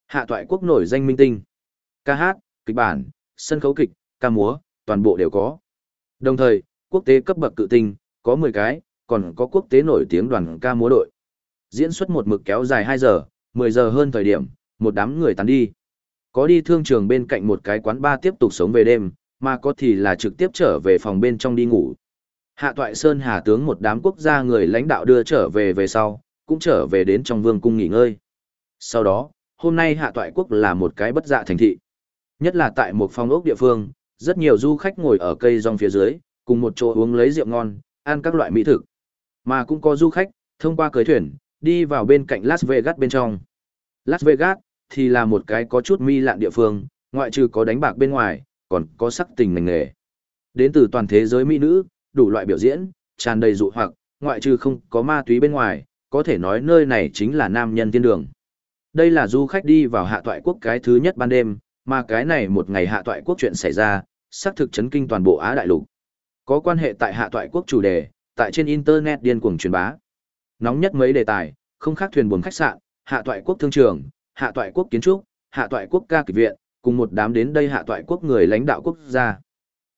Hạ toại quốc nổi danh minh tinh. Ca hát, kịch bản, sân khấu kịch, ca múa, toàn bộ đều có. Đồng thời, quốc tế cấp bậc cự tinh, có 10 cái, còn có quốc tế nổi tiếng đoàn ca múa đội. Diễn xuất một mực kéo dài 2 giờ, 10 giờ hơn thời điểm, một đám người tán đi. Có đi thương trường bên cạnh một cái quán bar tiếp tục sống về đêm, mà có thì là trực tiếp trở về phòng bên trong đi ngủ. Hạ Toại Sơn Hà tướng một đám quốc gia người lãnh đạo đưa trở về về sau, cũng trở về đến trong vương cung nghỉ ngơi. Sau đó, hôm nay Hạ Toại Quốc là một cái bất dạ thành thị. Nhất là tại một phòng ốc địa phương, rất nhiều du khách ngồi ở cây rong phía dưới, cùng một chỗ uống lấy rượu ngon, ăn các loại mỹ thực. Mà cũng có du khách, thông qua cưới thuyền, đi vào bên cạnh Las Vegas bên trong. Las Vegas, thì là một cái có chút mi lạn địa phương, ngoại trừ có đánh bạc bên ngoài, còn có sắc tình ngành nghề. Đến từ toàn thế giới mỹ nữ, đủ loại biểu diễn, tràn đầy dụ hoặc, ngoại trừ không có ma túy bên ngoài, có thể nói nơi này chính là nam nhân thiên đường. Đây là du khách đi vào hạ toại quốc cái thứ nhất ban đêm, mà cái này một ngày hạ toại quốc chuyện xảy ra, xác thực chấn kinh toàn bộ Á đại lục. Có quan hệ tại hạ toại quốc chủ đề, tại trên internet điên cuồng truyền bá. Nóng nhất mấy đề tài, không khác thuyền buồm khách sạn, hạ toại quốc thương trường, hạ toại quốc kiến trúc, hạ toại quốc ca kịch viện, cùng một đám đến đây hạ toại quốc người lãnh đạo quốc gia.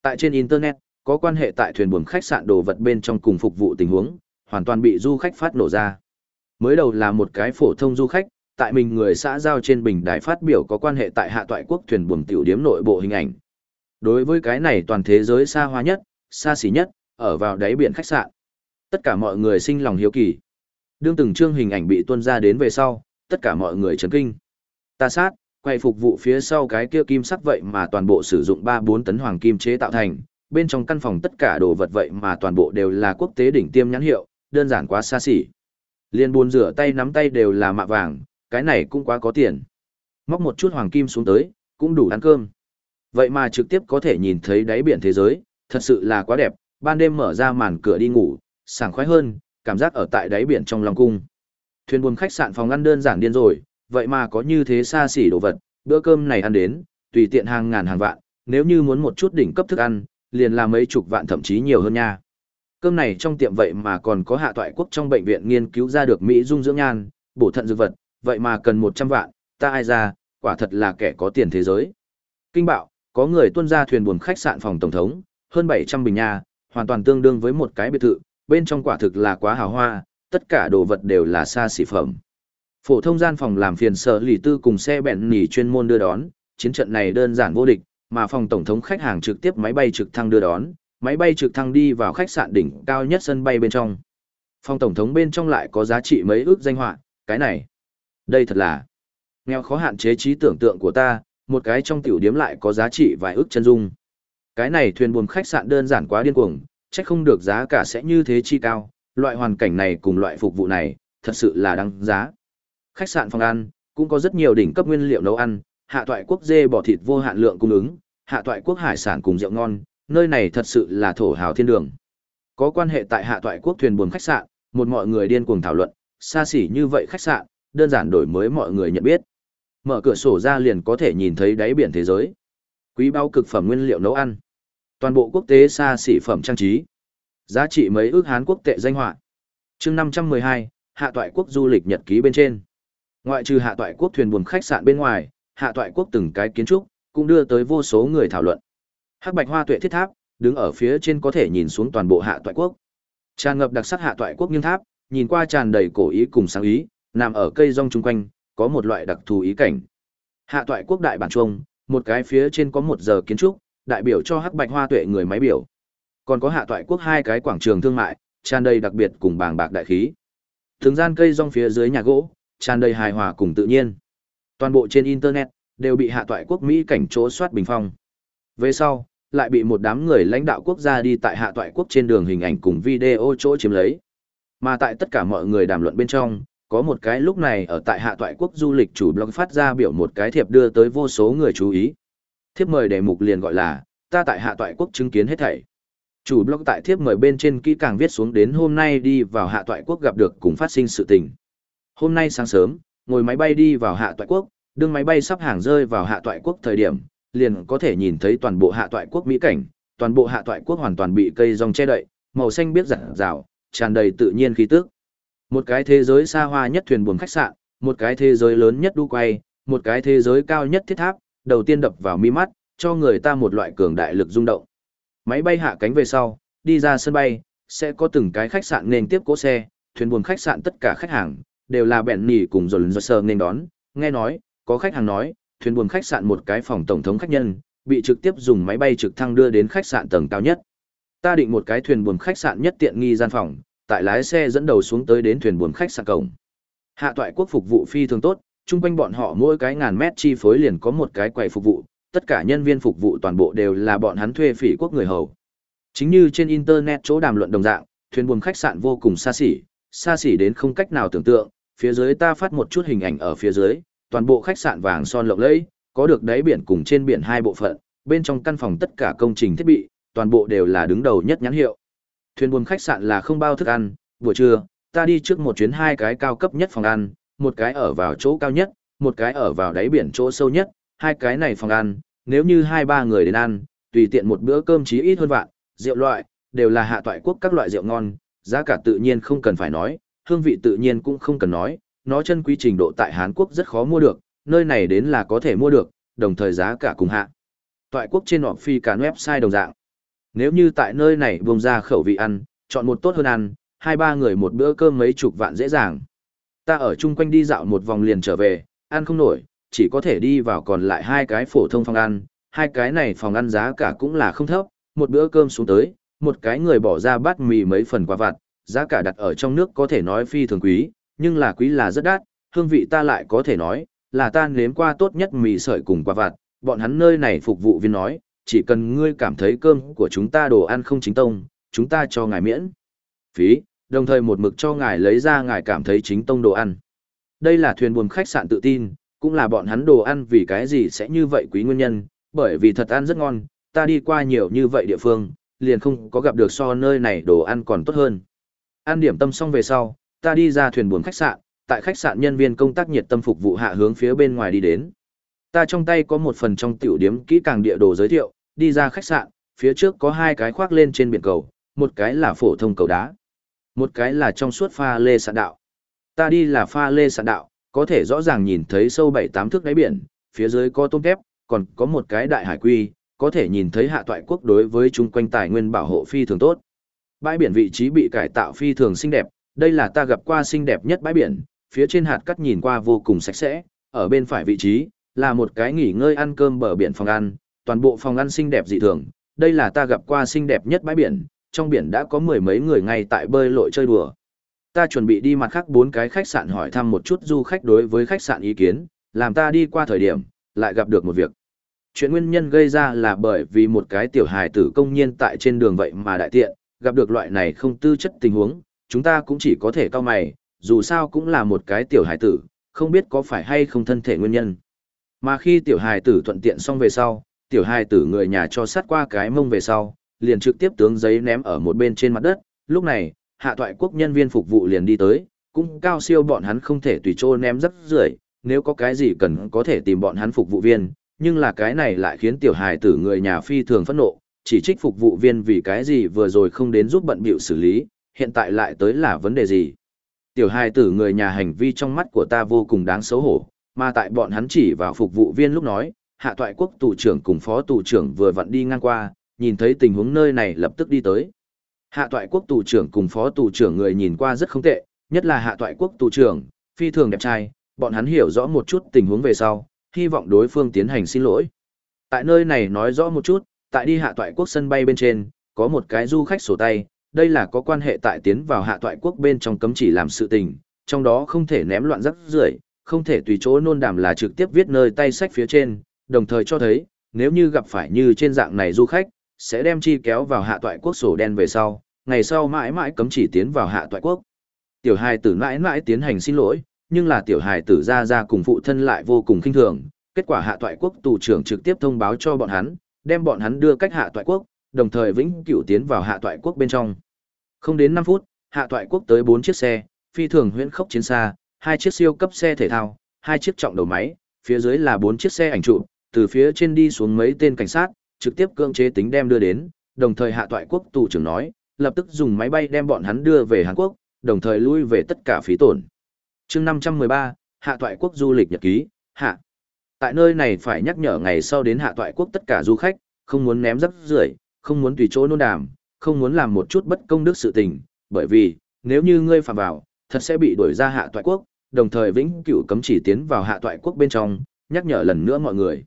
Tại trên internet, có quan hệ tại thuyền buồm khách sạn đồ vật bên trong cùng phục vụ tình huống, hoàn toàn bị du khách phát nổ ra. Mới đầu là một cái phổ thông du khách, tại mình người xã giao trên bình đài phát biểu có quan hệ tại hạ toại quốc thuyền buồm tiểu điếm nội bộ hình ảnh. Đối với cái này toàn thế giới xa hoa nhất, xa xỉ nhất, ở vào đáy biển khách sạn. Tất cả mọi người sinh lòng hiếu kỳ. Đương từng chương hình ảnh bị tuôn ra đến về sau, tất cả mọi người chấn kinh. Ta sát, quay phục vụ phía sau cái kia kim sắc vậy mà toàn bộ sử dụng 3-4 tấn hoàng kim chế tạo thành, bên trong căn phòng tất cả đồ vật vậy mà toàn bộ đều là quốc tế đỉnh tiêm nhãn hiệu, đơn giản quá xa xỉ. Liên buồn rửa tay nắm tay đều là mạ vàng, cái này cũng quá có tiền. Móc một chút hoàng kim xuống tới, cũng đủ ăn cơm. Vậy mà trực tiếp có thể nhìn thấy đáy biển thế giới, thật sự là quá đẹp, ban đêm mở ra màn cửa đi ngủ, sảng khoái hơn, cảm giác ở tại đáy biển trong lòng cung. Thuyền buồm khách sạn phòng ăn đơn giản điên rồi, vậy mà có như thế xa xỉ đồ vật, bữa cơm này ăn đến, tùy tiện hàng ngàn hàng vạn, nếu như muốn một chút đỉnh cấp thức ăn, liền là mấy chục vạn thậm chí nhiều hơn nha. Cơm này trong tiệm vậy mà còn có hạ toại quốc trong bệnh viện nghiên cứu ra được Mỹ dung dưỡng nhan, bổ thận dược vật, vậy mà cần 100 vạn, ta ai ra, quả thật là kẻ có tiền thế giới. Kinh bạo, có người tuân ra thuyền buồm khách sạn phòng tổng thống, hơn 700 bình nha, hoàn toàn tương đương với một cái biệt thự, bên trong quả thực là quá hào hoa, tất cả đồ vật đều là xa xỉ phẩm. Phổ thông gian phòng làm phiền sở lì tư cùng xe bẹn nỉ chuyên môn đưa đón, chiến trận này đơn giản vô địch, mà phòng tổng thống khách hàng trực tiếp máy bay trực thăng đưa đón, máy bay trực thăng đi vào khách sạn đỉnh cao nhất sân bay bên trong. Phòng tổng thống bên trong lại có giá trị mấy ước danh họa, cái này, đây thật là nghèo khó hạn chế trí tưởng tượng của ta, một cái trong tiểu điếm lại có giá trị vài ước chân dung. Cái này thuyền buồm khách sạn đơn giản quá điên cuồng, chắc không được giá cả sẽ như thế chi cao, loại hoàn cảnh này cùng loại phục vụ này, thật sự là đáng giá. Khách sạn phòng ăn, cũng có rất nhiều đỉnh cấp nguyên liệu nấu ăn, hạ toại quốc dê bò thịt vô hạn lượng cung ứng, hạ toại quốc hải sản cùng rượu ngon, nơi này thật sự là thổ hào thiên đường. Có quan hệ tại hạ toại quốc thuyền buồm khách sạn, một mọi người điên cuồng thảo luận, xa xỉ như vậy khách sạn, đơn giản đổi mới mọi người nhận biết. Mở cửa sổ ra liền có thể nhìn thấy đáy biển thế giới. Quý bao cực phẩm nguyên liệu nấu ăn. Toàn bộ quốc tế xa xỉ phẩm trang trí. Giá trị mấy ước Hán quốc tệ danh họa. chương 512, hạ toại quốc du lịch nhật ký bên trên. Ngoại trừ hạ toại quốc thuyền buồm khách sạn bên ngoài, hạ toại quốc từng cái kiến trúc, cũng đưa tới vô số người thảo luận. Hắc bạch hoa tuệ thiết tháp, đứng ở phía trên có thể nhìn xuống toàn bộ hạ toại quốc. Tràn ngập đặc sắc hạ toại quốc nghiêng tháp, nhìn qua tràn đầy cổ ý cùng sáng ý, nằm ở cây rong chung quanh, có một loại đặc thù ý cảnh. Hạ toại quốc đại bản trung, một cái phía trên có một giờ kiến trúc, đại biểu cho hắc bạch hoa tuệ người máy biểu. Còn có hạ toại quốc hai cái quảng trường thương mại, tràn đầy đặc biệt cùng bàng bạc đại khí. Thường gian cây rong phía dưới nhà gỗ, tràn đầy hài hòa cùng tự nhiên. Toàn bộ trên internet đều bị hạ toại quốc Mỹ cảnh chỗ soát bình phong. Về sau, lại bị một đám người lãnh đạo quốc gia đi tại hạ toại quốc trên đường hình ảnh cùng video chỗ chiếm lấy. Mà tại tất cả mọi người đàm luận bên trong, có một cái lúc này ở tại hạ toại quốc du lịch chủ blog phát ra biểu một cái thiệp đưa tới vô số người chú ý. thiếp mời đề mục liền gọi là, ta tại hạ toại quốc chứng kiến hết thảy. Chủ blog tại thiếp mời bên trên kỹ càng viết xuống đến hôm nay đi vào hạ toại quốc gặp được cùng phát sinh sự tình. Hôm nay sáng sớm, ngồi máy bay đi vào hạ toại quốc, đương máy bay sắp hàng rơi vào hạ toại quốc thời điểm, liền có thể nhìn thấy toàn bộ hạ toại quốc mỹ cảnh, toàn bộ hạ toại quốc hoàn toàn bị cây rong che đậy, màu xanh biết rạng rào, tràn đầy tự nhiên khí tức. Một cái thế giới xa hoa nhất thuyền buồm khách sạn, một cái thế giới lớn nhất đu quay, một cái thế giới cao nhất thiết tháp, đầu tiên đập vào mi mắt, cho người ta một loại cường đại lực rung động. Máy bay hạ cánh về sau, đi ra sân bay, sẽ có từng cái khách sạn nên tiếp cố xe, thuyền buồm khách sạn tất cả khách hàng, đều là bèn nỉ cùng dồn dồn sờ nên đón. Nghe nói, có khách hàng nói, thuyền buồm khách sạn một cái phòng tổng thống khách nhân, bị trực tiếp dùng máy bay trực thăng đưa đến khách sạn tầng cao nhất. Ta định một cái thuyền buồm khách sạn nhất tiện nghi gian phòng, tại lái xe dẫn đầu xuống tới đến thuyền buồm khách sạn cổng. Hạ toại quốc phục vụ phi thường tốt, chung quanh bọn họ mỗi cái ngàn mét chi phối liền có một cái quầy phục vụ, tất cả nhân viên phục vụ toàn bộ đều là bọn hắn thuê phỉ quốc người hầu. Chính như trên internet chỗ đàm luận đồng dạng, thuyền buồm khách sạn vô cùng xa xỉ, xa xỉ đến không cách nào tưởng tượng, phía dưới ta phát một chút hình ảnh ở phía dưới, toàn bộ khách sạn vàng son lộng lẫy, có được đáy biển cùng trên biển hai bộ phận, bên trong căn phòng tất cả công trình thiết bị, toàn bộ đều là đứng đầu nhất nhãn hiệu. Thuyền buồm khách sạn là không bao thức ăn, buổi trưa, ta đi trước một chuyến hai cái cao cấp nhất phòng ăn, một cái ở vào chỗ cao nhất, một cái ở vào đáy biển chỗ sâu nhất, hai cái này phòng ăn, nếu như hai ba người đến ăn, tùy tiện một bữa cơm chí ít hơn vạn, rượu loại, đều là hạ toại quốc các loại rượu ngon, giá cả tự nhiên không cần phải nói, hương vị tự nhiên cũng không cần nói, nó chân quý trình độ tại Hàn Quốc rất khó mua được, nơi này đến là có thể mua được, đồng thời giá cả cùng hạ. Toại quốc trên họ phi cả website đồng dạng. Nếu như tại nơi này buông ra khẩu vị ăn, chọn một tốt hơn ăn, hai ba người một bữa cơm mấy chục vạn dễ dàng. Ta ở chung quanh đi dạo một vòng liền trở về, ăn không nổi, chỉ có thể đi vào còn lại hai cái phổ thông phòng ăn, hai cái này phòng ăn giá cả cũng là không thấp, một bữa cơm xuống tới, một cái người bỏ ra bát mì mấy phần quả vặt, giá cả đặt ở trong nước có thể nói phi thường quý, nhưng là quý là rất đắt, hương vị ta lại có thể nói, là ta nếm qua tốt nhất mì sợi cùng quả vặt, bọn hắn nơi này phục vụ viên nói, chỉ cần ngươi cảm thấy cơm của chúng ta đồ ăn không chính tông, chúng ta cho ngài miễn phí, đồng thời một mực cho ngài lấy ra ngài cảm thấy chính tông đồ ăn. Đây là thuyền buồm khách sạn tự tin, cũng là bọn hắn đồ ăn vì cái gì sẽ như vậy quý nguyên nhân, bởi vì thật ăn rất ngon, ta đi qua nhiều như vậy địa phương, liền không có gặp được so nơi này đồ ăn còn tốt hơn. Ăn điểm tâm xong về sau, ta đi ra thuyền buồm khách sạn, tại khách sạn nhân viên công tác nhiệt tâm phục vụ hạ hướng phía bên ngoài đi đến. Ta trong tay có một phần trong tiểu điểm kỹ càng địa đồ giới thiệu, đi ra khách sạn, phía trước có hai cái khoác lên trên biển cầu, một cái là phổ thông cầu đá, một cái là trong suốt pha lê sạn đạo. Ta đi là pha lê sạn đạo, có thể rõ ràng nhìn thấy sâu bảy tám thước đáy biển, phía dưới có tôm tép, còn có một cái đại hải quy, có thể nhìn thấy hạ toại quốc đối với chung quanh tài nguyên bảo hộ phi thường tốt. Bãi biển vị trí bị cải tạo phi thường xinh đẹp, đây là ta gặp qua xinh đẹp nhất bãi biển, phía trên hạt cắt nhìn qua vô cùng sạch sẽ, ở bên phải vị trí là một cái nghỉ ngơi ăn cơm bờ biển phòng ăn, toàn bộ phòng ăn xinh đẹp dị thường, đây là ta gặp qua xinh đẹp nhất bãi biển, trong biển đã có mười mấy người ngay tại bơi lội chơi đùa. Ta chuẩn bị đi mặt khác bốn cái khách sạn hỏi thăm một chút du khách đối với khách sạn ý kiến, làm ta đi qua thời điểm, lại gặp được một việc. Chuyện nguyên nhân gây ra là bởi vì một cái tiểu hài tử công nhiên tại trên đường vậy mà đại tiện, gặp được loại này không tư chất tình huống, chúng ta cũng chỉ có thể cao mày, dù sao cũng là một cái tiểu hài tử, không biết có phải hay không thân thể nguyên nhân. Mà khi tiểu hài tử thuận tiện xong về sau, tiểu hài tử người nhà cho sát qua cái mông về sau, liền trực tiếp tướng giấy ném ở một bên trên mặt đất, lúc này, hạ toại quốc nhân viên phục vụ liền đi tới, cũng cao siêu bọn hắn không thể tùy trô ném rất rưởi nếu có cái gì cần có thể tìm bọn hắn phục vụ viên, nhưng là cái này lại khiến tiểu hài tử người nhà phi thường phẫn nộ, chỉ trích phục vụ viên vì cái gì vừa rồi không đến giúp bận bịu xử lý, hiện tại lại tới là vấn đề gì. Tiểu hài tử người nhà hành vi trong mắt của ta vô cùng đáng xấu hổ, mà tại bọn hắn chỉ vào phục vụ viên lúc nói, hạ toại quốc tù trưởng cùng phó tù trưởng vừa vặn đi ngang qua, nhìn thấy tình huống nơi này lập tức đi tới. Hạ toại quốc tù trưởng cùng phó tù trưởng người nhìn qua rất không tệ, nhất là hạ toại quốc tù trưởng, phi thường đẹp trai, bọn hắn hiểu rõ một chút tình huống về sau, hy vọng đối phương tiến hành xin lỗi. Tại nơi này nói rõ một chút, tại đi hạ toại quốc sân bay bên trên, có một cái du khách sổ tay, đây là có quan hệ tại tiến vào hạ toại quốc bên trong cấm chỉ làm sự tình, trong đó không thể ném loạn rắc rưởi, không thể tùy chỗ nôn đàm là trực tiếp viết nơi tay sách phía trên, đồng thời cho thấy, nếu như gặp phải như trên dạng này du khách, sẽ đem chi kéo vào hạ toại quốc sổ đen về sau, ngày sau mãi mãi cấm chỉ tiến vào hạ toại quốc. Tiểu hài tử mãi mãi tiến hành xin lỗi, nhưng là tiểu hài tử ra ra cùng phụ thân lại vô cùng kinh thường, kết quả hạ toại quốc tù trưởng trực tiếp thông báo cho bọn hắn, đem bọn hắn đưa cách hạ toại quốc, đồng thời vĩnh cửu tiến vào hạ toại quốc bên trong. Không đến 5 phút, hạ toại quốc tới 4 chiếc xe, phi thường huyễn khốc chiến xa, hai chiếc siêu cấp xe thể thao, hai chiếc trọng đầu máy, phía dưới là 4 chiếc xe ảnh trụ, từ phía trên đi xuống mấy tên cảnh sát, trực tiếp cưỡng chế tính đem đưa đến, đồng thời hạ toại quốc tù trưởng nói, lập tức dùng máy bay đem bọn hắn đưa về Hàn Quốc, đồng thời lui về tất cả phí tổn. chương 513, hạ toại quốc du lịch nhật ký, hạ. Tại nơi này phải nhắc nhở ngày sau đến hạ toại quốc tất cả du khách, không muốn ném rắc rưởi không muốn tùy chỗ nôn đàm, không muốn làm một chút bất công đức sự tình, bởi vì, nếu như ngươi phạm vào, thật sẽ bị đuổi ra hạ toại quốc, đồng thời vĩnh cửu cấm chỉ tiến vào hạ toại quốc bên trong, nhắc nhở lần nữa mọi người.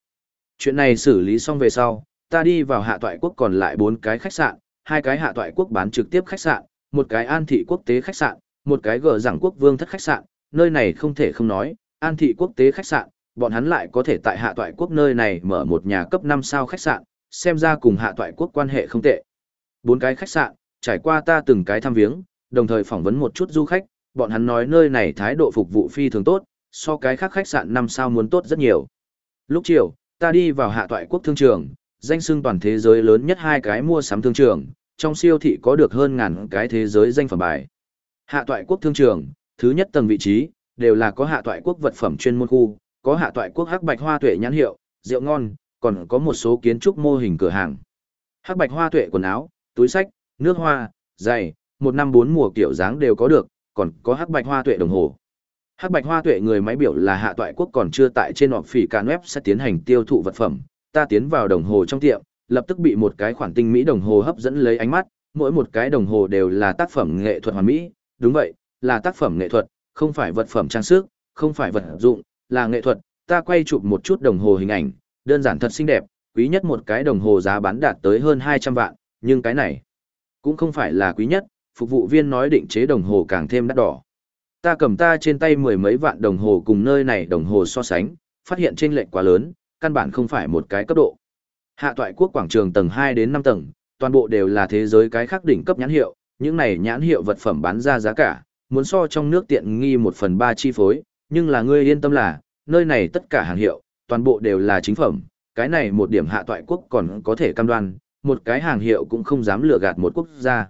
Chuyện này xử lý xong về sau, ta đi vào hạ toại quốc còn lại bốn cái khách sạn, hai cái hạ toại quốc bán trực tiếp khách sạn, một cái an thị quốc tế khách sạn, một cái gờ giảng quốc vương thất khách sạn, nơi này không thể không nói, an thị quốc tế khách sạn, bọn hắn lại có thể tại hạ toại quốc nơi này mở một nhà cấp 5 sao khách sạn, xem ra cùng hạ toại quốc quan hệ không tệ. Bốn cái khách sạn, trải qua ta từng cái thăm viếng, đồng thời phỏng vấn một chút du khách, bọn hắn nói nơi này thái độ phục vụ phi thường tốt, so cái khác khách sạn 5 sao muốn tốt rất nhiều. Lúc chiều, ta đi vào hạ toại quốc thương trường, danh xưng toàn thế giới lớn nhất hai cái mua sắm thương trường, trong siêu thị có được hơn ngàn cái thế giới danh phẩm bài. Hạ toại quốc thương trường, thứ nhất tầng vị trí, đều là có hạ toại quốc vật phẩm chuyên môn khu, có hạ toại quốc hắc bạch hoa tuệ nhãn hiệu, rượu ngon, còn có một số kiến trúc mô hình cửa hàng. Hắc bạch hoa tuệ quần áo, túi sách, nước hoa, giày, một năm bốn mùa kiểu dáng đều có được, còn có hắc bạch hoa tuệ đồng hồ. Hắc bạch hoa tuệ người máy biểu là hạ toại quốc còn chưa tại trên họp phỉ can web sẽ tiến hành tiêu thụ vật phẩm. Ta tiến vào đồng hồ trong tiệm, lập tức bị một cái khoản tinh mỹ đồng hồ hấp dẫn lấy ánh mắt, mỗi một cái đồng hồ đều là tác phẩm nghệ thuật hoàn mỹ, đúng vậy, là tác phẩm nghệ thuật, không phải vật phẩm trang sức, không phải vật dụng, là nghệ thuật. Ta quay chụp một chút đồng hồ hình ảnh, đơn giản thật xinh đẹp, quý nhất một cái đồng hồ giá bán đạt tới hơn 200 vạn, nhưng cái này cũng không phải là quý nhất, phục vụ viên nói định chế đồng hồ càng thêm đắt đỏ. Ta cầm ta trên tay mười mấy vạn đồng hồ cùng nơi này đồng hồ so sánh, phát hiện chênh lệch quá lớn, căn bản không phải một cái cấp độ. Hạ toại quốc quảng trường tầng 2 đến 5 tầng, toàn bộ đều là thế giới cái khác đỉnh cấp nhãn hiệu, những này nhãn hiệu vật phẩm bán ra giá cả, muốn so trong nước tiện nghi 1 phần 3 chi phối, nhưng là ngươi yên tâm là, nơi này tất cả hàng hiệu, toàn bộ đều là chính phẩm, cái này một điểm hạ toại quốc còn có thể cam đoan, một cái hàng hiệu cũng không dám lừa gạt một quốc gia.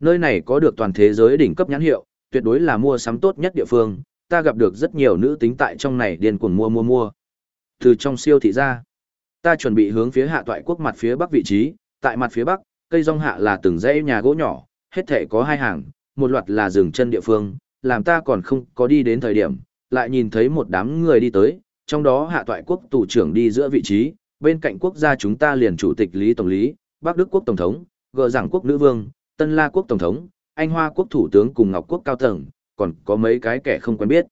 Nơi này có được toàn thế giới đỉnh cấp nhãn hiệu, tuyệt đối là mua sắm tốt nhất địa phương, ta gặp được rất nhiều nữ tính tại trong này điên cuồng mua mua mua. Từ trong siêu thị ra, ta chuẩn bị hướng phía hạ toại quốc mặt phía bắc vị trí, tại mặt phía bắc, cây rong hạ là từng dãy nhà gỗ nhỏ, hết thể có hai hàng, một loạt là rừng chân địa phương, làm ta còn không có đi đến thời điểm, lại nhìn thấy một đám người đi tới, trong đó hạ toại quốc tù trưởng đi giữa vị trí, bên cạnh quốc gia chúng ta liền chủ tịch Lý Tổng lý, Bắc Đức quốc Tổng thống, gờ giảng quốc nữ vương, Tân La quốc Tổng thống, Anh Hoa quốc Thủ tướng cùng Ngọc quốc cao tầng, còn có mấy cái kẻ không quen biết.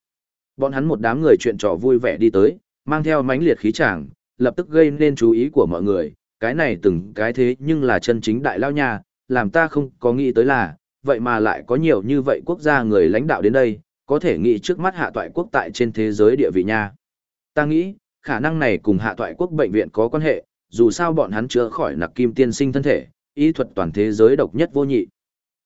Bọn hắn một đám người chuyện trò vui vẻ đi tới, mang theo mãnh liệt khí tràng, lập tức gây nên chú ý của mọi người, cái này từng cái thế nhưng là chân chính đại lao nhà, làm ta không có nghĩ tới là, vậy mà lại có nhiều như vậy quốc gia người lãnh đạo đến đây, có thể nghĩ trước mắt hạ toại quốc tại trên thế giới địa vị nha. Ta nghĩ, khả năng này cùng hạ toại quốc bệnh viện có quan hệ, dù sao bọn hắn chữa khỏi nặc kim tiên sinh thân thể, y thuật toàn thế giới độc nhất vô nhị.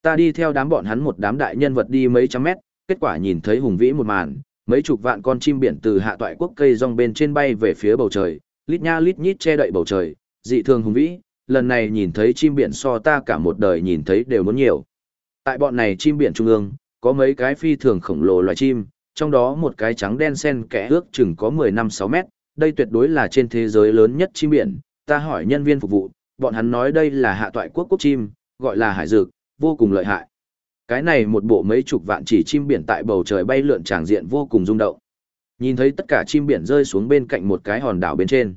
Ta đi theo đám bọn hắn một đám đại nhân vật đi mấy trăm mét, kết quả nhìn thấy hùng vĩ một màn, mấy chục vạn con chim biển từ hạ toại quốc cây rong bên trên bay về phía bầu trời, lít nha lít nhít che đậy bầu trời, dị thường hùng vĩ, lần này nhìn thấy chim biển so ta cả một đời nhìn thấy đều muốn nhiều. Tại bọn này chim biển trung ương, có mấy cái phi thường khổng lồ loài chim, trong đó một cái trắng đen sen kẽ ước chừng có 10 năm 6 mét, đây tuyệt đối là trên thế giới lớn nhất chim biển, ta hỏi nhân viên phục vụ, bọn hắn nói đây là hạ toại quốc quốc chim, gọi là hải dược, vô cùng lợi hại. Cái này một bộ mấy chục vạn chỉ chim biển tại bầu trời bay lượn tràng diện vô cùng rung động. Nhìn thấy tất cả chim biển rơi xuống bên cạnh một cái hòn đảo bên trên.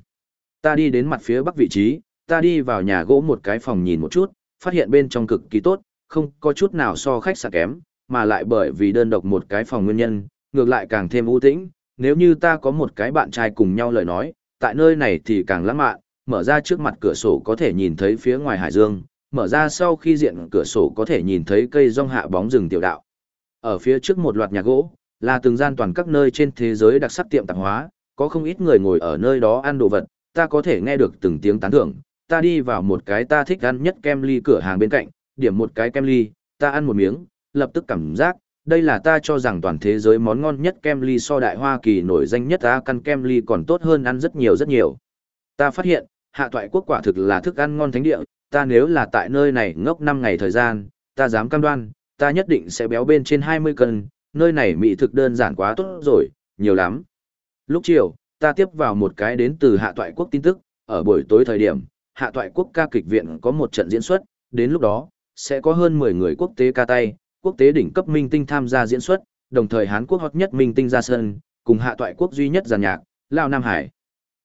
Ta đi đến mặt phía bắc vị trí, ta đi vào nhà gỗ một cái phòng nhìn một chút, phát hiện bên trong cực kỳ tốt, không có chút nào so khách sạn kém, mà lại bởi vì đơn độc một cái phòng nguyên nhân, ngược lại càng thêm ưu tĩnh. Nếu như ta có một cái bạn trai cùng nhau lời nói, tại nơi này thì càng lãng mạn, mở ra trước mặt cửa sổ có thể nhìn thấy phía ngoài hải dương, mở ra sau khi diện cửa sổ có thể nhìn thấy cây rong hạ bóng rừng tiểu đạo. Ở phía trước một loạt nhà gỗ, là từng gian toàn các nơi trên thế giới đặc sắc tiệm tạp hóa, có không ít người ngồi ở nơi đó ăn đồ vật, ta có thể nghe được từng tiếng tán thưởng. Ta đi vào một cái ta thích ăn nhất kem ly cửa hàng bên cạnh, điểm một cái kem ly, ta ăn một miếng, lập tức cảm giác, đây là ta cho rằng toàn thế giới món ngon nhất kem ly so đại Hoa Kỳ nổi danh nhất ta căn kem ly còn tốt hơn ăn rất nhiều rất nhiều. Ta phát hiện, hạ toại quốc quả thực là thức ăn ngon thánh địa, ta nếu là tại nơi này ngốc 5 ngày thời gian, ta dám cam đoan, ta nhất định sẽ béo bên trên 20 cân, nơi này mỹ thực đơn giản quá tốt rồi, nhiều lắm. Lúc chiều, ta tiếp vào một cái đến từ hạ toại quốc tin tức, ở buổi tối thời điểm, hạ toại quốc ca kịch viện có một trận diễn xuất, đến lúc đó, sẽ có hơn 10 người quốc tế ca tay, quốc tế đỉnh cấp minh tinh tham gia diễn xuất, đồng thời Hán Quốc hot nhất minh tinh ra sân, cùng hạ toại quốc duy nhất giàn nhạc, Lão Nam Hải.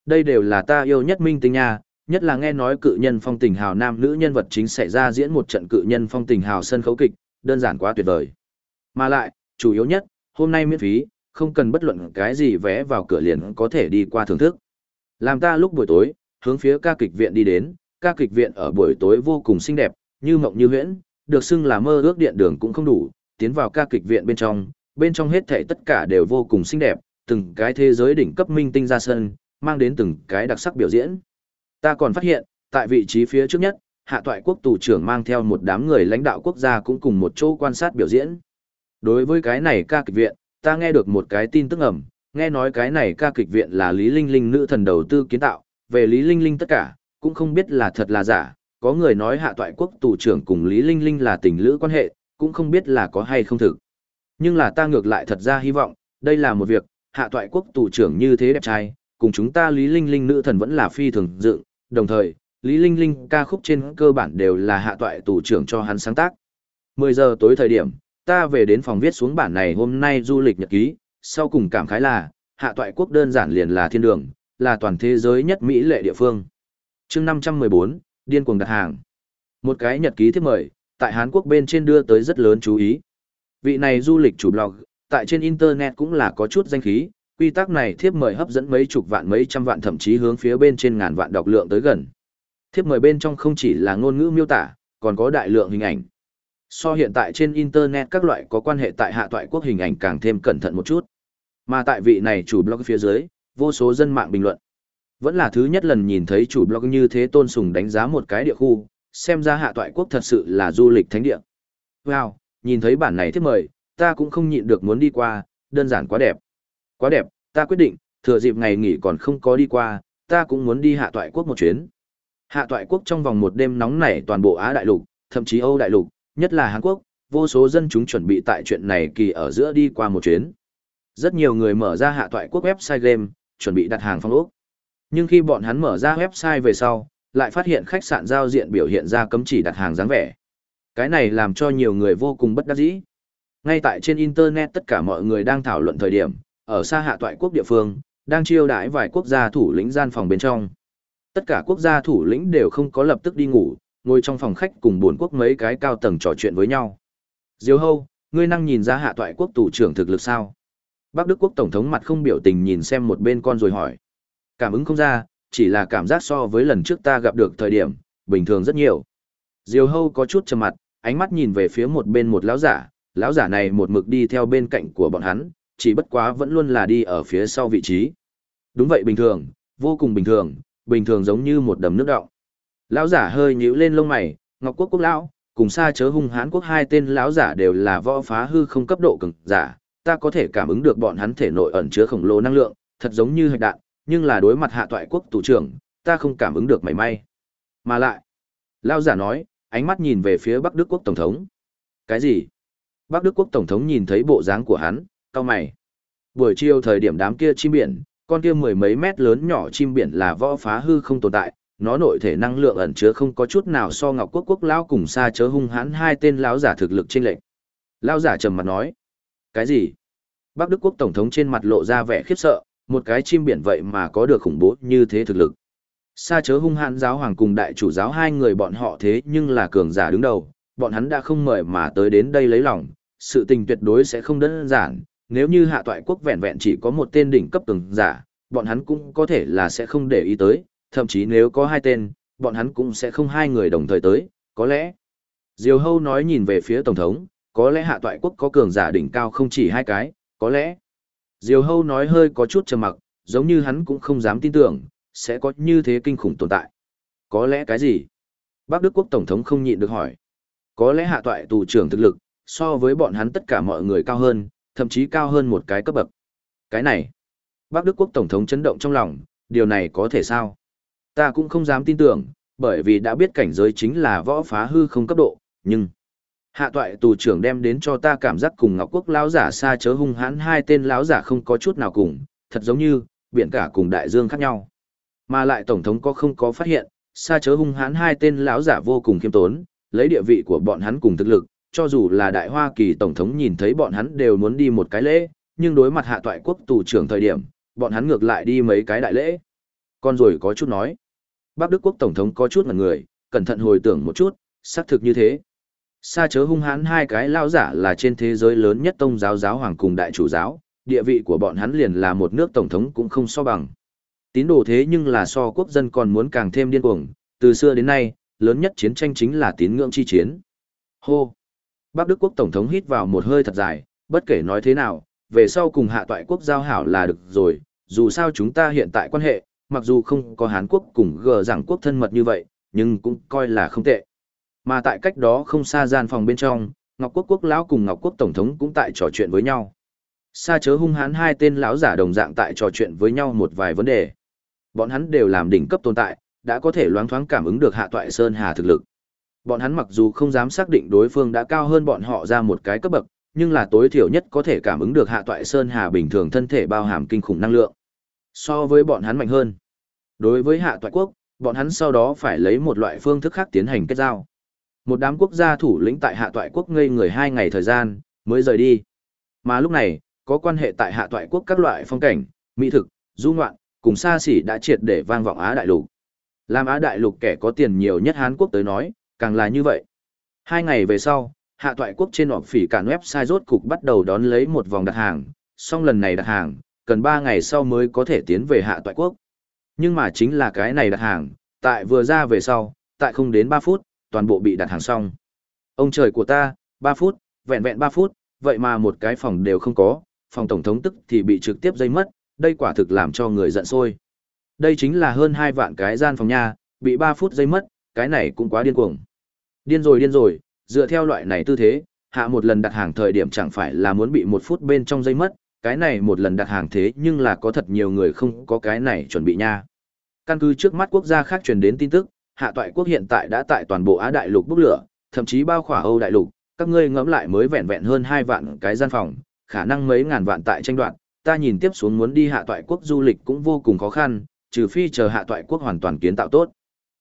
Đây đều là ta yêu nhất minh tinh nha, nhất là nghe nói cự nhân phong tình hào nam nữ nhân vật chính sẽ ra diễn một trận cự nhân phong tình hào sân khấu kịch, đơn giản quá tuyệt vời. Mà lại, chủ yếu nhất, hôm nay miễn phí, không cần bất luận cái gì vé vào cửa liền có thể đi qua thưởng thức. Làm ta lúc buổi tối, hướng phía ca kịch viện đi đến, ca kịch viện ở buổi tối vô cùng xinh đẹp, như mộng như huyễn, được xưng là mơ ước điện đường cũng không đủ, tiến vào ca kịch viện bên trong, bên trong hết thảy tất cả đều vô cùng xinh đẹp, từng cái thế giới đỉnh cấp minh tinh ra sân, mang đến từng cái đặc sắc biểu diễn. Ta còn phát hiện, tại vị trí phía trước nhất, hạ toại quốc tù trưởng mang theo một đám người lãnh đạo quốc gia cũng cùng một chỗ quan sát biểu diễn. Đối với cái này ca kịch viện, ta nghe được một cái tin tức ẩm, nghe nói cái này ca kịch viện là Lý Linh Linh nữ thần đầu tư kiến tạo, về Lý Linh Linh tất cả, cũng không biết là thật là giả, có người nói hạ toại quốc tù trưởng cùng Lý Linh Linh là tình lữ quan hệ, cũng không biết là có hay không thực. Nhưng là ta ngược lại thật ra hy vọng, đây là một việc, hạ toại quốc tù trưởng như thế đẹp trai, cùng chúng ta Lý Linh Linh nữ thần vẫn là phi thường dựng, đồng thời, Lý Linh Linh ca khúc trên cơ bản đều là hạ toại tù trưởng cho hắn sáng tác. 10 giờ tối thời điểm, ta về đến phòng viết xuống bản này hôm nay du lịch nhật ký, sau cùng cảm khái là, hạ toại quốc đơn giản liền là thiên đường, là toàn thế giới nhất Mỹ lệ địa phương. chương 514, điên cuồng đặt hàng. Một cái nhật ký thiếp mời, tại Hàn Quốc bên trên đưa tới rất lớn chú ý. Vị này du lịch chủ blog, tại trên Internet cũng là có chút danh khí, quy tắc này thiếp mời hấp dẫn mấy chục vạn mấy trăm vạn thậm chí hướng phía bên trên ngàn vạn đọc lượng tới gần. Thiếp mời bên trong không chỉ là ngôn ngữ miêu tả, còn có đại lượng hình ảnh. So hiện tại trên Internet các loại có quan hệ tại hạ toại quốc hình ảnh càng thêm cẩn thận một chút. Mà tại vị này chủ blog phía dưới, vô số dân mạng bình luận. Vẫn là thứ nhất lần nhìn thấy chủ blog như thế tôn sùng đánh giá một cái địa khu, xem ra hạ toại quốc thật sự là du lịch thánh địa. Wow, nhìn thấy bản này thiết mời, ta cũng không nhịn được muốn đi qua, đơn giản quá đẹp. Quá đẹp, ta quyết định, thừa dịp ngày nghỉ còn không có đi qua, ta cũng muốn đi hạ toại quốc một chuyến. Hạ toại quốc trong vòng một đêm nóng nảy toàn bộ Á đại lục, thậm chí Âu đại lục, nhất là Hàn Quốc, vô số dân chúng chuẩn bị tại chuyện này kỳ ở giữa đi qua một chuyến. Rất nhiều người mở ra hạ toại quốc website game, chuẩn bị đặt hàng phong ốc. Nhưng khi bọn hắn mở ra website về sau, lại phát hiện khách sạn giao diện biểu hiện ra cấm chỉ đặt hàng dáng vẻ. Cái này làm cho nhiều người vô cùng bất đắc dĩ. Ngay tại trên Internet tất cả mọi người đang thảo luận thời điểm, ở xa hạ toại quốc địa phương, đang chiêu đãi vài quốc gia thủ lĩnh gian phòng bên trong. Tất cả quốc gia thủ lĩnh đều không có lập tức đi ngủ, ngồi trong phòng khách cùng buồn quốc mấy cái cao tầng trò chuyện với nhau. Diêu hâu, ngươi năng nhìn ra hạ toại quốc tù trưởng thực lực sao? Bắc Đức quốc tổng thống mặt không biểu tình nhìn xem một bên con rồi hỏi. Cảm ứng không ra, chỉ là cảm giác so với lần trước ta gặp được thời điểm, bình thường rất nhiều. Diêu hâu có chút trầm mặt, ánh mắt nhìn về phía một bên một lão giả, lão giả này một mực đi theo bên cạnh của bọn hắn, chỉ bất quá vẫn luôn là đi ở phía sau vị trí. Đúng vậy bình thường, vô cùng bình thường, bình thường giống như một đầm nước đọng. Lão giả hơi nhíu lên lông mày, Ngọc Quốc quốc lão, cùng xa chớ hung hãn quốc hai tên lão giả đều là võ phá hư không cấp độ cường giả, ta có thể cảm ứng được bọn hắn thể nội ẩn chứa khổng lồ năng lượng, thật giống như hạch đạn, nhưng là đối mặt hạ toại quốc thủ trưởng, ta không cảm ứng được mảy may. Mà lại, lão giả nói, ánh mắt nhìn về phía Bắc Đức quốc tổng thống. Cái gì? Bắc Đức quốc tổng thống nhìn thấy bộ dáng của hắn, cao mày. Buổi chiều thời điểm đám kia chim biển, con kia mười mấy mét lớn nhỏ chim biển là võ phá hư không tồn tại, nó nội thể năng lượng ẩn chứa không có chút nào so Ngọc Quốc quốc lão cùng xa chớ hung hãn hai tên lão giả thực lực trên lệnh. Lão giả trầm mặt nói: "Cái gì?" Bắc Đức quốc tổng thống trên mặt lộ ra vẻ khiếp sợ, một cái chim biển vậy mà có được khủng bố như thế thực lực. Xa chớ hung hãn giáo hoàng cùng đại chủ giáo hai người bọn họ thế nhưng là cường giả đứng đầu, bọn hắn đã không mời mà tới đến đây lấy lòng, sự tình tuyệt đối sẽ không đơn giản, nếu như hạ toại quốc vẹn vẹn chỉ có một tên đỉnh cấp cường giả, bọn hắn cũng có thể là sẽ không để ý tới, thậm chí nếu có hai tên, bọn hắn cũng sẽ không hai người đồng thời tới, có lẽ. Diều Hâu nói nhìn về phía Tổng thống, có lẽ hạ toại quốc có cường giả đỉnh cao không chỉ hai cái, có lẽ. Diều Hâu nói hơi có chút trầm mặc, giống như hắn cũng không dám tin tưởng, sẽ có như thế kinh khủng tồn tại. Có lẽ cái gì? Bác Đức Quốc Tổng thống không nhịn được hỏi. Có lẽ hạ toại tù trưởng thực lực, so với bọn hắn tất cả mọi người cao hơn, thậm chí cao hơn một cái cấp bậc. Cái này, Bác Đức Quốc Tổng thống chấn động trong lòng, điều này có thể sao? Ta cũng không dám tin tưởng, bởi vì đã biết cảnh giới chính là võ phá hư không cấp độ, nhưng... Hạ toại tù trưởng đem đến cho ta cảm giác cùng Ngọc Quốc lão giả xa chớ hung hãn hai tên lão giả không có chút nào cùng, thật giống như, biển cả cùng đại dương khác nhau. Mà lại Tổng thống có không có phát hiện, xa chớ hung hãn hai tên lão giả vô cùng khiêm tốn, lấy địa vị của bọn hắn cùng thực lực, cho dù là đại hoa kỳ tổng thống nhìn thấy bọn hắn đều muốn đi một cái lễ, nhưng đối mặt hạ toại quốc tù trưởng thời điểm, bọn hắn ngược lại đi mấy cái đại lễ. Con rồi có chút nói. Bác Đức quốc tổng thống có chút mặt người, cẩn thận hồi tưởng một chút, xác thực như thế. Sa chớ hung hãn hai cái lao giả là trên thế giới lớn nhất tông giáo giáo hoàng cùng đại chủ giáo, địa vị của bọn hắn liền là một nước tổng thống cũng không so bằng. Tín đồ thế nhưng là so quốc dân còn muốn càng thêm điên cuồng, từ xưa đến nay, lớn nhất chiến tranh chính là tín ngưỡng chi chiến. Hô! Bắc Đức quốc tổng thống hít vào một hơi thật dài, bất kể nói thế nào, về sau cùng hạ toại quốc giao hảo là được rồi, dù sao chúng ta hiện tại quan hệ, mặc dù không có Hán quốc cùng gờ giảng quốc thân mật như vậy, nhưng cũng coi là không tệ. Mà tại cách đó không xa gian phòng bên trong, Ngọc Quốc quốc lão cùng Ngọc Quốc tổng thống cũng tại trò chuyện với nhau. Sa chớ hung hãn hai tên lão giả đồng dạng tại trò chuyện với nhau một vài vấn đề. Bọn hắn đều làm đỉnh cấp tồn tại, đã có thể loáng thoáng cảm ứng được hạ toại sơn hà thực lực. Bọn hắn mặc dù không dám xác định đối phương đã cao hơn bọn họ ra một cái cấp bậc, nhưng là tối thiểu nhất có thể cảm ứng được hạ toại sơn hà bình thường thân thể bao hàm kinh khủng năng lượng. So với bọn hắn mạnh hơn. Đối với hạ toại quốc, bọn hắn sau đó phải lấy một loại phương thức khác tiến hành kết giao. Một đám quốc gia thủ lĩnh tại hạ toại quốc ngây người hai ngày thời gian, mới rời đi. Mà lúc này, có quan hệ tại hạ toại quốc các loại phong cảnh, mỹ thực, du ngoạn, cùng xa xỉ đã triệt để vang vọng Á Đại Lục. Làm Á Đại Lục kẻ có tiền nhiều nhất Hán Quốc tới nói, càng là như vậy. Hai ngày về sau, hạ toại quốc trên họp phỉ cản website rốt cục bắt đầu đón lấy một vòng đặt hàng, song lần này đặt hàng, cần 3 ngày sau mới có thể tiến về hạ toại quốc. Nhưng mà chính là cái này đặt hàng, tại vừa ra về sau, tại không đến 3 phút, toàn bộ bị đặt hàng xong. Ông trời của ta, 3 phút, vẹn vẹn 3 phút, vậy mà một cái phòng đều không có, phòng tổng thống tức thì bị trực tiếp dây mất, đây quả thực làm cho người giận sôi. Đây chính là hơn 2 vạn cái gian phòng nha, bị 3 phút dây mất, cái này cũng quá điên cuồng. Điên rồi điên rồi, dựa theo loại này tư thế, hạ một lần đặt hàng thời điểm chẳng phải là muốn bị một phút bên trong dây mất, cái này một lần đặt hàng thế nhưng là có thật nhiều người không có cái này chuẩn bị nha. Căn cứ trước mắt quốc gia khác truyền đến tin tức, hạ toại quốc hiện tại đã tại toàn bộ Á đại lục bốc lửa, thậm chí bao khỏa Âu đại lục, các ngươi ngẫm lại mới vẹn vẹn hơn 2 vạn cái gian phòng, khả năng mấy ngàn vạn tại tranh đoạn, ta nhìn tiếp xuống muốn đi hạ toại quốc du lịch cũng vô cùng khó khăn, trừ phi chờ hạ toại quốc hoàn toàn kiến tạo tốt.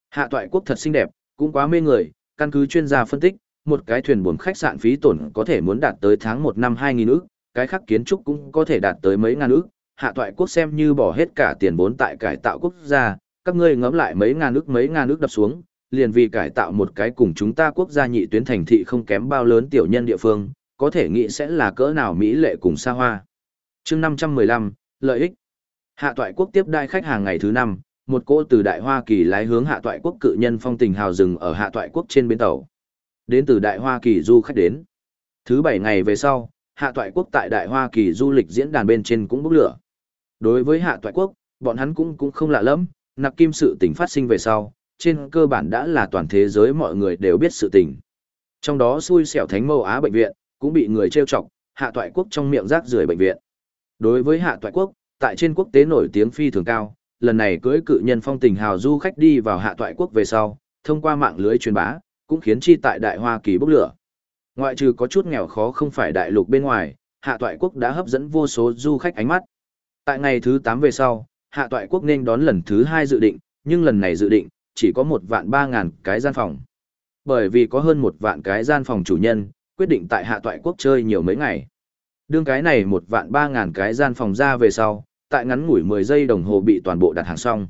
Hạ toại quốc thật xinh đẹp, cũng quá mê người, căn cứ chuyên gia phân tích, một cái thuyền buồm khách sạn phí tổn có thể muốn đạt tới tháng 1 năm 2000 ức, cái khác kiến trúc cũng có thể đạt tới mấy ngàn ức, hạ toại quốc xem như bỏ hết cả tiền vốn tại cải tạo quốc gia, các ngươi ngẫm lại mấy ngàn nước mấy ngàn nước đập xuống, liền vì cải tạo một cái cùng chúng ta quốc gia nhị tuyến thành thị không kém bao lớn tiểu nhân địa phương, có thể nghĩ sẽ là cỡ nào mỹ lệ cùng xa hoa. Chương 515, lợi ích. Hạ toại quốc tiếp đai khách hàng ngày thứ năm, một cỗ từ Đại Hoa Kỳ lái hướng Hạ toại quốc cự nhân phong tình hào rừng ở Hạ toại quốc trên bến tàu. Đến từ Đại Hoa Kỳ du khách đến. Thứ bảy ngày về sau, Hạ toại quốc tại Đại Hoa Kỳ du lịch diễn đàn bên trên cũng bốc lửa. Đối với Hạ toại quốc, bọn hắn cũng cũng không lạ lắm, nặc kim sự tình phát sinh về sau, trên cơ bản đã là toàn thế giới mọi người đều biết sự tình. Trong đó xui xẻo thánh mâu Á bệnh viện, cũng bị người trêu chọc, hạ toại quốc trong miệng rác rưởi bệnh viện. Đối với hạ toại quốc, tại trên quốc tế nổi tiếng phi thường cao, lần này cưới cự nhân phong tình hào du khách đi vào hạ toại quốc về sau, thông qua mạng lưới truyền bá, cũng khiến chi tại Đại Hoa Kỳ bốc lửa. Ngoại trừ có chút nghèo khó không phải đại lục bên ngoài, hạ toại quốc đã hấp dẫn vô số du khách ánh mắt. Tại ngày thứ 8 về sau, hạ toại quốc nên đón lần thứ hai dự định, nhưng lần này dự định, chỉ có một vạn ba ngàn cái gian phòng. Bởi vì có hơn một vạn cái gian phòng chủ nhân, quyết định tại hạ toại quốc chơi nhiều mấy ngày. Đương cái này một vạn ba ngàn cái gian phòng ra về sau, tại ngắn ngủi 10 giây đồng hồ bị toàn bộ đặt hàng xong.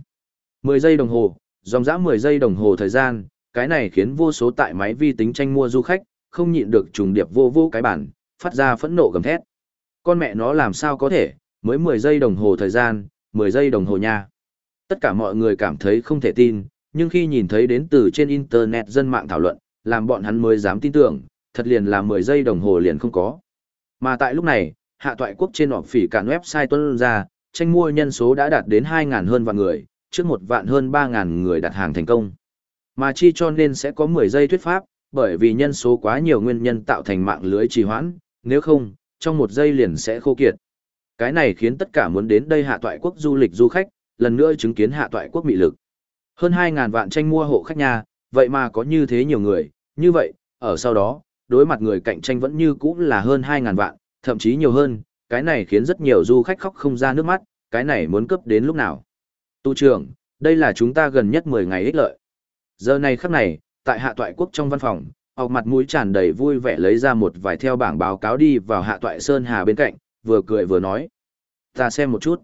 10 giây đồng hồ, dòng dã 10 giây đồng hồ thời gian, cái này khiến vô số tại máy vi tính tranh mua du khách, không nhịn được trùng điệp vô vô cái bản, phát ra phẫn nộ gầm thét. Con mẹ nó làm sao có thể, mới 10 giây đồng hồ thời gian, 10 giây đồng hồ nha. Tất cả mọi người cảm thấy không thể tin, nhưng khi nhìn thấy đến từ trên internet dân mạng thảo luận, làm bọn hắn mới dám tin tưởng, thật liền là 10 giây đồng hồ liền không có. Mà tại lúc này, hạ toại quốc trên họp phỉ cản website tuân ra, tranh mua nhân số đã đạt đến 2.000 hơn vạn người, trước một vạn hơn 3.000 người đặt hàng thành công. Mà chi cho nên sẽ có 10 giây thuyết pháp, bởi vì nhân số quá nhiều nguyên nhân tạo thành mạng lưới trì hoãn, nếu không, trong một giây liền sẽ khô kiệt. Cái này khiến tất cả muốn đến đây hạ toại quốc du lịch du khách, lần nữa chứng kiến hạ toại quốc mị lực. Hơn 2.000 vạn tranh mua hộ khách nhà, vậy mà có như thế nhiều người, như vậy, ở sau đó, đối mặt người cạnh tranh vẫn như cũ là hơn 2.000 vạn, thậm chí nhiều hơn, cái này khiến rất nhiều du khách khóc không ra nước mắt, cái này muốn cấp đến lúc nào. Tu trưởng, đây là chúng ta gần nhất 10 ngày ích lợi. Giờ này khắc này, tại hạ toại quốc trong văn phòng, học mặt mũi tràn đầy vui vẻ lấy ra một vài theo bảng báo cáo đi vào hạ toại Sơn Hà bên cạnh, vừa cười vừa nói. Ta xem một chút.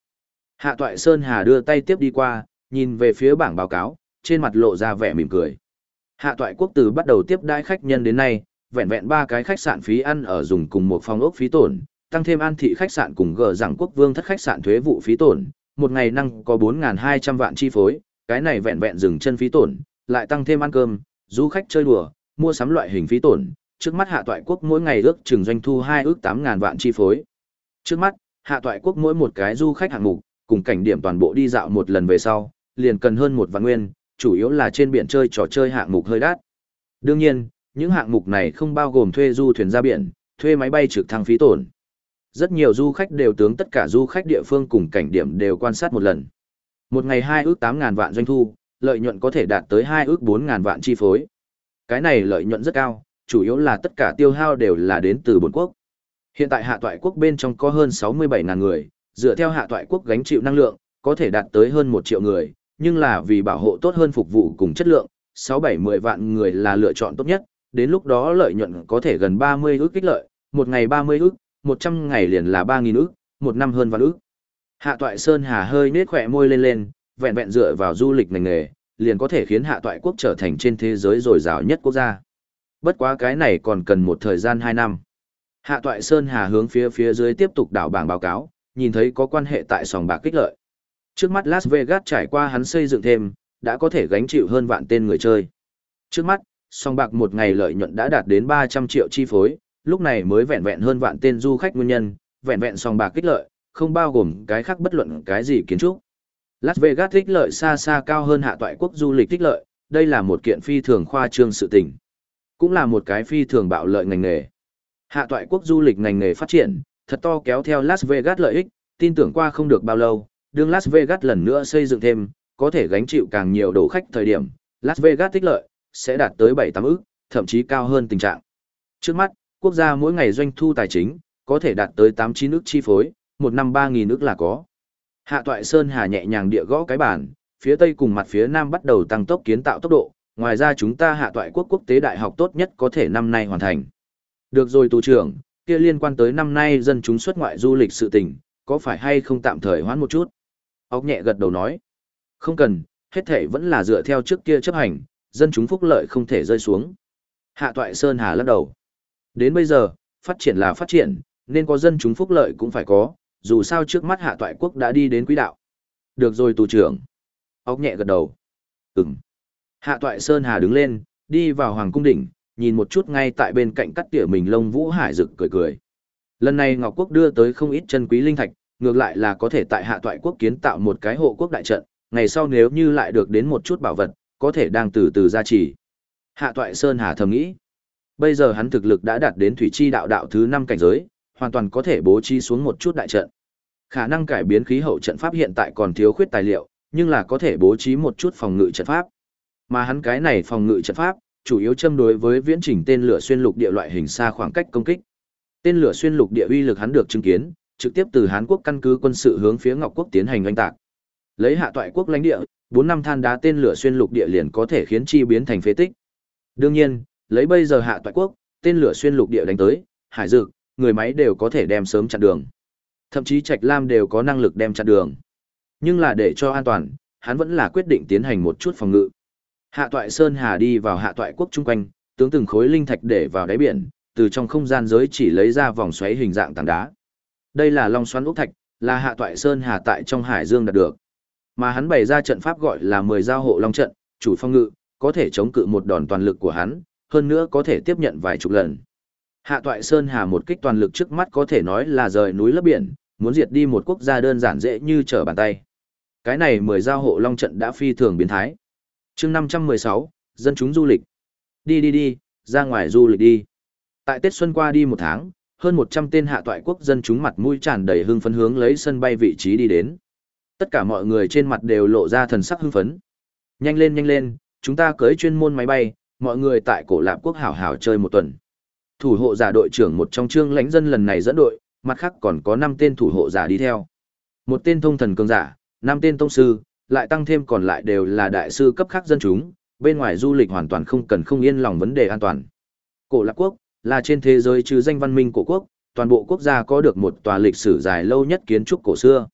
Hạ toại Sơn Hà đưa tay tiếp đi qua, nhìn về phía bảng báo cáo, trên mặt lộ ra vẻ mỉm cười. Hạ toại quốc từ bắt đầu tiếp đãi khách nhân đến nay, vẹn vẹn ba cái khách sạn phí ăn ở dùng cùng một phòng ốc phí tổn, tăng thêm an thị khách sạn cùng gờ rằng quốc vương thất khách sạn thuế vụ phí tổn, một ngày năng có 4.200 vạn chi phối, cái này vẹn vẹn dừng chân phí tổn, lại tăng thêm ăn cơm, du khách chơi đùa, mua sắm loại hình phí tổn, trước mắt hạ toại quốc mỗi ngày ước chừng doanh thu 2 ước 8.000 vạn chi phối. Trước mắt, hạ toại quốc mỗi một cái du khách hạng mục, cùng cảnh điểm toàn bộ đi dạo một lần về sau, liền cần hơn một vạn nguyên, chủ yếu là trên biển chơi trò chơi hạng mục hơi đắt. Đương nhiên, những hạng mục này không bao gồm thuê du thuyền ra biển, thuê máy bay trực thăng phí tổn. Rất nhiều du khách đều tướng tất cả du khách địa phương cùng cảnh điểm đều quan sát một lần. Một ngày hai ước 8.000 vạn doanh thu, lợi nhuận có thể đạt tới hai ước 4.000 vạn chi phối. Cái này lợi nhuận rất cao, chủ yếu là tất cả tiêu hao đều là đến từ bốn quốc. Hiện tại hạ toại quốc bên trong có hơn 67.000 người, dựa theo hạ toại quốc gánh chịu năng lượng, có thể đạt tới hơn 1 triệu người, nhưng là vì bảo hộ tốt hơn phục vụ cùng chất lượng, 6-7-10 vạn người là lựa chọn tốt nhất, đến lúc đó lợi nhuận có thể gần 30 ước kích lợi, một ngày 30 ước, 100 ngày liền là 3.000 ước, một năm hơn vạn ước. Hạ toại Sơn Hà hơi nết khỏe môi lên lên, vẹn vẹn dựa vào du lịch ngành nghề, liền có thể khiến hạ toại quốc trở thành trên thế giới dồi dào nhất quốc gia. Bất quá cái này còn cần một thời gian 2 năm. Hạ toại Sơn Hà hướng phía phía dưới tiếp tục đảo bảng báo cáo, nhìn thấy có quan hệ tại sòng bạc kích lợi. Trước mắt Las Vegas trải qua hắn xây dựng thêm, đã có thể gánh chịu hơn vạn tên người chơi. Trước mắt, sòng bạc một ngày lợi nhuận đã đạt đến 300 triệu chi phối, lúc này mới vẹn vẹn hơn vạn tên du khách nguyên nhân, vẹn vẹn sòng bạc kích lợi, không bao gồm cái khác bất luận cái gì kiến trúc. Las Vegas kích lợi xa xa cao hơn hạ toại quốc du lịch kích lợi, đây là một kiện phi thường khoa trương sự tình. Cũng là một cái phi thường bạo lợi ngành nghề. Hạ toại quốc du lịch ngành nghề phát triển, thật to kéo theo Las Vegas lợi ích, tin tưởng qua không được bao lâu, đương Las Vegas lần nữa xây dựng thêm, có thể gánh chịu càng nhiều đồ khách thời điểm, Las Vegas tích lợi, sẽ đạt tới 7-8 ức, thậm chí cao hơn tình trạng. Trước mắt, quốc gia mỗi ngày doanh thu tài chính, có thể đạt tới 8-9 ức chi phối, một năm 3.000 ức là có. Hạ Toại Sơn Hà nhẹ nhàng địa gõ cái bàn, phía tây cùng mặt phía nam bắt đầu tăng tốc kiến tạo tốc độ, ngoài ra chúng ta Hạ Toại quốc quốc tế đại học tốt nhất có thể năm nay hoàn thành. Được rồi tù trưởng, kia liên quan tới năm nay dân chúng xuất ngoại du lịch sự tình, có phải hay không tạm thời hoãn một chút? Ốc nhẹ gật đầu nói. Không cần, hết thể vẫn là dựa theo trước kia chấp hành, dân chúng phúc lợi không thể rơi xuống. Hạ Toại Sơn Hà lắc đầu. Đến bây giờ, phát triển là phát triển, nên có dân chúng phúc lợi cũng phải có, dù sao trước mắt Hạ Toại Quốc đã đi đến quỹ đạo. Được rồi tù trưởng. Ốc nhẹ gật đầu. Ừm. Hạ Toại Sơn Hà đứng lên, đi vào Hoàng Cung Đỉnh, nhìn một chút ngay tại bên cạnh cắt tỉa mình lông vũ hải rực cười cười. Lần này Ngọc Quốc đưa tới không ít chân quý linh thạch, ngược lại là có thể tại hạ toại quốc kiến tạo một cái hộ quốc đại trận, ngày sau nếu như lại được đến một chút bảo vật, có thể đang từ từ gia trì. Hạ toại Sơn Hà thầm nghĩ, bây giờ hắn thực lực đã đạt đến thủy chi đạo đạo thứ năm cảnh giới, hoàn toàn có thể bố trí xuống một chút đại trận. Khả năng cải biến khí hậu trận pháp hiện tại còn thiếu khuyết tài liệu, nhưng là có thể bố trí một chút phòng ngự trận pháp. Mà hắn cái này phòng ngự trận pháp, chủ yếu châm đối với viễn trình tên lửa xuyên lục địa loại hình xa khoảng cách công kích. Tên lửa xuyên lục địa uy lực hắn được chứng kiến, trực tiếp từ Hán quốc căn cứ quân sự hướng phía Ngọc quốc tiến hành oanh tạc. Lấy hạ toại quốc lãnh địa, bốn năm than đá tên lửa xuyên lục địa liền có thể khiến chi biến thành phế tích. Đương nhiên, lấy bây giờ hạ toại quốc, tên lửa xuyên lục địa đánh tới, hải dược, người máy đều có thể đem sớm chặn đường. Thậm chí Trạch Lam đều có năng lực đem chặn đường. Nhưng là để cho an toàn, hắn vẫn là quyết định tiến hành một chút phòng ngự. Hạ toại Sơn Hà đi vào hạ toại quốc chung quanh, tướng từng khối linh thạch để vào đáy biển, từ trong không gian giới chỉ lấy ra vòng xoáy hình dạng tảng đá. Đây là Long Xoắn Úc Thạch, là Hạ Toại Sơn Hà tại trong Hải Dương đạt được. Mà hắn bày ra trận pháp gọi là mười giao hộ Long trận, chủ phong ngự, có thể chống cự một đòn toàn lực của hắn, hơn nữa có thể tiếp nhận vài chục lần. Hạ Toại Sơn Hà một kích toàn lực trước mắt có thể nói là rời núi lấp biển, muốn diệt đi một quốc gia đơn giản dễ như trở bàn tay. Cái này mười giao hộ Long trận đã phi thường biến thái. Chương năm trăm mười sáu dân chúng du lịch. Đi đi đi, ra ngoài du lịch đi. Tại Tết Xuân qua đi một tháng, hơn 100 tên hạ toại quốc dân chúng mặt mũi tràn đầy hưng phấn hướng lấy sân bay vị trí đi đến. Tất cả mọi người trên mặt đều lộ ra thần sắc hưng phấn. Nhanh lên nhanh lên, chúng ta cưới chuyên môn máy bay, mọi người tại cổ lạp quốc hảo hảo chơi một tuần. Thủ hộ giả đội trưởng một trong trương lãnh dân lần này dẫn đội, mặt khác còn có 5 tên thủ hộ giả đi theo. Một tên thông thần cường giả, 5 tên tông sư, lại tăng thêm còn lại đều là đại sư cấp khác dân chúng, bên ngoài du lịch hoàn toàn không cần không yên lòng vấn đề an toàn. Cổ Lạc Quốc, là trên thế giới trừ danh văn minh cổ quốc, toàn bộ quốc gia có được một tòa lịch sử dài lâu nhất kiến trúc cổ xưa.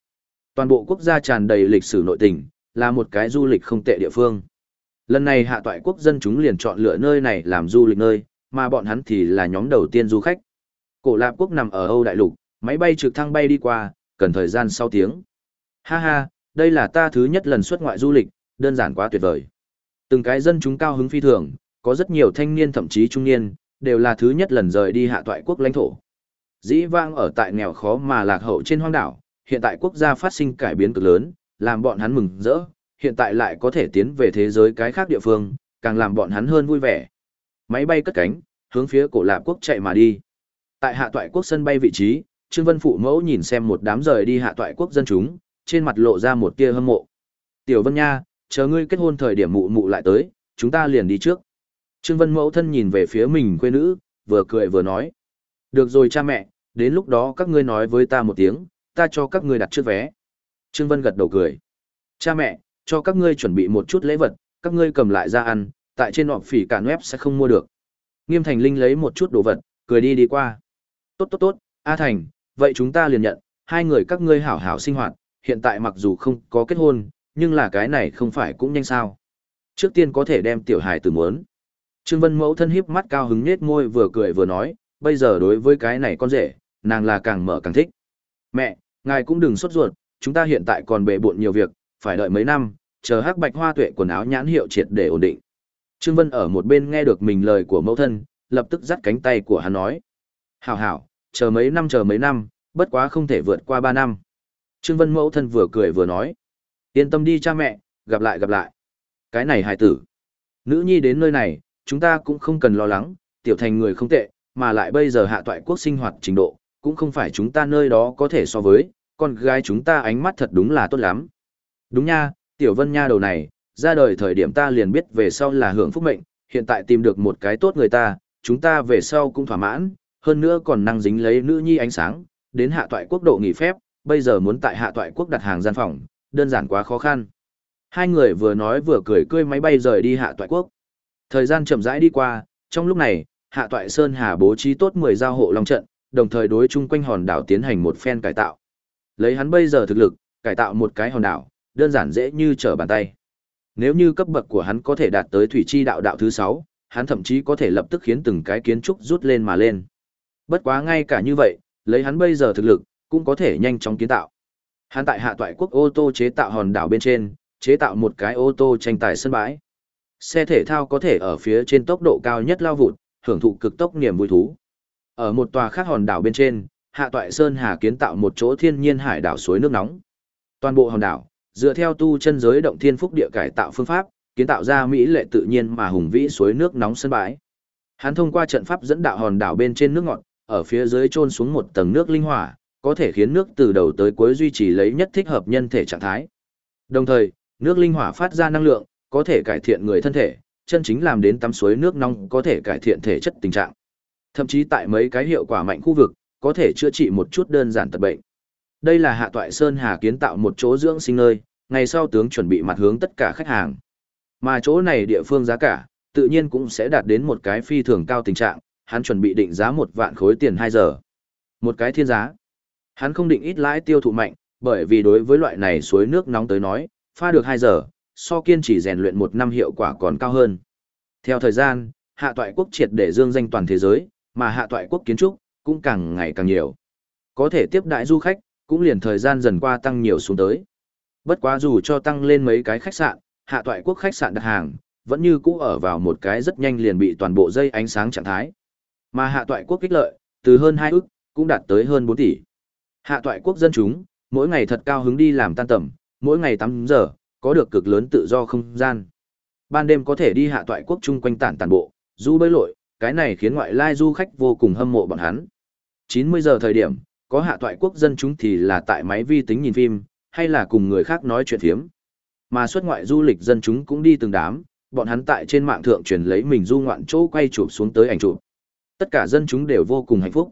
Toàn bộ quốc gia tràn đầy lịch sử nội tình, là một cái du lịch không tệ địa phương. Lần này hạ toại quốc dân chúng liền chọn lựa nơi này làm du lịch nơi, mà bọn hắn thì là nhóm đầu tiên du khách. Cổ Lạp quốc nằm ở Âu Đại Lục, máy bay trực thăng bay đi qua, cần thời gian sau tiếng. Ha ha, đây là ta thứ nhất lần xuất ngoại du lịch, đơn giản quá tuyệt vời. Từng cái dân chúng cao hứng phi thường, có rất nhiều thanh niên thậm chí trung niên, đều là thứ nhất lần rời đi hạ toại quốc lãnh thổ. Dĩ vang ở tại nghèo khó mà lạc hậu trên hoang đảo, hiện tại quốc gia phát sinh cải biến cực lớn, làm bọn hắn mừng rỡ, hiện tại lại có thể tiến về thế giới cái khác địa phương, càng làm bọn hắn hơn vui vẻ. Máy bay cất cánh, hướng phía cổ lạp quốc chạy mà đi. Tại hạ toại quốc sân bay vị trí, Trương Vân Phụ Mẫu nhìn xem một đám rời đi hạ toại quốc dân chúng, trên mặt lộ ra một tia hâm mộ. Tiểu Vân Nha, chờ ngươi kết hôn thời điểm mụ mụ lại tới, chúng ta liền đi trước. Trương Vân mẫu thân nhìn về phía mình quê nữ, vừa cười vừa nói. Được rồi cha mẹ, đến lúc đó các ngươi nói với ta một tiếng, ta cho các ngươi đặt trước vé. Trương Vân gật đầu cười. Cha mẹ, cho các ngươi chuẩn bị một chút lễ vật, các ngươi cầm lại ra ăn, tại trên họp phỉ cả web sẽ không mua được. Nghiêm Thành Linh lấy một chút đồ vật, cười đi đi qua. Tốt tốt tốt, A Thành, vậy chúng ta liền nhận, hai người các ngươi hảo hảo sinh hoạt, hiện tại mặc dù không có kết hôn, nhưng là cái này không phải cũng nhanh sao. Trước tiên có thể đem tiểu hài tử muốn. Trương Vân mẫu thân hiếp mắt cao hứng nết môi vừa cười vừa nói, bây giờ đối với cái này con rể, nàng là càng mở càng thích. Mẹ, ngài cũng đừng sốt ruột, chúng ta hiện tại còn bề bộn nhiều việc, phải đợi mấy năm, chờ hắc bạch hoa tuệ quần áo nhãn hiệu triệt để ổn định. Trương Vân ở một bên nghe được mình lời của mẫu thân, lập tức dắt cánh tay của hắn nói. Hảo hảo, chờ mấy năm chờ mấy năm, bất quá không thể vượt qua ba năm. Trương Vân mẫu thân vừa cười vừa nói. Yên tâm đi cha mẹ, gặp lại gặp lại. Cái này hài tử. Nữ nhi đến nơi này, chúng ta cũng không cần lo lắng, tiểu thành người không tệ, mà lại bây giờ hạ toại quốc sinh hoạt trình độ, cũng không phải chúng ta nơi đó có thể so với, con gái chúng ta ánh mắt thật đúng là tốt lắm. Đúng nha, tiểu vân nha đầu này, ra đời thời điểm ta liền biết về sau là hưởng phúc mệnh, hiện tại tìm được một cái tốt người ta, chúng ta về sau cũng thỏa mãn, hơn nữa còn năng dính lấy nữ nhi ánh sáng, đến hạ toại quốc độ nghỉ phép, bây giờ muốn tại hạ toại quốc đặt hàng gian phòng, đơn giản quá khó khăn. Hai người vừa nói vừa cười cười máy bay rời đi hạ toại quốc. Thời gian chậm rãi đi qua, trong lúc này, hạ toại Sơn Hà bố trí tốt 10 giao hộ long trận, đồng thời đối chung quanh hòn đảo tiến hành một phen cải tạo. Lấy hắn bây giờ thực lực, cải tạo một cái hòn đảo, đơn giản dễ như trở bàn tay. Nếu như cấp bậc của hắn có thể đạt tới thủy chi đạo đạo thứ 6, hắn thậm chí có thể lập tức khiến từng cái kiến trúc rút lên mà lên. Bất quá ngay cả như vậy, lấy hắn bây giờ thực lực, cũng có thể nhanh chóng kiến tạo. Hắn tại hạ toại quốc ô tô chế tạo hòn đảo bên trên, chế tạo một cái ô tô tranh tài sân bãi. Xe thể thao có thể ở phía trên tốc độ cao nhất lao vụt, hưởng thụ cực tốc niềm vui thú. Ở một tòa khác hòn đảo bên trên, Hạ Toại Sơn Hà kiến tạo một chỗ thiên nhiên hải đảo suối nước nóng. Toàn bộ hòn đảo, dựa theo tu chân giới động thiên phúc địa cải tạo phương pháp, kiến tạo ra mỹ lệ tự nhiên mà hùng vĩ suối nước nóng sân bãi. Hắn thông qua trận pháp dẫn đạo hòn đảo bên trên nước ngọt, ở phía dưới chôn xuống một tầng nước linh hỏa, có thể khiến nước từ đầu tới cuối duy trì lấy nhất thích hợp nhân thể trạng thái. Đồng thời, nước linh hỏa phát ra năng lượng, có thể cải thiện người thân thể, chân chính làm đến tắm suối nước nóng có thể cải thiện thể chất tình trạng. Thậm chí tại mấy cái hiệu quả mạnh khu vực, có thể chữa trị một chút đơn giản tật bệnh. Đây là Hạ Toại Sơn Hà kiến tạo một chỗ dưỡng sinh nơi, ngày sau tướng chuẩn bị mặt hướng tất cả khách hàng. Mà chỗ này địa phương giá cả, tự nhiên cũng sẽ đạt đến một cái phi thường cao tình trạng, hắn chuẩn bị định giá một vạn khối tiền 2 giờ. Một cái thiên giá. Hắn không định ít lãi tiêu thụ mạnh, bởi vì đối với loại này suối nước nóng tới nói, pha được 2 giờ, so kiên trì rèn luyện một năm hiệu quả còn cao hơn. Theo thời gian, hạ toại quốc triệt để dương danh toàn thế giới, mà hạ toại quốc kiến trúc cũng càng ngày càng nhiều. Có thể tiếp đại du khách, cũng liền thời gian dần qua tăng nhiều xuống tới. Bất quá dù cho tăng lên mấy cái khách sạn, hạ toại quốc khách sạn đặt hàng, vẫn như cũ ở vào một cái rất nhanh liền bị toàn bộ dây ánh sáng trạng thái. Mà hạ toại quốc kích lợi, từ hơn 2 ức, cũng đạt tới hơn 4 tỷ. Hạ toại quốc dân chúng, mỗi ngày thật cao hứng đi làm tan tầm, mỗi ngày 8 giờ, có được cực lớn tự do không gian. Ban đêm có thể đi hạ toại quốc chung quanh tản tàn bộ, du bơi lội, cái này khiến ngoại lai du khách vô cùng hâm mộ bọn hắn. 90 giờ thời điểm, có hạ toại quốc dân chúng thì là tại máy vi tính nhìn phim, hay là cùng người khác nói chuyện thiếm. Mà xuất ngoại du lịch dân chúng cũng đi từng đám, bọn hắn tại trên mạng thượng truyền lấy mình du ngoạn chỗ quay chụp xuống tới ảnh chụp. Tất cả dân chúng đều vô cùng hạnh phúc.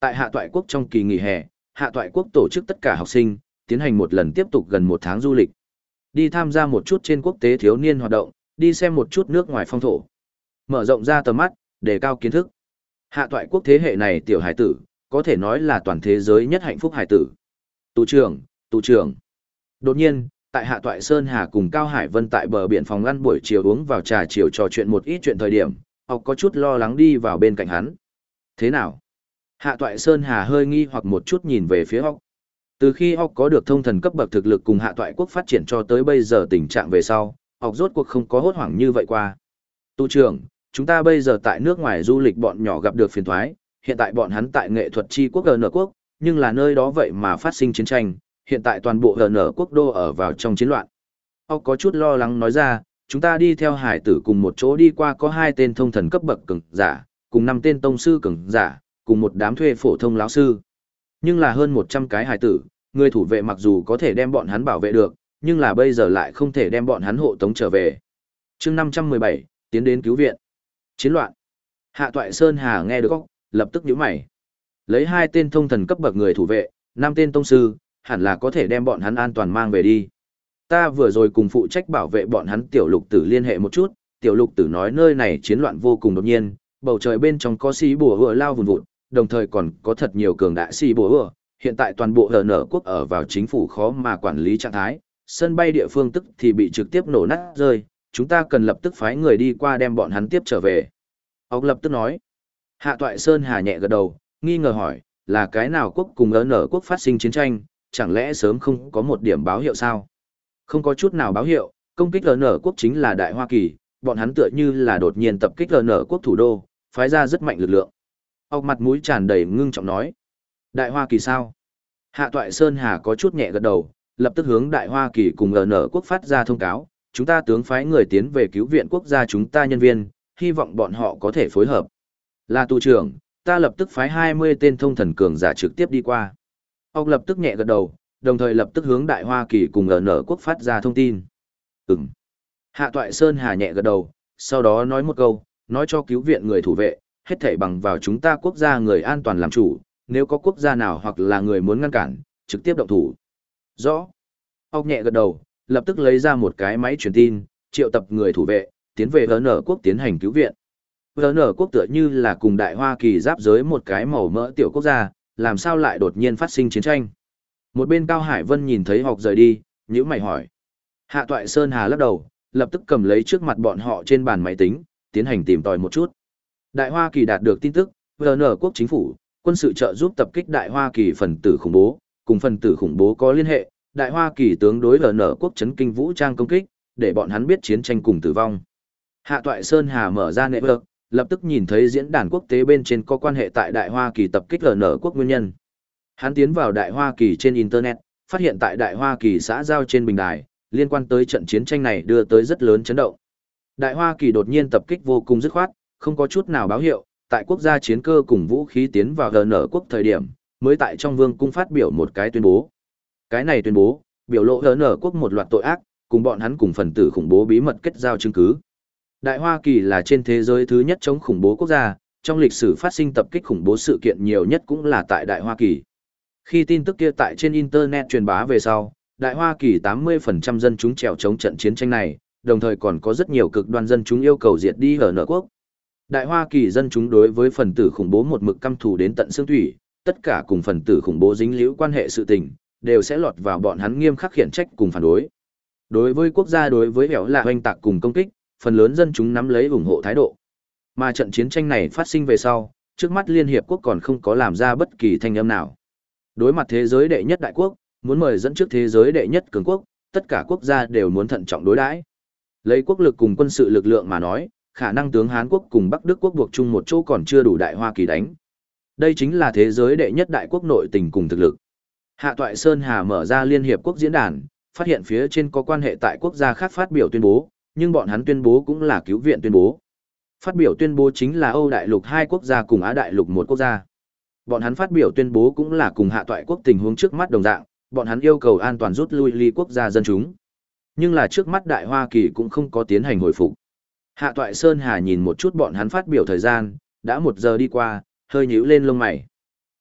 Tại hạ toại quốc trong kỳ nghỉ hè, hạ toại quốc tổ chức tất cả học sinh, tiến hành một lần tiếp tục gần một tháng du lịch. Đi tham gia một chút trên quốc tế thiếu niên hoạt động, đi xem một chút nước ngoài phong thổ. Mở rộng ra tầm mắt, đề cao kiến thức. Hạ toại quốc thế hệ này tiểu hải tử, có thể nói là toàn thế giới nhất hạnh phúc hải tử. Tù trưởng, tù trưởng. Đột nhiên, tại Hạ toại Sơn Hà cùng Cao Hải Vân tại bờ biển phòng ăn buổi chiều uống vào trà chiều trò chuyện một ít chuyện thời điểm, học có chút lo lắng đi vào bên cạnh hắn. Thế nào? Hạ toại Sơn Hà hơi nghi hoặc một chút nhìn về phía học. Từ khi học có được thông thần cấp bậc thực lực cùng hạ toại quốc phát triển cho tới bây giờ tình trạng về sau, học rốt cuộc không có hốt hoảng như vậy qua. Tu trưởng, chúng ta bây giờ tại nước ngoài du lịch bọn nhỏ gặp được phiền thoái, hiện tại bọn hắn tại nghệ thuật chi quốc GN quốc, nhưng là nơi đó vậy mà phát sinh chiến tranh, hiện tại toàn bộ GN quốc đô ở vào trong chiến loạn. Học có chút lo lắng nói ra, chúng ta đi theo hải tử cùng một chỗ đi qua có hai tên thông thần cấp bậc cường giả, cùng năm tên tông sư cường giả, cùng một đám thuê phổ thông lão sư. Nhưng là hơn 100 cái hài tử, người thủ vệ mặc dù có thể đem bọn hắn bảo vệ được, nhưng là bây giờ lại không thể đem bọn hắn hộ tống trở về. chương 517, tiến đến cứu viện. Chiến loạn. Hạ Toại Sơn Hà nghe được góc, lập tức nhíu mày. Lấy hai tên thông thần cấp bậc người thủ vệ, năm tên tông sư, hẳn là có thể đem bọn hắn an toàn mang về đi. Ta vừa rồi cùng phụ trách bảo vệ bọn hắn tiểu lục tử liên hệ một chút, tiểu lục tử nói nơi này chiến loạn vô cùng đột nhiên, bầu trời bên trong có xí bùa vừa lao vùn vụt, đồng thời còn có thật nhiều cường đại xì bùa hựa. Hiện tại toàn bộ hờ nở quốc ở vào chính phủ khó mà quản lý trạng thái, sân bay địa phương tức thì bị trực tiếp nổ nát rơi, chúng ta cần lập tức phái người đi qua đem bọn hắn tiếp trở về. Ông lập tức nói. Hạ Toại Sơn hà nhẹ gật đầu, nghi ngờ hỏi, là cái nào quốc cùng ấn ở quốc phát sinh chiến tranh, chẳng lẽ sớm không có một điểm báo hiệu sao? Không có chút nào báo hiệu, công kích ấn ở quốc chính là Đại Hoa Kỳ, bọn hắn tựa như là đột nhiên tập kích ấn ở quốc thủ đô, phái ra rất mạnh lực lượng ọc mặt mũi tràn đầy ngưng trọng nói. Đại Hoa Kỳ sao? Hạ Toại Sơn Hà có chút nhẹ gật đầu, lập tức hướng Đại Hoa Kỳ cùng ở nở quốc phát ra thông cáo, chúng ta tướng phái người tiến về cứu viện quốc gia chúng ta nhân viên, hy vọng bọn họ có thể phối hợp. Là tù trưởng, ta lập tức phái 20 tên thông thần cường giả trực tiếp đi qua. Ông lập tức nhẹ gật đầu, đồng thời lập tức hướng Đại Hoa Kỳ cùng ở nở quốc phát ra thông tin. Ừm. Hạ Toại Sơn hà nhẹ gật đầu, sau đó nói một câu, nói cho cứu viện người thủ vệ, hết thảy bằng vào chúng ta quốc gia người an toàn làm chủ, nếu có quốc gia nào hoặc là người muốn ngăn cản, trực tiếp động thủ. Rõ. Ông nhẹ gật đầu, lập tức lấy ra một cái máy truyền tin, triệu tập người thủ vệ, tiến về VN quốc tiến hành cứu viện. VN quốc tựa như là cùng Đại Hoa Kỳ giáp giới một cái màu mỡ tiểu quốc gia, làm sao lại đột nhiên phát sinh chiến tranh. Một bên Cao Hải Vân nhìn thấy học rời đi, nhữ mày hỏi. Hạ Toại Sơn Hà lắc đầu, lập tức cầm lấy trước mặt bọn họ trên bàn máy tính, tiến hành tìm tòi một chút. Đại Hoa Kỳ đạt được tin tức, VN quốc chính phủ, quân sự trợ giúp tập kích Đại Hoa Kỳ phần tử khủng bố, cùng phần tử khủng bố có liên hệ, Đại Hoa Kỳ tướng đối VN quốc chấn kinh vũ trang công kích, để bọn hắn biết chiến tranh cùng tử vong. Hạ Toại Sơn Hà mở ra nệ vực, lập tức nhìn thấy diễn đàn quốc tế bên trên có quan hệ tại Đại Hoa Kỳ tập kích VN quốc nguyên nhân. Hắn tiến vào Đại Hoa Kỳ trên Internet, phát hiện tại Đại Hoa Kỳ xã giao trên bình đài, liên quan tới trận chiến tranh này đưa tới rất lớn chấn động. Đại Hoa Kỳ đột nhiên tập kích vô cùng dứt khoát, không có chút nào báo hiệu, tại quốc gia chiến cơ cùng vũ khí tiến vào GN quốc thời điểm, mới tại trong vương cung phát biểu một cái tuyên bố. Cái này tuyên bố, biểu lộ GN quốc một loạt tội ác, cùng bọn hắn cùng phần tử khủng bố bí mật kết giao chứng cứ. Đại Hoa Kỳ là trên thế giới thứ nhất chống khủng bố quốc gia, trong lịch sử phát sinh tập kích khủng bố sự kiện nhiều nhất cũng là tại Đại Hoa Kỳ. Khi tin tức kia tại trên Internet truyền bá về sau, Đại Hoa Kỳ 80% dân chúng trèo chống trận chiến tranh này, đồng thời còn có rất nhiều cực đoan dân chúng yêu cầu diệt đi ở nợ quốc. Đại Hoa Kỳ dân chúng đối với phần tử khủng bố một mực căm thù đến tận xương thủy, tất cả cùng phần tử khủng bố dính liễu quan hệ sự tình, đều sẽ lọt vào bọn hắn nghiêm khắc khiển trách cùng phản đối. Đối với quốc gia đối với hẻo là hoành tạc cùng công kích, phần lớn dân chúng nắm lấy ủng hộ thái độ. Mà trận chiến tranh này phát sinh về sau, trước mắt Liên Hiệp Quốc còn không có làm ra bất kỳ thanh âm nào. Đối mặt thế giới đệ nhất đại quốc, muốn mời dẫn trước thế giới đệ nhất cường quốc, tất cả quốc gia đều muốn thận trọng đối đãi. Lấy quốc lực cùng quân sự lực lượng mà nói, khả năng tướng Hán quốc cùng Bắc Đức quốc buộc chung một chỗ còn chưa đủ đại Hoa Kỳ đánh. Đây chính là thế giới đệ nhất đại quốc nội tình cùng thực lực. Hạ Toại Sơn Hà mở ra Liên Hiệp Quốc diễn đàn, phát hiện phía trên có quan hệ tại quốc gia khác phát biểu tuyên bố, nhưng bọn hắn tuyên bố cũng là cứu viện tuyên bố. Phát biểu tuyên bố chính là Âu Đại Lục hai quốc gia cùng Á Đại Lục một quốc gia. Bọn hắn phát biểu tuyên bố cũng là cùng hạ toại quốc tình huống trước mắt đồng dạng, bọn hắn yêu cầu an toàn rút lui ly quốc gia dân chúng. Nhưng là trước mắt Đại Hoa Kỳ cũng không có tiến hành hồi phục. Hạ toại Sơn Hà nhìn một chút bọn hắn phát biểu thời gian, đã một giờ đi qua, hơi nhíu lên lông mày.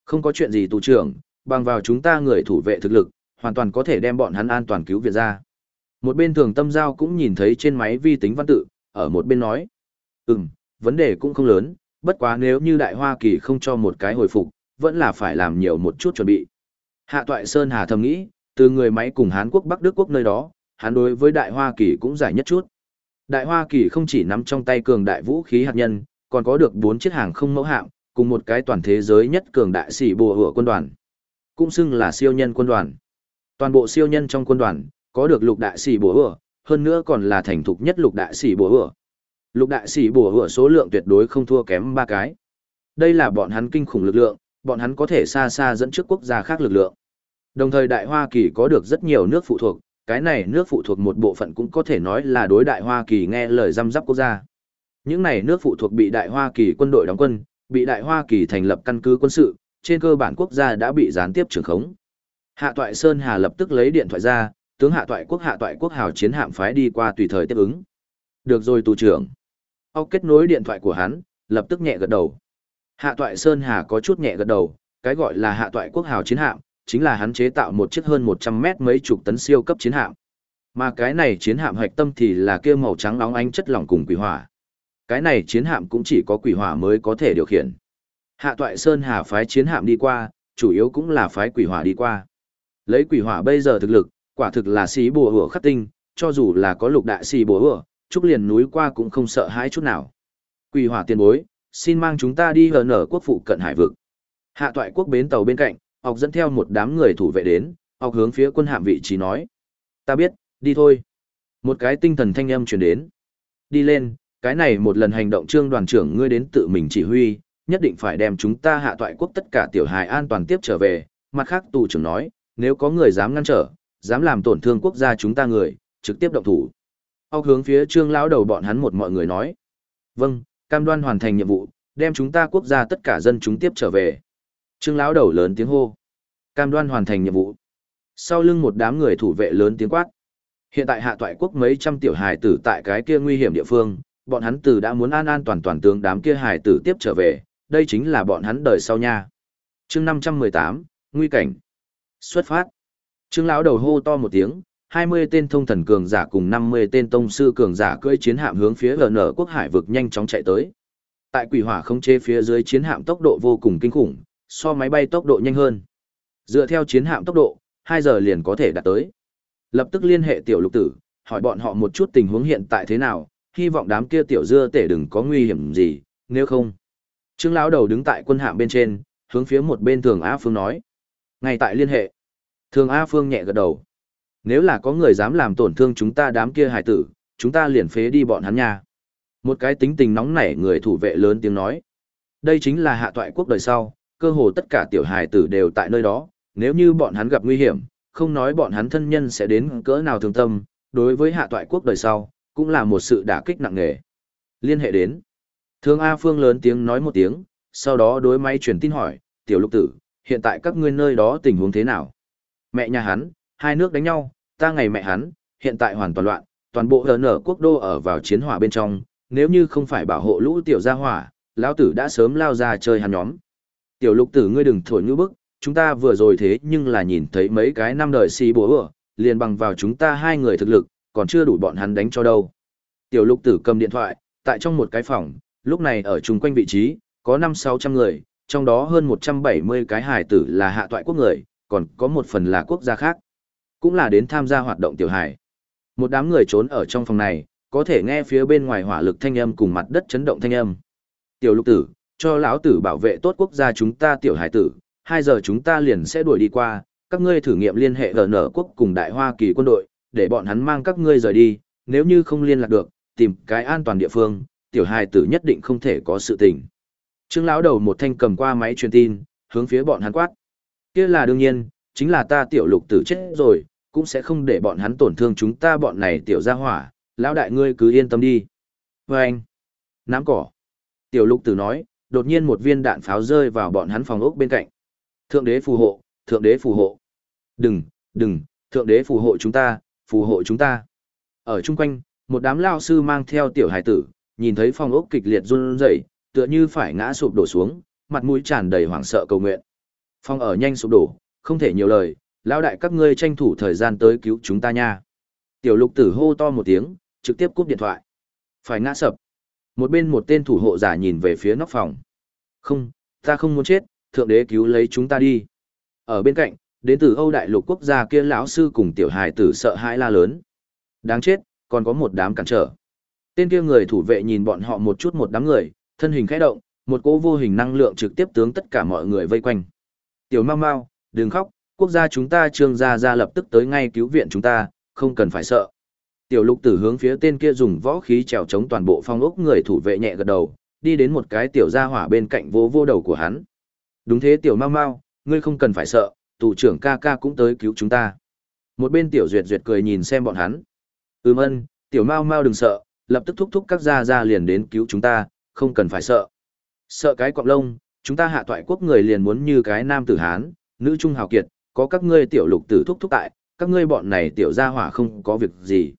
Không có chuyện gì tù trưởng, bằng vào chúng ta người thủ vệ thực lực, hoàn toàn có thể đem bọn hắn an toàn cứu viện ra. Một bên thường tâm giao cũng nhìn thấy trên máy vi tính văn tự, ở một bên nói. Ừm, vấn đề cũng không lớn, bất quá nếu như Đại Hoa Kỳ không cho một cái hồi phục, vẫn là phải làm nhiều một chút chuẩn bị. Hạ Toại Sơn Hà thầm nghĩ, từ người máy cùng Hán Quốc Bắc Đức Quốc nơi đó, hắn đối với Đại Hoa Kỳ cũng giải nhất chút. Đại Hoa Kỳ không chỉ nắm trong tay cường đại vũ khí hạt nhân, còn có được bốn chiếc hàng không mẫu hạm, cùng một cái toàn thế giới nhất cường đại sĩ bùa hựa quân đoàn. Cũng xưng là siêu nhân quân đoàn. Toàn bộ siêu nhân trong quân đoàn, có được lục đại sĩ bùa hựa, hơn nữa còn là thành thục nhất lục đại sĩ bùa hựa. Lục đại sĩ bùa hựa số lượng tuyệt đối không thua kém ba cái. Đây là bọn hắn kinh khủng lực lượng, bọn hắn có thể xa xa dẫn trước quốc gia khác lực lượng. Đồng thời Đại Hoa Kỳ có được rất nhiều nước phụ thuộc, cái này nước phụ thuộc một bộ phận cũng có thể nói là đối Đại Hoa Kỳ nghe lời răm rắp quốc gia. Những này nước phụ thuộc bị Đại Hoa Kỳ quân đội đóng quân, bị Đại Hoa Kỳ thành lập căn cứ quân sự, trên cơ bản quốc gia đã bị gián tiếp trưởng khống. Hạ Toại Sơn Hà lập tức lấy điện thoại ra, tướng Hạ Toại quốc Hạ Toại quốc hào chiến hạm phái đi qua tùy thời tiếp ứng. Được rồi tù trưởng. Ốc kết nối điện thoại của hắn, lập tức nhẹ gật đầu. Hạ Toại Sơn Hà có chút nhẹ gật đầu, cái gọi là hạ toại quốc hào chiến hạm, chính là hắn chế tạo một chiếc hơn 100 mét mấy chục tấn siêu cấp chiến hạm. Mà cái này chiến hạm hoạch tâm thì là kia màu trắng óng ánh chất lỏng cùng quỷ hỏa. Cái này chiến hạm cũng chỉ có quỷ hỏa mới có thể điều khiển. Hạ toại Sơn Hà phái chiến hạm đi qua, chủ yếu cũng là phái quỷ hỏa đi qua. Lấy quỷ hỏa bây giờ thực lực, quả thực là xí bùa hửa khắc tinh, cho dù là có lục đại xì bùa hửa, trúc liền núi qua cũng không sợ hãi chút nào. Quỷ hỏa tiền bối, xin mang chúng ta đi hờ nở quốc phụ cận hải vực. Hạ toại quốc bến tàu bên cạnh, học dẫn theo một đám người thủ vệ đến, học hướng phía quân hạm vị trí nói. Ta biết, đi thôi. Một cái tinh thần thanh âm truyền đến. Đi lên, cái này một lần hành động trương đoàn trưởng ngươi đến tự mình chỉ huy, nhất định phải đem chúng ta hạ toại quốc tất cả tiểu hài an toàn tiếp trở về. Mặt khác tù trưởng nói, nếu có người dám ngăn trở, dám làm tổn thương quốc gia chúng ta người, trực tiếp động thủ. Ốc hướng phía trương lão đầu bọn hắn một mọi người nói. Vâng, cam đoan hoàn thành nhiệm vụ, đem chúng ta quốc gia tất cả dân chúng tiếp trở về. Trương lão đầu lớn tiếng hô. Cam đoan hoàn thành nhiệm vụ. Sau lưng một đám người thủ vệ lớn tiếng quát. Hiện tại hạ toại quốc mấy trăm tiểu hài tử tại cái kia nguy hiểm địa phương, bọn hắn từ đã muốn an an toàn toàn tướng đám kia hài tử tiếp trở về, đây chính là bọn hắn đời sau nha. Chương 518, nguy cảnh. Xuất phát. Trương lão đầu hô to một tiếng, 20 tên thông thần cường giả cùng 50 tên tông sư cường giả cưỡi chiến hạm hướng phía LN quốc hải vực nhanh chóng chạy tới. Tại quỷ hỏa không chế phía dưới chiến hạm tốc độ vô cùng kinh khủng, so máy bay tốc độ nhanh hơn. Dựa theo chiến hạm tốc độ, 2 giờ liền có thể đạt tới. Lập tức liên hệ tiểu lục tử, hỏi bọn họ một chút tình huống hiện tại thế nào, hy vọng đám kia tiểu dưa tể đừng có nguy hiểm gì, nếu không. Trương lão đầu đứng tại quân hạm bên trên, hướng phía một bên Thường A Phương nói. Ngay tại liên hệ. Thường A Phương nhẹ gật đầu. Nếu là có người dám làm tổn thương chúng ta đám kia hải tử, chúng ta liền phế đi bọn hắn nha. Một cái tính tình nóng nảy người thủ vệ lớn tiếng nói. Đây chính là hạ toại quốc đời sau, cơ hồ tất cả tiểu hài tử đều tại nơi đó, nếu như bọn hắn gặp nguy hiểm, không nói bọn hắn thân nhân sẽ đến cỡ nào thương tâm, đối với hạ toại quốc đời sau, cũng là một sự đả kích nặng nề. Liên hệ đến. Thương A Phương lớn tiếng nói một tiếng, sau đó đối máy truyền tin hỏi, tiểu lục tử, hiện tại các ngươi nơi đó tình huống thế nào? Mẹ nhà hắn, hai nước đánh nhau, ta ngày mẹ hắn, hiện tại hoàn toàn loạn, toàn bộ hờn nở quốc đô ở vào chiến hỏa bên trong, nếu như không phải bảo hộ lũ tiểu gia hỏa, lão tử đã sớm lao ra chơi hắn nhóm. Tiểu lục tử ngươi đừng thổi ngữ bức, chúng ta vừa rồi thế nhưng là nhìn thấy mấy cái năm đời xì bố ửa, liền bằng vào chúng ta hai người thực lực, còn chưa đủ bọn hắn đánh cho đâu. Tiểu lục tử cầm điện thoại, tại trong một cái phòng, lúc này ở chung quanh vị trí, có năm sáu trăm người, trong đó hơn một trăm bảy mươi cái hải tử là hạ toại quốc người, còn có một phần là quốc gia khác. Cũng là đến tham gia hoạt động tiểu hải. Một đám người trốn ở trong phòng này, có thể nghe phía bên ngoài hỏa lực thanh âm cùng mặt đất chấn động thanh âm. Tiểu lục tử, cho lão tử bảo vệ tốt quốc gia chúng ta tiểu hải tử, hai giờ chúng ta liền sẽ đuổi đi qua, các ngươi thử nghiệm liên hệ nở quốc cùng Đại Hoa Kỳ quân đội, để bọn hắn mang các ngươi rời đi, nếu như không liên lạc được, tìm cái an toàn địa phương, tiểu hài tử nhất định không thể có sự tình. Trương lão đầu một thanh cầm qua máy truyền tin, hướng phía bọn hắn quát. Kia là đương nhiên, chính là ta tiểu lục tử chết rồi, cũng sẽ không để bọn hắn tổn thương chúng ta bọn này tiểu gia hỏa, lão đại ngươi cứ yên tâm đi. Vâng. Và anh, nắm cỏ. Tiểu lục tử nói, đột nhiên một viên đạn pháo rơi vào bọn hắn phòng ốc bên cạnh. Thượng đế phù hộ, thượng đế phù hộ. Đừng, đừng, thượng đế phù hộ chúng ta, phù hộ chúng ta. Ở chung quanh, một đám lao sư mang theo tiểu hải tử, nhìn thấy phòng ốc kịch liệt run rẩy, tựa như phải ngã sụp đổ xuống, mặt mũi tràn đầy hoảng sợ cầu nguyện. Phòng ở nhanh sụp đổ, không thể nhiều lời, lao đại các ngươi tranh thủ thời gian tới cứu chúng ta nha. Tiểu lục tử hô to một tiếng, trực tiếp cúp điện thoại. Phải ngã sập. Một bên một tên thủ hộ giả nhìn về phía nóc phòng. Không, ta không muốn chết, thượng đế cứu lấy chúng ta đi. Ở bên cạnh, đến từ Âu đại lục quốc gia kia lão sư cùng tiểu hài tử sợ hãi la lớn. Đáng chết, còn có một đám cản trở. Tên kia người thủ vệ nhìn bọn họ một chút một đám người, thân hình khẽ động, một cỗ vô hình năng lượng trực tiếp tướng tất cả mọi người vây quanh. Tiểu Mau Mau, đừng khóc, quốc gia chúng ta trương gia gia lập tức tới ngay cứu viện chúng ta, không cần phải sợ. Tiểu lục tử hướng phía tên kia dùng võ khí trèo chống toàn bộ phong ốc người thủ vệ nhẹ gật đầu, đi đến một cái tiểu gia hỏa bên cạnh vô vô đầu của hắn. Đúng thế tiểu mau mau, ngươi không cần phải sợ, tù trưởng ca ca cũng tới cứu chúng ta. Một bên tiểu duyệt duyệt cười nhìn xem bọn hắn. Ừm ân, tiểu mau mau đừng sợ, lập tức thúc thúc các gia gia liền đến cứu chúng ta, không cần phải sợ. Sợ cái cọp lông, chúng ta hạ toại quốc người liền muốn như cái nam tử Hán, nữ trung hào kiệt, có các ngươi tiểu lục tử thúc thúc tại, các ngươi bọn này tiểu gia hỏa không có việc gì.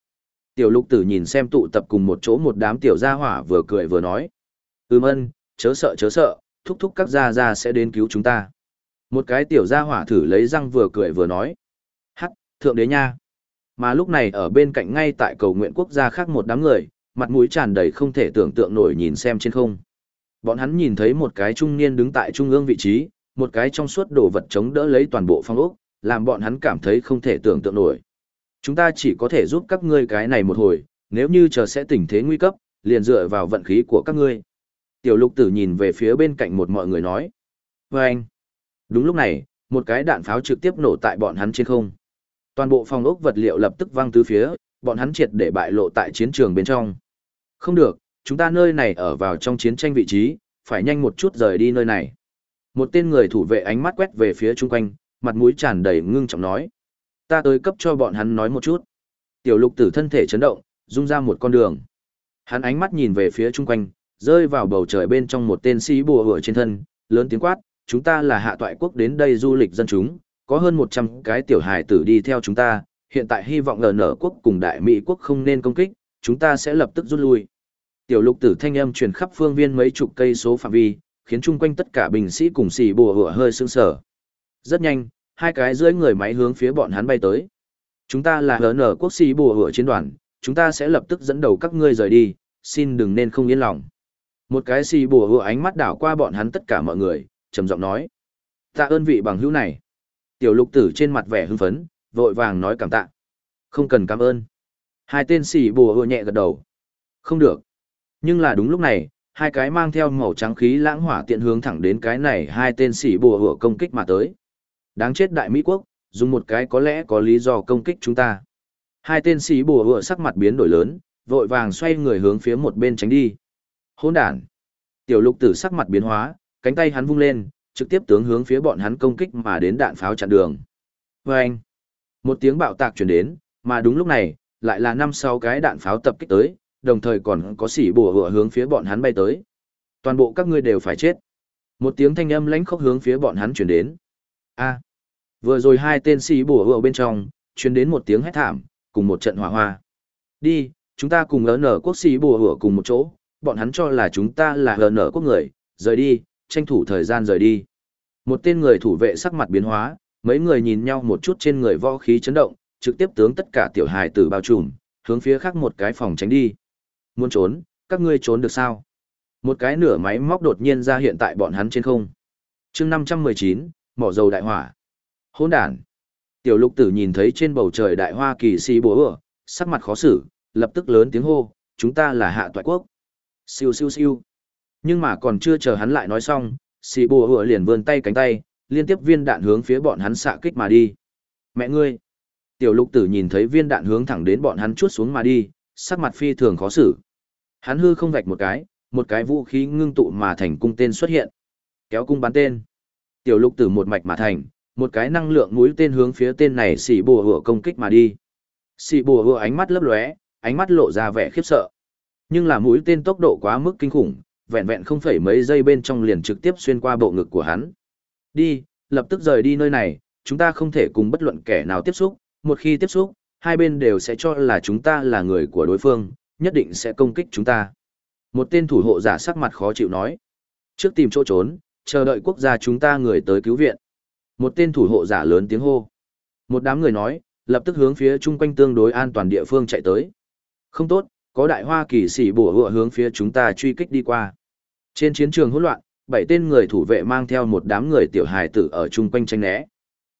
Tiểu lục tử nhìn xem tụ tập cùng một chỗ một đám tiểu gia hỏa vừa cười vừa nói. Ừm ân, chớ sợ chớ sợ, thúc thúc các gia gia sẽ đến cứu chúng ta. Một cái tiểu gia hỏa thử lấy răng vừa cười vừa nói. Hắc, thượng đế nha. Mà lúc này ở bên cạnh ngay tại cầu nguyện quốc gia khác một đám người, mặt mũi tràn đầy không thể tưởng tượng nổi nhìn xem trên không. Bọn hắn nhìn thấy một cái trung niên đứng tại trung ương vị trí, một cái trong suốt đồ vật chống đỡ lấy toàn bộ phong ốc, làm bọn hắn cảm thấy không thể tưởng tượng nổi. Chúng ta chỉ có thể giúp các ngươi cái này một hồi, nếu như chờ sẽ tình thế nguy cấp, liền dựa vào vận khí của các ngươi. Tiểu lục tử nhìn về phía bên cạnh một mọi người nói. Và anh, đúng lúc này, một cái đạn pháo trực tiếp nổ tại bọn hắn trên không. Toàn bộ phòng ốc vật liệu lập tức văng tứ phía, bọn hắn triệt để bại lộ tại chiến trường bên trong. Không được, chúng ta nơi này ở vào trong chiến tranh vị trí, phải nhanh một chút rời đi nơi này. Một tên người thủ vệ ánh mắt quét về phía chung quanh, mặt mũi tràn đầy ngưng trọng nói. Ta tới cấp cho bọn hắn nói một chút. Tiểu lục tử thân thể chấn động, rung ra một con đường. Hắn ánh mắt nhìn về phía chung quanh, rơi vào bầu trời bên trong một tên sĩ bùa hửa trên thân, lớn tiếng quát, chúng ta là hạ toại quốc đến đây du lịch dân chúng, có hơn 100 cái tiểu hài tử đi theo chúng ta, hiện tại hy vọng ở nở quốc cùng đại mỹ quốc không nên công kích, chúng ta sẽ lập tức rút lui. Tiểu lục tử thanh âm truyền khắp phương viên mấy chục cây số phạm vi, khiến chung quanh tất cả binh sĩ cùng sĩ bùa hửa hơi sững sờ. Rất nhanh, hai cái dưới người máy hướng phía bọn hắn bay tới. Chúng ta là HN quốc sĩ bùa hựa chiến đoàn, chúng ta sẽ lập tức dẫn đầu các ngươi rời đi, xin đừng nên không yên lòng. Một cái xì bùa hựa ánh mắt đảo qua bọn hắn tất cả mọi người, trầm giọng nói. Tạ ơn vị bằng hữu này. Tiểu lục tử trên mặt vẻ hưng phấn, vội vàng nói cảm tạ. Không cần cảm ơn. Hai tên xì bùa hựa nhẹ gật đầu. Không được. Nhưng là đúng lúc này, hai cái mang theo màu trắng khí lãng hỏa tiện hướng thẳng đến cái này hai tên xì bùa hựa công kích mà tới. Đáng chết đại Mỹ quốc, dùng một cái có lẽ có lý do công kích chúng ta. Hai tên xỉ bùa vừa sắc mặt biến đổi lớn, vội vàng xoay người hướng phía một bên tránh đi. Hỗn đản. Tiểu lục tử sắc mặt biến hóa, cánh tay hắn vung lên, trực tiếp tướng hướng phía bọn hắn công kích mà đến đạn pháo chặn đường. Vâng! Một tiếng bạo tạc truyền đến, mà đúng lúc này, lại là năm sáu cái đạn pháo tập kích tới, đồng thời còn có xỉ bùa hựa hướng phía bọn hắn bay tới. Toàn bộ các ngươi đều phải chết. Một tiếng thanh âm lãnh khốc hướng phía bọn hắn chuyển đến. A vừa rồi hai tên sĩ bùa hựa bên trong, truyền đến một tiếng hét thảm, cùng một trận hỏa hoa. Đi, chúng ta cùng ở nở quốc sĩ bùa hựa cùng một chỗ, bọn hắn cho là chúng ta là ở nở quốc người, rời đi, tranh thủ thời gian rời đi. Một tên người thủ vệ sắc mặt biến hóa, mấy người nhìn nhau một chút trên người võ khí chấn động, trực tiếp tướng tất cả tiểu hài tử bao trùm, hướng phía khác một cái phòng tránh đi. Muốn trốn, các ngươi trốn được sao? Một cái nửa máy móc đột nhiên ra hiện tại bọn hắn trên không. chương năm trăm mười chín mỏ dầu đại hỏa. Hỗn đản. Tiểu lục tử nhìn thấy trên bầu trời đại hoa kỳ si bố ửa, sắc mặt khó xử, lập tức lớn tiếng hô, chúng ta là hạ toại quốc. Siêu siêu siêu. Nhưng mà còn chưa chờ hắn lại nói xong, si bố ửa liền vươn tay cánh tay, liên tiếp viên đạn hướng phía bọn hắn xạ kích mà đi. Mẹ ngươi. Tiểu lục tử nhìn thấy viên đạn hướng thẳng đến bọn hắn chuốt xuống mà đi, sắc mặt phi thường khó xử. Hắn hư không vạch một cái, một cái vũ khí ngưng tụ mà thành cung tên xuất hiện. Kéo cung bắn tên. Tiểu lục tử một mạch mà thành, một cái năng lượng mũi tên hướng phía tên này xỉ bùa hựa công kích mà đi. Xỉ bùa hựa ánh mắt lấp lóe, ánh mắt lộ ra vẻ khiếp sợ. Nhưng là mũi tên tốc độ quá mức kinh khủng, vẹn vẹn không phải mấy giây bên trong liền trực tiếp xuyên qua bộ ngực của hắn. Đi, lập tức rời đi nơi này, chúng ta không thể cùng bất luận kẻ nào tiếp xúc, một khi tiếp xúc, hai bên đều sẽ cho là chúng ta là người của đối phương, nhất định sẽ công kích chúng ta. Một tên thủ hộ giả sắc mặt khó chịu nói. Trước tìm chỗ trốn, chờ đợi quốc gia chúng ta người tới cứu viện. Một tên thủ hộ giả lớn tiếng hô. Một đám người nói, lập tức hướng phía chung quanh tương đối an toàn địa phương chạy tới. Không tốt, có đại hoa kỳ sĩ bùa hựa hướng phía chúng ta truy kích đi qua. Trên chiến trường hỗn loạn, bảy tên người thủ vệ mang theo một đám người tiểu hài tử ở chung quanh tranh né.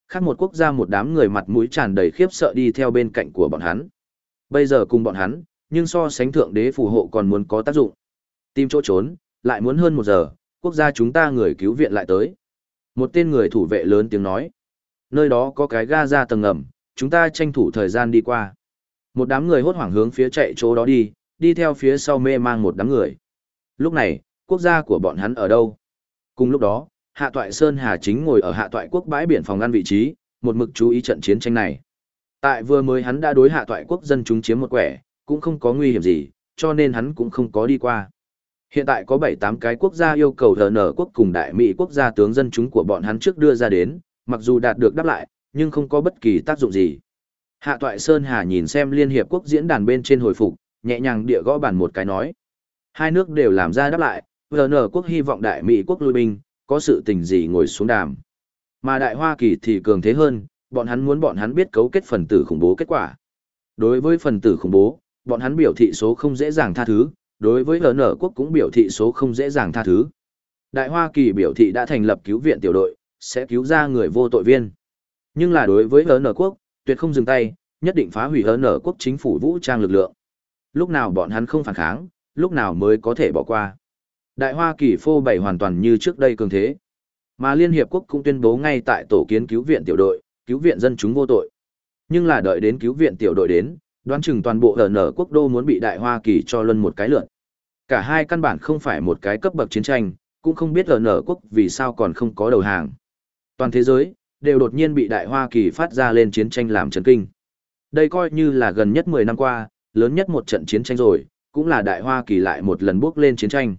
Khác một quốc gia một đám người mặt mũi tràn đầy khiếp sợ đi theo bên cạnh của bọn hắn. Bây giờ cùng bọn hắn, nhưng so sánh thượng đế phù hộ còn muốn có tác dụng. Tìm chỗ trốn, lại muốn hơn một giờ, quốc gia chúng ta người cứu viện lại tới. Một tên người thủ vệ lớn tiếng nói. Nơi đó có cái ga ra tầng ngầm, chúng ta tranh thủ thời gian đi qua. Một đám người hốt hoảng hướng phía chạy chỗ đó đi, đi theo phía sau mê mang một đám người. Lúc này, quốc gia của bọn hắn ở đâu? Cùng lúc đó, Hạ Toại Sơn Hà chính ngồi ở Hạ Toại quốc bãi biển phòng ngăn vị trí, một mực chú ý trận chiến tranh này. Tại vừa mới hắn đã đối Hạ Toại quốc dân chúng chiếm một quẻ, cũng không có nguy hiểm gì, cho nên hắn cũng không có đi qua. Hiện tại có 7-8 cái quốc gia yêu cầu HN quốc cùng đại Mỹ quốc gia tướng dân chúng của bọn hắn trước đưa ra đến, mặc dù đạt được đáp lại, nhưng không có bất kỳ tác dụng gì. Hạ Toại Sơn Hà nhìn xem Liên Hiệp Quốc diễn đàn bên trên hồi phục, nhẹ nhàng địa gõ bàn một cái nói. Hai nước đều làm ra đáp lại, HN quốc hy vọng đại Mỹ quốc lui binh, có sự tình gì ngồi xuống đàm. Mà Đại Hoa Kỳ thì cường thế hơn, bọn hắn muốn bọn hắn biết cấu kết phần tử khủng bố kết quả. Đối với phần tử khủng bố, bọn hắn biểu thị số không dễ dàng tha thứ, đối với LN quốc cũng biểu thị số không dễ dàng tha thứ. Đại Hoa Kỳ biểu thị đã thành lập cứu viện tiểu đội, sẽ cứu ra người vô tội viên. Nhưng là đối với LN quốc, tuyệt không dừng tay, nhất định phá hủy LN quốc chính phủ vũ trang lực lượng. Lúc nào bọn hắn không phản kháng, lúc nào mới có thể bỏ qua. Đại Hoa Kỳ phô bày hoàn toàn như trước đây cường thế. Mà Liên Hiệp Quốc cũng tuyên bố ngay tại tổ kiến cứu viện tiểu đội, cứu viện dân chúng vô tội. Nhưng là đợi đến cứu viện tiểu đội đến, đoán chừng toàn bộ LN quốc đô muốn bị Đại Hoa Kỳ cho luân một cái lượn. Cả hai căn bản không phải một cái cấp bậc chiến tranh, cũng không biết LN quốc vì sao còn không có đầu hàng. Toàn thế giới, đều đột nhiên bị Đại Hoa Kỳ phát ra lên chiến tranh làm chấn kinh. Đây coi như là gần nhất 10 năm qua, lớn nhất một trận chiến tranh rồi, cũng là Đại Hoa Kỳ lại một lần bước lên chiến tranh.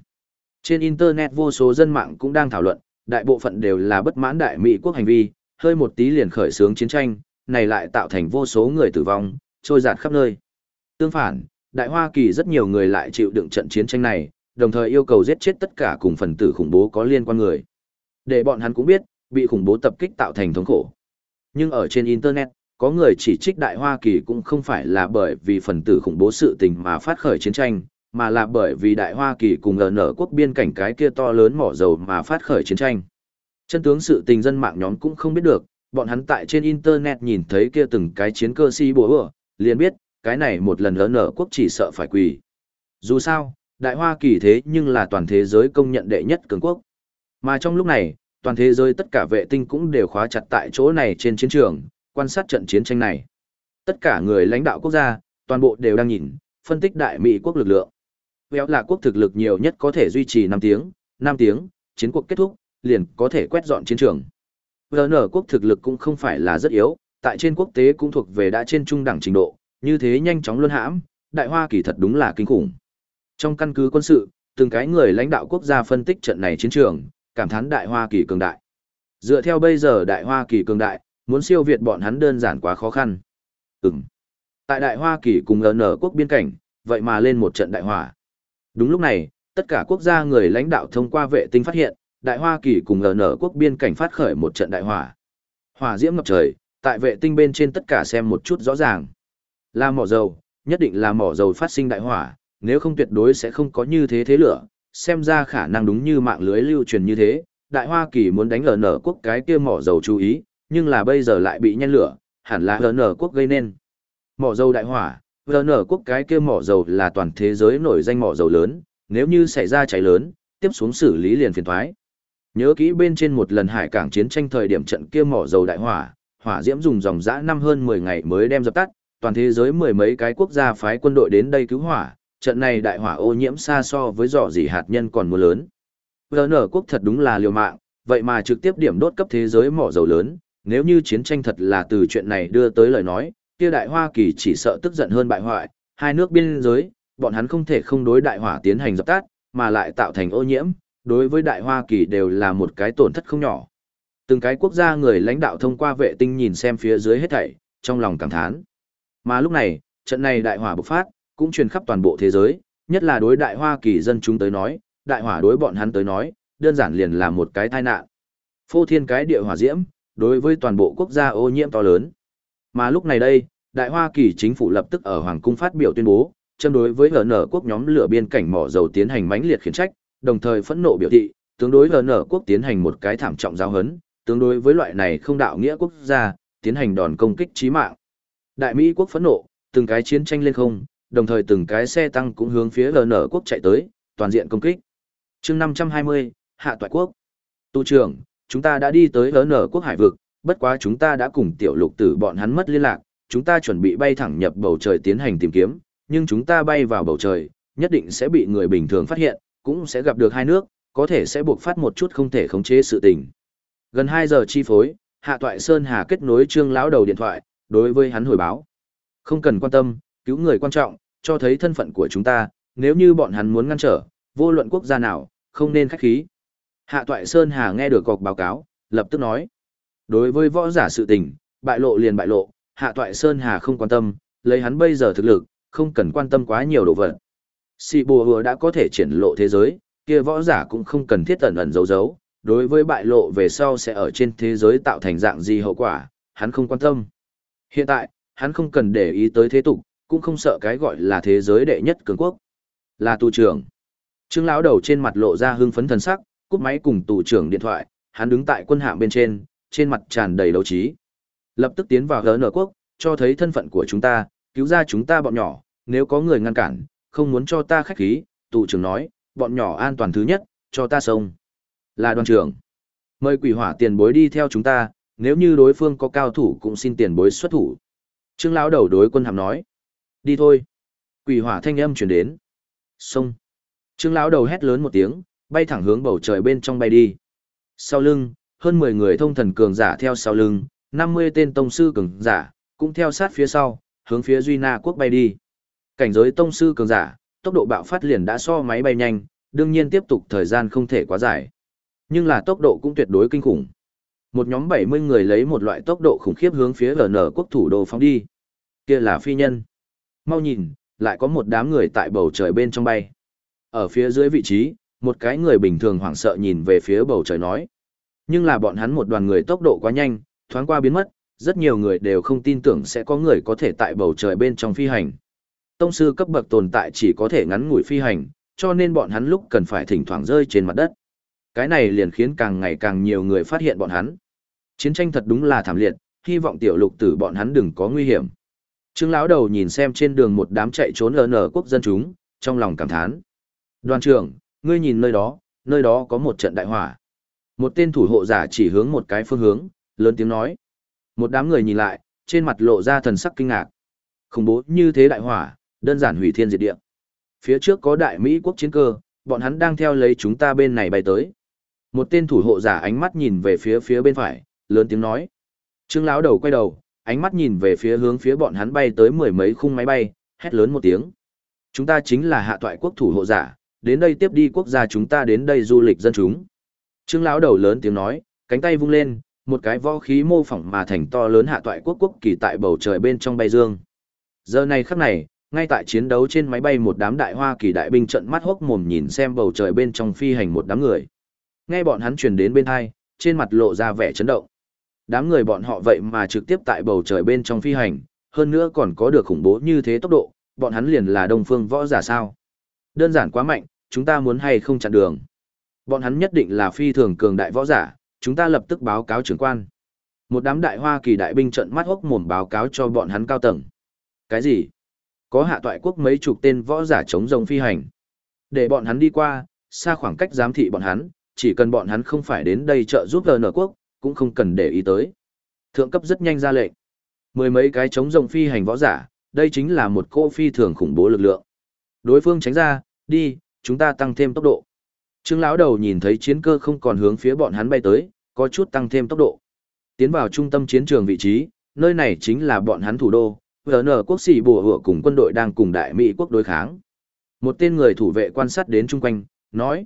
Trên Internet vô số dân mạng cũng đang thảo luận, đại bộ phận đều là bất mãn Đại Mỹ quốc hành vi, hơi một tí liền khởi xướng chiến tranh, này lại tạo thành vô số người tử vong, trôi giạt khắp nơi. Tương phản, Đại Hoa Kỳ rất nhiều người lại chịu đựng trận chiến tranh này, đồng thời yêu cầu giết chết tất cả cùng phần tử khủng bố có liên quan người. Để bọn hắn cũng biết, bị khủng bố tập kích tạo thành thống khổ. Nhưng ở trên Internet, có người chỉ trích Đại Hoa Kỳ cũng không phải là bởi vì phần tử khủng bố sự tình mà phát khởi chiến tranh, mà là bởi vì Đại Hoa Kỳ cùng ở nở quốc biên cảnh cái kia to lớn mỏ dầu mà phát khởi chiến tranh. Chân tướng sự tình dân mạng nhóm cũng không biết được, bọn hắn tại trên Internet nhìn thấy kia từng cái chiến cơ si bùa ửa, liền biết, cái này một lần lớn nở quốc chỉ sợ phải quỳ. Dù sao, Đại Hoa Kỳ thế nhưng là toàn thế giới công nhận đệ nhất cường quốc. Mà trong lúc này, toàn thế giới tất cả vệ tinh cũng đều khóa chặt tại chỗ này trên chiến trường, quan sát trận chiến tranh này. Tất cả người lãnh đạo quốc gia, toàn bộ đều đang nhìn, phân tích đại Mỹ quốc lực lượng. Véo là quốc thực lực nhiều nhất có thể duy trì 5 tiếng, 5 tiếng, chiến cuộc kết thúc, liền có thể quét dọn chiến trường. VN quốc thực lực cũng không phải là rất yếu, tại trên quốc tế cũng thuộc về đã trên trung đẳng trình độ, như thế nhanh chóng luân hãm, đại hoa kỳ thật đúng là kinh khủng. Trong căn cứ quân sự, từng cái người lãnh đạo quốc gia phân tích trận này chiến trường, cảm thán đại hoa kỳ cường đại. Dựa theo bây giờ đại hoa kỳ cường đại, muốn siêu việt bọn hắn đơn giản quá khó khăn. Ừm. Tại đại hoa kỳ cùng LN quốc biên cảnh, vậy mà lên một trận đại hỏa. Đúng lúc này, tất cả quốc gia người lãnh đạo thông qua vệ tinh phát hiện, đại hoa kỳ cùng LN quốc biên cảnh phát khởi một trận đại hỏa. Hỏa diễm ngập trời, tại vệ tinh bên trên tất cả xem một chút rõ ràng. Là mỏ dầu, nhất định là mỏ dầu phát sinh đại hỏa, nếu không tuyệt đối sẽ không có như thế thế lửa, xem ra khả năng đúng như mạng lưới lưu truyền như thế, Đại Hoa Kỳ muốn đánh LN quốc cái kia mỏ dầu chú ý, nhưng là bây giờ lại bị nhen lửa, hẳn là nở quốc gây nên. Mỏ dầu đại hỏa, nở quốc cái kia mỏ dầu là toàn thế giới nổi danh mỏ dầu lớn, nếu như xảy ra cháy lớn, tiếp xuống xử lý liền phiền thoái. Nhớ kỹ bên trên một lần hải cảng chiến tranh thời điểm trận kia mỏ dầu đại hỏa, hỏa diễm dùng dòng dã năm hơn 10 ngày mới đem dập tắt, toàn thế giới mười mấy cái quốc gia phái quân đội đến đây cứu hỏa, trận này đại hỏa ô nhiễm xa so với dò dỉ hạt nhân còn mưa lớn. VN quốc thật đúng là liều mạng, vậy mà trực tiếp điểm đốt cấp thế giới mỏ dầu lớn, nếu như chiến tranh thật là từ chuyện này đưa tới lời nói, kia đại Hoa Kỳ chỉ sợ tức giận hơn bại hoại, hai nước biên giới, bọn hắn không thể không đối đại hỏa tiến hành dập tắt, mà lại tạo thành ô nhiễm, đối với đại Hoa Kỳ đều là một cái tổn thất không nhỏ. Từng cái quốc gia người lãnh đạo thông qua vệ tinh nhìn xem phía dưới hết thảy, trong lòng cảm thán. Mà lúc này, trận này đại hỏa bộc phát, cũng truyền khắp toàn bộ thế giới, nhất là đối đại Hoa Kỳ dân chúng tới nói, đại hỏa đối bọn hắn tới nói, đơn giản liền là một cái tai nạn. Phô thiên cái địa hỏa diễm, đối với toàn bộ quốc gia ô nhiễm to lớn. Mà lúc này đây, Đại Hoa Kỳ chính phủ lập tức ở Hoàng cung phát biểu tuyên bố, châm đối với GN quốc nhóm lửa biên cảnh mỏ dầu tiến hành mãnh liệt khiển trách, đồng thời phẫn nộ biểu thị, tương đối GN quốc tiến hành một cái thảm trọng giáo hấn, tương đối với loại này không đạo nghĩa quốc gia, tiến hành đòn công kích chí mạng. Đại Mỹ quốc phẫn nộ, từng cái chiến tranh lên không, đồng thời từng cái xe tăng cũng hướng phía LN quốc chạy tới, toàn diện công kích. chương 520, Hạ Toại Quốc. Tu trưởng, chúng ta đã đi tới LN quốc hải vực, bất quá chúng ta đã cùng tiểu lục tử bọn hắn mất liên lạc, chúng ta chuẩn bị bay thẳng nhập bầu trời tiến hành tìm kiếm, nhưng chúng ta bay vào bầu trời, nhất định sẽ bị người bình thường phát hiện, cũng sẽ gặp được hai nước, có thể sẽ buộc phát một chút không thể khống chế sự tình. Gần 2 giờ chi phối, Hạ Toại Sơn Hà kết nối Trương lão đầu điện thoại, đối với hắn hồi báo. Không cần quan tâm, cứu người quan trọng, cho thấy thân phận của chúng ta, nếu như bọn hắn muốn ngăn trở, vô luận quốc gia nào, không nên khách khí. Hạ Toại Sơn Hà nghe được cọc báo cáo, lập tức nói. Đối với võ giả sự tình, bại lộ liền bại lộ, Hạ Toại Sơn Hà không quan tâm, lấy hắn bây giờ thực lực, không cần quan tâm quá nhiều đồ vật. Sĩ bùa hùa đã có thể triển lộ thế giới, kia võ giả cũng không cần thiết ẩn ẩn giấu giấu, đối với bại lộ về sau sẽ ở trên thế giới tạo thành dạng gì hậu quả, hắn không quan tâm. Hiện tại, hắn không cần để ý tới thế tục, cũng không sợ cái gọi là thế giới đệ nhất cường quốc. Là tù trưởng. Trương lão đầu trên mặt lộ ra hưng phấn thần sắc, cúp máy cùng tù trưởng điện thoại, hắn đứng tại quân hạm bên trên, trên mặt tràn đầy đấu trí. Lập tức tiến vào GN quốc, cho thấy thân phận của chúng ta, cứu ra chúng ta bọn nhỏ, nếu có người ngăn cản, không muốn cho ta khách khí, tù trưởng nói, bọn nhỏ an toàn thứ nhất, cho ta sông. Là đoàn trưởng. Mời quỷ hỏa tiền bối đi theo chúng ta, nếu như đối phương có cao thủ cũng xin tiền bối xuất thủ. Trương lão đầu đối quân hàm nói. Đi thôi. Quỷ hỏa thanh âm chuyển đến. Sông. Trương lão đầu hét lớn một tiếng, bay thẳng hướng bầu trời bên trong bay đi. Sau lưng, hơn 10 người thông thần cường giả theo sau lưng, 50 tên tông sư cường giả, cũng theo sát phía sau, hướng phía Duy Na quốc bay đi. Cảnh giới tông sư cường giả, tốc độ bạo phát liền đã so máy bay nhanh, đương nhiên tiếp tục thời gian không thể quá dài. Nhưng là tốc độ cũng tuyệt đối kinh khủng. Một nhóm 70 người lấy một loại tốc độ khủng khiếp hướng phía LN quốc thủ đô phóng đi. Kia là phi nhân. Mau nhìn, lại có một đám người tại bầu trời bên trong bay. Ở phía dưới vị trí, một cái người bình thường hoảng sợ nhìn về phía bầu trời nói. Nhưng là bọn hắn một đoàn người tốc độ quá nhanh, thoáng qua biến mất, rất nhiều người đều không tin tưởng sẽ có người có thể tại bầu trời bên trong phi hành. Tông sư cấp bậc tồn tại chỉ có thể ngắn ngủi phi hành, cho nên bọn hắn lúc cần phải thỉnh thoảng rơi trên mặt đất. Cái này liền khiến càng ngày càng nhiều người phát hiện bọn hắn. Chiến tranh thật đúng là thảm liệt, hy vọng tiểu lục tử bọn hắn đừng có nguy hiểm. Trương lão đầu nhìn xem trên đường một đám chạy trốn lờ nở quốc dân chúng, trong lòng cảm thán. Đoàn trưởng, ngươi nhìn nơi đó, nơi đó có một trận đại hỏa. Một tên thủ hộ giả chỉ hướng một cái phương hướng, lớn tiếng nói. Một đám người nhìn lại, trên mặt lộ ra thần sắc kinh ngạc. Khủng bố như thế đại hỏa, đơn giản hủy thiên diệt địa. Phía trước có đại Mỹ quốc chiến cơ, bọn hắn đang theo lấy chúng ta bên này bay tới. Một tên thủ hộ giả ánh mắt nhìn về phía phía bên phải, lớn tiếng nói. Trương lão đầu quay đầu, ánh mắt nhìn về phía hướng phía bọn hắn bay tới mười mấy khung máy bay, hét lớn một tiếng. Chúng ta chính là hạ toại quốc thủ hộ giả, đến đây tiếp đi quốc gia chúng ta đến đây du lịch dân chúng. Trương lão đầu lớn tiếng nói, cánh tay vung lên, một cái võ khí mô phỏng mà thành to lớn hạ toại quốc quốc kỳ tại bầu trời bên trong bay dương. Giờ này khắc này, ngay tại chiến đấu trên máy bay một đám đại hoa kỳ đại binh trận mắt hốc mồm nhìn xem bầu trời bên trong phi hành một đám người. Nghe bọn hắn truyền đến bên hai, trên mặt lộ ra vẻ chấn động. Đám người bọn họ vậy mà trực tiếp tại bầu trời bên trong phi hành, hơn nữa còn có được khủng bố như thế tốc độ, bọn hắn liền là đông phương võ giả sao. Đơn giản quá mạnh, chúng ta muốn hay không chặn đường. Bọn hắn nhất định là phi thường cường đại võ giả, chúng ta lập tức báo cáo trưởng quan. Một đám đại hoa kỳ đại binh trận mắt hốc mồm báo cáo cho bọn hắn cao tầng. Cái gì? Có hạ toại quốc mấy chục tên võ giả chống rồng phi hành. Để bọn hắn đi qua, xa khoảng cách giám thị bọn hắn, chỉ cần bọn hắn không phải đến đây trợ giúp GN quốc, cũng không cần để ý tới. Thượng cấp rất nhanh ra lệnh. Mười mấy cái chống rồng phi hành võ giả, đây chính là một cô phi thường khủng bố lực lượng. Đối phương tránh ra, đi, chúng ta tăng thêm tốc độ. Trương lão đầu nhìn thấy chiến cơ không còn hướng phía bọn hắn bay tới, có chút tăng thêm tốc độ. Tiến vào trung tâm chiến trường vị trí, nơi này chính là bọn hắn thủ đô, VN quốc sĩ bùa hựa cùng quân đội đang cùng đại Mỹ quốc đối kháng. Một tên người thủ vệ quan sát đến chung quanh, nói.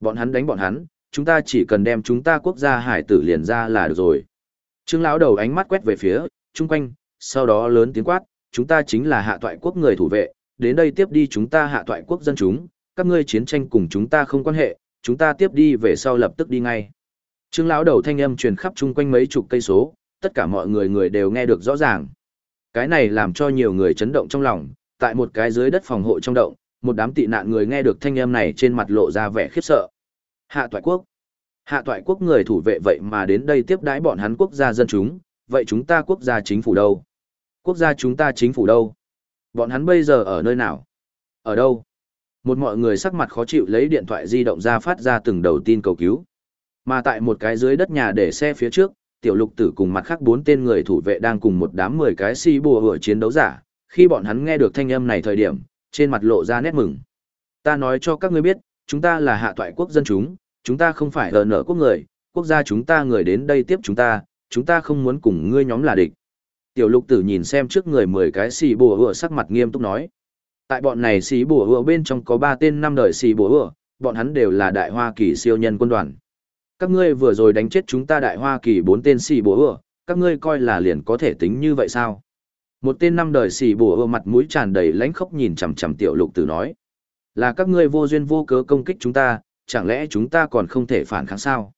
Bọn hắn đánh bọn hắn, chúng ta chỉ cần đem chúng ta quốc gia hải tử liền ra là được rồi. Trương lão đầu ánh mắt quét về phía, chung quanh, sau đó lớn tiếng quát, chúng ta chính là hạ toại quốc người thủ vệ, đến đây tiếp đi chúng ta hạ toại quốc dân chúng, các ngươi chiến tranh cùng chúng ta không quan hệ, chúng ta tiếp đi về sau lập tức đi ngay. Trương lão đầu thanh âm truyền khắp chung quanh mấy chục cây số, tất cả mọi người người đều nghe được rõ ràng. Cái này làm cho nhiều người chấn động trong lòng, tại một cái dưới đất phòng hộ trong động, một đám tị nạn người nghe được thanh âm này trên mặt lộ ra vẻ khiếp sợ. Hạ toại quốc. Hạ toại quốc người thủ vệ vậy mà đến đây tiếp đái bọn hắn quốc gia dân chúng, vậy chúng ta quốc gia chính phủ đâu? Quốc gia chúng ta chính phủ đâu? Bọn hắn bây giờ ở nơi nào? Ở đâu? Một mọi người sắc mặt khó chịu lấy điện thoại di động ra phát ra từng đầu tin cầu cứu. Mà tại một cái dưới đất nhà để xe phía trước, tiểu lục tử cùng mặt khác bốn tên người thủ vệ đang cùng một đám mười cái si bùa hửa chiến đấu giả. Khi bọn hắn nghe được thanh âm này thời điểm, trên mặt lộ ra nét mừng. Ta nói cho các ngươi biết, chúng ta là hạ toại quốc dân chúng, chúng ta không phải ở nở quốc người, quốc gia chúng ta người đến đây tiếp chúng ta, chúng ta không muốn cùng ngươi nhóm là địch. Tiểu lục tử nhìn xem trước người mười cái xì bùa hựa sắc mặt nghiêm túc nói. Tại bọn này xì bùa hựa bên trong có ba tên năm đời xì bùa hựa, bọn hắn đều là đại hoa kỳ siêu nhân quân đoàn. Các ngươi vừa rồi đánh chết chúng ta đại hoa kỳ bốn tên xì bùa hựa, các ngươi coi là liền có thể tính như vậy sao? Một tên năm đời xì bùa ở mặt mũi tràn đầy lãnh khốc nhìn chằm chằm tiểu lục tử nói. Là các ngươi vô duyên vô cớ công kích chúng ta, chẳng lẽ chúng ta còn không thể phản kháng sao?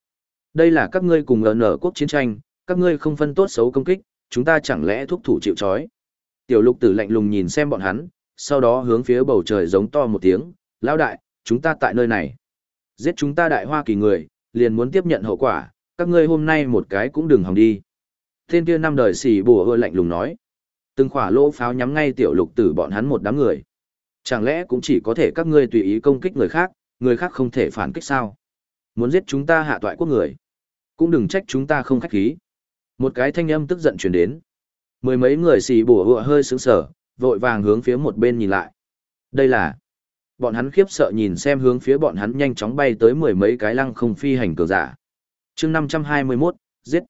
Đây là các ngươi cùng ở quốc chiến tranh, các ngươi không phân tốt xấu công kích, chúng ta chẳng lẽ thúc thủ chịu trói. Tiểu lục tử lạnh lùng nhìn xem bọn hắn, sau đó hướng phía bầu trời giống to một tiếng, lão đại, chúng ta tại nơi này. Giết chúng ta đại hoa kỳ người, liền muốn tiếp nhận hậu quả, các ngươi hôm nay một cái cũng đừng hòng đi. Tên kia năm đời xỉ bùa hưa lạnh lùng nói. Từng khỏa lỗ pháo nhắm ngay tiểu lục tử bọn hắn một đám người. Chẳng lẽ cũng chỉ có thể các ngươi tùy ý công kích người khác, người khác không thể phản kích sao? Muốn giết chúng ta hạ toại quốc người. Cũng đừng trách chúng ta không khách khí. Một cái thanh âm tức giận truyền đến. Mười mấy người xì bùa hựa hơi sướng sở, vội vàng hướng phía một bên nhìn lại. Đây là... Bọn hắn khiếp sợ nhìn xem hướng phía bọn hắn nhanh chóng bay tới mười mấy cái lăng không phi hành cường giả. chương 521, giết.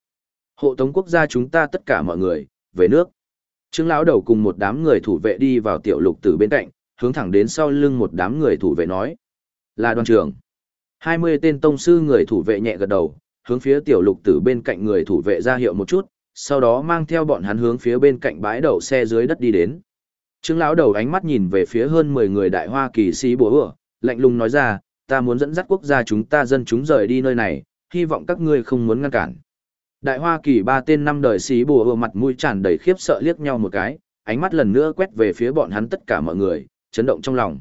Hộ tống quốc gia chúng ta tất cả mọi người, về nước. Trương lão đầu cùng một đám người thủ vệ đi vào tiểu lục tử bên cạnh, hướng thẳng đến sau lưng một đám người thủ vệ nói. Là đoàn trưởng. 20 tên tông sư người thủ vệ nhẹ gật đầu, hướng phía tiểu lục tử bên cạnh người thủ vệ ra hiệu một chút, sau đó mang theo bọn hắn hướng phía bên cạnh bãi đậu xe dưới đất đi đến. Trương lão đầu ánh mắt nhìn về phía hơn 10 người đại hoa kỳ sĩ bùa ửa, lạnh lùng nói ra, ta muốn dẫn dắt quốc gia chúng ta dân chúng rời đi nơi này, hy vọng các ngươi không muốn ngăn cản. Đại hoa kỳ ba tên năm đời sĩ bùa ở mặt mũi tràn đầy khiếp sợ liếc nhau một cái, ánh mắt lần nữa quét về phía bọn hắn tất cả mọi người, chấn động trong lòng.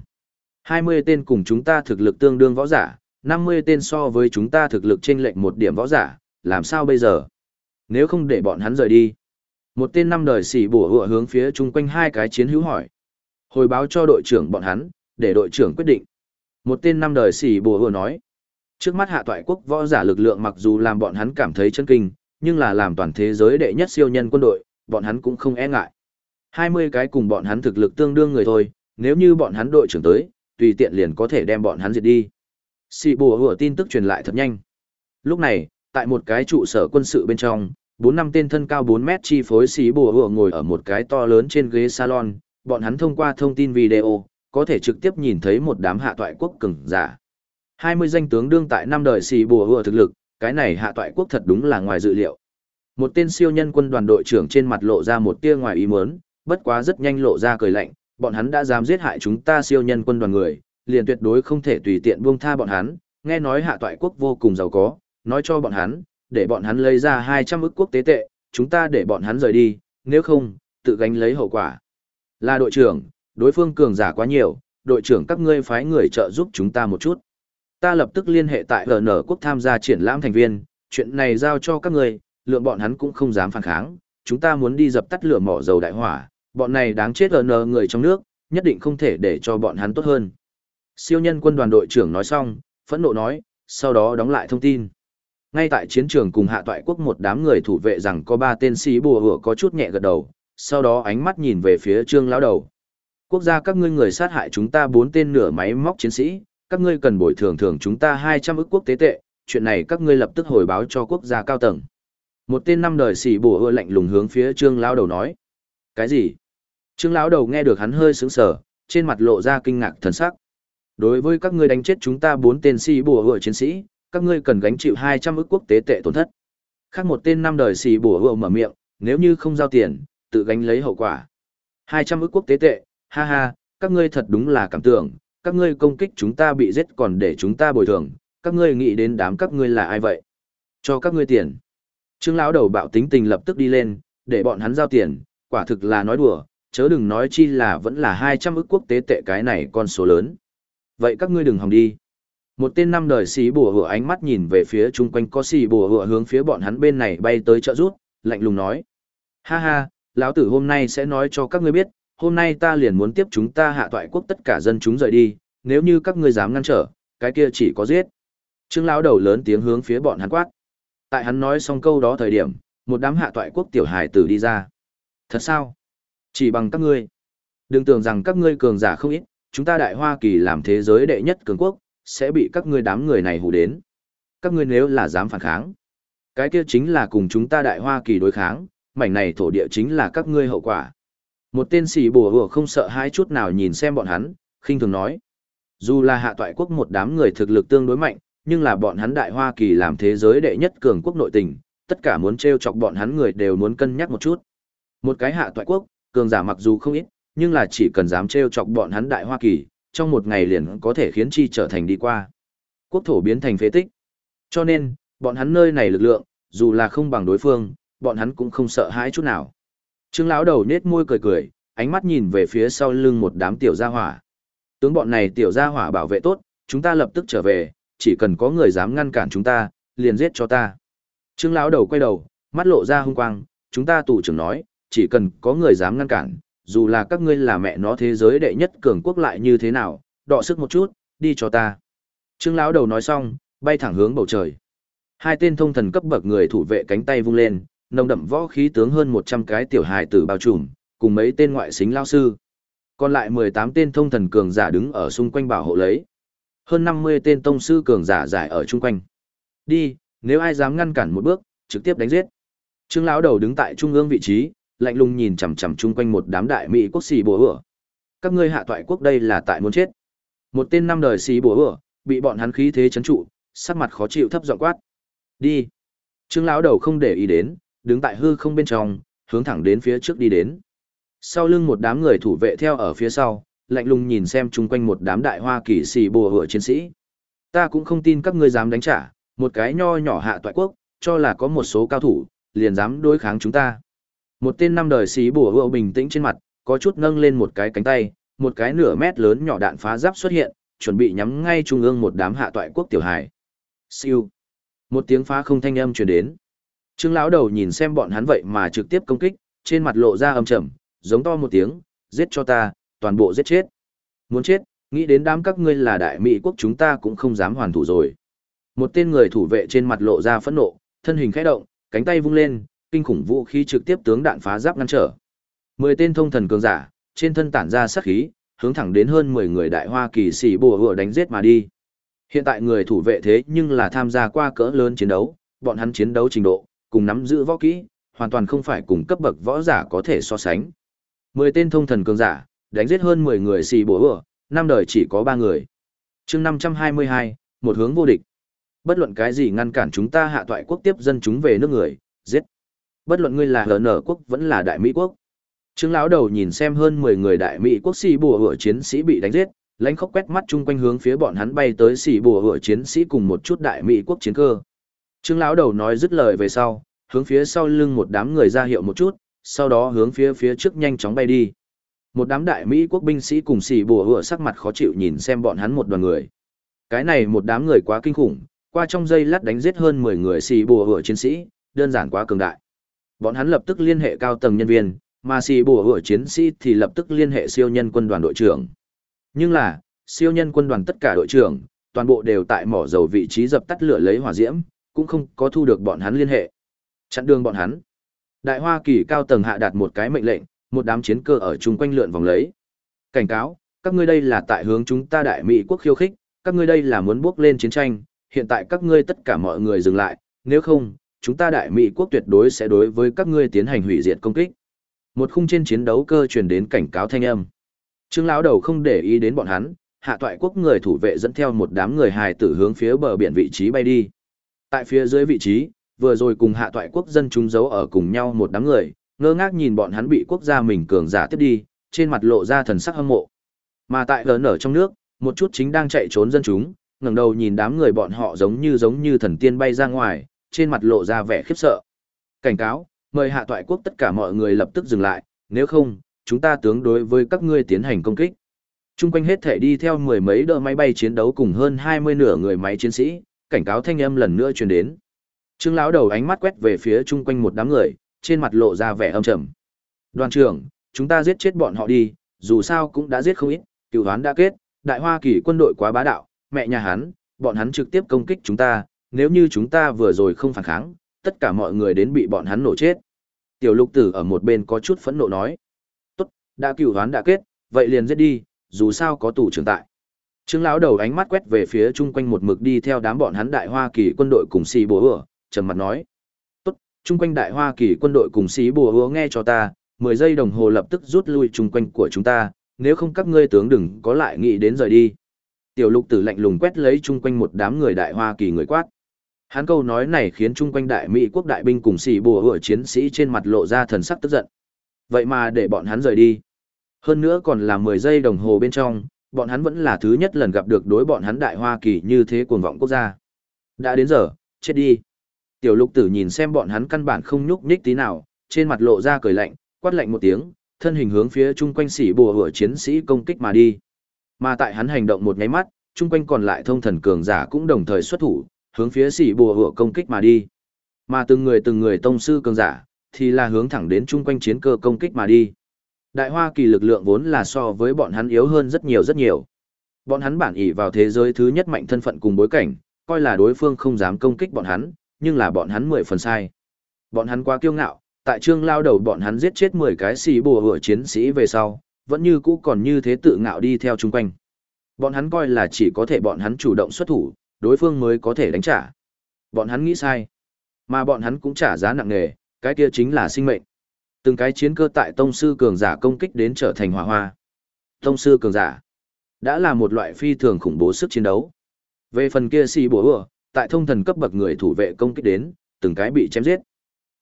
20 tên cùng chúng ta thực lực tương đương võ giả, 50 tên so với chúng ta thực lực trên lệch một điểm võ giả, làm sao bây giờ? Nếu không để bọn hắn rời đi. Một tên năm đời xỉ bùa hựa hướng phía chung quanh hai cái chiến hữu hỏi. Hồi báo cho đội trưởng bọn hắn, để đội trưởng quyết định. Một tên năm đời xỉ bùa hựa nói. Trước mắt hạ toại quốc võ giả lực lượng mặc dù làm bọn hắn cảm thấy chân kinh, nhưng là làm toàn thế giới đệ nhất siêu nhân quân đội, bọn hắn cũng không e ngại. 20 cái cùng bọn hắn thực lực tương đương người thôi, nếu như bọn hắn đội trưởng tới, tùy tiện liền có thể đem bọn hắn diệt đi. Sĩ bùa hủa tin tức truyền lại thật nhanh. Lúc này, tại một cái trụ sở quân sự bên trong, bốn năm tên thân cao 4 mét chi phối sĩ bùa hủa ngồi ở một cái to lớn trên ghế salon, bọn hắn thông qua thông tin video, có thể trực tiếp nhìn thấy một đám hạ toại quốc cường giả. 20 danh tướng đương tại năm đời sĩ bùa hủa thực lực, cái này hạ toại quốc thật đúng là ngoài dự liệu. Một tên siêu nhân quân đoàn đội trưởng trên mặt lộ ra một tia ngoài ý muốn, bất quá rất nhanh lộ ra cười lạnh, bọn hắn đã dám giết hại chúng ta siêu nhân quân đoàn người, liền tuyệt đối không thể tùy tiện buông tha bọn hắn, nghe nói hạ toại quốc vô cùng giàu có, nói cho bọn hắn, để bọn hắn lấy ra 200 ức quốc tế tệ, chúng ta để bọn hắn rời đi, nếu không, tự gánh lấy hậu quả. Là đội trưởng, đối phương cường giả quá nhiều, đội trưởng các ngươi phái người trợ giúp chúng ta một chút. Ta lập tức liên hệ tại GN quốc tham gia triển lãm thành viên, chuyện này giao cho các người. lượng bọn hắn cũng không dám phản kháng, chúng ta muốn đi dập tắt lửa mỏ dầu đại hỏa, bọn này đáng chết GN người trong nước, nhất định không thể để cho bọn hắn tốt hơn. Siêu nhân quân đoàn đội trưởng nói xong, phẫn nộ nói, sau đó đóng lại thông tin. Ngay tại chiến trường cùng hạ toại quốc một đám người thủ vệ rằng có ba tên sĩ bùa hửa có chút nhẹ gật đầu, sau đó ánh mắt nhìn về phía trương lão đầu. Quốc gia các ngươi người sát hại chúng ta bốn tên nửa máy móc chiến sĩ, các ngươi cần bồi thường thường chúng ta 200 ức quốc tế tệ, chuyện này các ngươi lập tức hồi báo cho quốc gia cao tầng. Một tên năm đời sĩ bùa ưa lạnh lùng hướng phía trương lão đầu nói. Cái gì? Trương lão đầu nghe được hắn hơi sững sờ, trên mặt lộ ra kinh ngạc thần sắc. Đối với các ngươi đánh chết chúng ta bốn tên sĩ bùa ưa chiến sĩ, các ngươi cần gánh chịu 200 ức quốc tế tệ tổn thất. Khác một tên năm đời sĩ bùa ưa mở miệng, nếu như không giao tiền, tự gánh lấy hậu quả. 200 ức quốc tế tệ, ha ha, các ngươi thật đúng là cảm tưởng, các ngươi công kích chúng ta bị giết còn để chúng ta bồi thường, các ngươi nghĩ đến đám các ngươi là ai vậy? Cho các ngươi tiền. Trương lão đầu bạo tính tình lập tức đi lên, để bọn hắn giao tiền, quả thực là nói đùa, chớ đừng nói chi là vẫn là 200 ức quốc tế tệ cái này con số lớn. Vậy các ngươi đừng hòng đi. Một tên năm đời sĩ bùa hựa ánh mắt nhìn về phía chung quanh có sĩ bùa hựa hướng phía bọn hắn bên này bay tới trợ rút, lạnh lùng nói. Ha ha, lão tử hôm nay sẽ nói cho các ngươi biết, hôm nay ta liền muốn tiếp chúng ta hạ toại quốc tất cả dân chúng rời đi, nếu như các ngươi dám ngăn trở, cái kia chỉ có giết. Trương lão đầu lớn tiếng hướng phía bọn hắn quát. Tại hắn nói xong câu đó thời điểm, một đám hạ toại quốc tiểu hài tử đi ra. Thật sao? Chỉ bằng các ngươi. Đừng tưởng rằng các ngươi cường giả không ít, chúng ta Đại Hoa Kỳ làm thế giới đệ nhất cường quốc, sẽ bị các ngươi đám người này hù đến. Các ngươi nếu là dám phản kháng, cái kia chính là cùng chúng ta Đại Hoa Kỳ đối kháng, mảnh này thổ địa chính là các ngươi hậu quả. Một tên sĩ bùa hùa không sợ hai chút nào nhìn xem bọn hắn, khinh thường nói. Dù là hạ toại quốc một đám người thực lực tương đối mạnh, nhưng là bọn hắn Đại Hoa Kỳ làm thế giới đệ nhất cường quốc nội tình, tất cả muốn treo chọc bọn hắn người đều muốn cân nhắc một chút. Một cái hạ toại quốc, cường giả mặc dù không ít, nhưng là chỉ cần dám treo chọc bọn hắn Đại Hoa Kỳ, trong một ngày liền có thể khiến chi trở thành đi qua. Quốc thổ biến thành phế tích. Cho nên, bọn hắn nơi này lực lượng, dù là không bằng đối phương, bọn hắn cũng không sợ hãi chút nào. Trương lão đầu nết môi cười cười, ánh mắt nhìn về phía sau lưng một đám tiểu gia hỏa. Tướng bọn này tiểu gia hỏa bảo vệ tốt, chúng ta lập tức trở về, chỉ cần có người dám ngăn cản chúng ta, liền giết cho ta. Trương lão đầu quay đầu, mắt lộ ra hung quang, chúng ta tù trưởng nói, chỉ cần có người dám ngăn cản, dù là các ngươi là mẹ nó thế giới đệ nhất cường quốc lại như thế nào, đọ sức một chút, đi cho ta. Trương lão đầu nói xong, bay thẳng hướng bầu trời. Hai tên thông thần cấp bậc người thủ vệ cánh tay vung lên, nồng đậm võ khí tướng hơn 100 cái tiểu hài tử bao trùm, cùng mấy tên ngoại xính lao sư. Còn lại 18 tên thông thần cường giả đứng ở xung quanh bảo hộ lấy. Hơn 50 tên tông sư cường giả giải ở chung quanh. Đi, nếu ai dám ngăn cản một bước, trực tiếp đánh giết. Trương lão đầu đứng tại trung ương vị trí, lạnh lùng nhìn chằm chằm chung quanh một đám đại mỹ quốc sĩ bùa ửa. Các ngươi hạ toại quốc đây là tại muốn chết. Một tên năm đời sĩ bùa ửa, bị bọn hắn khí thế chấn trụ, sắc mặt khó chịu thấp giọng quát. Đi. Trương lão đầu không để ý đến, đứng tại hư không bên trong, hướng thẳng đến phía trước đi đến. Sau lưng một đám người thủ vệ theo ở phía sau, lạnh lùng nhìn xem chung quanh một đám đại hoa kỳ sĩ bùa hựa chiến sĩ. Ta cũng không tin các ngươi dám đánh trả, một cái nho nhỏ hạ toại quốc, cho là có một số cao thủ, liền dám đối kháng chúng ta. Một tên năm đời sĩ bùa hựa bình tĩnh trên mặt, có chút nâng lên một cái cánh tay, một cái nửa mét lớn nhỏ đạn phá giáp xuất hiện, chuẩn bị nhắm ngay trung ương một đám hạ toại quốc tiểu hải. Siêu. Một tiếng phá không thanh âm truyền đến. Trương lão đầu nhìn xem bọn hắn vậy mà trực tiếp công kích, trên mặt lộ ra âm trầm, giống to một tiếng, giết cho ta, toàn bộ giết chết. Muốn chết, nghĩ đến đám các ngươi là đại mỹ quốc chúng ta cũng không dám hoàn thủ rồi. Một tên người thủ vệ trên mặt lộ ra phẫn nộ, thân hình khẽ động, cánh tay vung lên, kinh khủng vũ khí trực tiếp tướng đạn phá giáp ngăn trở. Mười tên thông thần cường giả, trên thân tản ra sát khí, hướng thẳng đến hơn 10 người đại hoa kỳ sĩ bùa vừa đánh giết mà đi. Hiện tại người thủ vệ thế nhưng là tham gia qua cỡ lớn chiến đấu, bọn hắn chiến đấu trình độ, cùng nắm giữ võ kỹ, hoàn toàn không phải cùng cấp bậc võ giả có thể so sánh. Mười tên thông thần cường giả, đánh giết hơn 10 người xì bổ ửa, năm đời chỉ có 3 người. chương 522, một hướng vô địch. Bất luận cái gì ngăn cản chúng ta hạ toại quốc tiếp dân chúng về nước người, giết. Bất luận ngươi là HN quốc vẫn là đại Mỹ quốc. Trương lão đầu nhìn xem hơn 10 người đại Mỹ quốc xì bùa hựa chiến sĩ bị đánh giết, lãnh khóc quét mắt chung quanh hướng phía bọn hắn bay tới xì bùa hựa chiến sĩ cùng một chút đại Mỹ quốc chiến cơ. Trương lão đầu nói dứt lời về sau, hướng phía sau lưng một đám người ra hiệu một chút, sau đó hướng phía phía trước nhanh chóng bay đi. Một đám đại Mỹ quốc binh sĩ cùng xì bùa hựa sắc mặt khó chịu nhìn xem bọn hắn một đoàn người. Cái này một đám người quá kinh khủng, qua trong giây lát đánh giết hơn 10 người xì bùa hựa chiến sĩ, đơn giản quá cường đại. Bọn hắn lập tức liên hệ cao tầng nhân viên, mà xì bùa hựa chiến sĩ thì lập tức liên hệ siêu nhân quân đoàn đội trưởng. Nhưng là, siêu nhân quân đoàn tất cả đội trưởng, toàn bộ đều tại mỏ dầu vị trí dập tắt lửa lấy hỏa diễm, cũng không có thu được bọn hắn liên hệ. Chặn đường bọn hắn. Đại Hoa Kỳ cao tầng hạ đạt một cái mệnh lệnh, một đám chiến cơ ở chung quanh lượn vòng lấy. Cảnh cáo, các ngươi đây là tại hướng chúng ta đại Mỹ quốc khiêu khích, các ngươi đây là muốn bước lên chiến tranh, hiện tại các ngươi tất cả mọi người dừng lại, nếu không, chúng ta đại Mỹ quốc tuyệt đối sẽ đối với các ngươi tiến hành hủy diệt công kích. Một khung trên chiến đấu cơ truyền đến cảnh cáo thanh âm. Trương lão đầu không để ý đến bọn hắn, hạ toại quốc người thủ vệ dẫn theo một đám người hài tử hướng phía bờ biển vị trí bay đi. Tại phía dưới vị trí, vừa rồi cùng hạ toại quốc dân chúng giấu ở cùng nhau một đám người, ngơ ngác nhìn bọn hắn bị quốc gia mình cường giả tiếp đi, trên mặt lộ ra thần sắc hâm mộ. Mà tại lớn ở trong nước, một chút chính đang chạy trốn dân chúng, ngẩng đầu nhìn đám người bọn họ giống như giống như thần tiên bay ra ngoài, trên mặt lộ ra vẻ khiếp sợ. Cảnh cáo, mời hạ toại quốc tất cả mọi người lập tức dừng lại, nếu không, chúng ta tướng đối với các ngươi tiến hành công kích. Trung quanh hết thể đi theo mười mấy đợt máy bay chiến đấu cùng hơn 20 nửa người máy chiến sĩ, cảnh cáo thanh âm lần nữa truyền đến. Trương lão đầu ánh mắt quét về phía chung quanh một đám người, trên mặt lộ ra vẻ âm trầm. Đoàn trưởng, chúng ta giết chết bọn họ đi, dù sao cũng đã giết không ít, cựu đoán đã kết, đại hoa kỳ quân đội quá bá đạo, mẹ nhà hắn, bọn hắn trực tiếp công kích chúng ta, nếu như chúng ta vừa rồi không phản kháng, tất cả mọi người đến bị bọn hắn nổ chết. Tiểu lục tử ở một bên có chút phẫn nộ nói. Tốt, đã cựu đoán đã kết, vậy liền giết đi, dù sao có tù trưởng tại. Trương lão đầu ánh mắt quét về phía chung quanh một mực đi theo đám bọn hắn đại hoa kỳ quân đội cùng xì bố ở, trầm mặt nói. Tốt, chung quanh đại hoa kỳ quân đội cùng sĩ bùa hứa nghe cho ta, 10 giây đồng hồ lập tức rút lui chung quanh của chúng ta, nếu không các ngươi tướng đừng có lại nghĩ đến rời đi. Tiểu lục tử lạnh lùng quét lấy chung quanh một đám người đại hoa kỳ người quát. Hắn câu nói này khiến chung quanh đại Mỹ quốc đại binh cùng xì bùa hựa chiến sĩ trên mặt lộ ra thần sắc tức giận. Vậy mà để bọn hắn rời đi. Hơn nữa còn là 10 giây đồng hồ bên trong, bọn hắn vẫn là thứ nhất lần gặp được đối bọn hắn đại Hoa Kỳ như thế cuồng vọng quốc gia. Đã đến giờ, chết đi. Tiểu lục tử nhìn xem bọn hắn căn bản không nhúc nhích tí nào, trên mặt lộ ra cười lạnh, quát lạnh một tiếng, thân hình hướng phía chung quanh sĩ bùa hựa chiến sĩ công kích mà đi. Mà tại hắn hành động một nháy mắt, chung quanh còn lại thông thần cường giả cũng đồng thời xuất thủ, hướng phía sĩ bùa hựa công kích mà đi. Mà từng người từng người tông sư cường giả, thì là hướng thẳng đến chung quanh chiến cơ công kích mà đi. Đại Hoa Kỳ lực lượng vốn là so với bọn hắn yếu hơn rất nhiều rất nhiều. Bọn hắn bản ỷ vào thế giới thứ nhất mạnh thân phận cùng bối cảnh, coi là đối phương không dám công kích bọn hắn, nhưng là bọn hắn mười phần sai. Bọn hắn quá kiêu ngạo, tại trương lao đầu bọn hắn giết chết 10 cái xì bùa hựa chiến sĩ về sau, vẫn như cũ còn như thế tự ngạo đi theo chung quanh. Bọn hắn coi là chỉ có thể bọn hắn chủ động xuất thủ, đối phương mới có thể đánh trả. Bọn hắn nghĩ sai. Mà bọn hắn cũng trả giá nặng nề, cái kia chính là sinh mệnh. Từng cái chiến cơ tại tông sư cường giả công kích đến trở thành hỏa hoa. Tông sư cường giả đã là một loại phi thường khủng bố sức chiến đấu. Về phần kia xì bùa hựa, tại thông thần cấp bậc người thủ vệ công kích đến, từng cái bị chém giết.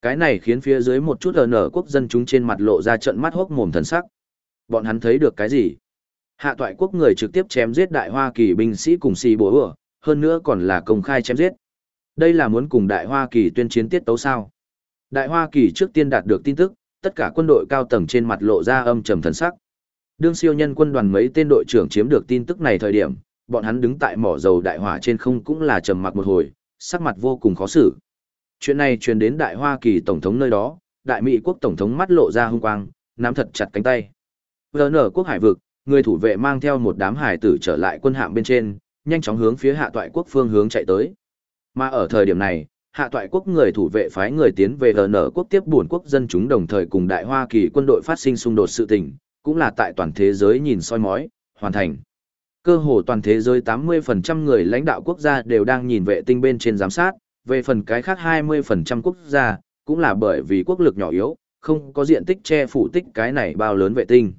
Cái này khiến phía dưới một chút ở nở quốc dân chúng trên mặt lộ ra trận mắt hốc mồm thần sắc. Bọn hắn thấy được cái gì? Hạ toại quốc người trực tiếp chém giết đại Hoa Kỳ binh sĩ cùng xì bố ửa, hơn nữa còn là công khai chém giết. Đây là muốn cùng đại Hoa Kỳ tuyên chiến tiết tấu sao? Đại Hoa Kỳ trước tiên đạt được tin tức, tất cả quân đội cao tầng trên mặt lộ ra âm trầm thần sắc. Đương siêu nhân quân đoàn mấy tên đội trưởng chiếm được tin tức này thời điểm, bọn hắn đứng tại mỏ dầu đại hỏa trên không cũng là trầm mặc một hồi, sắc mặt vô cùng khó xử. Chuyện này truyền đến Đại Hoa Kỳ Tổng thống nơi đó, Đại Mỹ quốc Tổng thống mắt lộ ra hung quang, nắm thật chặt cánh tay. Vừa nở quốc hải vực, người thủ vệ mang theo một đám hải tử trở lại quân hạm bên trên, nhanh chóng hướng phía hạ toại quốc phương hướng chạy tới. Mà ở thời điểm này, hạ toại quốc người thủ vệ phái người tiến về GN quốc tiếp buồn quốc dân chúng đồng thời cùng Đại Hoa Kỳ quân đội phát sinh xung đột sự tình, cũng là tại toàn thế giới nhìn soi mói, hoàn thành. Cơ hồ toàn thế giới 80% người lãnh đạo quốc gia đều đang nhìn vệ tinh bên trên giám sát, về phần cái khác 20% quốc gia, cũng là bởi vì quốc lực nhỏ yếu, không có diện tích che phủ tích cái này bao lớn vệ tinh.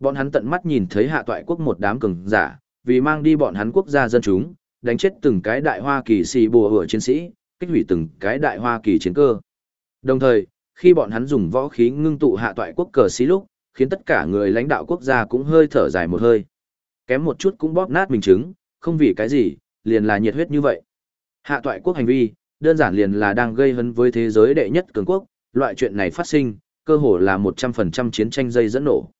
Bọn hắn tận mắt nhìn thấy hạ toại quốc một đám cường giả, vì mang đi bọn hắn quốc gia dân chúng, đánh chết từng cái đại Hoa Kỳ xì bùa ở chiến sĩ, kích hủy từng cái đại Hoa Kỳ chiến cơ. Đồng thời, khi bọn hắn dùng võ khí ngưng tụ hạ toại quốc cờ xí lúc, khiến tất cả người lãnh đạo quốc gia cũng hơi thở dài một hơi. Kém một chút cũng bóp nát mình chứng, không vì cái gì, liền là nhiệt huyết như vậy. Hạ toại quốc hành vi, đơn giản liền là đang gây hấn với thế giới đệ nhất cường quốc, loại chuyện này phát sinh, cơ hồ là 100% chiến tranh dây dẫn nổ.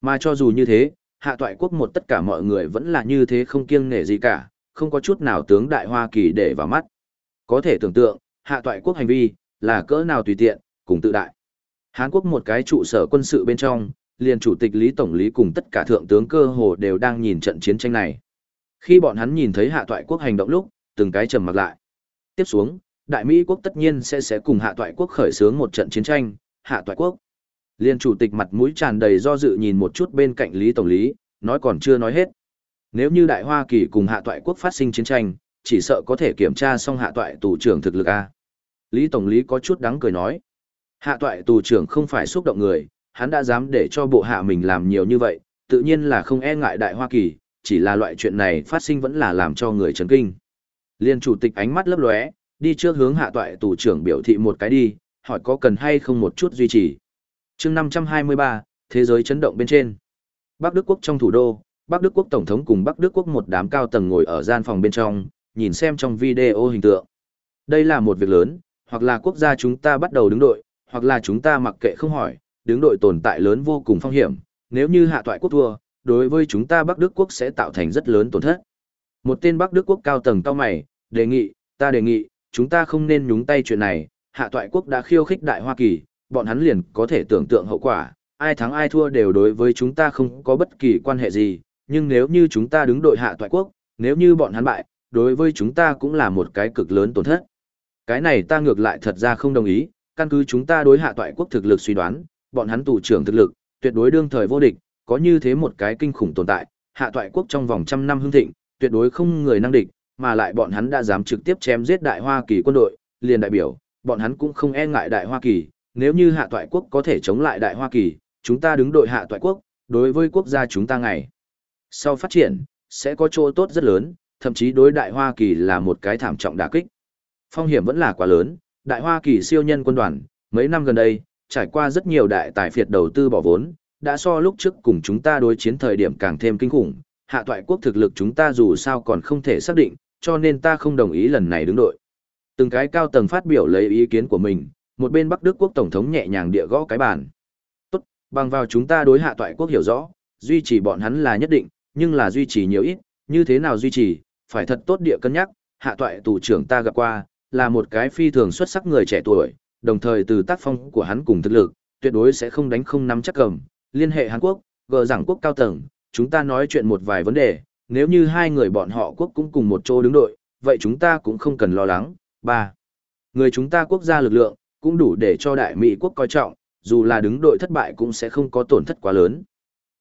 Mà cho dù như thế, hạ toại quốc một tất cả mọi người vẫn là như thế không kiêng nể gì cả, không có chút nào tướng đại Hoa Kỳ để vào mắt. Có thể tưởng tượng, hạ toại quốc hành vi, là cỡ nào tùy tiện, cùng tự đại. Hán Quốc một cái trụ sở quân sự bên trong, liền chủ tịch Lý Tổng lý cùng tất cả thượng tướng cơ hồ đều đang nhìn trận chiến tranh này. Khi bọn hắn nhìn thấy hạ toại quốc hành động lúc, từng cái trầm mặc lại. Tiếp xuống, Đại Mỹ quốc tất nhiên sẽ sẽ cùng hạ toại quốc khởi xướng một trận chiến tranh, hạ toại quốc. Liên chủ tịch mặt mũi tràn đầy do dự nhìn một chút bên cạnh Lý Tổng lý, nói còn chưa nói hết. Nếu như Đại Hoa Kỳ cùng hạ toại quốc phát sinh chiến tranh, chỉ sợ có thể kiểm tra xong hạ toại tù trưởng thực lực A. Lý Tổng lý có chút đắng cười nói. Hạ toại tù trưởng không phải xúc động người, hắn đã dám để cho bộ hạ mình làm nhiều như vậy, tự nhiên là không e ngại Đại Hoa Kỳ, chỉ là loại chuyện này phát sinh vẫn là làm cho người chấn kinh. Liên chủ tịch ánh mắt lấp lóe, đi trước hướng hạ toại tù trưởng biểu thị một cái đi, hỏi có cần hay không một chút duy trì. chương 523, thế giới chấn động bên trên. Bắc Đức Quốc trong thủ đô, Bắc Đức Quốc Tổng thống cùng Bắc Đức Quốc một đám cao tầng ngồi ở gian phòng bên trong, nhìn xem trong video hình tượng. Đây là một việc lớn, hoặc là quốc gia chúng ta bắt đầu đứng đội, hoặc là chúng ta mặc kệ không hỏi, đứng đội tồn tại lớn vô cùng phong hiểm, nếu như hạ toại quốc thua, đối với chúng ta Bắc Đức Quốc sẽ tạo thành rất lớn tổn thất. Một tên Bắc Đức Quốc cao tầng cao mày, đề nghị, ta đề nghị, chúng ta không nên nhúng tay chuyện này, hạ toại quốc đã khiêu khích đại Hoa Kỳ, bọn hắn liền có thể tưởng tượng hậu quả, ai thắng ai thua đều đối với chúng ta không có bất kỳ quan hệ gì, nhưng nếu như chúng ta đứng đội hạ toại quốc, nếu như bọn hắn bại, đối với chúng ta cũng là một cái cực lớn tổn thất. Cái này ta ngược lại thật ra không đồng ý, căn cứ chúng ta đối hạ toại quốc thực lực suy đoán, bọn hắn tù trưởng thực lực, tuyệt đối đương thời vô địch, có như thế một cái kinh khủng tồn tại, hạ toại quốc trong vòng trăm năm hưng thịnh, tuyệt đối không người năng địch, mà lại bọn hắn đã dám trực tiếp chém giết đại Hoa Kỳ quân đội, liền đại biểu, bọn hắn cũng không e ngại đại Hoa Kỳ, nếu như hạ toại quốc có thể chống lại đại Hoa Kỳ, chúng ta đứng đội hạ toại quốc, đối với quốc gia chúng ta ngày sau phát triển, sẽ có chỗ tốt rất lớn, thậm chí đối đại Hoa Kỳ là một cái thảm trọng đả kích. Phong hiểm vẫn là quá lớn, đại Hoa Kỳ siêu nhân quân đoàn, mấy năm gần đây, trải qua rất nhiều đại tài phiệt đầu tư bỏ vốn, đã so lúc trước cùng chúng ta đối chiến thời điểm càng thêm kinh khủng, hạ toại quốc thực lực chúng ta dù sao còn không thể xác định, cho nên ta không đồng ý lần này đứng đội. Từng cái cao tầng phát biểu lấy ý kiến của mình, một bên Bắc Đức quốc tổng thống nhẹ nhàng địa gõ cái bàn. Tốt, bằng vào chúng ta đối hạ toại quốc hiểu rõ, duy trì bọn hắn là nhất định, nhưng là duy trì nhiều ít, như thế nào duy trì, phải thật tốt địa cân nhắc, hạ toại tù trưởng ta gặp qua, là một cái phi thường xuất sắc người trẻ tuổi, đồng thời từ tác phong của hắn cùng thực lực, tuyệt đối sẽ không đánh không nắm chắc cầm, liên hệ Hàn Quốc, gờ giảng quốc cao tầng, chúng ta nói chuyện một vài vấn đề, nếu như hai người bọn họ quốc cũng cùng một chỗ đứng đội, vậy chúng ta cũng không cần lo lắng. 3. Người chúng ta quốc gia lực lượng, cũng đủ để cho đại Mỹ quốc coi trọng, dù là đứng đội thất bại cũng sẽ không có tổn thất quá lớn.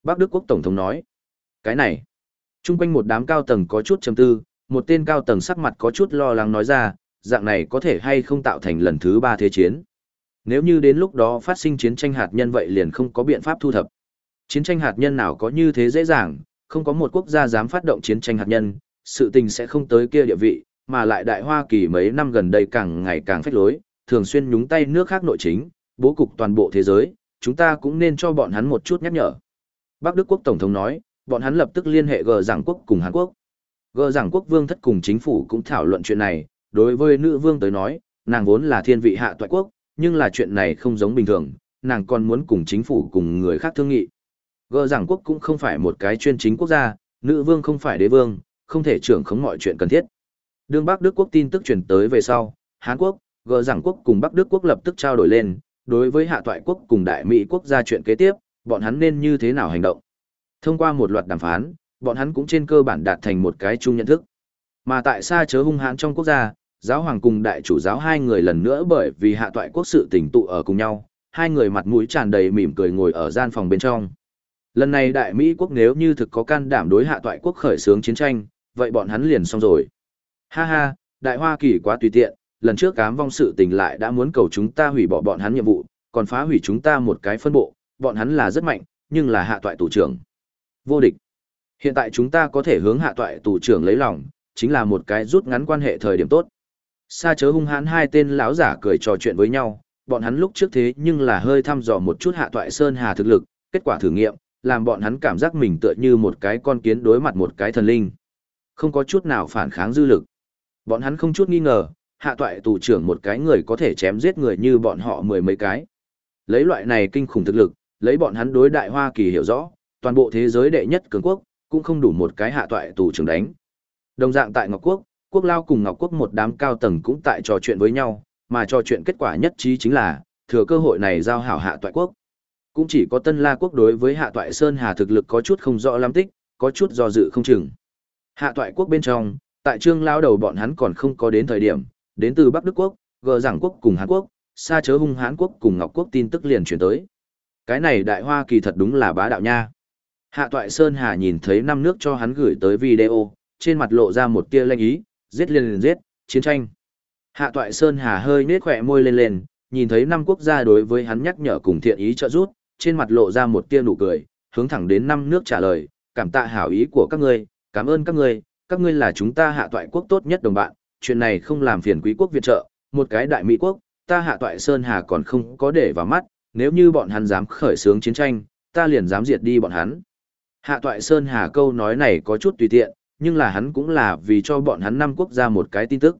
Bác Đức quốc Tổng thống nói, cái này, chung quanh một đám cao tầng có chút chầm tư, một tên cao tầng sắc mặt có chút lo lắng nói ra, dạng này có thể hay không tạo thành lần thứ ba thế chiến. Nếu như đến lúc đó phát sinh chiến tranh hạt nhân vậy liền không có biện pháp thu thập. Chiến tranh hạt nhân nào có như thế dễ dàng, không có một quốc gia dám phát động chiến tranh hạt nhân, sự tình sẽ không tới kia địa vị, mà lại Đại Hoa Kỳ mấy năm gần đây càng ngày càng phách lối, thường xuyên nhúng tay nước khác nội chính, bố cục toàn bộ thế giới, chúng ta cũng nên cho bọn hắn một chút nhắc nhở. Bắc Đức Quốc Tổng thống nói, bọn hắn lập tức liên hệ G Giảng Quốc cùng Hàn Quốc. G Giảng Quốc Vương thất cùng chính phủ cũng thảo luận chuyện này, đối với nữ vương tới nói, nàng vốn là thiên vị hạ toại quốc, nhưng là chuyện này không giống bình thường, nàng còn muốn cùng chính phủ cùng người khác thương nghị. Gờ giảng quốc cũng không phải một cái chuyên chính quốc gia, nữ vương không phải đế vương, không thể trưởng khống mọi chuyện cần thiết. Đương Bắc Đức quốc tin tức truyền tới về sau, Hán quốc, gờ giảng quốc cùng Bắc Đức quốc lập tức trao đổi lên, đối với hạ toại quốc cùng đại Mỹ quốc gia chuyện kế tiếp, bọn hắn nên như thế nào hành động. Thông qua một loạt đàm phán, bọn hắn cũng trên cơ bản đạt thành một cái chung nhận thức. Mà tại xa chớ hung hãn trong quốc gia, giáo hoàng cùng đại chủ giáo hai người lần nữa bởi vì hạ toại quốc sự tình tụ ở cùng nhau, hai người mặt mũi tràn đầy mỉm cười ngồi ở gian phòng bên trong. Lần này đại Mỹ quốc nếu như thực có can đảm đối hạ toại quốc khởi xướng chiến tranh, vậy bọn hắn liền xong rồi. Ha ha, đại Hoa Kỳ quá tùy tiện, lần trước cám vong sự tình lại đã muốn cầu chúng ta hủy bỏ bọn hắn nhiệm vụ, còn phá hủy chúng ta một cái phân bộ, bọn hắn là rất mạnh, nhưng là hạ toại tù trưởng. Vô địch. Hiện tại chúng ta có thể hướng hạ toại tù trưởng lấy lòng, chính là một cái rút ngắn quan hệ thời điểm tốt. Sa chớ hung hãn hai tên lão giả cười trò chuyện với nhau, bọn hắn lúc trước thế nhưng là hơi thăm dò một chút hạ toại sơn hà thực lực, kết quả thử nghiệm, làm bọn hắn cảm giác mình tựa như một cái con kiến đối mặt một cái thần linh. Không có chút nào phản kháng dư lực. Bọn hắn không chút nghi ngờ, hạ toại tù trưởng một cái người có thể chém giết người như bọn họ mười mấy cái. Lấy loại này kinh khủng thực lực, lấy bọn hắn đối đại Hoa Kỳ hiểu rõ, toàn bộ thế giới đệ nhất cường quốc, cũng không đủ một cái hạ toại tù trưởng đánh. Đồng dạng tại Ngọc Quốc, Quốc Lao cùng Ngọc Quốc một đám cao tầng cũng tại trò chuyện với nhau, mà trò chuyện kết quả nhất trí chính là, thừa cơ hội này giao hảo hạ toại quốc. Cũng chỉ có Tân La Quốc đối với hạ toại Sơn Hà thực lực có chút không rõ lắm tích, có chút do dự không chừng. Hạ toại quốc bên trong, tại trương lao đầu bọn hắn còn không có đến thời điểm, đến từ Bắc Đức Quốc, gờ giảng quốc cùng Hàn Quốc, xa chớ hung hãn Quốc cùng Ngọc Quốc tin tức liền chuyển tới. Cái này đại hoa kỳ thật đúng là bá đạo nha. Hạ toại Sơn Hà nhìn thấy năm nước cho hắn gửi tới video, trên mặt lộ ra một tia lanh ý, giết liền liền giết, chiến tranh. Hạ toại Sơn Hà hơi nết khỏe môi lên lên, nhìn thấy năm quốc gia đối với hắn nhắc nhở cùng thiện ý trợ giúp, trên mặt lộ ra một tia nụ cười, hướng thẳng đến năm nước trả lời, cảm tạ hảo ý của các ngươi, cảm ơn các ngươi, các ngươi là chúng ta hạ toại quốc tốt nhất đồng bạn, chuyện này không làm phiền quý quốc viện trợ, một cái đại mỹ quốc, ta hạ toại Sơn Hà còn không có để vào mắt, nếu như bọn hắn dám khởi xướng chiến tranh, ta liền dám diệt đi bọn hắn. Hạ toại Sơn Hà câu nói này có chút tùy tiện, nhưng là hắn cũng là vì cho bọn hắn năm quốc gia một cái tin tức.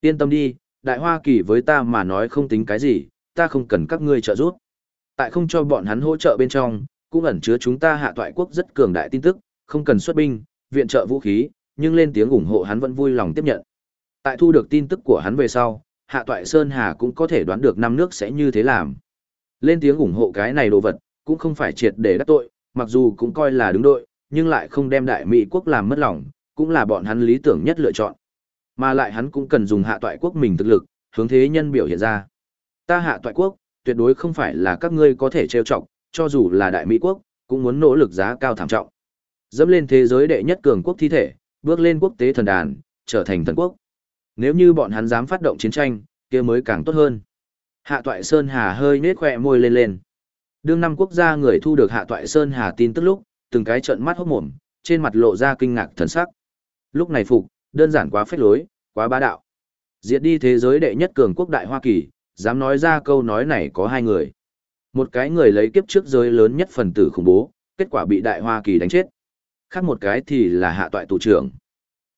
Yên tâm đi, Đại Hoa Kỳ với ta mà nói không tính cái gì, ta không cần các ngươi trợ giúp. Tại không cho bọn hắn hỗ trợ bên trong, cũng ẩn chứa chúng ta hạ toại quốc rất cường đại tin tức, không cần xuất binh, viện trợ vũ khí, nhưng lên tiếng ủng hộ hắn vẫn vui lòng tiếp nhận. Tại thu được tin tức của hắn về sau, hạ toại Sơn Hà cũng có thể đoán được năm nước sẽ như thế làm. Lên tiếng ủng hộ cái này đồ vật, cũng không phải triệt để đắc tội, mặc dù cũng coi là đứng đội, nhưng lại không đem đại Mỹ quốc làm mất lòng, cũng là bọn hắn lý tưởng nhất lựa chọn. Mà lại hắn cũng cần dùng hạ toại quốc mình thực lực, hướng thế nhân biểu hiện ra. Ta hạ toại quốc, tuyệt đối không phải là các ngươi có thể trêu chọc, cho dù là đại Mỹ quốc, cũng muốn nỗ lực giá cao thảm trọng. Dẫm lên thế giới đệ nhất cường quốc thi thể, bước lên quốc tế thần đàn, trở thành thần quốc. Nếu như bọn hắn dám phát động chiến tranh, kia mới càng tốt hơn. Hạ toại Sơn Hà hơi nết khỏe môi lên lên. Đương năm quốc gia người thu được hạ toại Sơn Hà tin tức lúc, từng cái trợn mắt hốt mồm, trên mặt lộ ra kinh ngạc thần sắc. Lúc này phục, đơn giản quá phách lối, quá bá đạo. Diệt đi thế giới đệ nhất cường quốc đại Hoa Kỳ, dám nói ra câu nói này có hai người. Một cái người lấy kiếp trước giới lớn nhất phần tử khủng bố, kết quả bị đại Hoa Kỳ đánh chết. Khác một cái thì là hạ toại tù trưởng.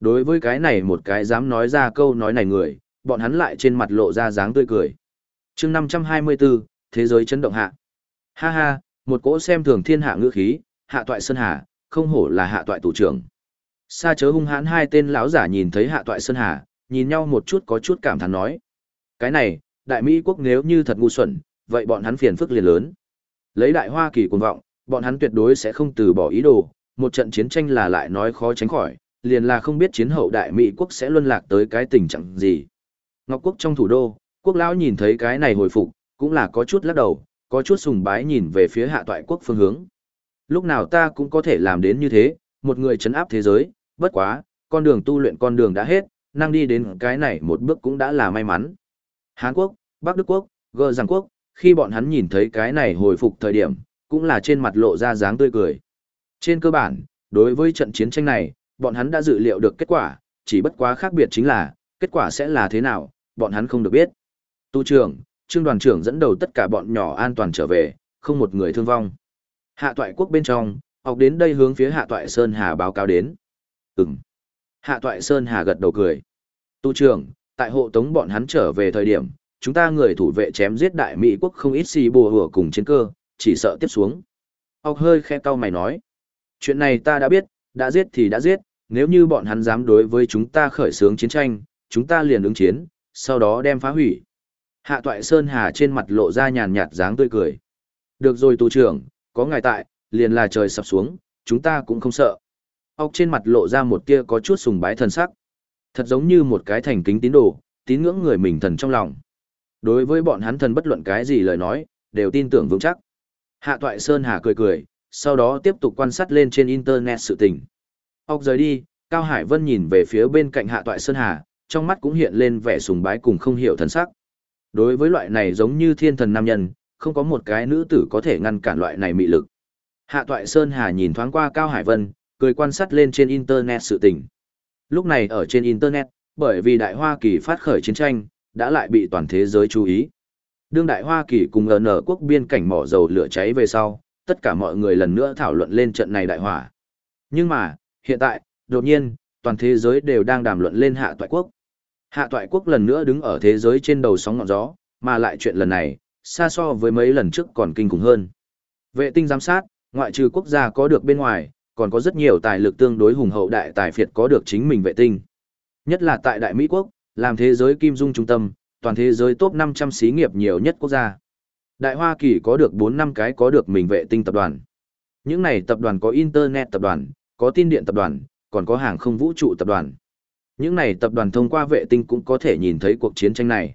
Đối với cái này một cái dám nói ra câu nói này người, bọn hắn lại trên mặt lộ ra dáng tươi cười. chương 524, Thế giới chấn động hạ. Ha ha, một cỗ xem thường thiên hạ ngữ khí, hạ toại sơn hà, không hổ là hạ toại tủ trưởng. Sa chớ hung hãn hai tên lão giả nhìn thấy hạ toại sơn hà, nhìn nhau một chút có chút cảm thán nói. Cái này, đại Mỹ quốc nếu như thật ngu xuẩn, vậy bọn hắn phiền phức liền lớn. Lấy đại Hoa Kỳ cuồng vọng, bọn hắn tuyệt đối sẽ không từ bỏ ý đồ, một trận chiến tranh là lại nói khó tránh khỏi, liền là không biết chiến hậu đại Mỹ quốc sẽ luân lạc tới cái tình trạng gì. Ngọc quốc trong thủ đô, quốc lão nhìn thấy cái này hồi phục, cũng là có chút lắc đầu, có chút sùng bái nhìn về phía hạ toại quốc phương hướng. Lúc nào ta cũng có thể làm đến như thế, một người chấn áp thế giới, bất quá, con đường tu luyện con đường đã hết, năng đi đến cái này một bước cũng đã là may mắn. Hán Quốc, Bắc Đức Quốc, Gơ Giang Quốc, khi bọn hắn nhìn thấy cái này hồi phục thời điểm, cũng là trên mặt lộ ra dáng tươi cười. Trên cơ bản, đối với trận chiến tranh này, bọn hắn đã dự liệu được kết quả, chỉ bất quá khác biệt chính là, kết quả sẽ là thế nào, bọn hắn không được biết. Tu trưởng, trương đoàn trưởng dẫn đầu tất cả bọn nhỏ an toàn trở về, không một người thương vong. Hạ toại quốc bên trong, học đến đây hướng phía hạ toại Sơn Hà báo cáo đến. Ừm. Hạ toại Sơn Hà gật đầu cười. Tu trưởng, tại hộ tống bọn hắn trở về thời điểm, chúng ta người thủ vệ chém giết đại Mỹ quốc không ít xì bùa hùa cùng chiến cơ, chỉ sợ tiếp xuống. Học hơi khe cau mày nói. Chuyện này ta đã biết, đã giết thì đã giết, nếu như bọn hắn dám đối với chúng ta khởi xướng chiến tranh, chúng ta liền ứng chiến, sau đó đem phá hủy. Hạ toại Sơn Hà trên mặt lộ ra nhàn nhạt dáng tươi cười. Được rồi tù trưởng, có ngài tại, liền là trời sập xuống, chúng ta cũng không sợ. Ốc trên mặt lộ ra một tia có chút sùng bái thần sắc. Thật giống như một cái thành kính tín đồ, tín ngưỡng người mình thần trong lòng. Đối với bọn hắn thần bất luận cái gì lời nói, đều tin tưởng vững chắc. Hạ toại Sơn Hà cười cười, sau đó tiếp tục quan sát lên trên Internet sự tình. Ốc rời đi, Cao Hải Vân nhìn về phía bên cạnh Hạ toại Sơn Hà, trong mắt cũng hiện lên vẻ sùng bái cùng không hiểu thần sắc. Đối với loại này giống như thiên thần nam nhân, không có một cái nữ tử có thể ngăn cản loại này mị lực. Hạ toại Sơn Hà nhìn thoáng qua Cao Hải Vân, cười quan sát lên trên Internet sự tình. Lúc này ở trên Internet, bởi vì Đại Hoa Kỳ phát khởi chiến tranh, đã lại bị toàn thế giới chú ý. Đương Đại Hoa Kỳ cùng LN quốc biên cảnh mỏ dầu lửa cháy về sau, tất cả mọi người lần nữa thảo luận lên trận này đại hỏa. Nhưng mà, hiện tại, đột nhiên, toàn thế giới đều đang đàm luận lên hạ toại quốc. Hạ toại quốc lần nữa đứng ở thế giới trên đầu sóng ngọn gió, mà lại chuyện lần này, xa so với mấy lần trước còn kinh khủng hơn. Vệ tinh giám sát, ngoại trừ quốc gia có được bên ngoài, còn có rất nhiều tài lực tương đối hùng hậu đại tài phiệt có được chính mình vệ tinh. Nhất là tại Đại Mỹ Quốc, làm thế giới kim dung trung tâm, toàn thế giới top 500 xí nghiệp nhiều nhất quốc gia. Đại Hoa Kỳ có được 4 năm cái có được mình vệ tinh tập đoàn. Những này tập đoàn có Internet tập đoàn, có tin điện tập đoàn, còn có hàng không vũ trụ tập đoàn. Những này tập đoàn thông qua vệ tinh cũng có thể nhìn thấy cuộc chiến tranh này.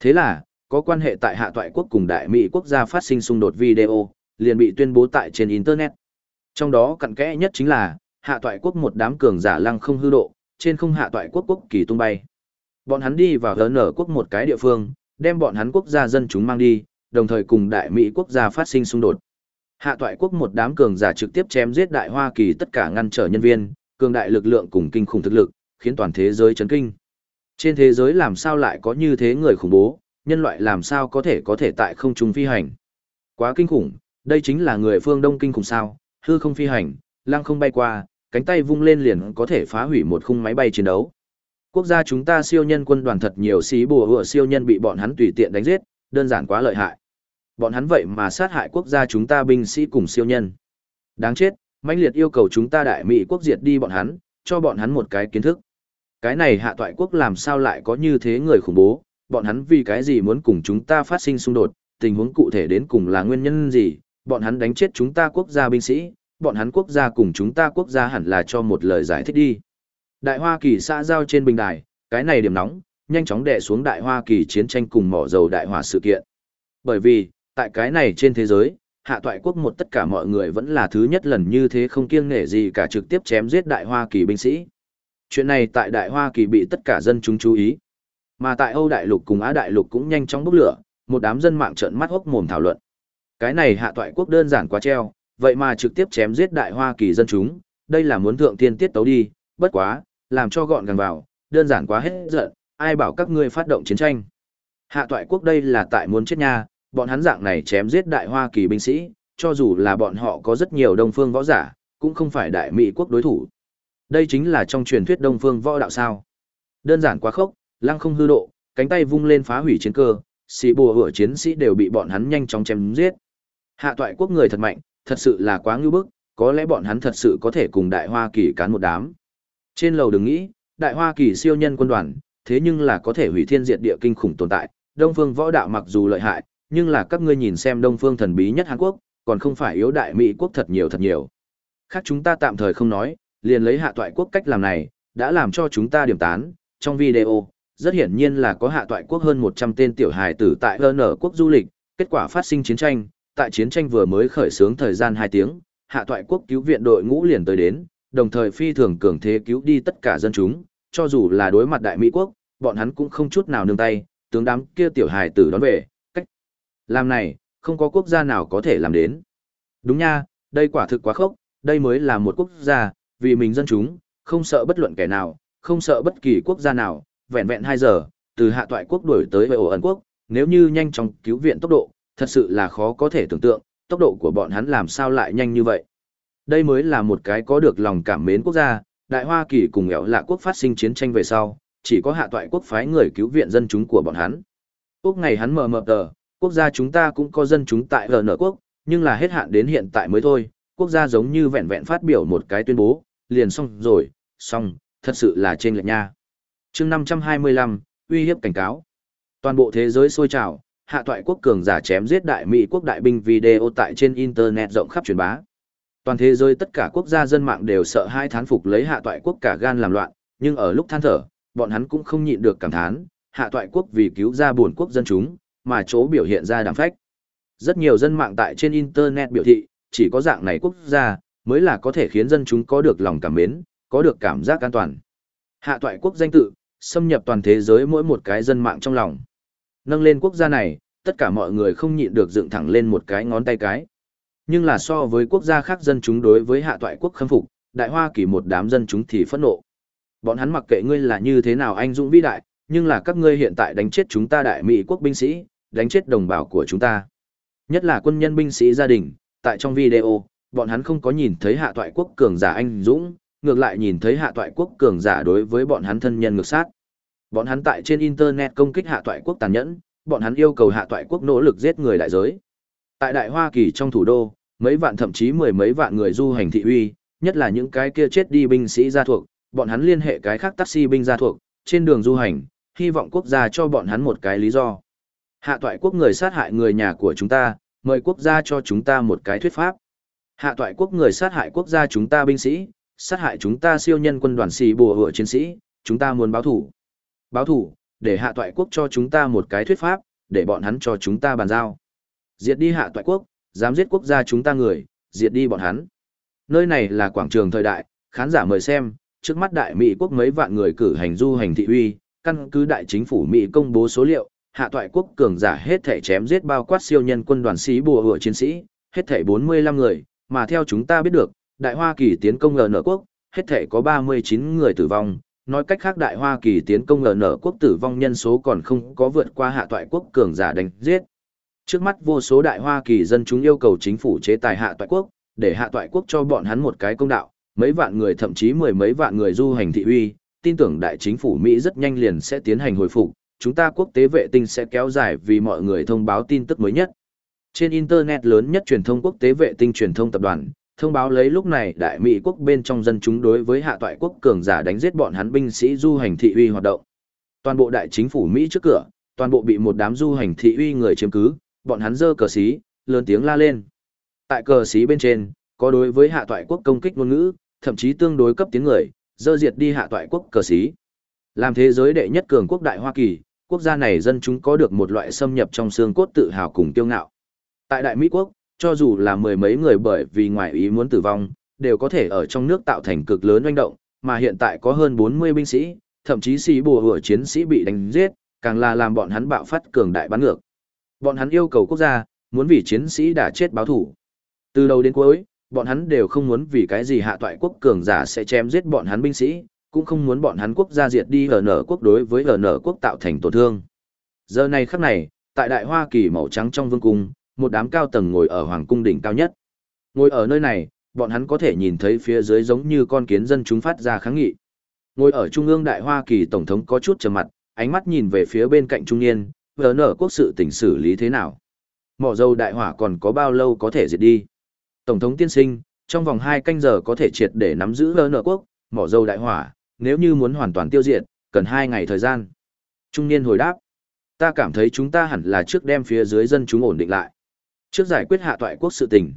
Thế là, có quan hệ tại hạ toại quốc cùng đại Mỹ quốc gia phát sinh xung đột video, liền bị tuyên bố tại trên Internet. Trong đó cặn kẽ nhất chính là, hạ toại quốc một đám cường giả lăng không hư độ, trên không hạ toại quốc quốc kỳ tung bay. Bọn hắn đi vào GN quốc một cái địa phương, đem bọn hắn quốc gia dân chúng mang đi, đồng thời cùng đại Mỹ quốc gia phát sinh xung đột. Hạ toại quốc một đám cường giả trực tiếp chém giết đại Hoa Kỳ tất cả ngăn trở nhân viên, cường đại lực lượng cùng kinh khủng thực lực, khiến toàn thế giới chấn kinh. Trên thế giới làm sao lại có như thế người khủng bố, nhân loại làm sao có thể có thể tại không trung phi hành. Quá kinh khủng, đây chính là người phương Đông kinh khủng sao, hư không phi hành, lăng không bay qua, cánh tay vung lên liền có thể phá hủy một khung máy bay chiến đấu. Quốc gia chúng ta siêu nhân quân đoàn thật nhiều xí bùa hựa siêu nhân bị bọn hắn tùy tiện đánh giết, đơn giản quá lợi hại. Bọn hắn vậy mà sát hại quốc gia chúng ta binh sĩ cùng siêu nhân. Đáng chết, mãnh liệt yêu cầu chúng ta đại mỹ quốc diệt đi bọn hắn, cho bọn hắn một cái kiến thức. Cái này hạ toại quốc làm sao lại có như thế người khủng bố, bọn hắn vì cái gì muốn cùng chúng ta phát sinh xung đột, tình huống cụ thể đến cùng là nguyên nhân gì, bọn hắn đánh chết chúng ta quốc gia binh sĩ, bọn hắn quốc gia cùng chúng ta quốc gia hẳn là cho một lời giải thích đi. Đại Hoa Kỳ xã giao trên bình đài, cái này điểm nóng, nhanh chóng đè xuống Đại Hoa Kỳ chiến tranh cùng mỏ dầu đại hỏa sự kiện. Bởi vì, tại cái này trên thế giới, hạ toại quốc một tất cả mọi người vẫn là thứ nhất lần như thế không kiêng nể gì cả trực tiếp chém giết Đại Hoa Kỳ binh sĩ. Chuyện này tại Đại Hoa Kỳ bị tất cả dân chúng chú ý. Mà tại Âu Đại Lục cùng Á Đại Lục cũng nhanh chóng bốc lửa, một đám dân mạng trợn mắt hốc mồm thảo luận. Cái này hạ toại quốc đơn giản quá treo, vậy mà trực tiếp chém giết Đại Hoa Kỳ dân chúng, đây là muốn thượng tiên tiết tấu đi, bất quá, làm cho gọn gàng vào, đơn giản quá hết giận, ai bảo các ngươi phát động chiến tranh. Hạ toại quốc đây là tại muốn chết nha, bọn hắn dạng này chém giết Đại Hoa Kỳ binh sĩ, cho dù là bọn họ có rất nhiều đông phương võ giả, cũng không phải đại mỹ quốc đối thủ. Đây chính là trong truyền thuyết đông phương võ đạo sao. Đơn giản quá khốc, lăng không hư độ, cánh tay vung lên phá hủy chiến cơ, sĩ bùa hựa chiến sĩ đều bị bọn hắn nhanh chóng chém giết. Hạ toại quốc người thật mạnh, thật sự là quá ngưu bức, có lẽ bọn hắn thật sự có thể cùng Đại Hoa Kỳ cán một đám. Trên lầu đừng nghĩ, Đại Hoa Kỳ siêu nhân quân đoàn, thế nhưng là có thể hủy thiên diệt địa kinh khủng tồn tại, Đông Phương võ đạo mặc dù lợi hại, nhưng là các ngươi nhìn xem Đông Phương thần bí nhất Hàn Quốc, còn không phải yếu đại Mỹ quốc thật nhiều thật nhiều. Khác chúng ta tạm thời không nói, liền lấy hạ toại quốc cách làm này, đã làm cho chúng ta điểm tán, trong video, rất hiển nhiên là có hạ toại quốc hơn 100 tên tiểu hài tử tại HN quốc du lịch, kết quả phát sinh chiến tranh, tại chiến tranh vừa mới khởi xướng thời gian 2 tiếng, hạ toại quốc cứu viện đội ngũ liền tới đến, đồng thời phi thường cường thế cứu đi tất cả dân chúng, cho dù là đối mặt đại Mỹ quốc, bọn hắn cũng không chút nào nương tay, tướng đám kia tiểu hài tử đón về, cách làm này, không có quốc gia nào có thể làm đến. Đúng nha, đây quả thực quá khốc, đây mới là một quốc gia, vì mình dân chúng, không sợ bất luận kẻ nào, không sợ bất kỳ quốc gia nào, vẹn vẹn 2 giờ, từ hạ toại quốc đuổi tới về ổ ẩn quốc, nếu như nhanh chóng cứu viện tốc độ, thật sự là khó có thể tưởng tượng, tốc độ của bọn hắn làm sao lại nhanh như vậy. Đây mới là một cái có được lòng cảm mến quốc gia, Đại Hoa Kỳ cùng ẻo lạ quốc phát sinh chiến tranh về sau, chỉ có hạ toại quốc phái người cứu viện dân chúng của bọn hắn. Quốc ngày hắn mờ mờ tờ, quốc gia chúng ta cũng có dân chúng tại GN quốc, nhưng là hết hạn đến hiện tại mới thôi, quốc gia giống như vẹn vẹn phát biểu một cái tuyên bố, liền xong rồi, xong, thật sự là trên lệch nha chương 525, uy hiếp cảnh cáo. Toàn bộ thế giới sôi trào, hạ toại quốc cường giả chém giết đại Mỹ quốc đại binh video tại trên Internet rộng khắp truyền bá. Toàn thế giới tất cả quốc gia dân mạng đều sợ hai thán phục lấy hạ toại quốc cả gan làm loạn, nhưng ở lúc than thở, bọn hắn cũng không nhịn được cảm thán, hạ toại quốc vì cứu ra buồn quốc dân chúng, mà chỗ biểu hiện ra đàm phách. Rất nhiều dân mạng tại trên Internet biểu thị, chỉ có dạng này quốc gia, mới là có thể khiến dân chúng có được lòng cảm mến, có được cảm giác an toàn. Hạ toại quốc danh tự, xâm nhập toàn thế giới mỗi một cái dân mạng trong lòng. Nâng lên quốc gia này, tất cả mọi người không nhịn được dựng thẳng lên một cái ngón tay cái. Nhưng là so với quốc gia khác dân chúng đối với hạ toại quốc khâm phục, đại hoa kỳ một đám dân chúng thì phẫn nộ. Bọn hắn mặc kệ ngươi là như thế nào anh dũng vĩ đại, nhưng là các ngươi hiện tại đánh chết chúng ta đại mỹ quốc binh sĩ, đánh chết đồng bào của chúng ta. Nhất là quân nhân binh sĩ gia đình, tại trong video, bọn hắn không có nhìn thấy hạ toại quốc cường giả anh dũng, ngược lại nhìn thấy hạ toại quốc cường giả đối với bọn hắn thân nhân ngược sát. Bọn hắn tại trên internet công kích hạ toại quốc tàn nhẫn, bọn hắn yêu cầu hạ toại quốc nỗ lực giết người đại giới. Tại Đại Hoa Kỳ trong thủ đô, mấy vạn thậm chí mười mấy vạn người du hành thị uy, nhất là những cái kia chết đi binh sĩ gia thuộc, bọn hắn liên hệ cái khác taxi binh gia thuộc, trên đường du hành, hy vọng quốc gia cho bọn hắn một cái lý do. Hạ toại quốc người sát hại người nhà của chúng ta, mời quốc gia cho chúng ta một cái thuyết pháp. Hạ toại quốc người sát hại quốc gia chúng ta binh sĩ, sát hại chúng ta siêu nhân quân đoàn xì bùa hựa chiến sĩ, chúng ta muốn báo thủ. Báo thủ, để hạ toại quốc cho chúng ta một cái thuyết pháp, để bọn hắn cho chúng ta bàn giao. Diệt đi hạ toại quốc, dám giết quốc gia chúng ta người, diệt đi bọn hắn. Nơi này là quảng trường thời đại, khán giả mời xem, trước mắt đại Mỹ quốc mấy vạn người cử hành du hành thị uy, căn cứ đại chính phủ Mỹ công bố số liệu, hạ toại quốc cường giả hết thể chém giết bao quát siêu nhân quân đoàn sĩ bùa hựa chiến sĩ, hết thể 45 người, mà theo chúng ta biết được, Đại Hoa Kỳ tiến công ở nở quốc, hết thể có 39 người tử vong, nói cách khác Đại Hoa Kỳ tiến công ở nở quốc tử vong nhân số còn không có vượt qua hạ toại quốc cường giả đánh giết. Trước mắt vô số Đại Hoa Kỳ dân chúng yêu cầu chính phủ chế tài hạ toại quốc, để hạ toại quốc cho bọn hắn một cái công đạo, mấy vạn người thậm chí mười mấy vạn người du hành thị uy, tin tưởng đại chính phủ Mỹ rất nhanh liền sẽ tiến hành hồi phục, chúng ta quốc tế vệ tinh sẽ kéo dài vì mọi người thông báo tin tức mới nhất. Trên Internet lớn nhất truyền thông quốc tế vệ tinh truyền thông tập đoàn, thông báo lấy lúc này đại Mỹ quốc bên trong dân chúng đối với hạ toại quốc cường giả đánh giết bọn hắn binh sĩ du hành thị uy hoạt động. Toàn bộ đại chính phủ Mỹ trước cửa, toàn bộ bị một đám du hành thị uy người chiếm cứ, bọn hắn dơ cờ xí, lớn tiếng la lên. Tại cờ xí bên trên, có đối với hạ toại quốc công kích ngôn ngữ, thậm chí tương đối cấp tiếng người, dơ diệt đi hạ toại quốc cờ xí. Làm thế giới đệ nhất cường quốc đại Hoa Kỳ, quốc gia này dân chúng có được một loại xâm nhập trong xương cốt tự hào cùng kiêu ngạo. Tại Đại Mỹ quốc, cho dù là mười mấy người bởi vì ngoại ý muốn tử vong, đều có thể ở trong nước tạo thành cực lớn doanh động, mà hiện tại có hơn 40 binh sĩ, thậm chí sĩ bùa hửa chiến sĩ bị đánh giết, càng là làm bọn hắn bạo phát cường đại bắn ngược. Bọn hắn yêu cầu quốc gia, muốn vì chiến sĩ đã chết báo thủ. Từ đầu đến cuối, bọn hắn đều không muốn vì cái gì hạ toại quốc cường giả sẽ chém giết bọn hắn binh sĩ, cũng không muốn bọn hắn quốc gia diệt đi ở nở quốc đối với ở nở quốc tạo thành tổn thương. Giờ này khắc này, tại đại hoa kỳ màu trắng trong vương cung, một đám cao tầng ngồi ở hoàng cung đỉnh cao nhất. Ngồi ở nơi này, bọn hắn có thể nhìn thấy phía dưới giống như con kiến dân chúng phát ra kháng nghị. Ngồi ở trung ương đại hoa kỳ tổng thống có chút trầm mặt, ánh mắt nhìn về phía bên cạnh trung niên, vỡ nở quốc sự tỉnh xử lý thế nào. Mỏ dầu đại hỏa còn có bao lâu có thể diệt đi. Tổng thống tiên sinh, trong vòng 2 canh giờ có thể triệt để nắm giữ vỡ nở quốc, mỏ dầu đại hỏa, nếu như muốn hoàn toàn tiêu diệt, cần 2 ngày thời gian. Trung niên hồi đáp, ta cảm thấy chúng ta hẳn là trước đem phía dưới dân chúng ổn định lại. Trước giải quyết hạ toại quốc sự tình.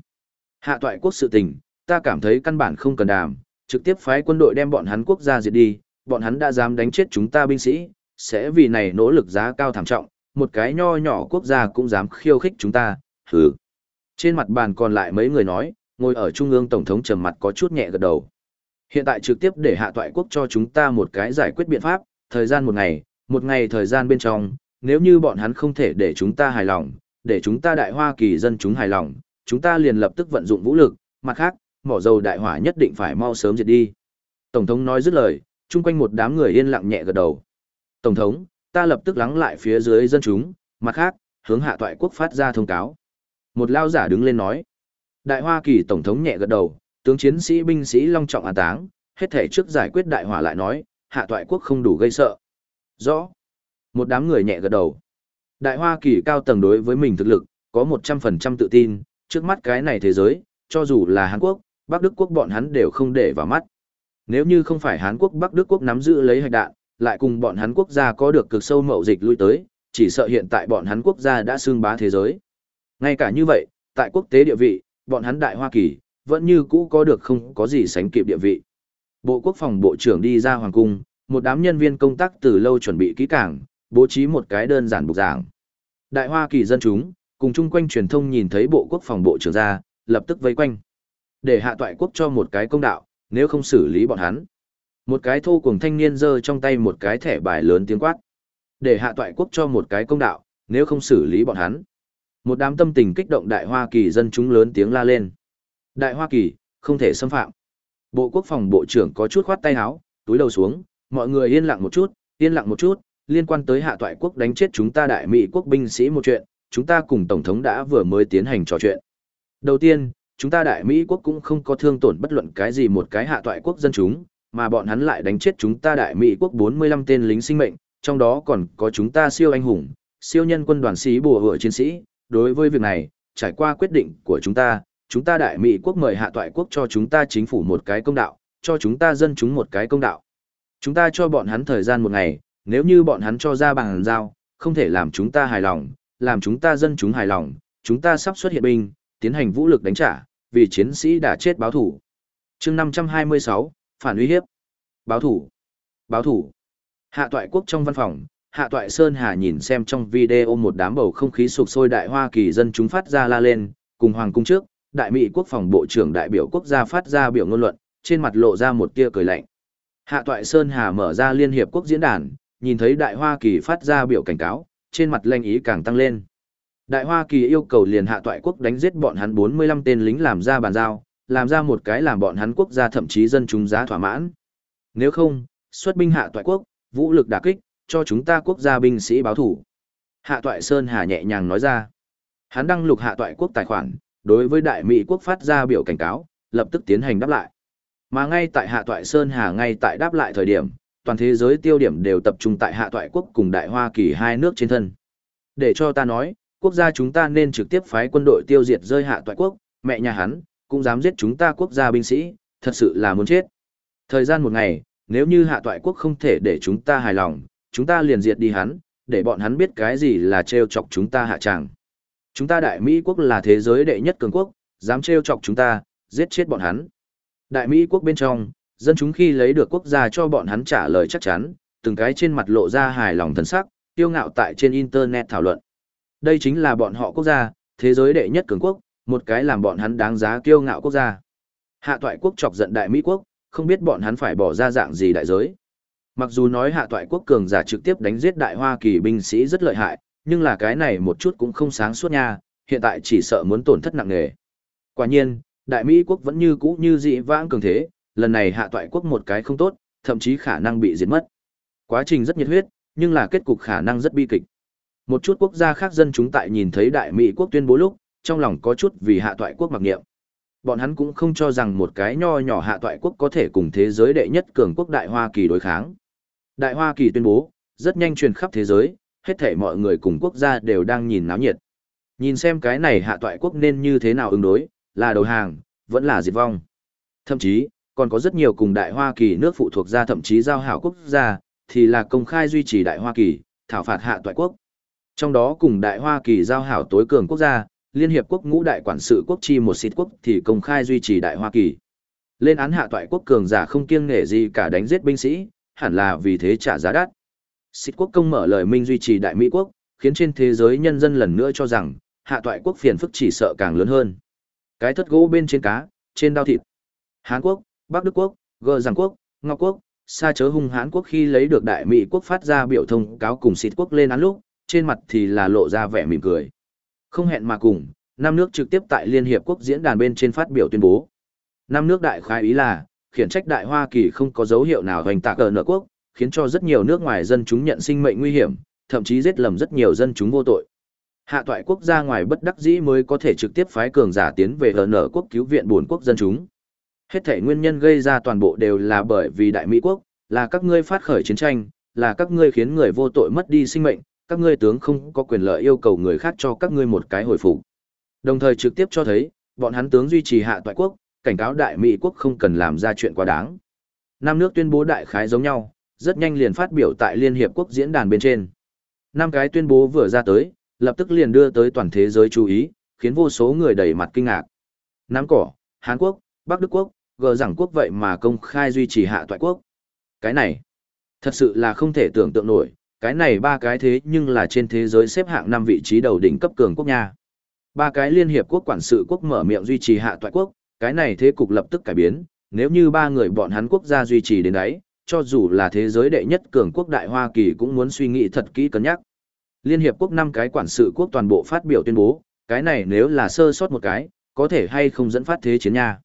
Hạ toại quốc sự tình, ta cảm thấy căn bản không cần đàm, trực tiếp phái quân đội đem bọn hắn quốc gia diệt đi, bọn hắn đã dám đánh chết chúng ta binh sĩ, sẽ vì này nỗ lực giá cao thảm trọng, một cái nho nhỏ quốc gia cũng dám khiêu khích chúng ta, hừ. Trên mặt bàn còn lại mấy người nói, ngồi ở trung ương tổng thống trầm mặt có chút nhẹ gật đầu. Hiện tại trực tiếp để hạ toại quốc cho chúng ta một cái giải quyết biện pháp, thời gian một ngày, một ngày thời gian bên trong, nếu như bọn hắn không thể để chúng ta hài lòng, để chúng ta đại Hoa Kỳ dân chúng hài lòng, chúng ta liền lập tức vận dụng vũ lực, mặt khác, mỏ dầu đại hỏa nhất định phải mau sớm diệt đi. Tổng thống nói dứt lời, chung quanh một đám người yên lặng nhẹ gật đầu. Tổng thống, ta lập tức lắng lại phía dưới dân chúng, mặt khác, hướng hạ toại quốc phát ra thông cáo. Một lao giả đứng lên nói. Đại Hoa Kỳ Tổng thống nhẹ gật đầu, tướng chiến sĩ binh sĩ long trọng an táng, hết thể trước giải quyết đại hỏa lại nói, hạ toại quốc không đủ gây sợ. Rõ. Một đám người nhẹ gật đầu. Đại Hoa Kỳ cao tầng đối với mình thực lực, có 100% tự tin, trước mắt cái này thế giới, cho dù là Hàn Quốc, Bắc Đức Quốc bọn hắn đều không để vào mắt. Nếu như không phải Hàn Quốc Bắc Đức Quốc nắm giữ lấy hạch đạn, lại cùng bọn hắn quốc gia có được cực sâu mậu dịch lui tới, chỉ sợ hiện tại bọn hắn quốc gia đã xương bá thế giới. Ngay cả như vậy, tại quốc tế địa vị, bọn hắn Đại Hoa Kỳ, vẫn như cũ có được không có gì sánh kịp địa vị. Bộ Quốc phòng Bộ trưởng đi ra Hoàng Cung, một đám nhân viên công tác từ lâu chuẩn bị kỹ càng, bố trí một cái đơn giản bục giảng. Đại Hoa Kỳ dân chúng, cùng chung quanh truyền thông nhìn thấy Bộ Quốc phòng Bộ trưởng ra, lập tức vây quanh. Để hạ toại quốc cho một cái công đạo, nếu không xử lý bọn hắn. Một cái thô cùng thanh niên giơ trong tay một cái thẻ bài lớn tiếng quát. Để hạ toại quốc cho một cái công đạo, nếu không xử lý bọn hắn. Một đám tâm tình kích động Đại Hoa Kỳ dân chúng lớn tiếng la lên. Đại Hoa Kỳ, không thể xâm phạm. Bộ Quốc phòng Bộ trưởng có chút khoát tay áo, túi đầu xuống, mọi người yên lặng một chút, yên lặng một chút, liên quan tới hạ toại quốc đánh chết chúng ta đại Mỹ quốc binh sĩ một chuyện, chúng ta cùng Tổng thống đã vừa mới tiến hành trò chuyện. Đầu tiên, chúng ta đại Mỹ quốc cũng không có thương tổn bất luận cái gì một cái hạ toại quốc dân chúng, mà bọn hắn lại đánh chết chúng ta đại Mỹ quốc 45 tên lính sinh mệnh, trong đó còn có chúng ta siêu anh hùng, siêu nhân quân đoàn sĩ bùa hựa chiến sĩ. Đối với việc này, trải qua quyết định của chúng ta, chúng ta đại Mỹ quốc mời hạ toại quốc cho chúng ta chính phủ một cái công đạo, cho chúng ta dân chúng một cái công đạo. Chúng ta cho bọn hắn thời gian một ngày, nếu như bọn hắn cho ra bằng giao, không thể làm chúng ta hài lòng, làm chúng ta dân chúng hài lòng, chúng ta sắp xuất hiện binh, tiến hành vũ lực đánh trả, vì chiến sĩ đã chết báo thủ. chương 526, phản uy hiếp. Báo thủ. Báo thủ. Hạ toại quốc trong văn phòng, Hạ toại Sơn Hà nhìn xem trong video một đám bầu không khí sục sôi đại Hoa Kỳ dân chúng phát ra la lên, cùng Hoàng cung trước, đại Mỹ quốc phòng bộ trưởng đại biểu quốc gia phát ra biểu ngôn luận, trên mặt lộ ra một tia cười lạnh. Hạ toại Sơn Hà mở ra Liên Hiệp Quốc diễn đàn, nhìn thấy đại Hoa Kỳ phát ra biểu cảnh cáo, trên mặt lanh ý càng tăng lên. Đại Hoa Kỳ yêu cầu liền hạ toại quốc đánh giết bọn hắn 45 tên lính làm ra bàn giao, làm ra một cái làm bọn hắn quốc gia thậm chí dân chúng giá thỏa mãn. Nếu không, xuất binh hạ toại quốc, vũ lực đả kích, cho chúng ta quốc gia binh sĩ báo thủ. Hạ toại Sơn Hà nhẹ nhàng nói ra. Hắn đăng lục hạ toại quốc tài khoản, đối với đại Mỹ quốc phát ra biểu cảnh cáo, lập tức tiến hành đáp lại. Mà ngay tại hạ toại Sơn Hà ngay tại đáp lại thời điểm, toàn thế giới tiêu điểm đều tập trung tại hạ toại quốc cùng đại Hoa Kỳ hai nước trên thân. Để cho ta nói, quốc gia chúng ta nên trực tiếp phái quân đội tiêu diệt rơi hạ toại quốc, mẹ nhà hắn, cũng dám giết chúng ta quốc gia binh sĩ, thật sự là muốn chết. Thời gian một ngày, nếu như hạ toại quốc không thể để chúng ta hài lòng, chúng ta liền diệt đi hắn, để bọn hắn biết cái gì là trêu chọc chúng ta hạ tràng. Chúng ta đại Mỹ quốc là thế giới đệ nhất cường quốc, dám trêu chọc chúng ta, giết chết bọn hắn. Đại Mỹ quốc bên trong, dân chúng khi lấy được quốc gia cho bọn hắn trả lời chắc chắn, từng cái trên mặt lộ ra hài lòng thần sắc, tiêu ngạo tại trên internet thảo luận. Đây chính là bọn họ quốc gia, thế giới đệ nhất cường quốc, một cái làm bọn hắn đáng giá kiêu ngạo quốc gia. Hạ toại quốc chọc giận đại Mỹ quốc, không biết bọn hắn phải bỏ ra dạng gì đại giới. Mặc dù nói hạ toại quốc cường giả trực tiếp đánh giết đại Hoa Kỳ binh sĩ rất lợi hại, nhưng là cái này một chút cũng không sáng suốt nha, hiện tại chỉ sợ muốn tổn thất nặng nề. Quả nhiên, đại Mỹ quốc vẫn như cũ như dị vãng cường thế, lần này hạ toại quốc một cái không tốt, thậm chí khả năng bị diệt mất. Quá trình rất nhiệt huyết, nhưng là kết cục khả năng rất bi kịch. Một chút quốc gia khác dân chúng tại nhìn thấy đại Mỹ quốc tuyên bố lúc, trong lòng có chút vì hạ toại quốc mặc niệm. Bọn hắn cũng không cho rằng một cái nho nhỏ hạ toại quốc có thể cùng thế giới đệ nhất cường quốc Đại Hoa Kỳ đối kháng. Đại Hoa Kỳ tuyên bố, rất nhanh truyền khắp thế giới, hết thảy mọi người cùng quốc gia đều đang nhìn náo nhiệt. Nhìn xem cái này hạ toại quốc nên như thế nào ứng đối, là đầu hàng, vẫn là diệt vong. Thậm chí, còn có rất nhiều cùng Đại Hoa Kỳ nước phụ thuộc ra thậm chí giao hảo quốc gia, thì là công khai duy trì Đại Hoa Kỳ, thảo phạt hạ toại quốc. Trong đó cùng Đại Hoa Kỳ giao hảo tối cường quốc gia, Liên Hiệp Quốc ngũ đại quản sự quốc chi một xịt quốc thì công khai duy trì Đại Hoa Kỳ. Lên án hạ toại quốc cường giả không kiêng nể gì cả đánh giết binh sĩ, hẳn là vì thế trả giá đắt. Xịt quốc công mở lời minh duy trì Đại Mỹ quốc, khiến trên thế giới nhân dân lần nữa cho rằng, hạ toại quốc phiền phức chỉ sợ càng lớn hơn. Cái thất gỗ bên trên cá, trên đao thịt. Hán quốc, Bắc Đức quốc, Gờ Giang quốc, Ngọc quốc, xa chớ hung hán quốc khi lấy được đại mỹ quốc phát ra biểu thông cáo cùng xịt quốc lên án lúc, trên mặt thì là lộ ra vẻ mỉm cười. Không hẹn mà cùng, năm nước trực tiếp tại Liên Hiệp Quốc diễn đàn bên trên phát biểu tuyên bố. Năm nước đại khai ý là, khiển trách Đại Hoa Kỳ không có dấu hiệu nào hoành tạc ở nợ quốc, khiến cho rất nhiều nước ngoài dân chúng nhận sinh mệnh nguy hiểm, thậm chí giết lầm rất nhiều dân chúng vô tội. Hạ toại quốc gia ngoài bất đắc dĩ mới có thể trực tiếp phái cường giả tiến về ở nợ quốc cứu viện buồn quốc dân chúng. Hết thể nguyên nhân gây ra toàn bộ đều là bởi vì Đại Mỹ quốc, là các ngươi phát khởi chiến tranh, là các ngươi khiến người vô tội mất đi sinh mệnh, các ngươi tướng không có quyền lợi yêu cầu người khác cho các ngươi một cái hồi phục. Đồng thời trực tiếp cho thấy, bọn hắn tướng duy trì hạ toại quốc, cảnh cáo đại Mỹ quốc không cần làm ra chuyện quá đáng. Năm nước tuyên bố đại khái giống nhau, rất nhanh liền phát biểu tại Liên Hiệp Quốc diễn đàn bên trên. Năm cái tuyên bố vừa ra tới, lập tức liền đưa tới toàn thế giới chú ý, khiến vô số người đầy mặt kinh ngạc. Nam cỏ, Hàn Quốc, Bắc Đức Quốc, gờ rằng quốc vậy mà công khai duy trì hạ toại quốc. Cái này, thật sự là không thể tưởng tượng nổi, cái này ba cái thế nhưng là trên thế giới xếp hạng năm vị trí đầu đỉnh cấp cường quốc nha. Ba cái liên hiệp quốc quản sự quốc mở miệng duy trì hạ toại quốc, cái này thế cục lập tức cải biến, nếu như ba người bọn hắn quốc gia duy trì đến đấy, cho dù là thế giới đệ nhất cường quốc Đại Hoa Kỳ cũng muốn suy nghĩ thật kỹ cân nhắc. Liên hiệp quốc năm cái quản sự quốc toàn bộ phát biểu tuyên bố, cái này nếu là sơ sót một cái, có thể hay không dẫn phát thế chiến nha.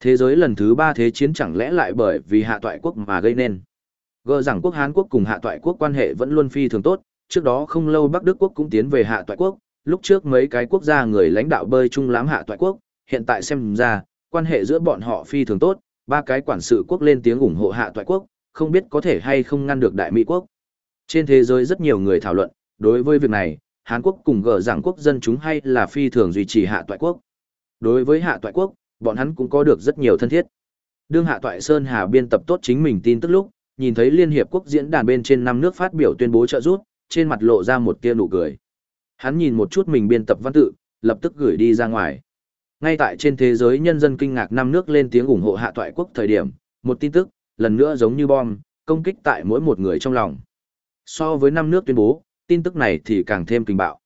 Thế giới lần thứ ba thế chiến chẳng lẽ lại bởi vì hạ toại quốc mà gây nên. Gờ rằng quốc Hán quốc cùng hạ toại quốc quan hệ vẫn luôn phi thường tốt, trước đó không lâu Bắc Đức quốc cũng tiến về hạ toại quốc, lúc trước mấy cái quốc gia người lãnh đạo bơi chung lãm hạ toại quốc, hiện tại xem ra, quan hệ giữa bọn họ phi thường tốt, ba cái quản sự quốc lên tiếng ủng hộ hạ toại quốc, không biết có thể hay không ngăn được đại Mỹ quốc. Trên thế giới rất nhiều người thảo luận, đối với việc này, Hàn Quốc cùng gờ giảng quốc dân chúng hay là phi thường duy trì hạ toại quốc. Đối với hạ toại quốc, bọn hắn cũng có được rất nhiều thân thiết. Đương hạ toại Sơn Hà biên tập tốt chính mình tin tức lúc, nhìn thấy Liên Hiệp Quốc diễn đàn bên trên năm nước phát biểu tuyên bố trợ giúp, trên mặt lộ ra một tia nụ cười. Hắn nhìn một chút mình biên tập văn tự, lập tức gửi đi ra ngoài. Ngay tại trên thế giới nhân dân kinh ngạc năm nước lên tiếng ủng hộ hạ toại quốc thời điểm, một tin tức, lần nữa giống như bom, công kích tại mỗi một người trong lòng. So với năm nước tuyên bố, tin tức này thì càng thêm kinh bạo.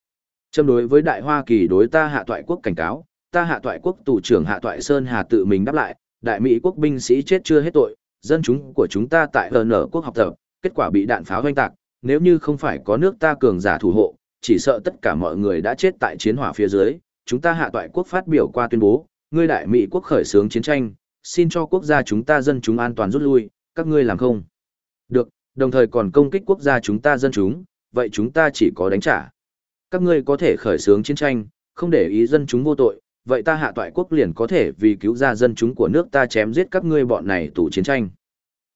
Châm đối với Đại Hoa Kỳ đối ta hạ toại quốc cảnh cáo, ta hạ toại quốc tù trưởng hạ toại Sơn Hà tự mình đáp lại, đại Mỹ quốc binh sĩ chết chưa hết tội, dân chúng của chúng ta tại LN quốc học tập, kết quả bị đạn pháo hoanh tạc, nếu như không phải có nước ta cường giả thủ hộ, chỉ sợ tất cả mọi người đã chết tại chiến hỏa phía dưới. Chúng ta hạ toại quốc phát biểu qua tuyên bố, ngươi đại Mỹ quốc khởi xướng chiến tranh, xin cho quốc gia chúng ta dân chúng an toàn rút lui, các ngươi làm không? Được, đồng thời còn công kích quốc gia chúng ta dân chúng, vậy chúng ta chỉ có đánh trả. Các ngươi có thể khởi xướng chiến tranh, không để ý dân chúng vô tội, vậy ta hạ toại quốc liền có thể vì cứu ra dân chúng của nước ta chém giết các ngươi bọn này tù chiến tranh.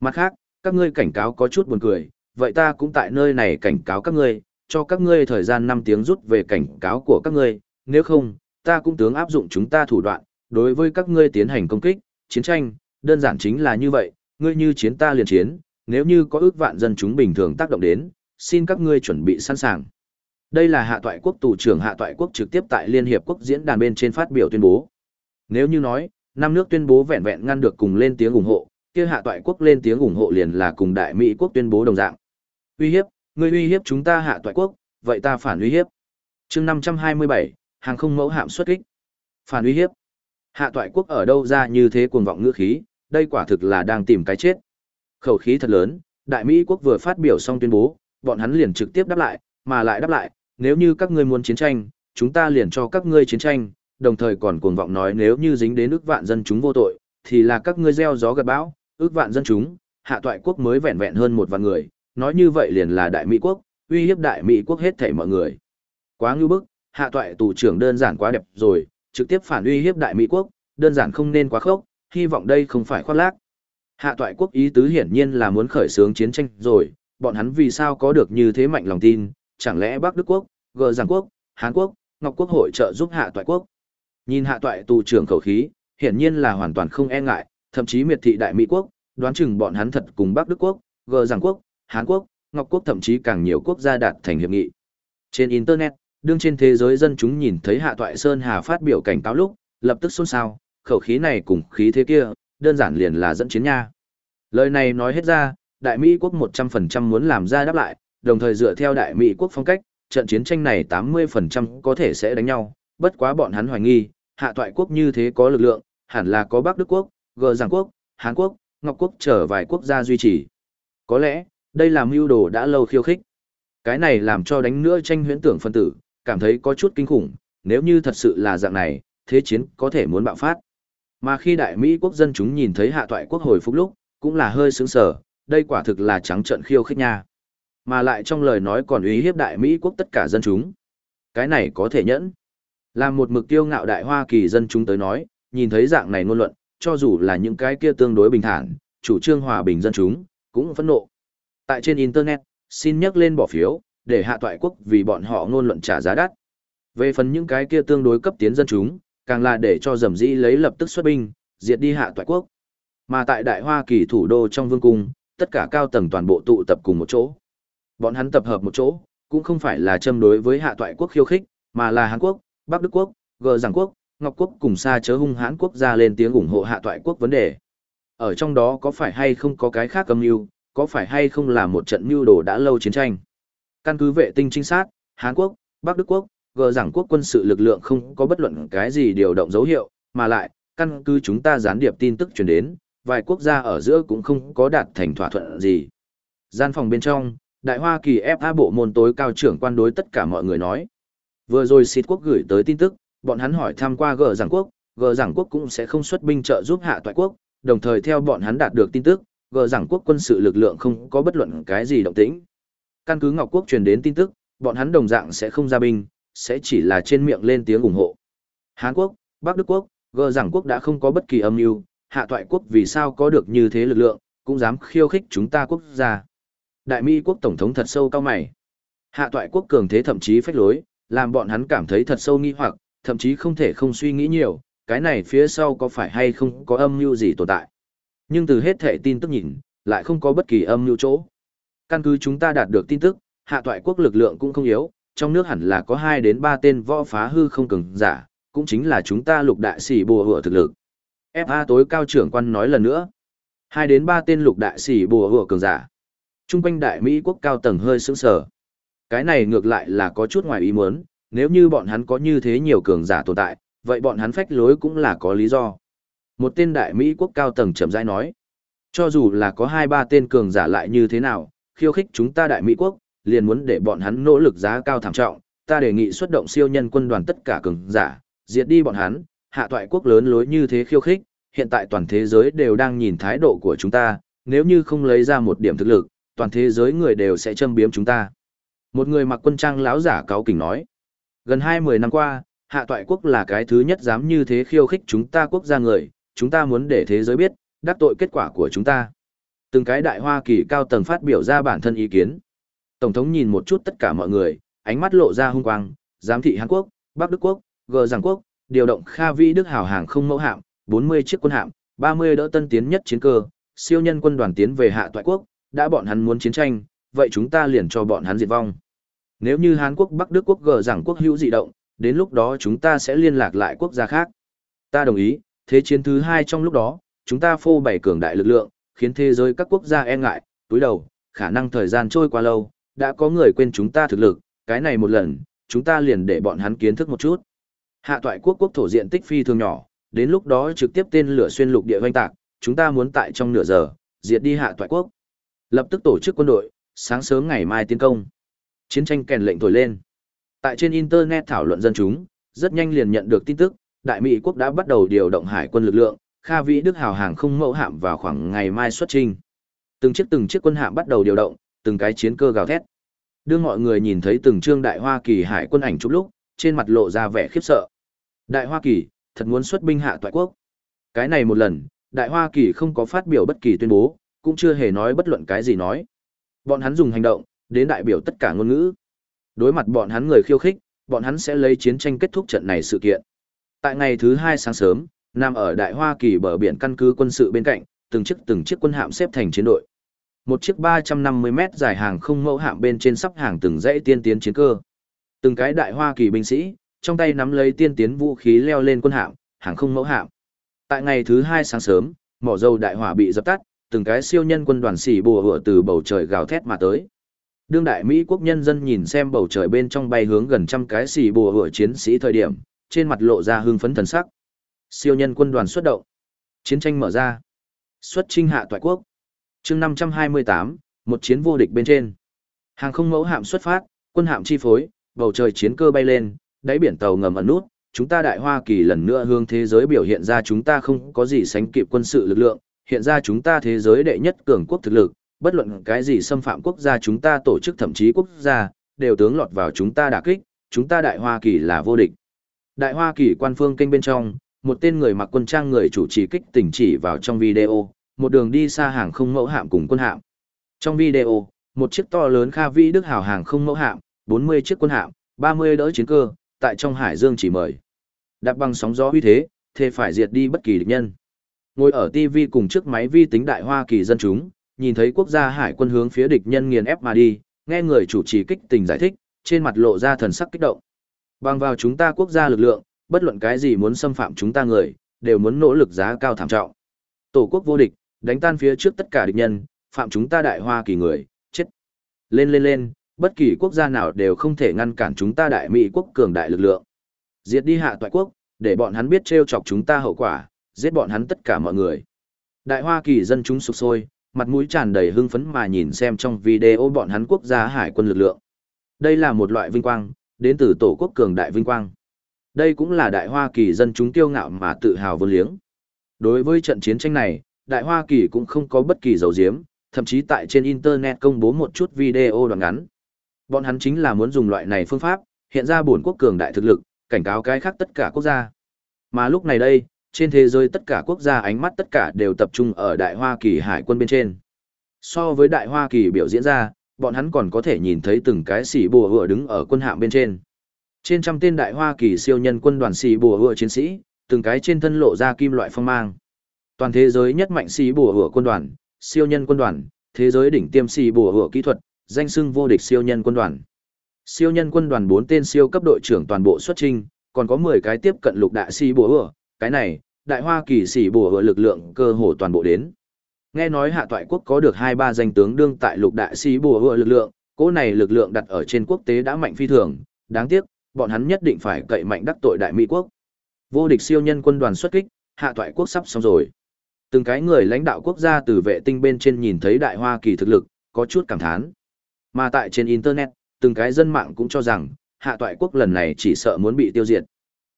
Mặt khác, các ngươi cảnh cáo có chút buồn cười, vậy ta cũng tại nơi này cảnh cáo các ngươi, cho các ngươi thời gian 5 tiếng rút về cảnh cáo của các ngươi, nếu không, ta cũng tướng áp dụng chúng ta thủ đoạn, đối với các ngươi tiến hành công kích, chiến tranh, đơn giản chính là như vậy, ngươi như chiến ta liền chiến, nếu như có ước vạn dân chúng bình thường tác động đến, xin các ngươi chuẩn bị sẵn sàng. Đây là hạ toại quốc tù trưởng hạ toại quốc trực tiếp tại Liên Hiệp Quốc diễn đàn bên trên phát biểu tuyên bố. Nếu như nói, năm nước tuyên bố vẹn vẹn ngăn được cùng lên tiếng ủng hộ, kia hạ toại quốc lên tiếng ủng hộ liền là cùng đại Mỹ quốc tuyên bố đồng dạng. Uy hiếp, người uy hiếp chúng ta hạ toại quốc, vậy ta phản uy hiếp. chương 527, hàng không mẫu hạm xuất kích. Phản uy hiếp. Hạ toại quốc ở đâu ra như thế cuồng vọng ngữ khí, đây quả thực là đang tìm cái chết. Khẩu khí thật lớn, đại Mỹ quốc vừa phát biểu xong tuyên bố, bọn hắn liền trực tiếp đáp lại, mà lại đáp lại, nếu như các ngươi muốn chiến tranh, chúng ta liền cho các ngươi chiến tranh, đồng thời còn cuồng vọng nói nếu như dính đến ước vạn dân chúng vô tội, thì là các ngươi gieo gió gặt bão, ước vạn dân chúng, hạ toại quốc mới vẹn vẹn hơn một vạn người, nói như vậy liền là đại Mỹ quốc, uy hiếp đại Mỹ quốc hết thảy mọi người. Quá ngu bức, hạ toại tù trưởng đơn giản quá đẹp rồi, trực tiếp phản uy hiếp đại Mỹ quốc, đơn giản không nên quá khốc, hy vọng đây không phải khoác lác. Hạ toại quốc ý tứ hiển nhiên là muốn khởi xướng chiến tranh rồi, bọn hắn vì sao có được như thế mạnh lòng tin, chẳng lẽ Bắc Đức Quốc, Gờ Giang Quốc, Hán Quốc, Ngọc Quốc hội trợ giúp hạ toại quốc. Nhìn hạ toại tù trưởng khẩu khí, hiển nhiên là hoàn toàn không e ngại, thậm chí miệt thị đại Mỹ quốc, đoán chừng bọn hắn thật cùng Bắc Đức Quốc, Gờ Giang Quốc, Hán Quốc, Ngọc Quốc thậm chí càng nhiều quốc gia đạt thành hiệp nghị. Trên Internet, đương trên thế giới dân chúng nhìn thấy Hạ Toại Sơn Hà phát biểu cảnh cáo lúc, lập tức xôn xao, khẩu khí này cùng khí thế kia, đơn giản liền là dẫn chiến nha. Lời này nói hết ra, Đại Mỹ quốc 100% muốn làm ra đáp lại, đồng thời dựa theo Đại Mỹ quốc phong cách, trận chiến tranh này 80% có thể sẽ đánh nhau, bất quá bọn hắn hoài nghi, Hạ Toại quốc như thế có lực lượng, hẳn là có Bắc Đức quốc, Gờ Giang quốc, Hán quốc, Ngọc quốc trở vài quốc gia duy trì. Có lẽ, đây là mưu đồ đã lâu khiêu khích. Cái này làm cho đánh nữa tranh huyễn tưởng phân tử, cảm thấy có chút kinh khủng, nếu như thật sự là dạng này, thế chiến có thể muốn bạo phát. Mà khi đại Mỹ quốc dân chúng nhìn thấy hạ toại quốc hồi phục lúc, cũng là hơi sướng sở, đây quả thực là trắng trận khiêu khích nha. Mà lại trong lời nói còn uy hiếp đại Mỹ quốc tất cả dân chúng. Cái này có thể nhẫn. Làm một mực tiêu ngạo đại Hoa Kỳ dân chúng tới nói, nhìn thấy dạng này ngôn luận, cho dù là những cái kia tương đối bình thản, chủ trương hòa bình dân chúng, cũng phẫn nộ. Tại trên Internet, xin nhắc lên bỏ phiếu, để hạ toại quốc vì bọn họ ngôn luận trả giá đắt. Về phần những cái kia tương đối cấp tiến dân chúng, càng là để cho dầm dĩ lấy lập tức xuất binh, diệt đi hạ toại quốc. Mà tại Đại Hoa Kỳ thủ đô trong vương cung, tất cả cao tầng toàn bộ tụ tập cùng một chỗ. Bọn hắn tập hợp một chỗ, cũng không phải là châm đối với hạ toại quốc khiêu khích, mà là Hàn Quốc, Bắc Đức Quốc, Gờ Giảng Quốc, Ngọc Quốc cùng xa chớ hung hãn quốc gia lên tiếng ủng hộ hạ toại quốc vấn đề. Ở trong đó có phải hay không có cái khác âm mưu, có phải hay không là một trận mưu đồ đã lâu chiến tranh. Căn cứ vệ tinh trinh sát, Hàn Quốc, Bắc Đức Quốc, gờ giảng quốc quân sự lực lượng không có bất luận cái gì điều động dấu hiệu, mà lại, căn cứ chúng ta gián điệp tin tức truyền đến, vài quốc gia ở giữa cũng không có đạt thành thỏa thuận gì. Gian phòng bên trong, Đại Hoa Kỳ FA bộ môn tối cao trưởng quan đối tất cả mọi người nói. Vừa rồi xịt quốc gửi tới tin tức, bọn hắn hỏi tham qua gờ rằng quốc, gờ rằng quốc cũng sẽ không xuất binh trợ giúp hạ toại quốc, đồng thời theo bọn hắn đạt được tin tức, gờ rằng quốc quân sự lực lượng không có bất luận cái gì động tĩnh. Căn cứ Ngọc Quốc truyền đến tin tức, bọn hắn đồng dạng sẽ không ra binh, sẽ chỉ là trên miệng lên tiếng ủng hộ. Hàn Quốc, Bắc Đức Quốc, gờ rằng quốc đã không có bất kỳ âm mưu, hạ toại quốc vì sao có được như thế lực lượng, cũng dám khiêu khích chúng ta quốc gia. Đại Mỹ quốc tổng thống thật sâu cao mày. Hạ toại quốc cường thế thậm chí phách lối, làm bọn hắn cảm thấy thật sâu nghi hoặc, thậm chí không thể không suy nghĩ nhiều, cái này phía sau có phải hay không có âm mưu gì tồn tại. Nhưng từ hết thệ tin tức nhìn, lại không có bất kỳ âm mưu chỗ. Căn cứ chúng ta đạt được tin tức, hạ toại quốc lực lượng cũng không yếu, trong nước hẳn là có hai đến ba tên võ phá hư không cường giả, cũng chính là chúng ta lục đại sĩ bùa hựa thực lực. FA tối cao trưởng quan nói lần nữa. hai đến ba tên lục đại sĩ bùa hựa cường giả. Trung quanh đại Mỹ quốc cao tầng hơi sững sờ. Cái này ngược lại là có chút ngoài ý muốn, nếu như bọn hắn có như thế nhiều cường giả tồn tại, vậy bọn hắn phách lối cũng là có lý do. Một tên đại Mỹ quốc cao tầng chậm rãi nói. Cho dù là có hai ba tên cường giả lại như thế nào, khiêu khích chúng ta đại Mỹ quốc, liền muốn để bọn hắn nỗ lực giá cao thảm trọng, ta đề nghị xuất động siêu nhân quân đoàn tất cả cường giả, diệt đi bọn hắn, hạ toại quốc lớn lối như thế khiêu khích, hiện tại toàn thế giới đều đang nhìn thái độ của chúng ta, nếu như không lấy ra một điểm thực lực, toàn thế giới người đều sẽ châm biếm chúng ta. Một người mặc quân trang lão giả cáo kỉnh nói, gần hai mươi năm qua, hạ toại quốc là cái thứ nhất dám như thế khiêu khích chúng ta quốc gia người, chúng ta muốn để thế giới biết, đắc tội kết quả của chúng ta. Từng cái đại Hoa Kỳ cao tầng phát biểu ra bản thân ý kiến. Tổng thống nhìn một chút tất cả mọi người, ánh mắt lộ ra hung quang, giám thị Hàn Quốc, Bắc Đức Quốc, Gờ Giang Quốc, điều động Kha Vi Đức hào hàng không mẫu hạm, 40 chiếc quân hạm, 30 đỡ tân tiến nhất chiến cơ, siêu nhân quân đoàn tiến về hạ toại quốc, đã bọn hắn muốn chiến tranh, vậy chúng ta liền cho bọn hắn diệt vong. Nếu như Hàn Quốc Bắc Đức Quốc Gờ rằng Quốc hữu dị động, đến lúc đó chúng ta sẽ liên lạc lại quốc gia khác. Ta đồng ý, thế chiến thứ hai trong lúc đó, chúng ta phô bày cường đại lực lượng, khiến thế giới các quốc gia e ngại, túi đầu, khả năng thời gian trôi qua lâu, đã có người quên chúng ta thực lực, cái này một lần, chúng ta liền để bọn hắn kiến thức một chút. Hạ toại quốc quốc thổ diện tích phi thường nhỏ, đến lúc đó trực tiếp tên lửa xuyên lục địa hoanh tạc, chúng ta muốn tại trong nửa giờ, diệt đi hạ toại quốc. Lập tức tổ chức quân đội, sáng sớm ngày mai tiến công. Chiến tranh kèn lệnh thổi lên. Tại trên Internet thảo luận dân chúng, rất nhanh liền nhận được tin tức, Đại Mỹ quốc đã bắt đầu điều động hải quân lực lượng, Kha Vĩ Đức hào hàng không mẫu hạm vào khoảng ngày mai xuất trình. Từng chiếc từng chiếc quân hạm bắt đầu điều động, từng cái chiến cơ gào thét. Đưa mọi người nhìn thấy từng trương Đại Hoa Kỳ hải quân ảnh chụp lúc, trên mặt lộ ra vẻ khiếp sợ. Đại Hoa Kỳ, thật muốn xuất binh hạ toại quốc. Cái này một lần, Đại Hoa Kỳ không có phát biểu bất kỳ tuyên bố, cũng chưa hề nói bất luận cái gì nói. Bọn hắn dùng hành động, đến đại biểu tất cả ngôn ngữ. Đối mặt bọn hắn người khiêu khích, bọn hắn sẽ lấy chiến tranh kết thúc trận này sự kiện. Tại ngày thứ hai sáng sớm, nằm ở Đại Hoa Kỳ bờ biển căn cứ quân sự bên cạnh, từng chiếc từng chiếc quân hạm xếp thành chiến đội. Một chiếc 350 mét dài hàng không mẫu hạm bên trên sắp hàng từng dãy tiên tiến chiến cơ. Từng cái Đại Hoa Kỳ binh sĩ, trong tay nắm lấy tiên tiến vũ khí leo lên quân hạm, hàng không mẫu hạm. Tại ngày thứ hai sáng sớm, mỏ dầu đại hỏa bị dập tắt, từng cái siêu nhân quân đoàn xỉ bùa hựa từ bầu trời gào thét mà tới. Đương đại Mỹ quốc nhân dân nhìn xem bầu trời bên trong bay hướng gần trăm cái xỉ bùa hựa chiến sĩ thời điểm, trên mặt lộ ra hưng phấn thần sắc. Siêu nhân quân đoàn xuất động. Chiến tranh mở ra. Xuất trinh hạ toại quốc. chương 528, một chiến vô địch bên trên. Hàng không mẫu hạm xuất phát, quân hạm chi phối, bầu trời chiến cơ bay lên, đáy biển tàu ngầm ẩn nút, chúng ta Đại Hoa Kỳ lần nữa hướng thế giới biểu hiện ra chúng ta không có gì sánh kịp quân sự lực lượng, hiện ra chúng ta thế giới đệ nhất cường quốc thực lực, bất luận cái gì xâm phạm quốc gia chúng ta tổ chức thậm chí quốc gia, đều tướng lọt vào chúng ta đả kích, chúng ta Đại Hoa Kỳ là vô địch. Đại Hoa Kỳ quan phương kênh bên trong, một tên người mặc quân trang người chủ trì kích tỉnh chỉ vào trong video, một đường đi xa hàng không mẫu hạm cùng quân hạm. Trong video, một chiếc to lớn Kha Vĩ Đức hào hàng không mẫu hạm, 40 chiếc quân hạm, 30 đỡ chiến cơ, tại trong hải dương chỉ mời. Đạp bằng sóng gió uy thế, thế phải diệt đi bất kỳ địch nhân. Ngồi ở TV cùng chiếc máy vi tính đại Hoa Kỳ dân chúng, nhìn thấy quốc gia hải quân hướng phía địch nhân nghiền ép mà đi, nghe người chủ trì kích tình giải thích, trên mặt lộ ra thần sắc kích động. Bằng vào chúng ta quốc gia lực lượng, bất luận cái gì muốn xâm phạm chúng ta người, đều muốn nỗ lực giá cao thảm trọng. Tổ quốc vô địch, đánh tan phía trước tất cả địch nhân, phạm chúng ta đại Hoa Kỳ người, chết. Lên lên lên, bất kỳ quốc gia nào đều không thể ngăn cản chúng ta đại Mỹ quốc cường đại lực lượng. Diệt đi hạ toại quốc, để bọn hắn biết trêu chọc chúng ta hậu quả, giết bọn hắn tất cả mọi người. Đại Hoa Kỳ dân chúng sục sôi, mặt mũi tràn đầy hưng phấn mà nhìn xem trong video bọn hắn quốc gia hải quân lực lượng. Đây là một loại vinh quang, đến từ tổ quốc cường đại vinh quang. Đây cũng là Đại Hoa Kỳ dân chúng kiêu ngạo mà tự hào vô liếng. Đối với trận chiến tranh này, Đại Hoa Kỳ cũng không có bất kỳ dấu diếm, thậm chí tại trên Internet công bố một chút video đoạn ngắn. Bọn hắn chính là muốn dùng loại này phương pháp, hiện ra bổn quốc cường đại thực lực, cảnh cáo cái khác tất cả quốc gia. Mà lúc này đây, trên thế giới tất cả quốc gia ánh mắt tất cả đều tập trung ở Đại Hoa Kỳ hải quân bên trên. So với Đại Hoa Kỳ biểu diễn ra, bọn hắn còn có thể nhìn thấy từng cái xỉ bùa hựa đứng ở quân hạm bên trên. Trên trăm tên Đại Hoa Kỳ siêu nhân quân đoàn xỉ bùa hựa chiến sĩ, từng cái trên thân lộ ra kim loại phong mang. Toàn thế giới nhất mạnh xỉ bùa hựa quân đoàn, siêu nhân quân đoàn, thế giới đỉnh tiêm xỉ bùa hựa kỹ thuật, danh xưng vô địch siêu nhân quân đoàn. Siêu nhân quân đoàn 4 tên siêu cấp đội trưởng toàn bộ xuất trình, còn có 10 cái tiếp cận lục đại xỉ bùa hựa, cái này, đại hoa kỳ sĩ bùa hựa lực lượng cơ hồ toàn bộ đến. Nghe nói hạ toại quốc có được 2-3 danh tướng đương tại lục đại si bùa hựa lực lượng, cỗ này lực lượng đặt ở trên quốc tế đã mạnh phi thường, đáng tiếc, bọn hắn nhất định phải cậy mạnh đắc tội đại Mỹ quốc. Vô địch siêu nhân quân đoàn xuất kích, hạ toại quốc sắp xong rồi. Từng cái người lãnh đạo quốc gia từ vệ tinh bên trên nhìn thấy đại hoa kỳ thực lực, có chút cảm thán. Mà tại trên Internet, từng cái dân mạng cũng cho rằng, hạ toại quốc lần này chỉ sợ muốn bị tiêu diệt.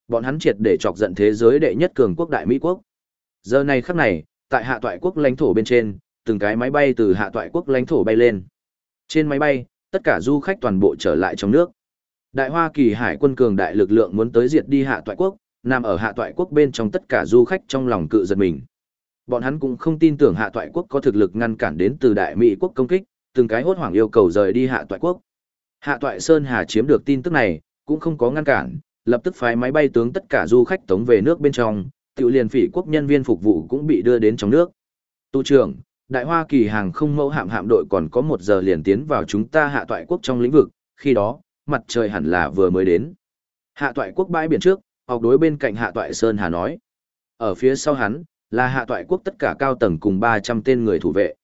Bọn hắn triệt để chọc giận thế giới đệ nhất cường quốc đại Mỹ quốc. Giờ này khắc này, tại hạ toại quốc lãnh thổ bên trên, từng cái máy bay từ hạ toại quốc lãnh thổ bay lên. Trên máy bay, tất cả du khách toàn bộ trở lại trong nước. Đại Hoa Kỳ hải quân cường đại lực lượng muốn tới diệt đi hạ toại quốc, nằm ở hạ toại quốc bên trong tất cả du khách trong lòng cự giật mình. Bọn hắn cũng không tin tưởng hạ toại quốc có thực lực ngăn cản đến từ đại Mỹ quốc công kích, từng cái hốt hoảng yêu cầu rời đi hạ toại quốc. Hạ toại Sơn Hà chiếm được tin tức này, cũng không có ngăn cản, lập tức phái máy bay tướng tất cả du khách tống về nước bên trong, tiểu liền phỉ quốc nhân viên phục vụ cũng bị đưa đến trong nước. Tu trưởng, Đại Hoa Kỳ hàng không mẫu hạm hạm đội còn có một giờ liền tiến vào chúng ta hạ toại quốc trong lĩnh vực, khi đó, mặt trời hẳn là vừa mới đến. Hạ toại quốc bãi biển trước, học đối bên cạnh hạ toại Sơn Hà nói. Ở phía sau hắn, là hạ toại quốc tất cả cao tầng cùng 300 tên người thủ vệ.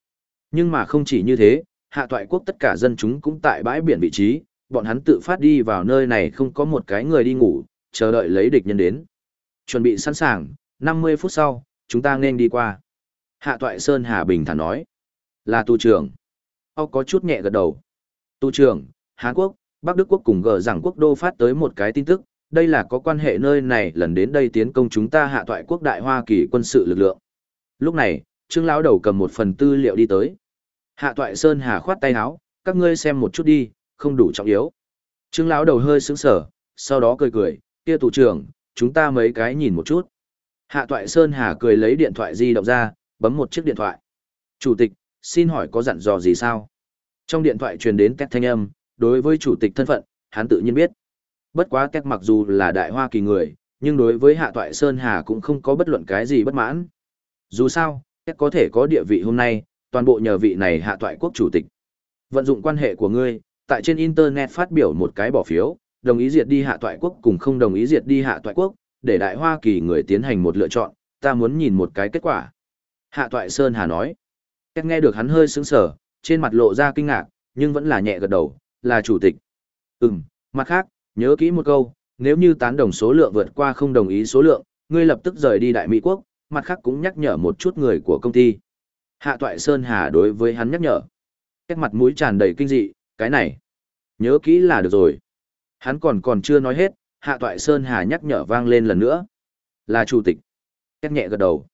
Nhưng mà không chỉ như thế, hạ toại quốc tất cả dân chúng cũng tại bãi biển vị trí, bọn hắn tự phát đi vào nơi này không có một cái người đi ngủ, chờ đợi lấy địch nhân đến. Chuẩn bị sẵn sàng, 50 phút sau, chúng ta nên đi qua. Hạ toại Sơn Hà Bình thản nói. Là tu trưởng. ông có chút nhẹ gật đầu. Tu trưởng, hán Quốc, Bắc Đức Quốc cùng gờ rằng quốc đô phát tới một cái tin tức, đây là có quan hệ nơi này lần đến đây tiến công chúng ta hạ toại quốc đại Hoa Kỳ quân sự lực lượng. Lúc này, Trương lão đầu cầm một phần tư liệu đi tới. Hạ toại Sơn Hà khoát tay áo, các ngươi xem một chút đi, không đủ trọng yếu. Trương lão đầu hơi sững sờ, sau đó cười cười, kia thủ trưởng, chúng ta mấy cái nhìn một chút. Hạ toại Sơn Hà cười lấy điện thoại di động ra, bấm một chiếc điện thoại. Chủ tịch, xin hỏi có dặn dò gì sao? Trong điện thoại truyền đến các thanh âm, đối với chủ tịch thân phận, hắn tự nhiên biết. Bất quá các mặc dù là đại hoa kỳ người, nhưng đối với hạ toại Sơn Hà cũng không có bất luận cái gì bất mãn. Dù sao, các có thể có địa vị hôm nay, toàn bộ nhờ vị này hạ toại quốc chủ tịch. Vận dụng quan hệ của ngươi, tại trên Internet phát biểu một cái bỏ phiếu, đồng ý diệt đi hạ toại quốc cùng không đồng ý diệt đi hạ toại quốc, để đại hoa kỳ người tiến hành một lựa chọn, ta muốn nhìn một cái kết quả. Hạ toại Sơn Hà nói. Cách nghe được hắn hơi sững sờ, trên mặt lộ ra kinh ngạc, nhưng vẫn là nhẹ gật đầu, là chủ tịch. Ừm, mặt khác, nhớ kỹ một câu, nếu như tán đồng số lượng vượt qua không đồng ý số lượng, ngươi lập tức rời đi Đại Mỹ Quốc, mặt khác cũng nhắc nhở một chút người của công ty. Hạ Toại Sơn Hà đối với hắn nhắc nhở. Cách mặt mũi tràn đầy kinh dị, cái này. Nhớ kỹ là được rồi. Hắn còn còn chưa nói hết, Hạ Toại Sơn Hà nhắc nhở vang lên lần nữa. Là chủ tịch. Cách nhẹ gật đầu.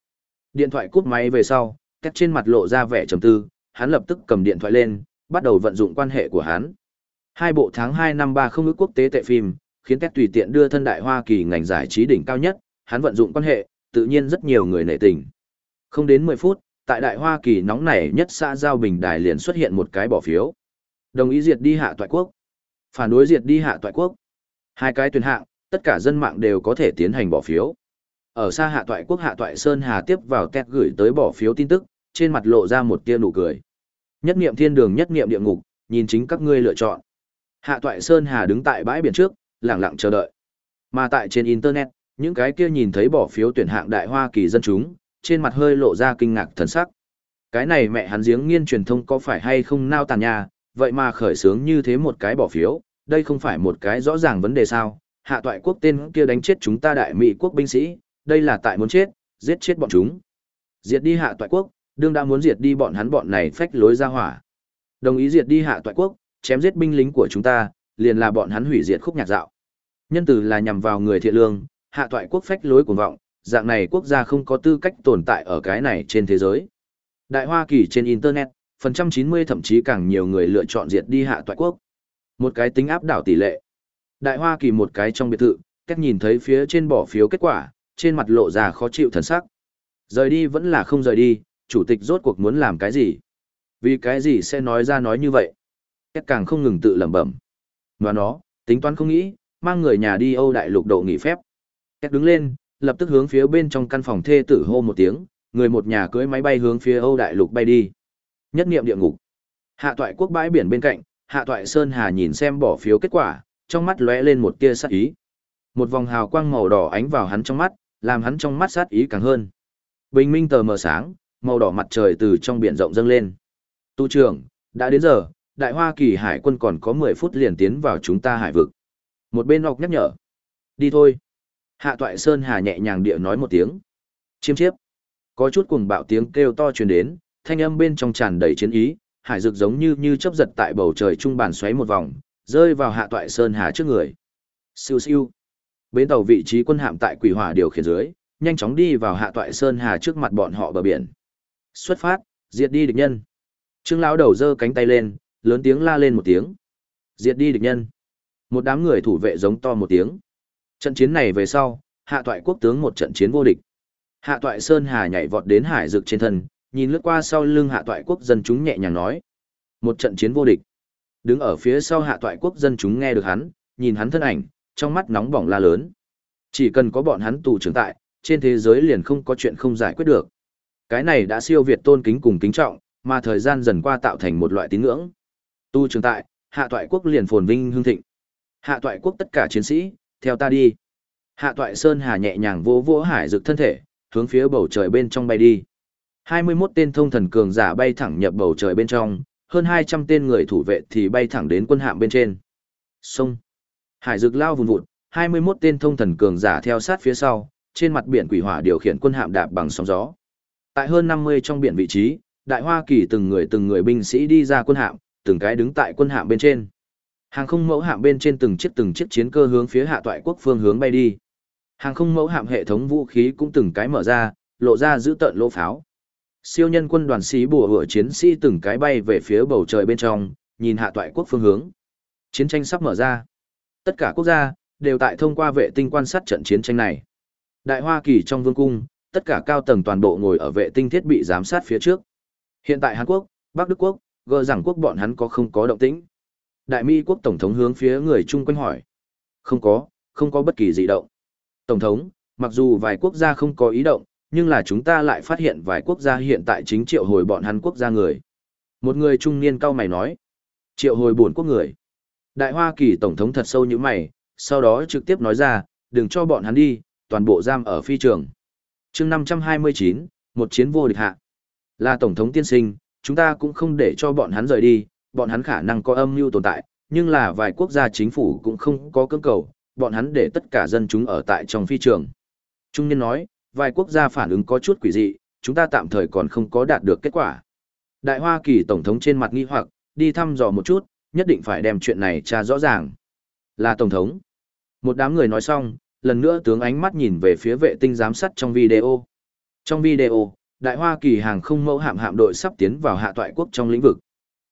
Điện thoại cúp máy về sau, cách trên mặt lộ ra vẻ trầm tư, hắn lập tức cầm điện thoại lên, bắt đầu vận dụng quan hệ của hắn. Hai bộ tháng 2 năm 3 không ước quốc tế tệ phim, khiến cách tùy tiện đưa thân đại Hoa Kỳ ngành giải trí đỉnh cao nhất, hắn vận dụng quan hệ, tự nhiên rất nhiều người nể tình. Không đến 10 phút, tại đại Hoa Kỳ nóng nảy nhất xã giao bình đài liền xuất hiện một cái bỏ phiếu. Đồng ý diệt đi hạ toại quốc. Phản đối diệt đi hạ toại quốc. Hai cái tuyển hạng, tất cả dân mạng đều có thể tiến hành bỏ phiếu. Ở xa hạ toại quốc hạ toại Sơn Hà tiếp vào tét gửi tới bỏ phiếu tin tức, trên mặt lộ ra một tia nụ cười. Nhất niệm thiên đường nhất niệm địa ngục, nhìn chính các ngươi lựa chọn. Hạ toại Sơn Hà đứng tại bãi biển trước, lặng lặng chờ đợi. Mà tại trên Internet, những cái kia nhìn thấy bỏ phiếu tuyển hạng đại Hoa Kỳ dân chúng, trên mặt hơi lộ ra kinh ngạc thần sắc. Cái này mẹ hắn giếng nghiên truyền thông có phải hay không nao tàn nhà, vậy mà khởi sướng như thế một cái bỏ phiếu, đây không phải một cái rõ ràng vấn đề sao, hạ toại quốc tên kia đánh chết chúng ta đại mỹ quốc binh sĩ, đây là tại muốn chết, giết chết bọn chúng. Diệt đi hạ toại quốc, đương đã muốn diệt đi bọn hắn bọn này phách lối ra hỏa. Đồng ý diệt đi hạ toại quốc, chém giết binh lính của chúng ta, liền là bọn hắn hủy diệt khúc nhạc dạo. Nhân từ là nhằm vào người thiện lương, hạ toại quốc phách lối cuồng vọng, dạng này quốc gia không có tư cách tồn tại ở cái này trên thế giới. Đại Hoa Kỳ trên Internet, phần trăm 90 thậm chí càng nhiều người lựa chọn diệt đi hạ toại quốc. Một cái tính áp đảo tỷ lệ. Đại Hoa Kỳ một cái trong biệt thự, cách nhìn thấy phía trên bỏ phiếu kết quả, trên mặt lộ ra khó chịu thần sắc. Rời đi vẫn là không rời đi, chủ tịch rốt cuộc muốn làm cái gì? Vì cái gì sẽ nói ra nói như vậy? Cách càng không ngừng tự lẩm bẩm. Và nó, tính toán không nghĩ, mang người nhà đi Âu Đại Lục độ nghỉ phép. Cách đứng lên, lập tức hướng phía bên trong căn phòng thê tử hô một tiếng, người một nhà cưới máy bay hướng phía Âu Đại Lục bay đi. Nhất niệm địa ngục. Hạ toại quốc bãi biển bên cạnh, Hạ toại Sơn Hà nhìn xem bỏ phiếu kết quả, trong mắt lóe lên một tia sát ý. Một vòng hào quang màu đỏ ánh vào hắn trong mắt, làm hắn trong mắt sát ý càng hơn. Bình minh tờ mờ sáng, màu đỏ mặt trời từ trong biển rộng dâng lên. Tu trưởng, đã đến giờ, Đại Hoa Kỳ Hải quân còn có 10 phút liền tiến vào chúng ta hải vực. Một bên ngọc nhắc nhở. Đi thôi. Hạ toại Sơn Hà nhẹ nhàng địa nói một tiếng. Chiêm chiếp. Có chút cuồng bạo tiếng kêu to truyền đến, thanh âm bên trong tràn đầy chiến ý, hải dược giống như như chớp giật tại bầu trời trung bàn xoáy một vòng, rơi vào hạ toại Sơn Hà trước người. Siêu siêu. Bến tàu vị trí quân hạm tại quỷ hỏa điều khiển dưới, nhanh chóng đi vào hạ toại Sơn Hà trước mặt bọn họ bờ biển. Xuất phát, diệt đi địch nhân. Trương lão đầu giơ cánh tay lên, lớn tiếng la lên một tiếng. Diệt đi địch nhân. Một đám người thủ vệ giống to một tiếng. Trận chiến này về sau, hạ toại quốc tướng một trận chiến vô địch. Hạ toại Sơn Hà nhảy vọt đến hải Dược trên thân, nhìn lướt qua sau lưng hạ toại quốc dân chúng nhẹ nhàng nói. Một trận chiến vô địch. Đứng ở phía sau hạ toại quốc dân chúng nghe được hắn, nhìn hắn thân ảnh, trong mắt nóng bỏng la lớn. Chỉ cần có bọn hắn tù trưởng tại, trên thế giới liền không có chuyện không giải quyết được. Cái này đã siêu việt tôn kính cùng kính trọng, mà thời gian dần qua tạo thành một loại tín ngưỡng. Tu trưởng tại, hạ toại quốc liền phồn vinh hương thịnh. Hạ toại quốc tất cả chiến sĩ, theo ta đi. Hạ toại Sơn Hà nhẹ nhàng vỗ vỗ hải dực thân thể, hướng phía bầu trời bên trong bay đi. 21 tên thông thần cường giả bay thẳng nhập bầu trời bên trong, hơn 200 tên người thủ vệ thì bay thẳng đến quân hạm bên trên. Sông. Hải dực lao vùn vụt, 21 tên thông thần cường giả theo sát phía sau, trên mặt biển quỷ hỏa điều khiển quân hạm đạp bằng sóng gió. Tại hơn 50 trong biển vị trí, Đại Hoa Kỳ từng người từng người binh sĩ đi ra quân hạm, từng cái đứng tại quân hạm bên trên. Hàng không mẫu hạm bên trên từng chiếc từng chiếc chiến cơ hướng phía hạ toại quốc phương hướng bay đi. Hàng không mẫu hạm hệ thống vũ khí cũng từng cái mở ra, lộ ra giữ tận lỗ pháo. Siêu nhân quân đoàn sĩ bùa hựa chiến sĩ từng cái bay về phía bầu trời bên trong, nhìn hạ toại quốc phương hướng. Chiến tranh sắp mở ra. Tất cả quốc gia đều tại thông qua vệ tinh quan sát trận chiến tranh này. Đại Hoa Kỳ trong vương cung, tất cả cao tầng toàn bộ ngồi ở vệ tinh thiết bị giám sát phía trước. Hiện tại Hàn Quốc, Bắc Đức Quốc, gờ rằng quốc bọn hắn có không có động tĩnh. Đại Mỹ quốc tổng thống hướng phía người chung quanh hỏi. Không có, không có bất kỳ dị động. Tổng thống, mặc dù vài quốc gia không có ý động, nhưng là chúng ta lại phát hiện vài quốc gia hiện tại chính triệu hồi bọn hắn quốc gia người. Một người trung niên cao mày nói. Triệu hồi bổn quốc người. Đại Hoa Kỳ Tổng thống thật sâu như mày, sau đó trực tiếp nói ra, đừng cho bọn hắn đi, toàn bộ giam ở phi trường. chương 529, một chiến vô địch hạ. Là Tổng thống tiên sinh, chúng ta cũng không để cho bọn hắn rời đi, bọn hắn khả năng có âm mưu tồn tại, nhưng là vài quốc gia chính phủ cũng không có cưỡng cầu, bọn hắn để tất cả dân chúng ở tại trong phi trường. Trung nhân nói, vài quốc gia phản ứng có chút quỷ dị, chúng ta tạm thời còn không có đạt được kết quả. Đại Hoa Kỳ Tổng thống trên mặt nghi hoặc, đi thăm dò một chút, nhất định phải đem chuyện này tra rõ ràng. Là Tổng thống. Một đám người nói xong, lần nữa tướng ánh mắt nhìn về phía vệ tinh giám sát trong video. Trong video, Đại Hoa Kỳ hàng không mẫu hạm hạm đội sắp tiến vào hạ toại quốc trong lĩnh vực.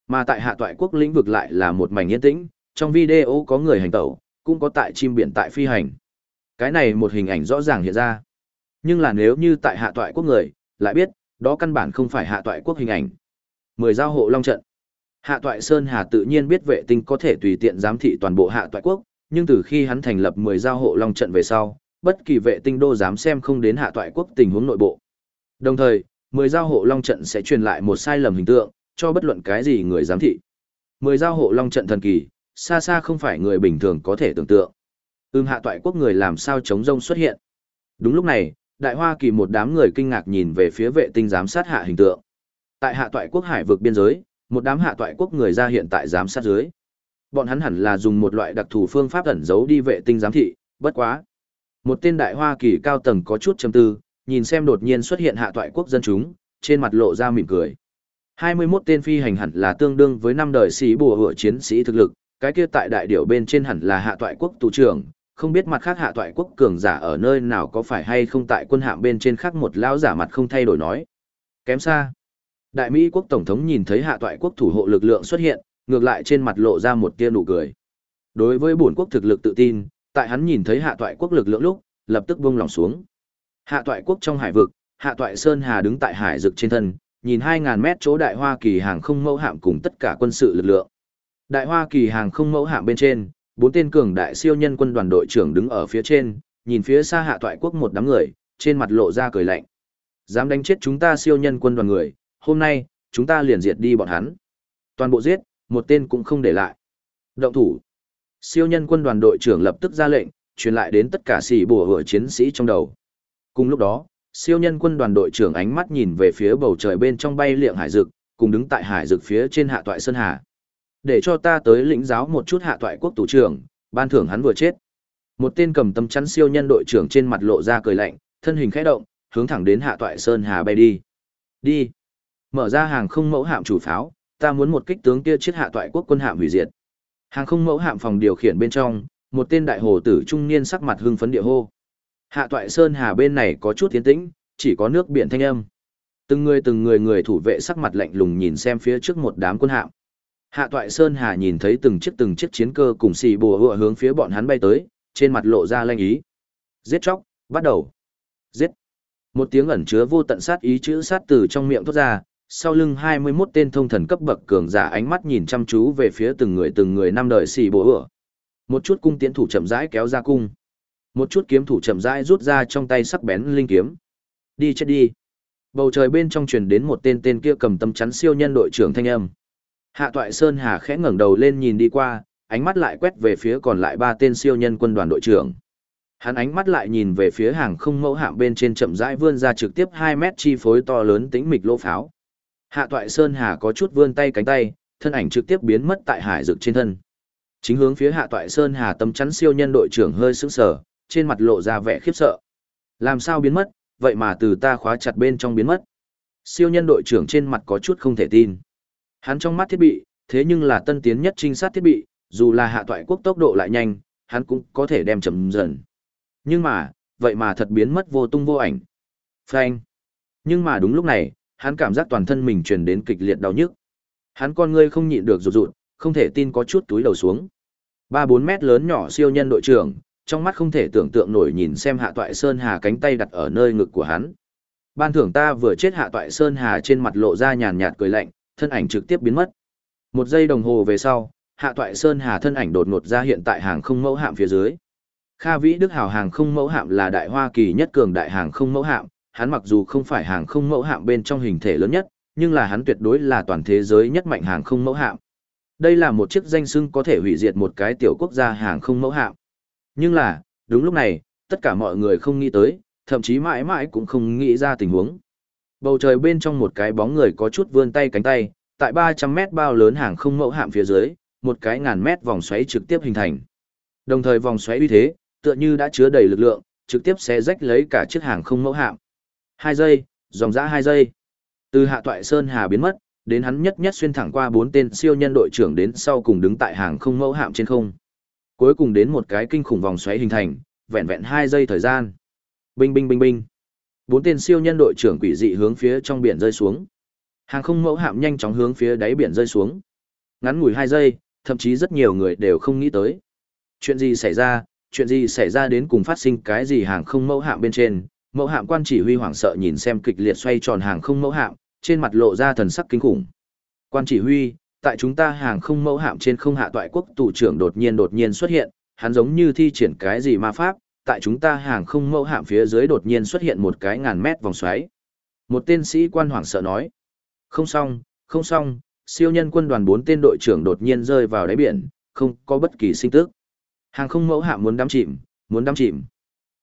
Mà tại hạ toại quốc lĩnh vực lại là một mảnh yên tĩnh, trong video có người hành tẩu, cũng có tại chim biển tại phi hành. Cái này một hình ảnh rõ ràng hiện ra. Nhưng là nếu như tại hạ toại quốc người, lại biết, đó căn bản không phải hạ toại quốc hình ảnh. Mười giao hộ long trận. Hạ toại Sơn Hà tự nhiên biết vệ tinh có thể tùy tiện giám thị toàn bộ hạ toại quốc, nhưng từ khi hắn thành lập 10 giao hộ long trận về sau, bất kỳ vệ tinh đô dám xem không đến hạ toại quốc tình huống nội bộ. Đồng thời, 10 giao hộ long trận sẽ truyền lại một sai lầm hình tượng, cho bất luận cái gì người giám thị. 10 giao hộ long trận thần kỳ, xa xa không phải người bình thường có thể tưởng tượng. Ưng hạ toại quốc người làm sao chống rông xuất hiện. Đúng lúc này, Đại Hoa Kỳ một đám người kinh ngạc nhìn về phía vệ tinh giám sát hạ hình tượng. Tại hạ toại quốc hải vực biên giới, một đám hạ toại quốc người ra hiện tại giám sát dưới. Bọn hắn hẳn là dùng một loại đặc thù phương pháp ẩn giấu đi vệ tinh giám thị, bất quá. Một tên đại Hoa Kỳ cao tầng có chút trầm tư, nhìn xem đột nhiên xuất hiện hạ toại quốc dân chúng, trên mặt lộ ra mỉm cười. 21 tên phi hành hẳn là tương đương với năm đời sĩ bùa hựa chiến sĩ thực lực, cái kia tại đại điểu bên trên hẳn là hạ toại quốc tù trưởng, không biết mặt khác hạ toại quốc cường giả ở nơi nào có phải hay không tại quân hạm bên trên khác một lão giả mặt không thay đổi nói. Kém xa. Đại Mỹ quốc tổng thống nhìn thấy hạ toại quốc thủ hộ lực lượng xuất hiện, ngược lại trên mặt lộ ra một tia nụ cười. Đối với bổn quốc thực lực tự tin, tại hắn nhìn thấy hạ toại quốc lực lượng lúc, lập tức buông lòng xuống. Hạ toại quốc trong hải vực, hạ toại Sơn Hà đứng tại hải dực trên thân, nhìn 2000 mét chỗ đại Hoa Kỳ hàng không mẫu hạm cùng tất cả quân sự lực lượng. Đại Hoa Kỳ hàng không mẫu hạm bên trên, bốn tên cường đại siêu nhân quân đoàn đội trưởng đứng ở phía trên, nhìn phía xa hạ toại quốc một đám người, trên mặt lộ ra cười lạnh. Dám đánh chết chúng ta siêu nhân quân đoàn người, hôm nay, chúng ta liền diệt đi bọn hắn. Toàn bộ giết, một tên cũng không để lại. Động thủ. Siêu nhân quân đoàn đội trưởng lập tức ra lệnh, truyền lại đến tất cả sĩ bùa hựa chiến sĩ trong đầu. Cùng lúc đó, siêu nhân quân đoàn đội trưởng ánh mắt nhìn về phía bầu trời bên trong bay liệng hải dực, cùng đứng tại hải dực phía trên hạ toại sơn hà. Để cho ta tới lĩnh giáo một chút hạ toại quốc tù trưởng, ban thưởng hắn vừa chết. Một tên cầm tấm chắn siêu nhân đội trưởng trên mặt lộ ra cười lạnh, thân hình khẽ động, hướng thẳng đến hạ toại sơn hà bay đi. Đi. Mở ra hàng không mẫu hạm chủ pháo, ta muốn một kích tướng kia chiết hạ toại quốc quân hạm hủy diệt. Hàng không mẫu hạm phòng điều khiển bên trong, một tên đại hồ tử trung niên sắc mặt hưng phấn địa hô. Hạ toại sơn hà bên này có chút tiến tĩnh, chỉ có nước biển thanh âm. Từng người từng người người thủ vệ sắc mặt lạnh lùng nhìn xem phía trước một đám quân hạm. Hạ toại sơn hà nhìn thấy từng chiếc từng chiếc chiến cơ cùng xì bùa hựa hướng phía bọn hắn bay tới, trên mặt lộ ra lanh ý. Giết chóc, bắt đầu. Giết. Một tiếng ẩn chứa vô tận sát ý chữ sát từ trong miệng thoát ra, sau lưng 21 tên thông thần cấp bậc cường giả ánh mắt nhìn chăm chú về phía từng người từng người năm đời xì bùa hựa. Một chút cung tiến thủ chậm rãi kéo ra cung. Một chút kiếm thủ chậm rãi rút ra trong tay sắc bén linh kiếm. Đi chết đi. Bầu trời bên trong truyền đến một tên tên kia cầm tâm chắn siêu nhân đội trưởng thanh âm. Hạ Toại Sơn Hà khẽ ngẩng đầu lên nhìn đi qua, ánh mắt lại quét về phía còn lại ba tên siêu nhân quân đoàn đội trưởng. Hắn ánh mắt lại nhìn về phía hàng không mẫu hạm bên trên chậm rãi vươn ra trực tiếp 2 mét chi phối to lớn tĩnh mịch lỗ pháo. Hạ toại Sơn Hà có chút vươn tay cánh tay, thân ảnh trực tiếp biến mất tại hải dực trên thân. Chính hướng phía hạ toại Sơn Hà tâm chắn siêu nhân đội trưởng hơi sững sờ, trên mặt lộ ra vẻ khiếp sợ. Làm sao biến mất, vậy mà từ ta khóa chặt bên trong biến mất. Siêu nhân đội trưởng trên mặt có chút không thể tin. Hắn trong mắt thiết bị, thế nhưng là tân tiến nhất trinh sát thiết bị, dù là hạ toại quốc tốc độ lại nhanh, hắn cũng có thể đem chậm dần. Nhưng mà, vậy mà thật biến mất vô tung vô ảnh. Phanh. Nhưng mà đúng lúc này, hắn cảm giác toàn thân mình truyền đến kịch liệt đau nhức. Hắn con ngươi không nhịn được rụt rụt, không thể tin có chút túi đầu xuống. Ba bốn mét lớn nhỏ siêu nhân đội trưởng, trong mắt không thể tưởng tượng nổi nhìn xem Hạ Toại Sơn Hà cánh tay đặt ở nơi ngực của hắn. Ban thưởng ta vừa chết Hạ Toại Sơn Hà trên mặt lộ ra nhàn nhạt cười lạnh, thân ảnh trực tiếp biến mất. Một giây đồng hồ về sau, Hạ Toại Sơn Hà thân ảnh đột ngột ra hiện tại hàng không mẫu hạm phía dưới. Kha Vĩ Đức Hào hàng không mẫu hạm là đại Hoa Kỳ nhất cường đại hàng không mẫu hạm, hắn mặc dù không phải hàng không mẫu hạm bên trong hình thể lớn nhất, nhưng là hắn tuyệt đối là toàn thế giới nhất mạnh hàng không mẫu hạm. Đây là một chiếc danh xưng có thể hủy diệt một cái tiểu quốc gia hàng không mẫu hạm. Nhưng là, đúng lúc này, tất cả mọi người không nghĩ tới, thậm chí mãi mãi cũng không nghĩ ra tình huống. Bầu trời bên trong một cái bóng người có chút vươn tay cánh tay, tại 300 mét bao lớn hàng không mẫu hạm phía dưới, một cái ngàn mét vòng xoáy trực tiếp hình thành. Đồng thời vòng xoáy uy thế, tựa như đã chứa đầy lực lượng, trực tiếp sẽ rách lấy cả chiếc hàng không mẫu hạm. Hai giây, dòng dã hai giây. Từ hạ toại Sơn Hà biến mất, đến hắn nhất nhất xuyên thẳng qua bốn tên siêu nhân đội trưởng đến sau cùng đứng tại hàng không mẫu hạm trên không. Cuối cùng đến một cái kinh khủng vòng xoáy hình thành, vẹn vẹn hai giây thời gian. Binh binh binh binh. Bốn tên siêu nhân đội trưởng quỷ dị hướng phía trong biển rơi xuống. Hàng không mẫu hạm nhanh chóng hướng phía đáy biển rơi xuống. Ngắn ngủi hai giây, thậm chí rất nhiều người đều không nghĩ tới. Chuyện gì xảy ra, chuyện gì xảy ra đến cùng phát sinh cái gì hàng không mẫu hạm bên trên, mẫu hạm quan chỉ huy hoảng sợ nhìn xem kịch liệt xoay tròn hàng không mẫu hạm, trên mặt lộ ra thần sắc kinh khủng. Quan chỉ huy, tại chúng ta hàng không mẫu hạm trên không hạ toại quốc tù trưởng đột nhiên đột nhiên xuất hiện, hắn giống như thi triển cái gì ma pháp, tại chúng ta hàng không mẫu hạm phía dưới đột nhiên xuất hiện một cái ngàn mét vòng xoáy. Một tên sĩ quan hoảng sợ nói, không xong, không xong, siêu nhân quân đoàn bốn tên đội trưởng đột nhiên rơi vào đáy biển, không có bất kỳ sinh tức. Hàng không mẫu hạm muốn đắm chìm, muốn đắm chìm.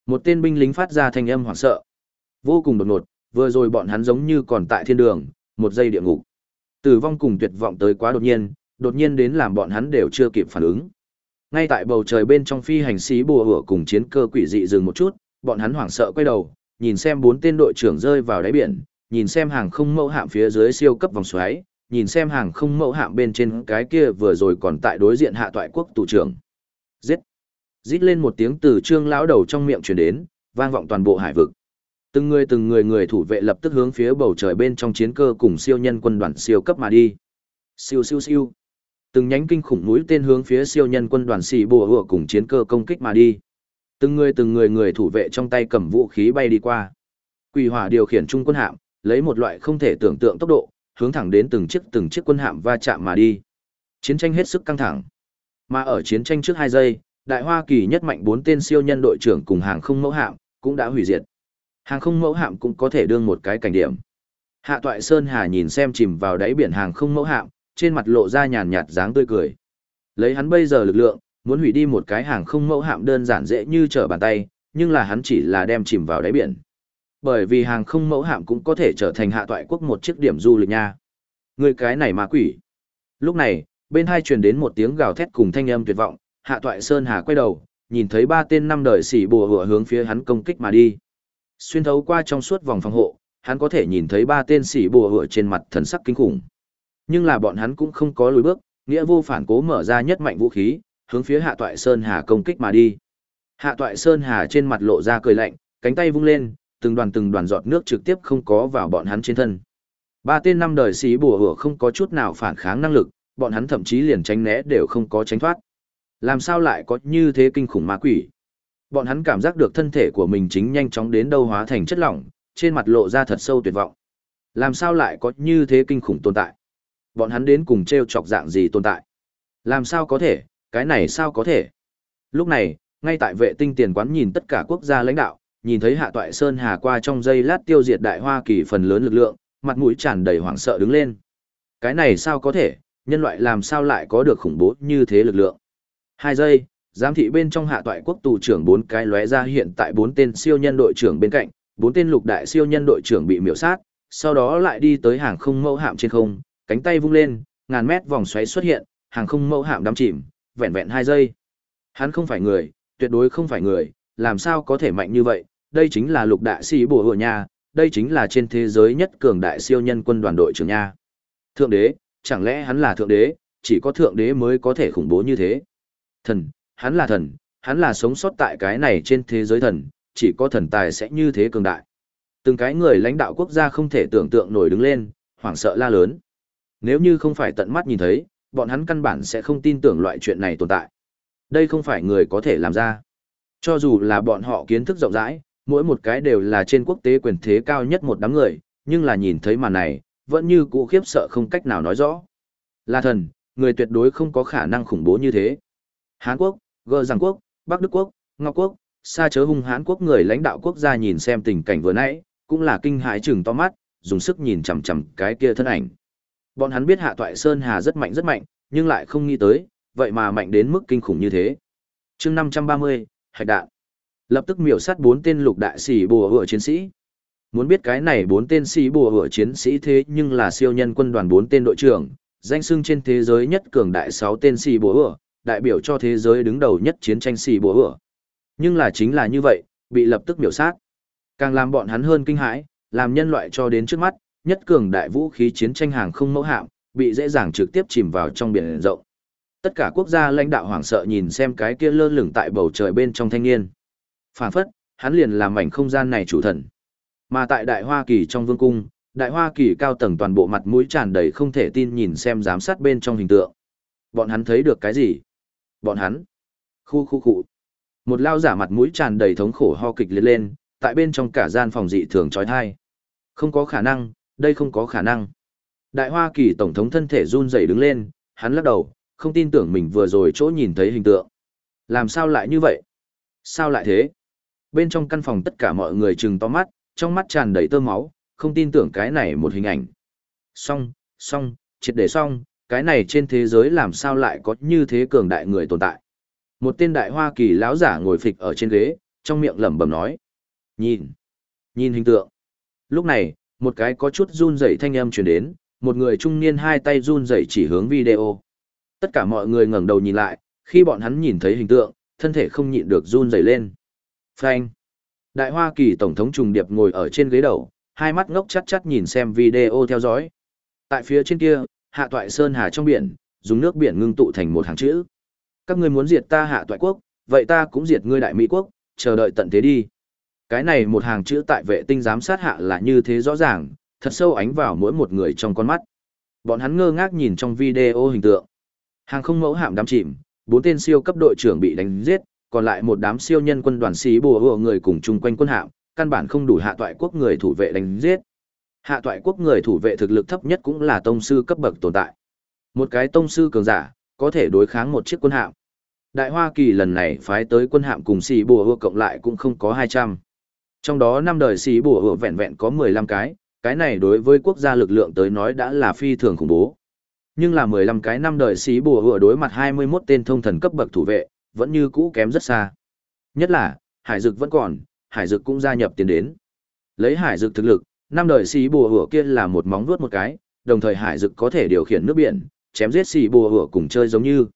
Một tên binh lính phát ra thanh âm hoảng sợ. Vô cùng đột ngột, vừa rồi bọn hắn giống như còn tại thiên đường, một giây địa ngục. Tử vong cùng tuyệt vọng tới quá đột nhiên, đột nhiên đến làm bọn hắn đều chưa kịp phản ứng. Ngay tại bầu trời bên trong phi hành sĩ bùa hửa cùng chiến cơ quỷ dị dừng một chút, bọn hắn hoảng sợ quay đầu, nhìn xem bốn tên đội trưởng rơi vào đáy biển, nhìn xem hàng không mẫu hạm phía dưới siêu cấp vòng xoáy, nhìn xem hàng không mẫu hạm bên trên cái kia vừa rồi còn tại đối diện hạ toại quốc tù trưởng. Giết! Rít lên một tiếng từ trương lão đầu trong miệng truyền đến, vang vọng toàn bộ hải vực. Từng người từng người người thủ vệ lập tức hướng phía bầu trời bên trong chiến cơ cùng siêu nhân quân đoàn siêu cấp mà đi. Siêu siêu siêu. Từng nhánh kinh khủng mũi tên hướng phía siêu nhân quân đoàn xì bùa hùa cùng chiến cơ công kích mà đi. Từng người từng người người thủ vệ trong tay cầm vũ khí bay đi qua. Quỷ hỏa điều khiển trung quân hạm, lấy một loại không thể tưởng tượng tốc độ, hướng thẳng đến từng chiếc từng chiếc quân hạm va chạm mà đi. Chiến tranh hết sức căng thẳng. Mà ở chiến tranh trước hai giây, Đại Hoa Kỳ nhất mạnh bốn tên siêu nhân đội trưởng cùng hàng không mẫu hạm cũng đã hủy diệt. Hàng không mẫu hạm cũng có thể đương một cái cảnh điểm. Hạ Toại Sơn Hà nhìn xem chìm vào đáy biển hàng không mẫu hạm, trên mặt lộ ra nhàn nhạt dáng tươi cười. Lấy hắn bây giờ lực lượng, muốn hủy đi một cái hàng không mẫu hạm đơn giản dễ như trở bàn tay, nhưng là hắn chỉ là đem chìm vào đáy biển. Bởi vì hàng không mẫu hạm cũng có thể trở thành hạ toại quốc một chiếc điểm du lịch nha. Người cái này ma quỷ. Lúc này, bên hai truyền đến một tiếng gào thét cùng thanh âm tuyệt vọng, hạ toại Sơn Hà quay đầu, nhìn thấy ba tên năm đời xỉ bùa hựa hướng phía hắn công kích mà đi. Xuyên thấu qua trong suốt vòng phòng hộ, hắn có thể nhìn thấy ba tên xỉ bùa hựa trên mặt thần sắc kinh khủng. Nhưng là bọn hắn cũng không có lùi bước, nghĩa vô phản cố mở ra nhất mạnh vũ khí, hướng phía Hạ Toại Sơn Hà công kích mà đi. Hạ Toại Sơn Hà trên mặt lộ ra cười lạnh, cánh tay vung lên, từng đoàn từng đoàn giọt nước trực tiếp không có vào bọn hắn trên thân. Ba tên năm đời sĩ bùa hửa không có chút nào phản kháng năng lực, bọn hắn thậm chí liền tránh né đều không có tránh thoát. Làm sao lại có như thế kinh khủng ma quỷ? Bọn hắn cảm giác được thân thể của mình chính nhanh chóng đến đâu hóa thành chất lỏng, trên mặt lộ ra thật sâu tuyệt vọng. Làm sao lại có như thế kinh khủng tồn tại? Bọn hắn đến cùng treo chọc dạng gì tồn tại? Làm sao có thể, cái này sao có thể? Lúc này, ngay tại vệ tinh tiền quán nhìn tất cả quốc gia lãnh đạo, nhìn thấy hạ toại sơn hà qua trong giây lát tiêu diệt đại hoa kỳ phần lớn lực lượng, mặt mũi tràn đầy hoảng sợ đứng lên. Cái này sao có thể, nhân loại làm sao lại có được khủng bố như thế lực lượng? Hai giây, giám thị bên trong hạ toại quốc tù trưởng bốn cái lóe ra hiện tại bốn tên siêu nhân đội trưởng bên cạnh, bốn tên lục đại siêu nhân đội trưởng bị miễu sát, sau đó lại đi tới hàng không mẫu hạm trên không, cánh tay vung lên, ngàn mét vòng xoáy xuất hiện, hàng không mẫu hạm đắm chìm, vẹn vẹn hai giây. Hắn không phải người, tuyệt đối không phải người, làm sao có thể mạnh như vậy, đây chính là lục đại sĩ bùa hộ nha, đây chính là trên thế giới nhất cường đại siêu nhân quân đoàn đội trưởng nha. Thượng đế, chẳng lẽ hắn là thượng đế, chỉ có thượng đế mới có thể khủng bố như thế. Thần, hắn là thần, hắn là sống sót tại cái này trên thế giới thần, chỉ có thần tài sẽ như thế cường đại. Từng cái người lãnh đạo quốc gia không thể tưởng tượng nổi đứng lên, hoảng sợ la lớn. Nếu như không phải tận mắt nhìn thấy, bọn hắn căn bản sẽ không tin tưởng loại chuyện này tồn tại. Đây không phải người có thể làm ra. Cho dù là bọn họ kiến thức rộng rãi, mỗi một cái đều là trên quốc tế quyền thế cao nhất một đám người, nhưng là nhìn thấy màn này, vẫn như cũ khiếp sợ không cách nào nói rõ. Là thần, người tuyệt đối không có khả năng khủng bố như thế. Hán Quốc, Gơ Giang Quốc, Bắc Đức Quốc, Ngọc Quốc, xa chớ hung hán quốc người lãnh đạo quốc gia nhìn xem tình cảnh vừa nãy, cũng là kinh hãi chừng to mắt, dùng sức nhìn chằm chằm cái kia thân ảnh. Bọn hắn biết Hạ Toại Sơn Hà rất mạnh rất mạnh, nhưng lại không nghĩ tới, vậy mà mạnh đến mức kinh khủng như thế. Chương 530, Hạch đạn. Lập tức miểu sát bốn tên lục đại sĩ bùa hựa chiến sĩ. Muốn biết cái này bốn tên sĩ bùa hựa chiến sĩ thế nhưng là siêu nhân quân đoàn bốn tên đội trưởng, danh xưng trên thế giới nhất cường đại sáu tên sĩ bùa hựa, đại biểu cho thế giới đứng đầu nhất chiến tranh sĩ bùa hựa. Nhưng là chính là như vậy, bị lập tức miểu sát. Càng làm bọn hắn hơn kinh hãi, làm nhân loại cho đến trước mắt, nhất cường đại vũ khí chiến tranh hàng không mẫu hạm, bị dễ dàng trực tiếp chìm vào trong biển rộng. Tất cả quốc gia lãnh đạo hoảng sợ nhìn xem cái kia lơ lửng tại bầu trời bên trong thanh niên. Phản phất, hắn liền làm mảnh không gian này chủ thần. Mà tại Đại Hoa Kỳ trong vương cung, Đại Hoa Kỳ cao tầng toàn bộ mặt mũi tràn đầy không thể tin nhìn xem giám sát bên trong hình tượng. Bọn hắn thấy được cái gì? Bọn hắn. Khu khu khu. Một lao giả mặt mũi tràn đầy thống khổ ho kịch liệt lên, tại bên trong cả gian phòng dị thường trói thai. Không có khả năng, đây không có khả năng. Đại Hoa Kỳ Tổng thống thân thể run rẩy đứng lên, hắn lắc đầu, không tin tưởng mình vừa rồi chỗ nhìn thấy hình tượng. Làm sao lại như vậy? Sao lại thế? Bên trong căn phòng tất cả mọi người trừng to mắt, trong mắt tràn đầy tơ máu, không tin tưởng cái này một hình ảnh. Xong, xong, triệt để xong, cái này trên thế giới làm sao lại có như thế cường đại người tồn tại. Một tên đại Hoa Kỳ lão giả ngồi phịch ở trên ghế, trong miệng lẩm bẩm nói. Nhìn, nhìn hình tượng. Lúc này, một cái có chút run rẩy thanh âm truyền đến, một người trung niên hai tay run rẩy chỉ hướng video. Tất cả mọi người ngẩng đầu nhìn lại, khi bọn hắn nhìn thấy hình tượng, thân thể không nhịn được run rẩy lên. Phanh. Đại Hoa Kỳ Tổng thống trùng điệp ngồi ở trên ghế đầu, hai mắt ngốc chắt chắt nhìn xem video theo dõi. Tại phía trên kia, hạ toại sơn hà trong biển, dùng nước biển ngưng tụ thành một hàng chữ. Các ngươi muốn diệt ta hạ toại quốc, vậy ta cũng diệt ngươi đại Mỹ quốc, chờ đợi tận thế đi. Cái này một hàng chữ tại vệ tinh giám sát hạ là như thế rõ ràng, thật sâu ánh vào mỗi một người trong con mắt. Bọn hắn ngơ ngác nhìn trong video hình tượng. Hàng không mẫu hạm đám chìm, bốn tên siêu cấp đội trưởng bị đánh giết, còn lại một đám siêu nhân quân đoàn sĩ bùa hộ người cùng chung quanh quân hạm, căn bản không đủ hạ toại quốc người thủ vệ đánh giết. Hạ toại quốc người thủ vệ thực lực thấp nhất cũng là tông sư cấp bậc tồn tại. Một cái tông sư cường giả, có thể đối kháng một chiếc quân hạm. Đại Hoa Kỳ lần này phái tới quân hạm cùng sĩ bùa hộ cộng lại cũng không có 200. Trong đó năm đời sĩ bùa hựa vẹn vẹn có 15 cái, cái này đối với quốc gia lực lượng tới nói đã là phi thường khủng bố. Nhưng là 15 cái năm đời sĩ bùa hựa đối mặt 21 tên thông thần cấp bậc thủ vệ, vẫn như cũ kém rất xa. Nhất là, hải dực vẫn còn, hải dực cũng gia nhập tiến đến. Lấy hải dực thực lực, năm đời sĩ bùa hựa kia là một móng vuốt một cái, đồng thời hải dực có thể điều khiển nước biển, chém giết sĩ bùa hựa cùng chơi giống như.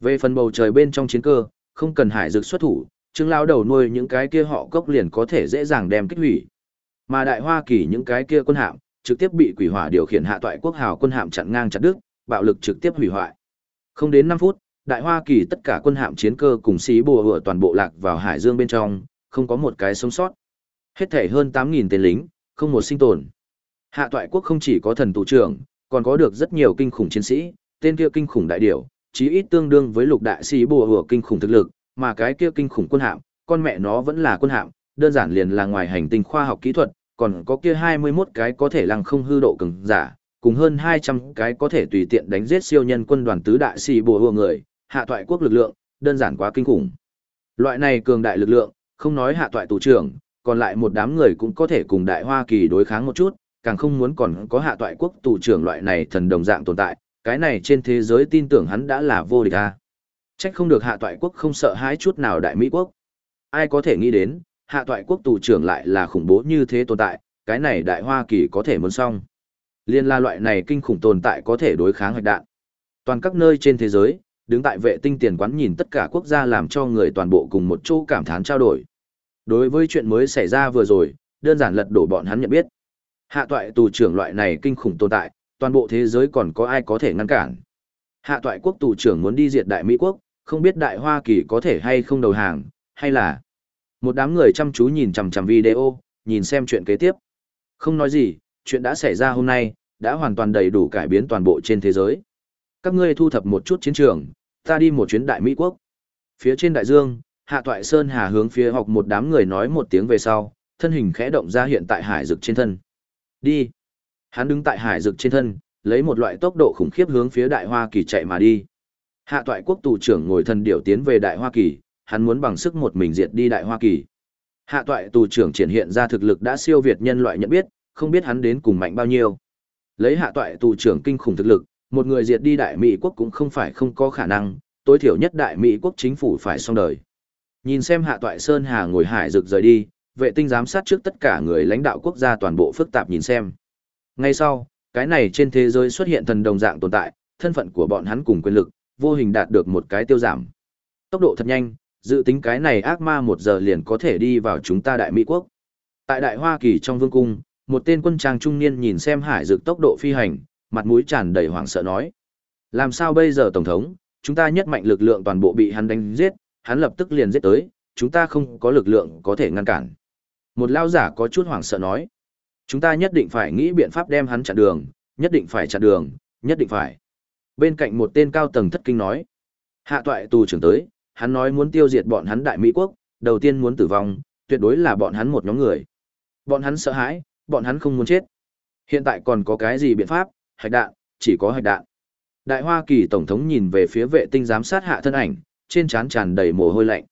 Về phần bầu trời bên trong chiến cơ, không cần hải dực xuất thủ, trương lao đầu nuôi những cái kia họ cốc liền có thể dễ dàng đem kích hủy. Mà đại hoa kỳ những cái kia quân hạm, trực tiếp bị quỷ hỏa điều khiển hạ toại quốc hào quân hạm chặn ngang chặt đứt, bạo lực trực tiếp hủy hoại. Không đến năm phút, đại hoa kỳ tất cả quân hạm chiến cơ cùng sĩ bùa hựa toàn bộ lạc vào hải dương bên trong, không có một cái sống sót. Hết thể hơn 8.000 tên lính, không một sinh tồn. Hạ toại quốc không chỉ có thần tù trưởng, còn có được rất nhiều kinh khủng chiến sĩ, tên kia kinh khủng đại điểu, chí ít tương đương với lục đại sĩ bùa hựa kinh khủng thực lực, mà cái kia kinh khủng quân hạm, con mẹ nó vẫn là quân hạm, đơn giản liền là ngoài hành tinh khoa học kỹ thuật, còn có kia 21 cái có thể lăng không hư độ cường giả, cùng hơn 200 cái có thể tùy tiện đánh giết siêu nhân quân đoàn tứ đại sĩ bùa hùa người, hạ toại quốc lực lượng, đơn giản quá kinh khủng. Loại này cường đại lực lượng, không nói hạ toại tù trưởng, còn lại một đám người cũng có thể cùng đại Hoa Kỳ đối kháng một chút, càng không muốn còn có hạ toại quốc tù trưởng loại này thần đồng dạng tồn tại, cái này trên thế giới tin tưởng hắn đã là vô địch a. Trách không được hạ toại quốc không sợ hãi chút nào đại Mỹ quốc. Ai có thể nghĩ đến, hạ toại quốc tù trưởng lại là khủng bố như thế tồn tại, cái này đại Hoa Kỳ có thể muốn xong. Liên la loại này kinh khủng tồn tại có thể đối kháng hạch đạn. Toàn các nơi trên thế giới, đứng tại vệ tinh tiền quán nhìn tất cả quốc gia làm cho người toàn bộ cùng một chỗ cảm thán trao đổi. Đối với chuyện mới xảy ra vừa rồi, đơn giản lật đổ bọn hắn nhận biết. Hạ toại tù trưởng loại này kinh khủng tồn tại, toàn bộ thế giới còn có ai có thể ngăn cản. Hạ toại quốc tù trưởng muốn đi diệt đại Mỹ quốc, không biết đại Hoa Kỳ có thể hay không đầu hàng, hay là... Một đám người chăm chú nhìn chằm chằm video, nhìn xem chuyện kế tiếp. Không nói gì, chuyện đã xảy ra hôm nay, đã hoàn toàn đầy đủ cải biến toàn bộ trên thế giới. Các ngươi thu thập một chút chiến trường, ta đi một chuyến đại Mỹ quốc. Phía trên đại dương, Hạ Toại Sơn Hà hướng phía học một đám người nói một tiếng về sau, thân hình khẽ động ra hiện tại hải dực trên thân. Đi. Hắn đứng tại hải dực trên thân, lấy một loại tốc độ khủng khiếp hướng phía Đại Hoa Kỳ chạy mà đi. Hạ toại quốc tù trưởng ngồi thần điểu tiến về Đại Hoa Kỳ, hắn muốn bằng sức một mình diệt đi Đại Hoa Kỳ. Hạ toại tù trưởng triển hiện ra thực lực đã siêu việt nhân loại nhận biết, không biết hắn đến cùng mạnh bao nhiêu. Lấy hạ toại tù trưởng kinh khủng thực lực, một người diệt đi Đại Mỹ quốc cũng không phải không có khả năng, tối thiểu nhất Đại Mỹ quốc chính phủ phải xong đời. Nhìn xem hạ toại Sơn Hà ngồi hải rực rời đi, vệ tinh giám sát trước tất cả người lãnh đạo quốc gia toàn bộ phức tạp nhìn xem. Ngay sau, cái này trên thế giới xuất hiện thần đồng dạng tồn tại, thân phận của bọn hắn cùng quyền lực, vô hình đạt được một cái tiêu giảm. Tốc độ thật nhanh, dự tính cái này ác ma một giờ liền có thể đi vào chúng ta đại Mỹ quốc. Tại đại Hoa Kỳ trong vương cung, một tên quân trang trung niên nhìn xem hải dược tốc độ phi hành, mặt mũi tràn đầy hoảng sợ nói. Làm sao bây giờ Tổng thống, chúng ta nhất mạnh lực lượng toàn bộ bị hắn đánh giết, hắn lập tức liền giết tới, chúng ta không có lực lượng có thể ngăn cản. Một lao giả có chút hoảng sợ nói. Chúng ta nhất định phải nghĩ biện pháp đem hắn chặn đường, nhất định phải chặn đường, nhất định phải. Bên cạnh một tên cao tầng thất kinh nói. Hạ toại tù trưởng tới, hắn nói muốn tiêu diệt bọn hắn đại Mỹ quốc, đầu tiên muốn tử vong, tuyệt đối là bọn hắn một nhóm người. Bọn hắn sợ hãi, bọn hắn không muốn chết. Hiện tại còn có cái gì biện pháp, hạch đạn, chỉ có hạch đạn. Đại Hoa Kỳ Tổng thống nhìn về phía vệ tinh giám sát hạ thân ảnh, trên trán tràn đầy mồ hôi lạnh.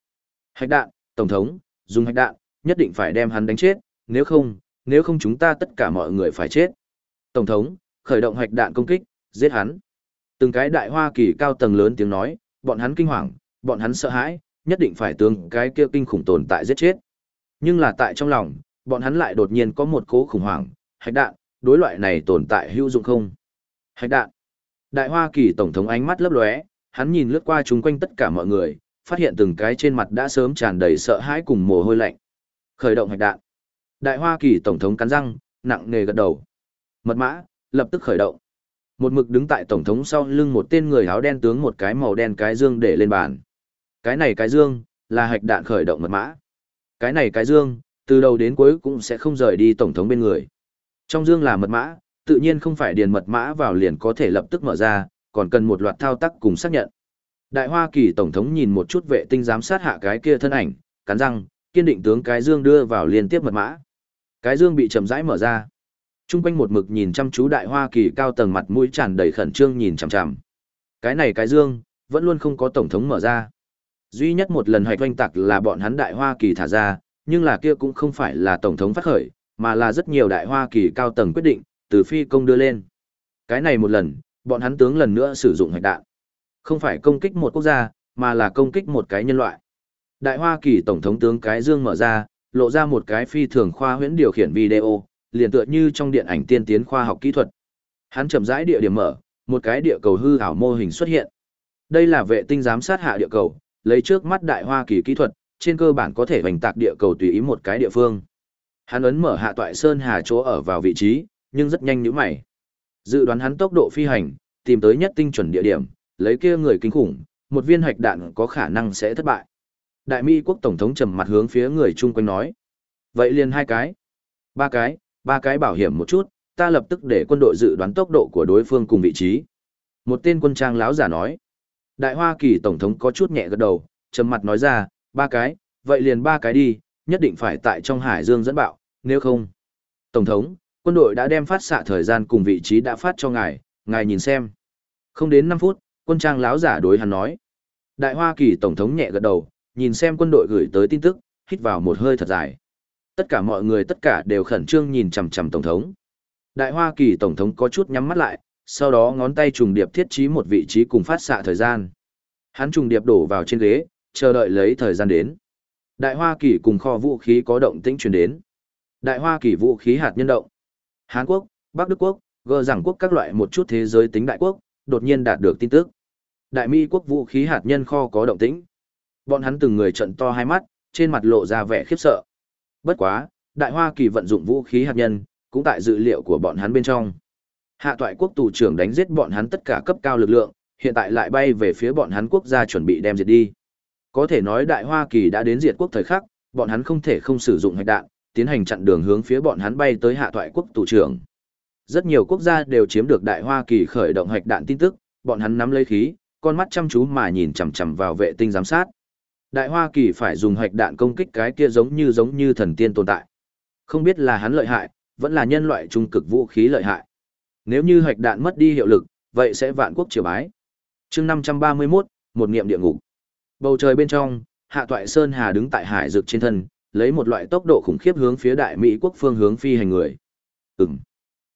Hạch đạn, Tổng thống, dùng hạch đạn, nhất định phải đem hắn đánh chết, nếu không, nếu không chúng ta tất cả mọi người phải chết. Tổng thống, khởi động hoạch đạn công kích, giết hắn. Từng cái đại Hoa Kỳ cao tầng lớn tiếng nói, bọn hắn kinh hoàng, bọn hắn sợ hãi, nhất định phải tướng cái kia kinh khủng tồn tại giết chết. Nhưng là tại trong lòng, bọn hắn lại đột nhiên có một cố khủng hoảng, hạch đạn, đối loại này tồn tại hữu dụng không? Hạch đạn. Đại Hoa Kỳ tổng thống ánh mắt lấp lóe, hắn nhìn lướt qua chúng quanh tất cả mọi người, phát hiện từng cái trên mặt đã sớm tràn đầy sợ hãi cùng mồ hôi lạnh. Khởi động hạch đạn. Đại Hoa Kỳ tổng thống cắn răng, nặng nề gật đầu. Mật mã, lập tức khởi động. Một mực đứng tại tổng thống sau lưng một tên người áo đen tướng một cái màu đen cái dương để lên bàn. Cái này cái dương, là hạch đạn khởi động mật mã. Cái này cái dương, từ đầu đến cuối cũng sẽ không rời đi tổng thống bên người. Trong dương là mật mã, tự nhiên không phải điền mật mã vào liền có thể lập tức mở ra, còn cần một loạt thao tác cùng xác nhận. Đại Hoa Kỳ tổng thống nhìn một chút vệ tinh giám sát hạ cái kia thân ảnh, cắn răng, kiên định tướng cái dương đưa vào liên tiếp mật mã. Cái dương bị chậm rãi mở ra. Trung quanh một mực nhìn chăm chú Đại Hoa Kỳ cao tầng mặt mũi tràn đầy khẩn trương nhìn chằm chằm. Cái này cái dương vẫn luôn không có tổng thống mở ra. Duy nhất một lần hoạch oanh tạc là bọn hắn Đại Hoa Kỳ thả ra, nhưng là kia cũng không phải là Tổng thống phát khởi, mà là rất nhiều Đại Hoa Kỳ cao tầng quyết định, từ phi công đưa lên. Cái này một lần, bọn hắn tướng lần nữa sử dụng hạch đạn. Không phải công kích một quốc gia, mà là công kích một cái nhân loại. Đại Hoa Kỳ Tổng thống tướng cái dương mở ra, lộ ra một cái phi thường khoa huyễn điều khiển video, liền tựa như trong điện ảnh tiên tiến khoa học kỹ thuật. Hắn chậm rãi địa điểm mở, một cái địa cầu hư ảo mô hình xuất hiện. Đây là vệ tinh giám sát hạ địa cầu, lấy trước mắt đại hoa kỳ kỹ thuật, trên cơ bản có thể hành tạc địa cầu tùy ý một cái địa phương. Hắn ấn mở hạ toại sơn hà chỗ ở vào vị trí, nhưng rất nhanh nhíu mày. Dự đoán hắn tốc độ phi hành, tìm tới nhất tinh chuẩn địa điểm, lấy kia người kinh khủng, một viên hạch đạn có khả năng sẽ thất bại. Đại Mỹ quốc tổng thống trầm mặt hướng phía người chung quanh nói. Vậy liền hai cái, ba cái, ba cái bảo hiểm một chút, ta lập tức để quân đội dự đoán tốc độ của đối phương cùng vị trí. Một tên quân trang láo giả nói. Đại Hoa Kỳ Tổng thống có chút nhẹ gật đầu, trầm mặt nói ra, ba cái, vậy liền ba cái đi, nhất định phải tại trong Hải Dương dẫn bạo, nếu không. Tổng thống, quân đội đã đem phát xạ thời gian cùng vị trí đã phát cho ngài, ngài nhìn xem. Không đến 5 phút, quân trang láo giả đối hắn nói. Đại Hoa Kỳ Tổng thống nhẹ gật đầu, nhìn xem quân đội gửi tới tin tức, hít vào một hơi thật dài. Tất cả mọi người tất cả đều khẩn trương nhìn chằm chằm Tổng thống. Đại Hoa Kỳ Tổng thống có chút nhắm mắt lại, sau đó ngón tay trùng điệp thiết trí một vị trí cùng phát xạ thời gian. Hắn trùng điệp đổ vào trên ghế, chờ đợi lấy thời gian đến. Đại Hoa Kỳ cùng kho vũ khí có động tĩnh truyền đến. Đại Hoa Kỳ vũ khí hạt nhân động. Hàn Quốc, Bắc Đức Quốc, gờ rằng quốc các loại một chút thế giới tính đại quốc, đột nhiên đạt được tin tức. Đại Mỹ quốc vũ khí hạt nhân kho có động tĩnh. Bọn hắn từng người trận to hai mắt, trên mặt lộ ra vẻ khiếp sợ. Bất quá, Đại Hoa Kỳ vận dụng vũ khí hạt nhân, cũng tại dự liệu của bọn hắn bên trong. Hạ toại quốc tù trưởng đánh giết bọn hắn tất cả cấp cao lực lượng, hiện tại lại bay về phía bọn hắn quốc gia chuẩn bị đem diệt đi. Có thể nói Đại Hoa Kỳ đã đến diệt quốc thời khắc, bọn hắn không thể không sử dụng hạch đạn, tiến hành chặn đường hướng phía bọn hắn bay tới hạ toại quốc tù trưởng. Rất nhiều quốc gia đều chiếm được Đại Hoa Kỳ khởi động hạch đạn tin tức, bọn hắn nắm lấy khí, con mắt chăm chú mà nhìn chằm chằm vào vệ tinh giám sát. Đại Hoa Kỳ phải dùng hạch đạn công kích cái kia giống như giống như thần tiên tồn tại. Không biết là hắn lợi hại, vẫn là nhân loại trung cực vũ khí lợi hại. Nếu như hạch đạn mất đi hiệu lực, vậy sẽ vạn quốc triều bái. chương 531, một niệm địa ngục. Bầu trời bên trong, Hạ Toại Sơn Hà đứng tại hải dược trên thân, lấy một loại tốc độ khủng khiếp hướng phía đại Mỹ quốc phương hướng phi hành người. Ừm.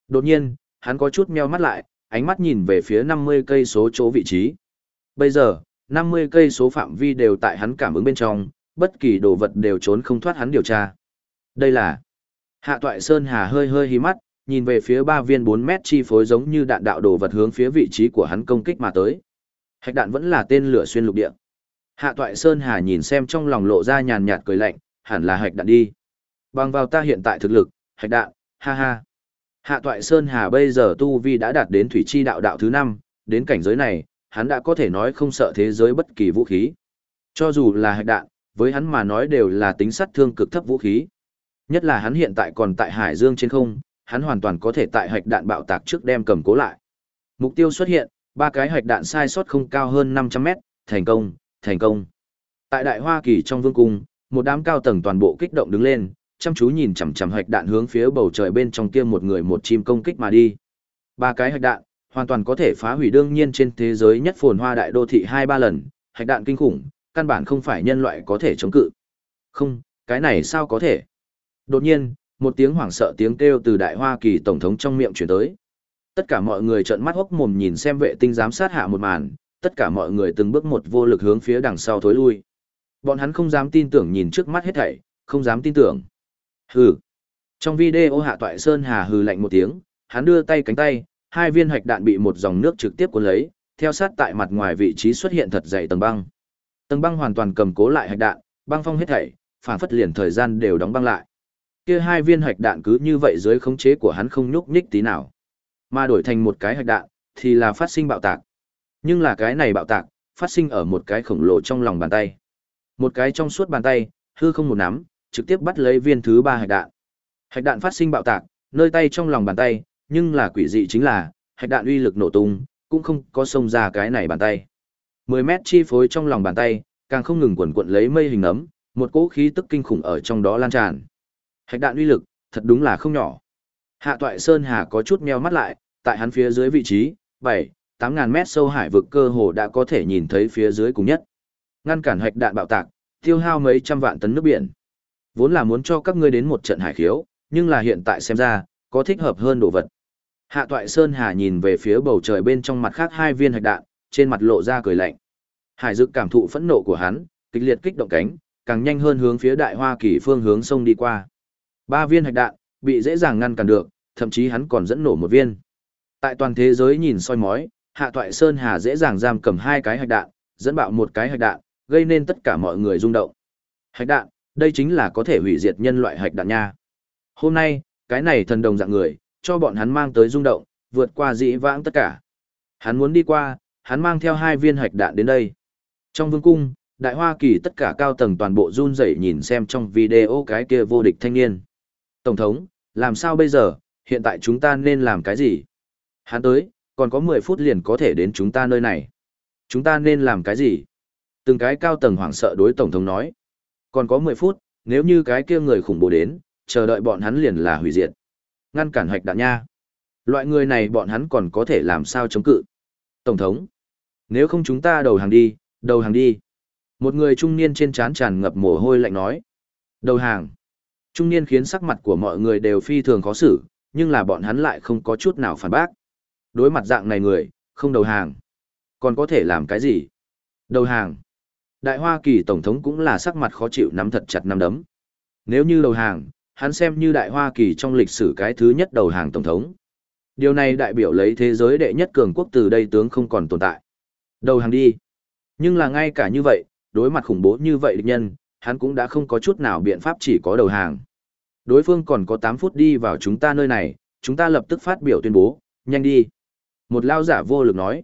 Đột nhiên, hắn có chút meo mắt lại, ánh mắt nhìn về phía 50 cây số chỗ vị trí. Bây giờ, 50 cây số phạm vi đều tại hắn cảm ứng bên trong, bất kỳ đồ vật đều trốn không thoát hắn điều tra. Đây là Hạ Toại Sơn Hà hơi hơi hí mắt, nhìn về phía ba viên 4 mét chi phối giống như đạn đạo đồ vật hướng phía vị trí của hắn công kích mà tới. Hạch đạn vẫn là tên lửa xuyên lục địa. Hạ Toại Sơn Hà nhìn xem trong lòng lộ ra nhàn nhạt cười lạnh, hẳn là hạch đạn đi. Bằng vào ta hiện tại thực lực, hạch đạn, ha ha. Hạ Toại Sơn Hà bây giờ tu vi đã đạt đến thủy chi đạo đạo thứ 5, đến cảnh giới này, hắn đã có thể nói không sợ thế giới bất kỳ vũ khí. Cho dù là hạch đạn, với hắn mà nói đều là tính sát thương cực thấp vũ khí. Nhất là hắn hiện tại còn tại Hải Dương trên không, hắn hoàn toàn có thể tại hạch đạn bạo tạc trước đem cầm cố lại. Mục tiêu xuất hiện, ba cái hạch đạn sai sót không cao hơn 500 mét, thành công, thành công. Tại Đại Hoa Kỳ trong vương cung, một đám cao tầng toàn bộ kích động đứng lên, chăm chú nhìn chằm chằm hạch đạn hướng phía bầu trời bên trong kia một người một chim công kích mà đi. Ba cái hạch đạn, hoàn toàn có thể phá hủy đương nhiên trên thế giới nhất phồn hoa đại đô thị hai ba lần, hạch đạn kinh khủng, căn bản không phải nhân loại có thể chống cự. Không, cái này sao có thể? Đột nhiên, một tiếng hoảng sợ tiếng kêu từ Đại Hoa Kỳ tổng thống trong miệng truyền tới. Tất cả mọi người trợn mắt hốc mồm nhìn xem vệ tinh giám sát hạ một màn, tất cả mọi người từng bước một vô lực hướng phía đằng sau thối lui. Bọn hắn không dám tin tưởng nhìn trước mắt hết thảy, không dám tin tưởng. Hừ. Trong video Hạ Toại Sơn Hà hừ lạnh một tiếng, hắn đưa tay cánh tay, hai viên hạch đạn bị một dòng nước trực tiếp cuốn lấy, theo sát tại mặt ngoài vị trí xuất hiện thật dày tầng băng. Tầng băng hoàn toàn cầm cố lại hạch đạn, băng phong hết thảy, phản phất liền thời gian đều đóng băng lại. Kia hai viên hạch đạn cứ như vậy dưới khống chế của hắn không nhúc nhích tí nào. Mà đổi thành một cái hạch đạn, thì là phát sinh bạo tạc. Nhưng là cái này bạo tạc, phát sinh ở một cái khổng lồ trong lòng bàn tay. Một cái trong suốt bàn tay, hư không một nắm, trực tiếp bắt lấy viên thứ ba hạch đạn. Hạch đạn phát sinh bạo tạc, nơi tay trong lòng bàn tay, nhưng là quỷ dị chính là, hạch đạn uy lực nổ tung, cũng không có xông ra cái này bàn tay. 10 mét chi phối trong lòng bàn tay, càng không ngừng quẩn quẩn lấy mây hình ấm, một cỗ khí tức kinh khủng ở trong đó lan tràn. Hạch đạn uy lực, thật đúng là không nhỏ. Hạ Toại Sơn Hà có chút meo mắt lại, tại hắn phía dưới vị trí, 7, 8000 mét sâu hải vực cơ hồ đã có thể nhìn thấy phía dưới cùng nhất. Ngăn cản hạch đạn bạo tạc, tiêu hao mấy trăm vạn tấn nước biển. Vốn là muốn cho các ngươi đến một trận hải khiếu, nhưng là hiện tại xem ra, có thích hợp hơn đồ vật. Hạ Toại Sơn Hà nhìn về phía bầu trời bên trong mặt khác hai viên hạch đạn, trên mặt lộ ra cười lạnh. Hải Dực cảm thụ phẫn nộ của hắn, kịch liệt kích động cánh, càng nhanh hơn hướng phía Đại Hoa Kỳ phương hướng sông đi qua. Ba viên hạch đạn bị dễ dàng ngăn cản được, thậm chí hắn còn dẫn nổ một viên. Tại toàn thế giới nhìn soi mói, Hạ Toại Sơn Hà dễ dàng giam cầm hai cái hạch đạn, dẫn bạo một cái hạch đạn, gây nên tất cả mọi người rung động. Hạch đạn, đây chính là có thể hủy diệt nhân loại hạch đạn nha. Hôm nay, cái này thần đồng dạng người, cho bọn hắn mang tới rung động, vượt qua dĩ vãng tất cả. Hắn muốn đi qua, hắn mang theo hai viên hạch đạn đến đây. Trong vương cung, Đại Hoa Kỳ tất cả cao tầng toàn bộ run rẩy nhìn xem trong video cái kia vô địch thanh niên. Tổng thống, làm sao bây giờ, hiện tại chúng ta nên làm cái gì? Hắn tới, còn có 10 phút liền có thể đến chúng ta nơi này. Chúng ta nên làm cái gì? Từng cái cao tầng hoảng sợ đối Tổng thống nói. Còn có 10 phút, nếu như cái kia người khủng bố đến, chờ đợi bọn hắn liền là hủy diệt. Ngăn cản hoạch đạn nha. Loại người này bọn hắn còn có thể làm sao chống cự. Tổng thống, nếu không chúng ta đầu hàng đi, đầu hàng đi. Một người trung niên trên trán tràn ngập mồ hôi lạnh nói. Đầu hàng. Trung niên khiến sắc mặt của mọi người đều phi thường khó xử, nhưng là bọn hắn lại không có chút nào phản bác. Đối mặt dạng này người, không đầu hàng. Còn có thể làm cái gì? Đầu hàng. Đại Hoa Kỳ Tổng thống cũng là sắc mặt khó chịu nắm thật chặt nắm đấm. Nếu như đầu hàng, hắn xem như Đại Hoa Kỳ trong lịch sử cái thứ nhất đầu hàng Tổng thống. Điều này đại biểu lấy thế giới đệ nhất cường quốc từ đây tướng không còn tồn tại. Đầu hàng đi. Nhưng là ngay cả như vậy, đối mặt khủng bố như vậy địch nhân, hắn cũng đã không có chút nào biện pháp chỉ có đầu hàng. Đối phương còn có 8 phút đi vào chúng ta nơi này, chúng ta lập tức phát biểu tuyên bố, nhanh đi. Một lao giả vô lực nói.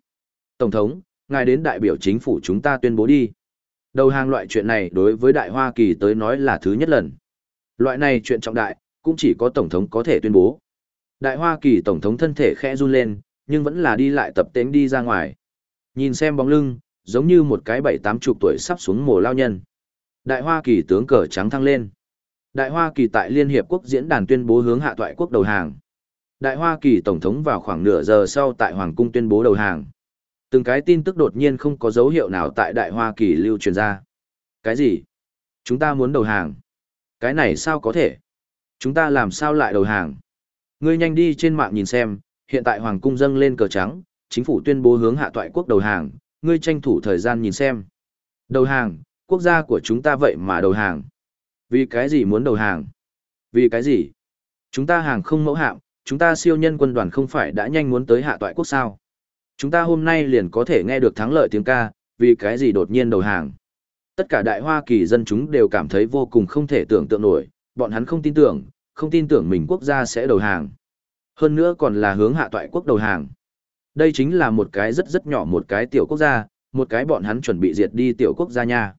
Tổng thống, ngài đến đại biểu chính phủ chúng ta tuyên bố đi. Đầu hàng loại chuyện này đối với Đại Hoa Kỳ tới nói là thứ nhất lần. Loại này chuyện trọng đại, cũng chỉ có Tổng thống có thể tuyên bố. Đại Hoa Kỳ Tổng thống thân thể khẽ run lên, nhưng vẫn là đi lại tập tễnh đi ra ngoài. Nhìn xem bóng lưng, giống như một cái bảy tám chục tuổi sắp xuống mồ lao nhân. Đại Hoa Kỳ tướng cờ trắng thăng lên. Đại Hoa Kỳ tại Liên Hiệp Quốc diễn đàn tuyên bố hướng hạ toại quốc đầu hàng. Đại Hoa Kỳ Tổng thống vào khoảng nửa giờ sau tại Hoàng cung tuyên bố đầu hàng. Từng cái tin tức đột nhiên không có dấu hiệu nào tại Đại Hoa Kỳ lưu truyền ra. Cái gì? Chúng ta muốn đầu hàng. Cái này sao có thể? Chúng ta làm sao lại đầu hàng? Ngươi nhanh đi trên mạng nhìn xem, hiện tại Hoàng cung dâng lên cờ trắng, chính phủ tuyên bố hướng hạ toại quốc đầu hàng, ngươi tranh thủ thời gian nhìn xem. Đầu hàng, quốc gia của chúng ta vậy mà đầu hàng. Vì cái gì muốn đầu hàng? Vì cái gì? Chúng ta hàng không mẫu hạm, chúng ta siêu nhân quân đoàn không phải đã nhanh muốn tới hạ toại quốc sao? Chúng ta hôm nay liền có thể nghe được thắng lợi tiếng ca, vì cái gì đột nhiên đầu hàng? Tất cả đại Hoa Kỳ dân chúng đều cảm thấy vô cùng không thể tưởng tượng nổi, bọn hắn không tin tưởng, không tin tưởng mình quốc gia sẽ đầu hàng. Hơn nữa còn là hướng hạ toại quốc đầu hàng. Đây chính là một cái rất rất nhỏ một cái tiểu quốc gia, một cái bọn hắn chuẩn bị diệt đi tiểu quốc gia nha.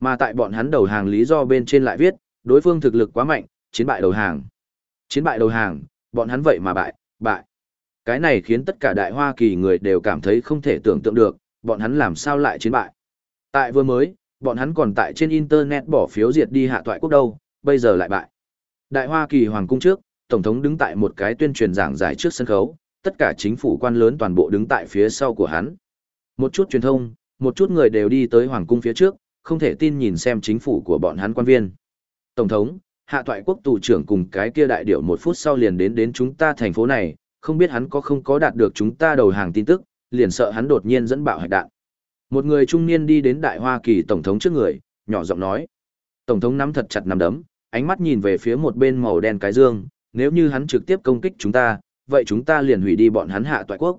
Mà tại bọn hắn đầu hàng lý do bên trên lại viết, đối phương thực lực quá mạnh, chiến bại đầu hàng. Chiến bại đầu hàng, bọn hắn vậy mà bại, bại. Cái này khiến tất cả đại Hoa Kỳ người đều cảm thấy không thể tưởng tượng được, bọn hắn làm sao lại chiến bại. Tại vừa mới, bọn hắn còn tại trên Internet bỏ phiếu diệt đi hạ toại quốc đâu, bây giờ lại bại. Đại Hoa Kỳ Hoàng cung trước, Tổng thống đứng tại một cái tuyên truyền giảng giải trước sân khấu, tất cả chính phủ quan lớn toàn bộ đứng tại phía sau của hắn. Một chút truyền thông, một chút người đều đi tới Hoàng cung phía trước, không thể tin nhìn xem chính phủ của bọn hắn quan viên. Tổng thống, hạ toại quốc tù trưởng cùng cái kia đại điểu một phút sau liền đến đến chúng ta thành phố này, không biết hắn có không có đạt được chúng ta đầu hàng tin tức, liền sợ hắn đột nhiên dẫn bạo hạch đạn. Một người trung niên đi đến Đại Hoa Kỳ Tổng thống trước người, nhỏ giọng nói. Tổng thống nắm thật chặt nắm đấm, ánh mắt nhìn về phía một bên màu đen cái dương, nếu như hắn trực tiếp công kích chúng ta, vậy chúng ta liền hủy đi bọn hắn hạ toại quốc.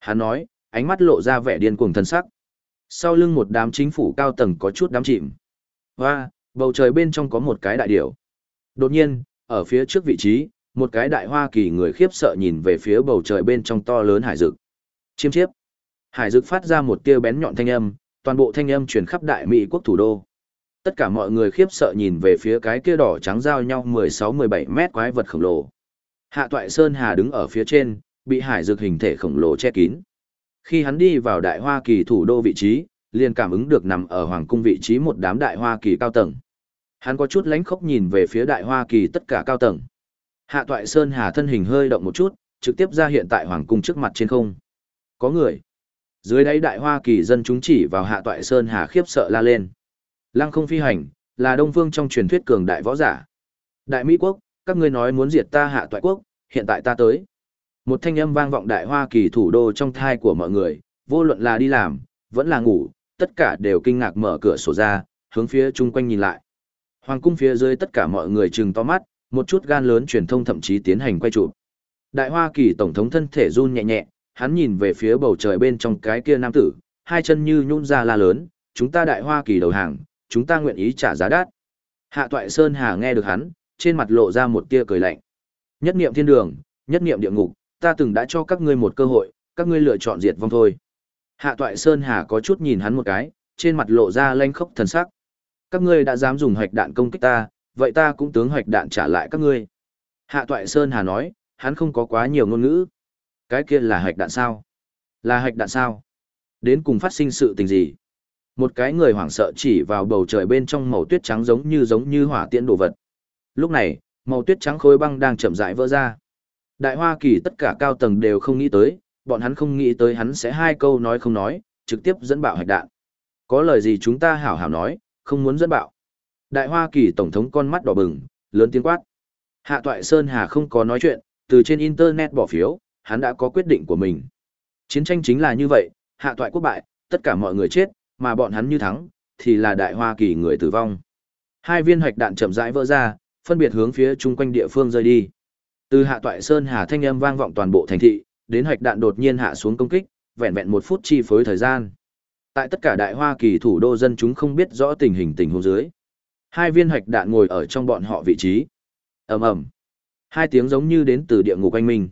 Hắn nói, ánh mắt lộ ra vẻ điên cuồng thân sắc. Sau lưng một đám chính phủ cao tầng có chút đám chìm. Hoa, bầu trời bên trong có một cái đại điểu. Đột nhiên, ở phía trước vị trí, một cái đại hoa kỳ người khiếp sợ nhìn về phía bầu trời bên trong to lớn hải dực. Chiêm chiếp. Hải dực phát ra một tia bén nhọn thanh âm, toàn bộ thanh âm truyền khắp đại Mỹ quốc thủ đô. Tất cả mọi người khiếp sợ nhìn về phía cái kia đỏ trắng giao nhau 16-17 mét quái vật khổng lồ. Hạ Toại Sơn Hà đứng ở phía trên, bị hải dược hình thể khổng lồ che kín. Khi hắn đi vào Đại Hoa Kỳ thủ đô vị trí, liền cảm ứng được nằm ở hoàng cung vị trí một đám Đại Hoa Kỳ cao tầng. Hắn có chút lánh khóc nhìn về phía Đại Hoa Kỳ tất cả cao tầng. Hạ Toại Sơn Hà thân hình hơi động một chút, trực tiếp ra hiện tại hoàng cung trước mặt trên không. Có người. Dưới đáy Đại Hoa Kỳ dân chúng chỉ vào Hạ Toại Sơn Hà khiếp sợ la lên. Lăng không phi hành, là đông phương trong truyền thuyết cường đại võ giả. Đại Mỹ quốc, các ngươi nói muốn diệt ta hạ toại quốc, hiện tại ta tới. Một thanh âm vang vọng đại Hoa Kỳ thủ đô trong thai của mọi người, vô luận là đi làm, vẫn là ngủ, tất cả đều kinh ngạc mở cửa sổ ra, hướng phía chung quanh nhìn lại. Hoàng cung phía dưới tất cả mọi người trừng to mắt, một chút gan lớn truyền thông thậm chí tiến hành quay chụp. Đại Hoa Kỳ tổng thống thân thể run nhẹ nhẹ, hắn nhìn về phía bầu trời bên trong cái kia nam tử, hai chân như nhún ra la lớn, chúng ta Đại Hoa Kỳ đầu hàng, chúng ta nguyện ý trả giá đắt. Hạ Toại Sơn Hà nghe được hắn, trên mặt lộ ra một tia cười lạnh. Nhất niệm thiên đường, nhất niệm địa ngục, ta từng đã cho các ngươi một cơ hội, các ngươi lựa chọn diệt vong thôi. Hạ Toại Sơn Hà có chút nhìn hắn một cái, trên mặt lộ ra lanh khốc thần sắc. Các ngươi đã dám dùng hoạch đạn công kích ta, vậy ta cũng tướng hoạch đạn trả lại các ngươi. Hạ Toại Sơn Hà nói, hắn không có quá nhiều ngôn ngữ. Cái kia là hạch đạn sao? Là hạch đạn sao? Đến cùng phát sinh sự tình gì? Một cái người hoảng sợ chỉ vào bầu trời bên trong màu tuyết trắng giống như giống như hỏa tiễn đồ vật. Lúc này, màu tuyết trắng khối băng đang chậm rãi vỡ ra. Đại Hoa Kỳ tất cả cao tầng đều không nghĩ tới, bọn hắn không nghĩ tới hắn sẽ hai câu nói không nói, trực tiếp dẫn bạo hạch đạn. Có lời gì chúng ta hảo hảo nói, không muốn dẫn bạo. Đại Hoa Kỳ tổng thống con mắt đỏ bừng, lớn tiếng quát. Hạ Toại Sơn Hà không có nói chuyện, từ trên internet bỏ phiếu, hắn đã có quyết định của mình. Chiến tranh chính là như vậy, Hạ Toại quốc bại, tất cả mọi người chết, mà bọn hắn như thắng, thì là Đại Hoa Kỳ người tử vong. Hai viên hoạch đạn chậm rãi vỡ ra, phân biệt hướng phía chung quanh địa phương rơi đi. Từ hạ toại sơn hà thanh âm vang vọng toàn bộ thành thị, đến hoạch đạn đột nhiên hạ xuống công kích, vẹn vẹn một phút chi phối thời gian. Tại tất cả đại Hoa Kỳ thủ đô dân chúng không biết rõ tình hình tình huống dưới. Hai viên hoạch đạn ngồi ở trong bọn họ vị trí. ầm ầm, Hai tiếng giống như đến từ địa ngục anh minh.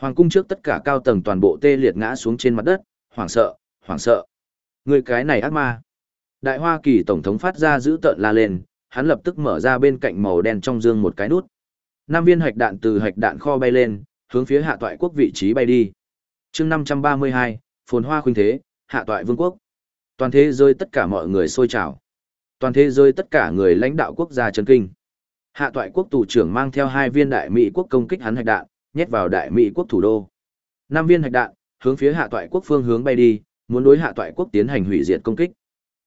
Hoàng cung trước tất cả cao tầng toàn bộ tê liệt ngã xuống trên mặt đất, hoảng sợ, hoảng sợ. Người cái này ác ma. Đại Hoa Kỳ tổng thống phát ra giữ tợn la lên, hắn lập tức mở ra bên cạnh màu đen trong dương một cái nút. Năm viên hạch đạn từ hạch đạn kho bay lên, hướng phía hạ toại quốc vị trí bay đi. chương 532, phồn hoa khuynh thế, hạ toại vương quốc. Toàn thế giới tất cả mọi người sôi trào. Toàn thế giới tất cả người lãnh đạo quốc gia chấn kinh. Hạ toại quốc tù trưởng mang theo hai viên đại Mỹ quốc công kích hắn hạch đạn, nhét vào đại Mỹ quốc thủ đô. Năm viên hạch đạn, hướng phía hạ toại quốc phương hướng bay đi, muốn đối hạ toại quốc tiến hành hủy diệt công kích.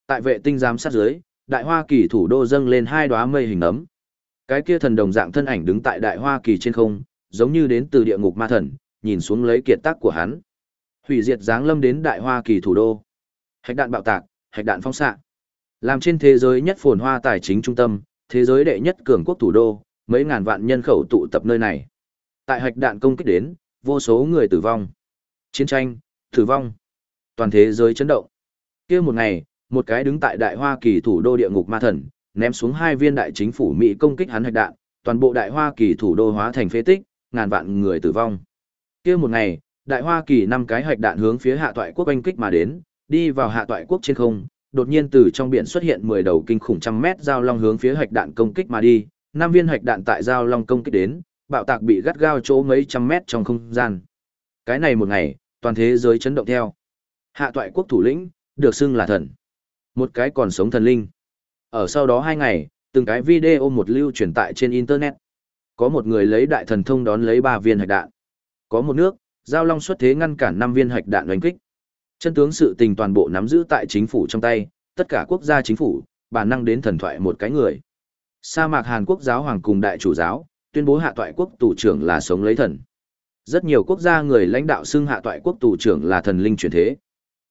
Tại vệ tinh giám sát dưới, đại Hoa Kỳ thủ đô dâng lên hai đóa mây hình ấm. Cái kia thần đồng dạng thân ảnh đứng tại đại Hoa Kỳ trên không, giống như đến từ địa ngục ma thần, nhìn xuống lấy kiệt tác của hắn. Hủy diệt giáng lâm đến đại Hoa Kỳ thủ đô. Hạch đạn bạo tạc, hạch đạn phóng xạ. Làm trên thế giới nhất phồn hoa tài chính trung tâm, thế giới đệ nhất cường quốc thủ đô, mấy ngàn vạn nhân khẩu tụ tập nơi này. Tại hạch đạn công kích đến, vô số người tử vong. Chiến tranh, tử vong. Toàn thế giới chấn động. kia một ngày, một cái đứng tại Đại Hoa Kỳ thủ đô địa ngục ma thần, ném xuống hai viên đại chính phủ Mỹ công kích hắn hạch đạn, toàn bộ Đại Hoa Kỳ thủ đô hóa thành phế tích, ngàn vạn người tử vong. kia một ngày, Đại Hoa Kỳ năm cái hạch đạn hướng phía hạ toại quốc oanh kích mà đến, đi vào hạ toại quốc trên không, đột nhiên từ trong biển xuất hiện 10 đầu kinh khủng trăm mét giao long hướng phía hạch đạn công kích mà đi, năm viên hạch đạn tại giao long công kích đến, bạo tạc bị gắt gao chỗ mấy trăm mét trong không gian. Cái này một ngày, toàn thế giới chấn động theo. Hạ toại quốc thủ lĩnh, được xưng là thần. Một cái còn sống thần linh. Ở sau đó hai ngày, từng cái video một lưu truyền tại trên Internet. Có một người lấy đại thần thông đón lấy ba viên hạch đạn. Có một nước, giao long xuất thế ngăn cản năm viên hạch đạn đánh kích. Chân tướng sự tình toàn bộ nắm giữ tại chính phủ trong tay, tất cả quốc gia chính phủ, bản năng đến thần thoại một cái người. Sa mạc Hàn Quốc giáo hoàng cùng đại chủ giáo, tuyên bố hạ toại quốc tù trưởng là sống lấy thần. Rất nhiều quốc gia người lãnh đạo xưng hạ toại quốc tù trưởng là thần linh chuyển thế.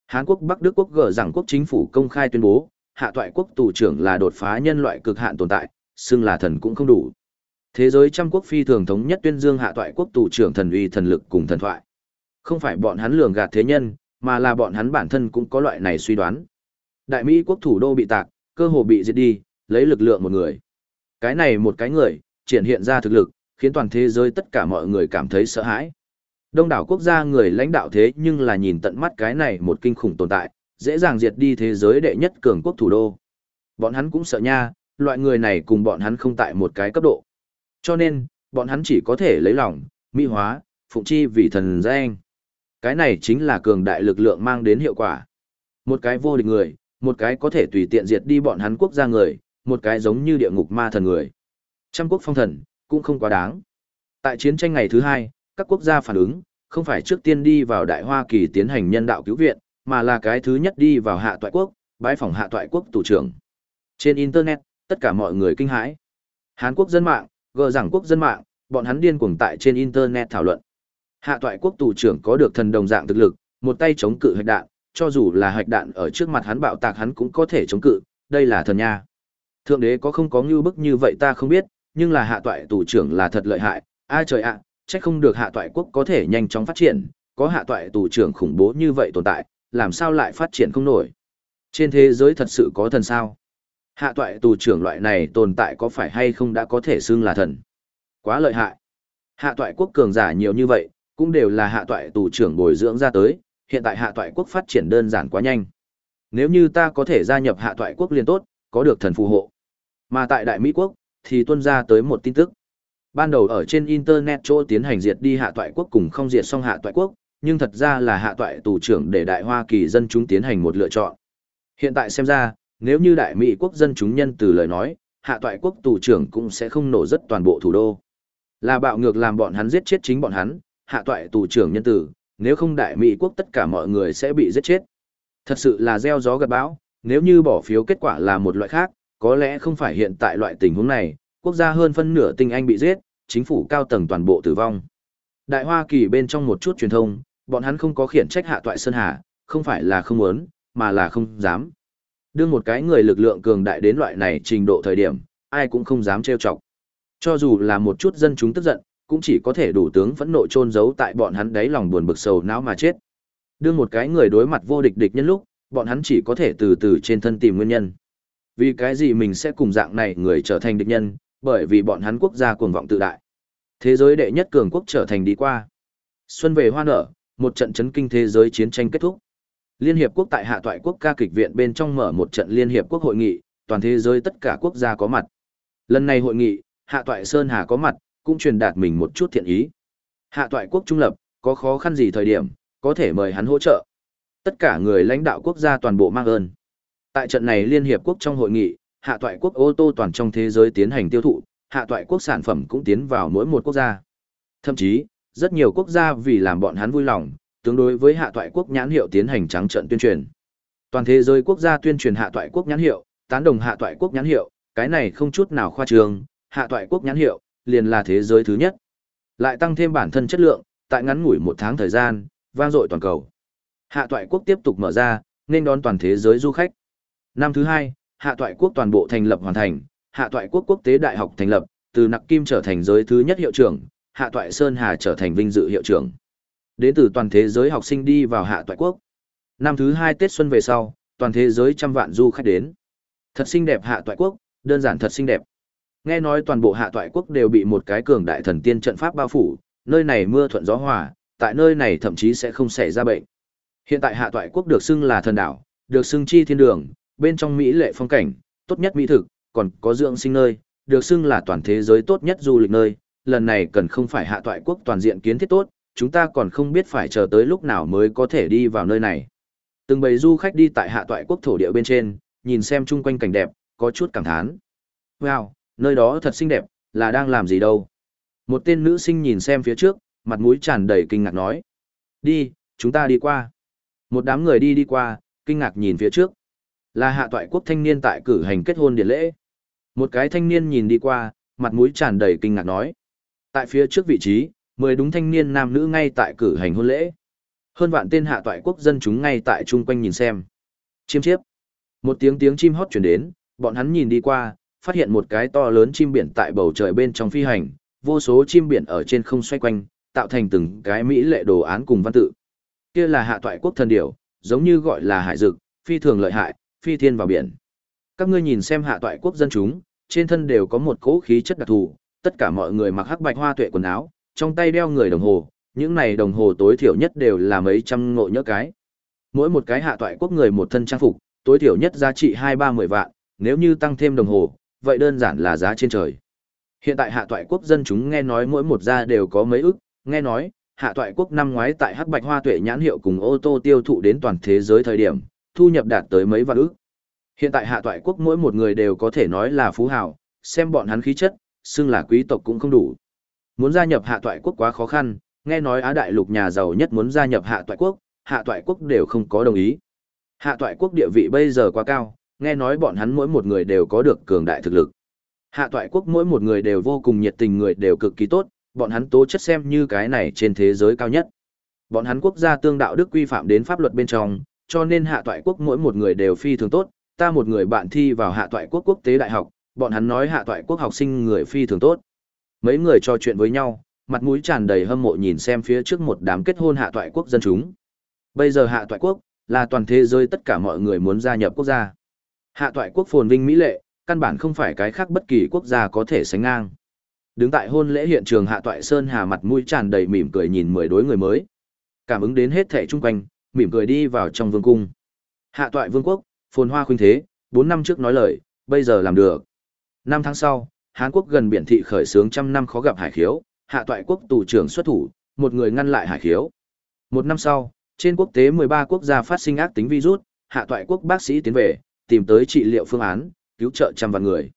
Hàn Quốc Bắc Đức quốc gỡ rằng quốc chính phủ công khai tuyên bố, hạ toại quốc tù trưởng là đột phá nhân loại cực hạn tồn tại, xưng là thần cũng không đủ. Thế giới trăm quốc phi thường thống nhất tuyên dương hạ toại quốc tù trưởng thần uy thần lực cùng thần thoại. Không phải bọn hắn lường gạt thế nhân, mà là bọn hắn bản thân cũng có loại này suy đoán. Đại Mỹ quốc thủ đô bị tạc, cơ hồ bị diệt đi, lấy lực lượng một người. Cái này một cái người, triển hiện ra thực lực, khiến toàn thế giới tất cả mọi người cảm thấy sợ hãi. Đông đảo quốc gia người lãnh đạo thế nhưng là nhìn tận mắt cái này một kinh khủng tồn tại, dễ dàng diệt đi thế giới đệ nhất cường quốc thủ đô. Bọn hắn cũng sợ nha, loại người này cùng bọn hắn không tại một cái cấp độ. Cho nên, bọn hắn chỉ có thể lấy lòng, mỹ hóa, phụng chi vì thần danh. Cái này chính là cường đại lực lượng mang đến hiệu quả. Một cái vô địch người, một cái có thể tùy tiện diệt đi bọn hắn quốc gia người, một cái giống như địa ngục ma thần người. Trăm quốc phong thần, cũng không quá đáng. Tại chiến tranh ngày thứ hai, các quốc gia phản ứng, không phải trước tiên đi vào Đại Hoa Kỳ tiến hành nhân đạo cứu viện, mà là cái thứ nhất đi vào hạ toại quốc, bãi phòng hạ toại quốc tù trưởng. Trên Internet, tất cả mọi người kinh hãi. Hàn Quốc dân mạng, gờ rằng quốc dân mạng, bọn hắn điên cuồng tại trên Internet thảo luận. Hạ toại quốc tù trưởng có được thần đồng dạng thực lực, một tay chống cự hạch đạn, cho dù là hạch đạn ở trước mặt hắn bạo tạc hắn cũng có thể chống cự, đây là thần nha. Thượng đế có không có ngưu bức như vậy ta không biết, nhưng là hạ toại tù trưởng là thật lợi hại, ai à, trời ạ, chắc không được hạ toại quốc có thể nhanh chóng phát triển, có hạ toại tù trưởng khủng bố như vậy tồn tại, làm sao lại phát triển không nổi. Trên thế giới thật sự có thần sao? Hạ toại tù trưởng loại này tồn tại có phải hay không đã có thể xưng là thần? Quá lợi hại. Hạ toại quốc cường giả nhiều như vậy, cũng đều là hạ toại tù trưởng bồi dưỡng ra tới, hiện tại hạ toại quốc phát triển đơn giản quá nhanh. Nếu như ta có thể gia nhập hạ toại quốc liên tốt, có được thần phù hộ. Mà tại Đại Mỹ quốc, thì tuân ra tới một tin tức. Ban đầu ở trên Internet chỗ tiến hành diệt đi hạ toại quốc cùng không diệt xong hạ toại quốc, nhưng thật ra là hạ toại tù trưởng để Đại Hoa Kỳ dân chúng tiến hành một lựa chọn. Hiện tại xem ra, nếu như Đại Mỹ quốc dân chúng nhân từ lời nói, hạ toại quốc tù trưởng cũng sẽ không nổ rất toàn bộ thủ đô. Là bạo ngược làm bọn hắn giết chết chính bọn hắn, hạ toại tù trưởng nhân tử, nếu không đại Mỹ quốc tất cả mọi người sẽ bị giết chết. Thật sự là gieo gió gặt bão, nếu như bỏ phiếu kết quả là một loại khác, có lẽ không phải hiện tại loại tình huống này, quốc gia hơn phân nửa tinh Anh bị giết, chính phủ cao tầng toàn bộ tử vong. Đại Hoa Kỳ bên trong một chút truyền thông, bọn hắn không có khiển trách hạ toại Sơn Hà, không phải là không muốn, mà là không dám. Đưa một cái người lực lượng cường đại đến loại này trình độ thời điểm, ai cũng không dám trêu chọc. Cho dù là một chút dân chúng tức giận, cũng chỉ có thể đủ tướng phẫn nộ chôn giấu tại bọn hắn đáy lòng buồn bực sầu não mà chết. Đưa một cái người đối mặt vô địch địch nhân lúc, bọn hắn chỉ có thể từ từ trên thân tìm nguyên nhân. Vì cái gì mình sẽ cùng dạng này người trở thành địch nhân, bởi vì bọn hắn quốc gia cuồng vọng tự đại. Thế giới đệ nhất cường quốc trở thành đi qua. Xuân về hoa nở, một trận chấn kinh thế giới chiến tranh kết thúc. Liên hiệp quốc tại hạ toại quốc ca kịch viện bên trong mở một trận liên hiệp quốc hội nghị, toàn thế giới tất cả quốc gia có mặt. Lần này hội nghị, hạ toại Sơn Hà có mặt, cũng truyền đạt mình một chút thiện ý. Hạ toại quốc trung lập, có khó khăn gì thời điểm, có thể mời hắn hỗ trợ. Tất cả người lãnh đạo quốc gia toàn bộ mang ơn. Tại trận này Liên Hiệp Quốc trong hội nghị, hạ toại quốc ô tô toàn trong thế giới tiến hành tiêu thụ, hạ toại quốc sản phẩm cũng tiến vào mỗi một quốc gia. Thậm chí, Rất nhiều quốc gia vì làm bọn hắn vui lòng, tương đối với hạ toại quốc nhãn hiệu tiến hành trắng trận tuyên truyền. Toàn thế giới quốc gia tuyên truyền hạ toại quốc nhãn hiệu, tán đồng hạ toại quốc nhãn hiệu, cái này không chút nào khoa trương, hạ toại quốc nhãn hiệu, liền là thế giới thứ nhất. Lại tăng thêm bản thân chất lượng, tại ngắn ngủi một tháng thời gian, vang dội toàn cầu. Hạ toại quốc tiếp tục mở ra, nên đón toàn thế giới du khách. Năm thứ hai, hạ toại quốc toàn bộ thành lập hoàn thành, hạ toại quốc quốc tế đại học thành lập, từ nặc kim trở thành giới thứ nhất hiệu trưởng, hạ toại Sơn Hà trở thành vinh dự hiệu trưởng. Đến từ toàn thế giới học sinh đi vào hạ toại quốc. Năm thứ hai Tết Xuân về sau, toàn thế giới trăm vạn du khách đến. Thật xinh đẹp hạ toại quốc, đơn giản thật xinh đẹp. Nghe nói toàn bộ hạ toại quốc đều bị một cái cường đại thần tiên trận pháp bao phủ, nơi này mưa thuận gió hòa, tại nơi này thậm chí sẽ không xảy ra bệnh. Hiện tại hạ toại quốc được xưng là thần đảo, được xưng chi thiên đường, bên trong Mỹ lệ phong cảnh, tốt nhất mỹ thực, còn có dưỡng sinh nơi, được xưng là toàn thế giới tốt nhất du lịch nơi, lần này cần không phải hạ toại quốc toàn diện kiến thiết tốt, chúng ta còn không biết phải chờ tới lúc nào mới có thể đi vào nơi này. Từng bầy du khách đi tại hạ toại quốc thổ địa bên trên, nhìn xem chung quanh cảnh đẹp, có chút cảm thán. Wow, nơi đó thật xinh đẹp, là đang làm gì đâu? Một tên nữ sinh nhìn xem phía trước, mặt mũi tràn đầy kinh ngạc nói. Đi, chúng ta đi qua. Một đám người đi đi qua, kinh ngạc nhìn phía trước. Là hạ toại quốc thanh niên tại cử hành kết hôn điện lễ. Một cái thanh niên nhìn đi qua, mặt mũi tràn đầy kinh ngạc nói. Tại phía trước vị trí, mười đúng thanh niên nam nữ ngay tại cử hành hôn lễ. Hơn vạn tên hạ toại quốc dân chúng ngay tại chung quanh nhìn xem. Chiêm chiếp. Một tiếng tiếng chim hót chuyển đến, bọn hắn nhìn đi qua, phát hiện một cái to lớn chim biển tại bầu trời bên trong phi hành, vô số chim biển ở trên không xoay quanh, tạo thành từng cái mỹ lệ đồ án cùng văn tự. Kia là hạ toại quốc thần điểu, giống như gọi là hải dực, phi thường lợi hại, phi thiên vào biển. Các ngươi nhìn xem hạ toại quốc dân chúng, trên thân đều có một cỗ khí chất đặc thù, tất cả mọi người mặc hắc bạch hoa tuệ quần áo, trong tay đeo người đồng hồ, những này đồng hồ tối thiểu nhất đều là mấy trăm ngộ nhớ cái. Mỗi một cái hạ toại quốc người một thân trang phục, tối thiểu nhất giá trị hai ba mười vạn, nếu như tăng thêm đồng hồ, vậy đơn giản là giá trên trời. Hiện tại hạ toại quốc dân chúng nghe nói mỗi một gia đều có mấy ức, nghe nói, hạ toại quốc năm ngoái tại hắc bạch hoa tuệ nhãn hiệu cùng ô tô tiêu thụ đến toàn thế giới thời điểm, thu nhập đạt tới mấy vạn ức. Hiện tại hạ toại quốc mỗi một người đều có thể nói là phú hào, xem bọn hắn khí chất, xưng là quý tộc cũng không đủ. Muốn gia nhập hạ toại quốc quá khó khăn, nghe nói Á đại lục nhà giàu nhất muốn gia nhập hạ toại quốc, hạ toại quốc đều không có đồng ý. Hạ toại quốc địa vị bây giờ quá cao, nghe nói bọn hắn mỗi một người đều có được cường đại thực lực. Hạ toại quốc mỗi một người đều vô cùng nhiệt tình người đều cực kỳ tốt, bọn hắn tố chất xem như cái này trên thế giới cao nhất. Bọn hắn quốc gia tương đạo đức quy phạm đến pháp luật bên trong, cho nên hạ toại quốc mỗi một người đều phi thường tốt, ta một người bạn thi vào hạ toại quốc quốc tế đại học, bọn hắn nói hạ toại quốc học sinh người phi thường tốt. Mấy người trò chuyện với nhau, mặt mũi tràn đầy hâm mộ nhìn xem phía trước một đám kết hôn hạ toại quốc dân chúng. Bây giờ hạ toại quốc, là toàn thế giới tất cả mọi người muốn gia nhập quốc gia. Hạ toại quốc phồn vinh mỹ lệ, căn bản không phải cái khác bất kỳ quốc gia có thể sánh ngang. Đứng tại hôn lễ hiện trường Hạ toại Sơn Hà mặt mũi tràn đầy mỉm cười nhìn mười đối người mới. Cảm ứng đến hết thảy chung quanh, mỉm cười đi vào trong vương cung. Hạ toại vương quốc, phồn hoa khuynh thế, bốn năm trước nói lời, bây giờ làm được. Năm tháng sau, Hán quốc gần biển thị khởi xướng trăm năm khó gặp hải khiếu, hạ toại quốc tù trưởng xuất thủ, một người ngăn lại hải khiếu. Một năm sau, trên quốc tế 13 quốc gia phát sinh ác tính virus, hạ toại quốc bác sĩ tiến về, tìm tới trị liệu phương án, cứu trợ trăm vạn người.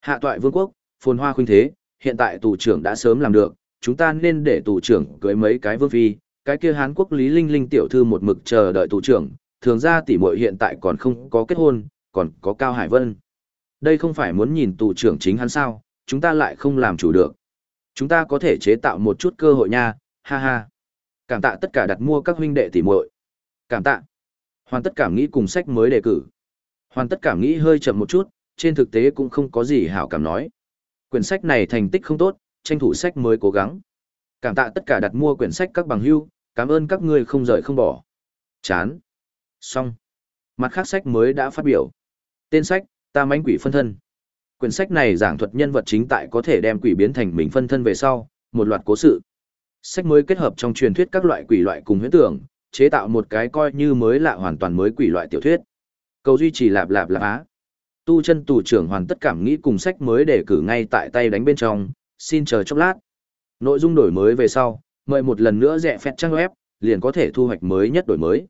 Hạ toại vương quốc, phồn hoa khuynh thế, hiện tại tù trưởng đã sớm làm được, chúng ta nên để tù trưởng cưới mấy cái vương phi, cái kia Hán quốc Lý Linh Linh tiểu thư một mực chờ đợi tù trưởng, thường ra tỷ muội hiện tại còn không có kết hôn, còn có Cao Hải Vân. Đây không phải muốn nhìn tù trưởng chính hắn sao, chúng ta lại không làm chủ được. Chúng ta có thể chế tạo một chút cơ hội nha, ha ha. Cảm tạ tất cả đặt mua các huynh đệ tỷ muội. Cảm tạ. Hoàn tất cảm nghĩ cùng sách mới đề cử. Hoàn tất cảm nghĩ hơi chậm một chút, trên thực tế cũng không có gì hảo cảm nói. Quyển sách này thành tích không tốt, tranh thủ sách mới cố gắng. Cảm tạ tất cả đặt mua quyển sách các bằng hữu, cảm ơn các ngươi không rời không bỏ. Chán. Xong. Mặt khác sách mới đã phát biểu. Tên sách, Ta mãnh quỷ phân thân. Quyển sách này giảng thuật nhân vật chính tại có thể đem quỷ biến thành mình phân thân về sau, một loạt cố sự. Sách mới kết hợp trong truyền thuyết các loại quỷ loại cùng huyễn tưởng, chế tạo một cái coi như mới lạ hoàn toàn mới quỷ loại tiểu thuyết. Cầu duy trì lạp lạp lạp á. Tu chân tù trưởng hoàn tất cảm nghĩ cùng sách mới để cử ngay tại tay đánh bên trong, xin chờ chốc lát. Nội dung đổi mới về sau, mời một lần nữa rẻ phẹt trang web, liền có thể thu hoạch mới nhất đổi mới.